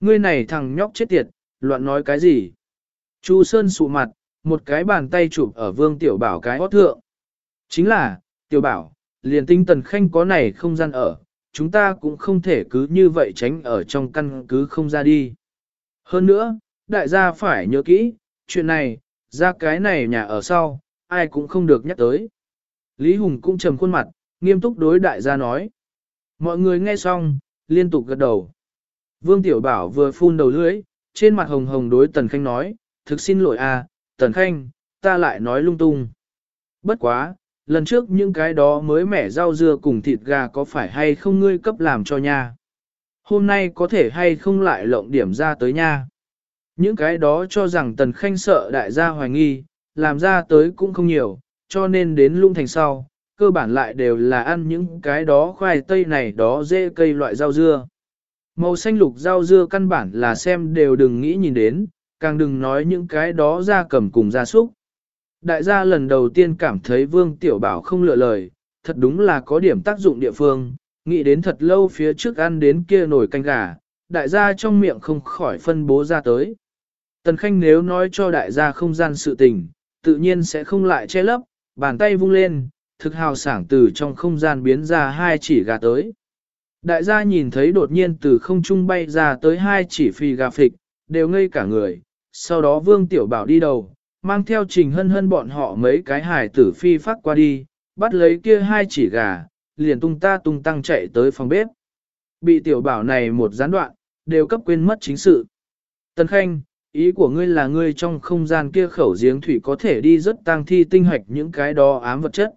Ngươi này thằng nhóc chết tiệt, loạn nói cái gì? Chu Sơn sụ mặt, một cái bàn tay chụp ở vương tiểu bảo cái hót thượng. Chính là, tiểu bảo, liền tinh tần khanh có này không gian ở, chúng ta cũng không thể cứ như vậy tránh ở trong căn cứ không ra đi. Hơn nữa, đại gia phải nhớ kỹ, chuyện này, ra cái này nhà ở sau, ai cũng không được nhắc tới. Lý Hùng cũng trầm khuôn mặt, nghiêm túc đối đại gia nói. Mọi người nghe xong, liên tục gật đầu. Vương Tiểu Bảo vừa phun đầu lưỡi, trên mặt hồng hồng đối Tần Khanh nói, thực xin lỗi a, à, Tần Khanh, ta lại nói lung tung. Bất quá, lần trước những cái đó mới mẻ rau dưa cùng thịt gà có phải hay không ngươi cấp làm cho nha. Hôm nay có thể hay không lại lộng điểm ra tới nha. Những cái đó cho rằng Tần Khanh sợ đại gia hoài nghi, làm ra tới cũng không nhiều, cho nên đến lung thành sau, cơ bản lại đều là ăn những cái đó khoai tây này đó dễ cây loại rau dưa. Màu xanh lục rau dưa căn bản là xem đều đừng nghĩ nhìn đến, càng đừng nói những cái đó ra cầm cùng ra súc. Đại gia lần đầu tiên cảm thấy Vương Tiểu Bảo không lựa lời, thật đúng là có điểm tác dụng địa phương, nghĩ đến thật lâu phía trước ăn đến kia nổi canh gà, đại gia trong miệng không khỏi phân bố ra tới. Tần Khanh nếu nói cho đại gia không gian sự tình, tự nhiên sẽ không lại che lấp, bàn tay vung lên, thực hào sảng từ trong không gian biến ra hai chỉ gà tới. Đại gia nhìn thấy đột nhiên từ không trung bay ra tới hai chỉ phi gà phịch, đều ngây cả người, sau đó Vương Tiểu Bảo đi đầu, mang theo trình hân hân bọn họ mấy cái hải tử phi phát qua đi, bắt lấy kia hai chỉ gà, liền tung ta tung tăng chạy tới phòng bếp. Bị Tiểu Bảo này một gián đoạn, đều cấp quên mất chính sự. Tần Khanh, ý của ngươi là ngươi trong không gian kia khẩu giếng thủy có thể đi rất tang thi tinh hoạch những cái đó ám vật chất.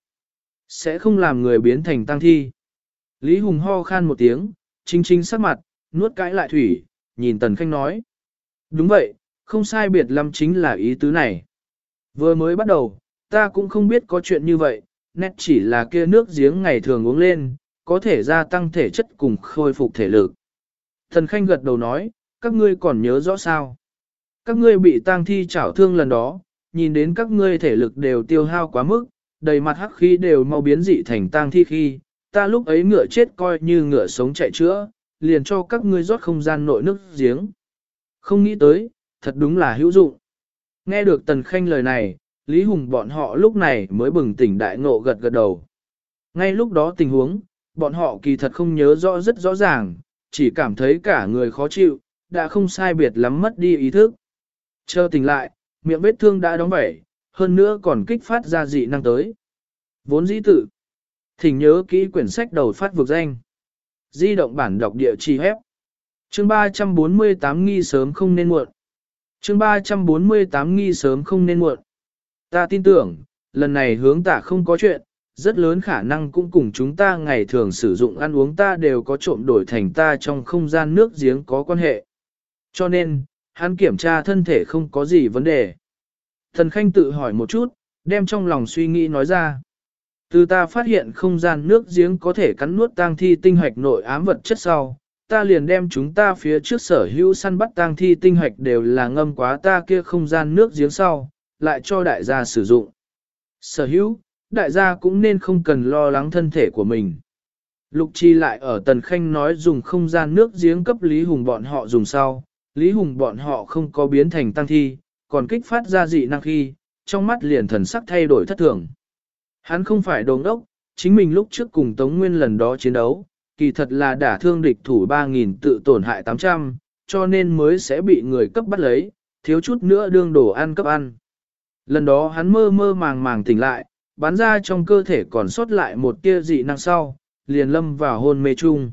Sẽ không làm người biến thành tang thi. Lý Hùng ho khan một tiếng, chính chính sắc mặt, nuốt cãi lại thủy, nhìn Tần Khanh nói. Đúng vậy, không sai biệt lắm chính là ý tứ này. Vừa mới bắt đầu, ta cũng không biết có chuyện như vậy, nét chỉ là kia nước giếng ngày thường uống lên, có thể gia tăng thể chất cùng khôi phục thể lực. Thần Khanh gật đầu nói, các ngươi còn nhớ rõ sao? Các ngươi bị tang thi chảo thương lần đó, nhìn đến các ngươi thể lực đều tiêu hao quá mức, đầy mặt hắc khí đều mau biến dị thành tang thi khi, ta lúc ấy ngựa chết coi như ngựa sống chạy chữa, liền cho các ngươi rót không gian nội nước giếng. Không nghĩ tới, thật đúng là hữu dụng. Nghe được Tần Khanh lời này, Lý Hùng bọn họ lúc này mới bừng tỉnh đại ngộ gật gật đầu. Ngay lúc đó tình huống, bọn họ kỳ thật không nhớ rõ rất rõ ràng, chỉ cảm thấy cả người khó chịu, đã không sai biệt lắm mất đi ý thức. Chờ tỉnh lại, miệng vết thương đã đóng bẩy, hơn nữa còn kích phát ra dị năng tới. Vốn dĩ tự. Thỉnh nhớ kỹ quyển sách đầu phát vực danh. Di động bản đọc địa chỉ hép. Chương 348 nghi sớm không nên muộn. Chương 348 nghi sớm không nên muộn. Ta tin tưởng, lần này hướng tả không có chuyện, rất lớn khả năng cũng cùng chúng ta ngày thường sử dụng ăn uống ta đều có trộm đổi thành ta trong không gian nước giếng có quan hệ. Cho nên, hắn kiểm tra thân thể không có gì vấn đề. Thần Khanh tự hỏi một chút, đem trong lòng suy nghĩ nói ra. Từ ta phát hiện không gian nước giếng có thể cắn nuốt tang thi tinh hoạch nội ám vật chất sau, ta liền đem chúng ta phía trước sở hữu săn bắt tang thi tinh hoạch đều là ngâm quá ta kia không gian nước giếng sau, lại cho đại gia sử dụng. Sở hữu, đại gia cũng nên không cần lo lắng thân thể của mình. Lục Chi lại ở Tần Khanh nói dùng không gian nước giếng cấp Lý Hùng bọn họ dùng sau, Lý Hùng bọn họ không có biến thành tăng thi, còn kích phát ra dị năng khi, trong mắt liền thần sắc thay đổi thất thường. Hắn không phải đồng đốc, chính mình lúc trước cùng Tống Nguyên lần đó chiến đấu, kỳ thật là đả thương địch thủ 3.000 tự tổn hại 800, cho nên mới sẽ bị người cấp bắt lấy, thiếu chút nữa đương đồ ăn cấp ăn. Lần đó hắn mơ mơ màng màng tỉnh lại, bắn ra trong cơ thể còn sót lại một tia dị năng sau, liền lâm vào hôn mê chung.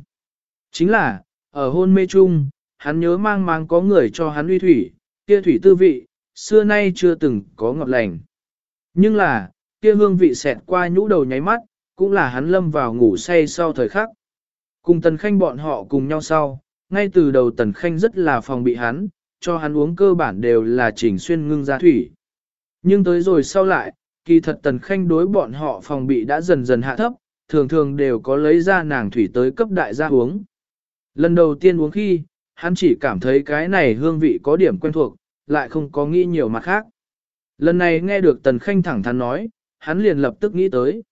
Chính là, ở hôn mê chung, hắn nhớ mang mang có người cho hắn uy thủy, tia thủy tư vị, xưa nay chưa từng có ngọt lành. Nhưng là, kia hương vị xẹt qua nhũ đầu nháy mắt, cũng là hắn lâm vào ngủ say sau thời khắc. Cùng Tần Khanh bọn họ cùng nhau sau, ngay từ đầu Tần Khanh rất là phòng bị hắn, cho hắn uống cơ bản đều là chỉnh xuyên ngưng ra thủy. Nhưng tới rồi sau lại, kỳ thật Tần Khanh đối bọn họ phòng bị đã dần dần hạ thấp, thường thường đều có lấy ra nàng thủy tới cấp đại gia uống. Lần đầu tiên uống khi, hắn chỉ cảm thấy cái này hương vị có điểm quen thuộc, lại không có nghĩ nhiều mặt khác. Lần này nghe được Tần Khanh thẳng thắn nói, hắn liền lập tức nghĩ tới.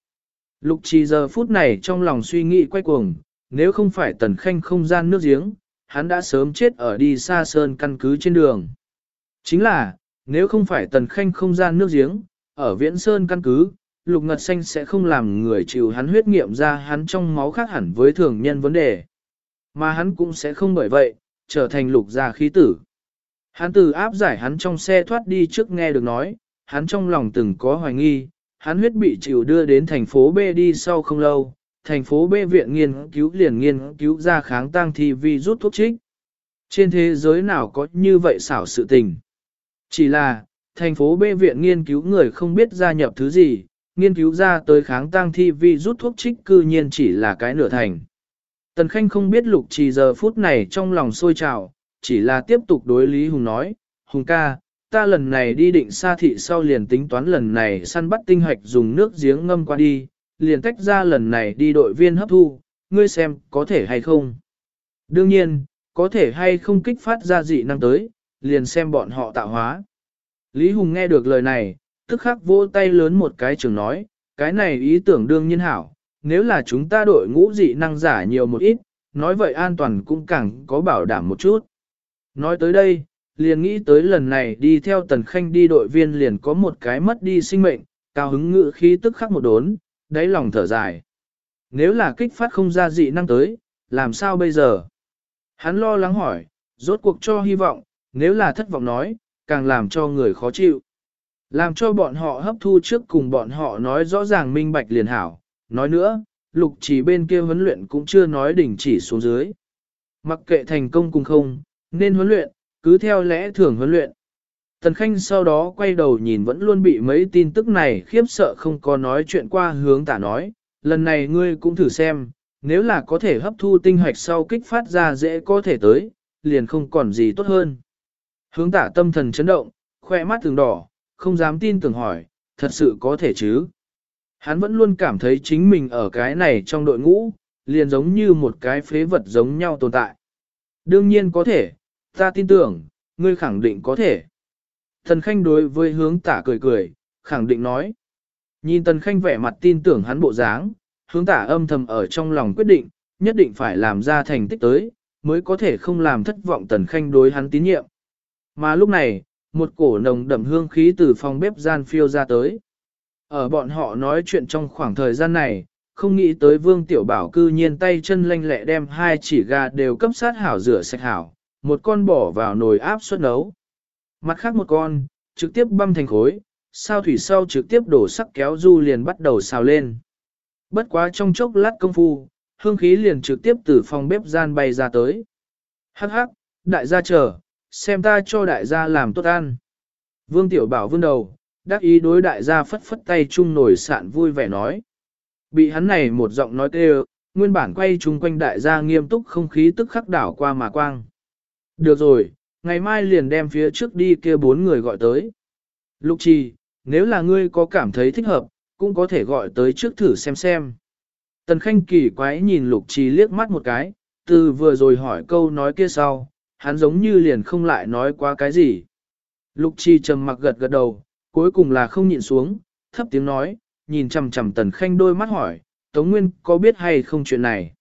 Lục trì giờ phút này trong lòng suy nghĩ quay cuồng, nếu không phải Tần Khanh không gian nước giếng, hắn đã sớm chết ở đi xa sơn căn cứ trên đường. Chính là, nếu không phải Tần Khanh không gian nước giếng, ở Viễn Sơn căn cứ, Lục Ngật Xanh sẽ không làm người chịu hắn huyết nghiệm ra hắn trong máu khác hẳn với thường nhân vấn đề. Mà hắn cũng sẽ không bởi vậy, trở thành lục gia khí tử. Hắn từ áp giải hắn trong xe thoát đi trước nghe được nói, hắn trong lòng từng có hoài nghi, hắn huyết bị chịu đưa đến thành phố B đi sau không lâu, thành phố B viện nghiên cứu liền nghiên cứu ra kháng tăng thi vi rút thuốc trích. Trên thế giới nào có như vậy xảo sự tình. Chỉ là, thành phố B viện nghiên cứu người không biết gia nhập thứ gì, nghiên cứu ra tới kháng tăng thi vi rút thuốc trích cư nhiên chỉ là cái nửa thành. Tần Khanh không biết lục trì giờ phút này trong lòng sôi trào, chỉ là tiếp tục đối Lý Hùng nói, Hùng ca, ta lần này đi định xa thị sau liền tính toán lần này săn bắt tinh hoạch dùng nước giếng ngâm qua đi, liền tách ra lần này đi đội viên hấp thu, ngươi xem có thể hay không. Đương nhiên, có thể hay không kích phát ra dị năng tới, liền xem bọn họ tạo hóa. Lý Hùng nghe được lời này, tức khắc vỗ tay lớn một cái trường nói, cái này ý tưởng đương nhiên hảo, nếu là chúng ta đội ngũ dị năng giả nhiều một ít, nói vậy an toàn cũng càng có bảo đảm một chút. Nói tới đây, liền nghĩ tới lần này đi theo tần khanh đi đội viên liền có một cái mất đi sinh mệnh, cao hứng ngự khí tức khắc một đốn, đáy lòng thở dài. Nếu là kích phát không ra dị năng tới, làm sao bây giờ? Hắn lo lắng hỏi, rốt cuộc cho hy vọng, nếu là thất vọng nói, càng làm cho người khó chịu. Làm cho bọn họ hấp thu trước cùng bọn họ nói rõ ràng minh bạch liền hảo. Nói nữa, lục chỉ bên kia huấn luyện cũng chưa nói đỉnh chỉ xuống dưới. Mặc kệ thành công cùng không, nên huấn luyện, cứ theo lẽ thường huấn luyện. Tần Khanh sau đó quay đầu nhìn vẫn luôn bị mấy tin tức này khiếp sợ không có nói chuyện qua hướng tả nói, lần này ngươi cũng thử xem, nếu là có thể hấp thu tinh hoạch sau kích phát ra dễ có thể tới, liền không còn gì tốt hơn. Hướng tả tâm thần chấn động, khoe mắt thường đỏ, không dám tin tưởng hỏi, thật sự có thể chứ? Hắn vẫn luôn cảm thấy chính mình ở cái này trong đội ngũ, liền giống như một cái phế vật giống nhau tồn tại. Đương nhiên có thể, ta tin tưởng, ngươi khẳng định có thể. Tần Khanh đối với hướng tả cười cười, khẳng định nói. Nhìn Tần Khanh vẻ mặt tin tưởng hắn bộ dáng, hướng tả âm thầm ở trong lòng quyết định, nhất định phải làm ra thành tích tới, mới có thể không làm thất vọng Tần Khanh đối hắn tín nhiệm. Mà lúc này, một cổ nồng đậm hương khí từ phòng bếp gian phiêu ra tới. Ở bọn họ nói chuyện trong khoảng thời gian này, không nghĩ tới vương tiểu bảo cư nhiên tay chân lanh lẹ đem hai chỉ gà đều cấp sát hảo rửa sạch hảo, một con bỏ vào nồi áp suất nấu. Mặt khác một con, trực tiếp băm thành khối, sao thủy sau trực tiếp đổ sắc kéo du liền bắt đầu xào lên. Bất quá trong chốc lát công phu, hương khí liền trực tiếp từ phòng bếp gian bay ra tới. Hắc hắc, đại gia chờ, xem ta cho đại gia làm tốt ăn. Vương Tiểu Bảo vươn đầu, đắc ý đối đại gia phất phất tay chung nổi sạn vui vẻ nói. Bị hắn này một giọng nói kêu, nguyên bản quay chung quanh đại gia nghiêm túc không khí tức khắc đảo qua mà quang. Được rồi, ngày mai liền đem phía trước đi kia bốn người gọi tới. Lục trì, nếu là ngươi có cảm thấy thích hợp, cũng có thể gọi tới trước thử xem xem. Tần Khanh kỳ quái nhìn Lục Trì liếc mắt một cái, từ vừa rồi hỏi câu nói kia sau, hắn giống như liền không lại nói quá cái gì. Lục Trì trầm mặc gật gật đầu, cuối cùng là không nhịn xuống, thấp tiếng nói, nhìn chằm chằm Tần Khanh đôi mắt hỏi, Tống Nguyên có biết hay không chuyện này?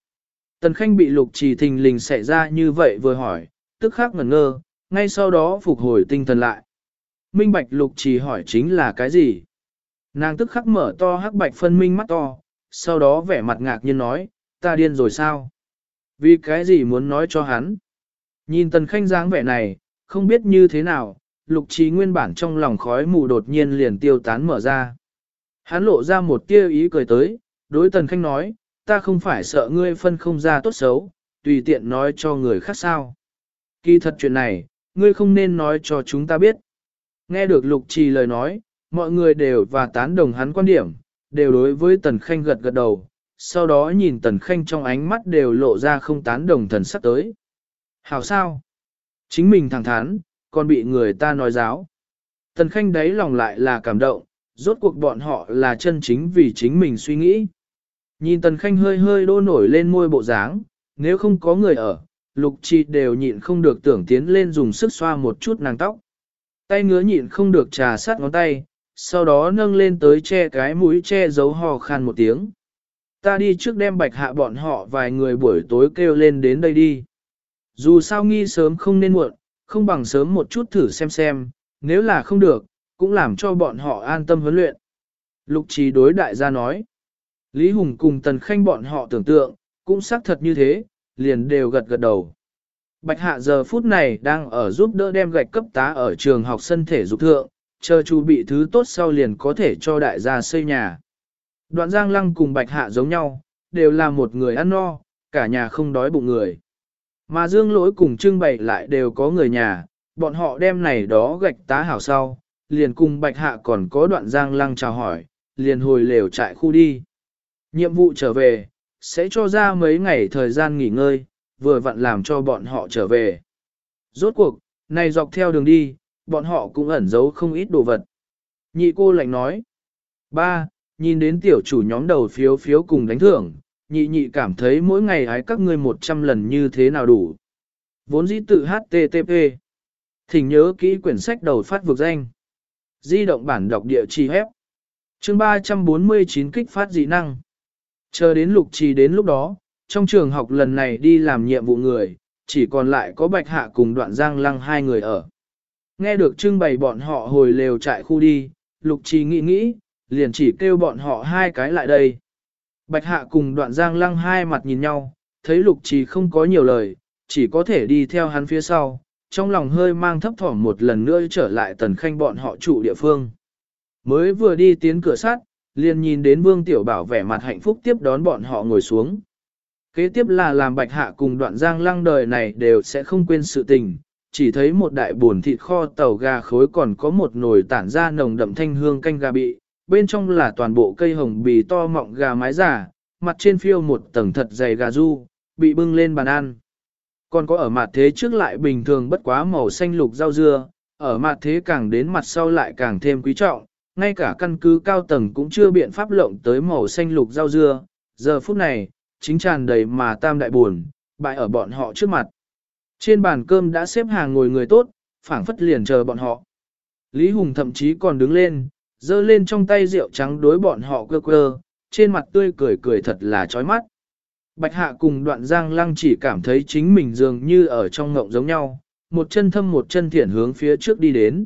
Tần Khanh bị lục trì thình lình xảy ra như vậy vừa hỏi, tức khắc ngẩn ngơ, ngay sau đó phục hồi tinh thần lại. Minh Bạch lục trì hỏi chính là cái gì? Nàng tức khắc mở to hắc bạch phân minh mắt to, sau đó vẻ mặt ngạc nhiên nói, ta điên rồi sao? Vì cái gì muốn nói cho hắn? Nhìn tần khanh dáng vẻ này, không biết như thế nào, lục trí nguyên bản trong lòng khói mù đột nhiên liền tiêu tán mở ra. Hắn lộ ra một tia ý cười tới, đối tần khanh nói, ta không phải sợ ngươi phân không ra tốt xấu, tùy tiện nói cho người khác sao. Kỳ thật chuyện này, ngươi không nên nói cho chúng ta biết. Nghe được lục trì lời nói, mọi người đều và tán đồng hắn quan điểm, đều đối với tần khanh gật gật đầu, sau đó nhìn tần khanh trong ánh mắt đều lộ ra không tán đồng thần sắc tới. Hảo sao? Chính mình thẳng thắn, còn bị người ta nói giáo. Tần khanh đấy lòng lại là cảm động, rốt cuộc bọn họ là chân chính vì chính mình suy nghĩ. Nhìn tần khanh hơi hơi đô nổi lên môi bộ dáng, nếu không có người ở, lục chi đều nhịn không được tưởng tiến lên dùng sức xoa một chút nàng tóc. Tay ngứa nhịn không được trà sát ngón tay, sau đó nâng lên tới che cái mũi che giấu hò khan một tiếng. Ta đi trước đem bạch hạ bọn họ vài người buổi tối kêu lên đến đây đi. Dù sao nghi sớm không nên muộn, không bằng sớm một chút thử xem xem, nếu là không được, cũng làm cho bọn họ an tâm huấn luyện. Lục trí đối đại gia nói. Lý Hùng cùng Tần Khanh bọn họ tưởng tượng, cũng xác thật như thế, liền đều gật gật đầu. Bạch hạ giờ phút này đang ở giúp đỡ đem gạch cấp tá ở trường học sân thể dục thượng, chờ chu bị thứ tốt sau liền có thể cho đại gia xây nhà. Đoạn giang lăng cùng bạch hạ giống nhau, đều là một người ăn no, cả nhà không đói bụng người. Mà dương lỗi cùng trưng bày lại đều có người nhà, bọn họ đem này đó gạch tá hảo sau, liền cùng bạch hạ còn có đoạn giang lăng chào hỏi, liền hồi lều trại khu đi. Nhiệm vụ trở về, sẽ cho ra mấy ngày thời gian nghỉ ngơi, vừa vặn làm cho bọn họ trở về. Rốt cuộc, này dọc theo đường đi, bọn họ cũng ẩn giấu không ít đồ vật. Nhị cô lạnh nói. Ba, nhìn đến tiểu chủ nhóm đầu phiếu phiếu cùng đánh thưởng, nhị nhị cảm thấy mỗi ngày hái các ngươi 100 lần như thế nào đủ. Vốn dĩ tự HTTP. Thỉnh nhớ kỹ quyển sách đầu phát vực danh. Di động bản đọc địa chỉ hép. Chương 349 kích phát dị năng. Chờ đến lục trì đến lúc đó, trong trường học lần này đi làm nhiệm vụ người, chỉ còn lại có Bạch Hạ cùng đoạn giang lăng hai người ở. Nghe được trưng bày bọn họ hồi lều trại khu đi, lục trì nghĩ nghĩ, liền chỉ kêu bọn họ hai cái lại đây. Bạch Hạ cùng đoạn giang lăng hai mặt nhìn nhau, thấy lục trì không có nhiều lời, chỉ có thể đi theo hắn phía sau, trong lòng hơi mang thấp thỏm một lần nữa trở lại tần khanh bọn họ trụ địa phương. Mới vừa đi tiến cửa sắt, liền nhìn đến Vương Tiểu Bảo vẻ mặt hạnh phúc tiếp đón bọn họ ngồi xuống. Kế tiếp là làm bạch hạ cùng đoạn giang lăng đời này đều sẽ không quên sự tình, chỉ thấy một đại buồn thịt kho tàu gà khối còn có một nồi tản ra nồng đậm thanh hương canh gà bị, bên trong là toàn bộ cây hồng bì to mọng gà mái giả, mặt trên phiêu một tầng thật dày gà du, bị bưng lên bàn ăn. Còn có ở mặt thế trước lại bình thường bất quá màu xanh lục rau dưa, ở mặt thế càng đến mặt sau lại càng thêm quý trọng, ngay cả căn cứ cao tầng cũng chưa biện pháp lộng tới màu xanh lục rau dưa, giờ phút này, chính tràn đầy mà tam đại buồn, bại ở bọn họ trước mặt. Trên bàn cơm đã xếp hàng ngồi người tốt, phảng phất liền chờ bọn họ. Lý Hùng thậm chí còn đứng lên, giơ lên trong tay rượu trắng đối bọn họ quơ quơ, trên mặt tươi cười cười thật là chói mắt. Bạch Hạ cùng đoạn giang lăng chỉ cảm thấy chính mình dường như ở trong ngộng giống nhau, một chân thâm một chân thiển hướng phía trước đi đến.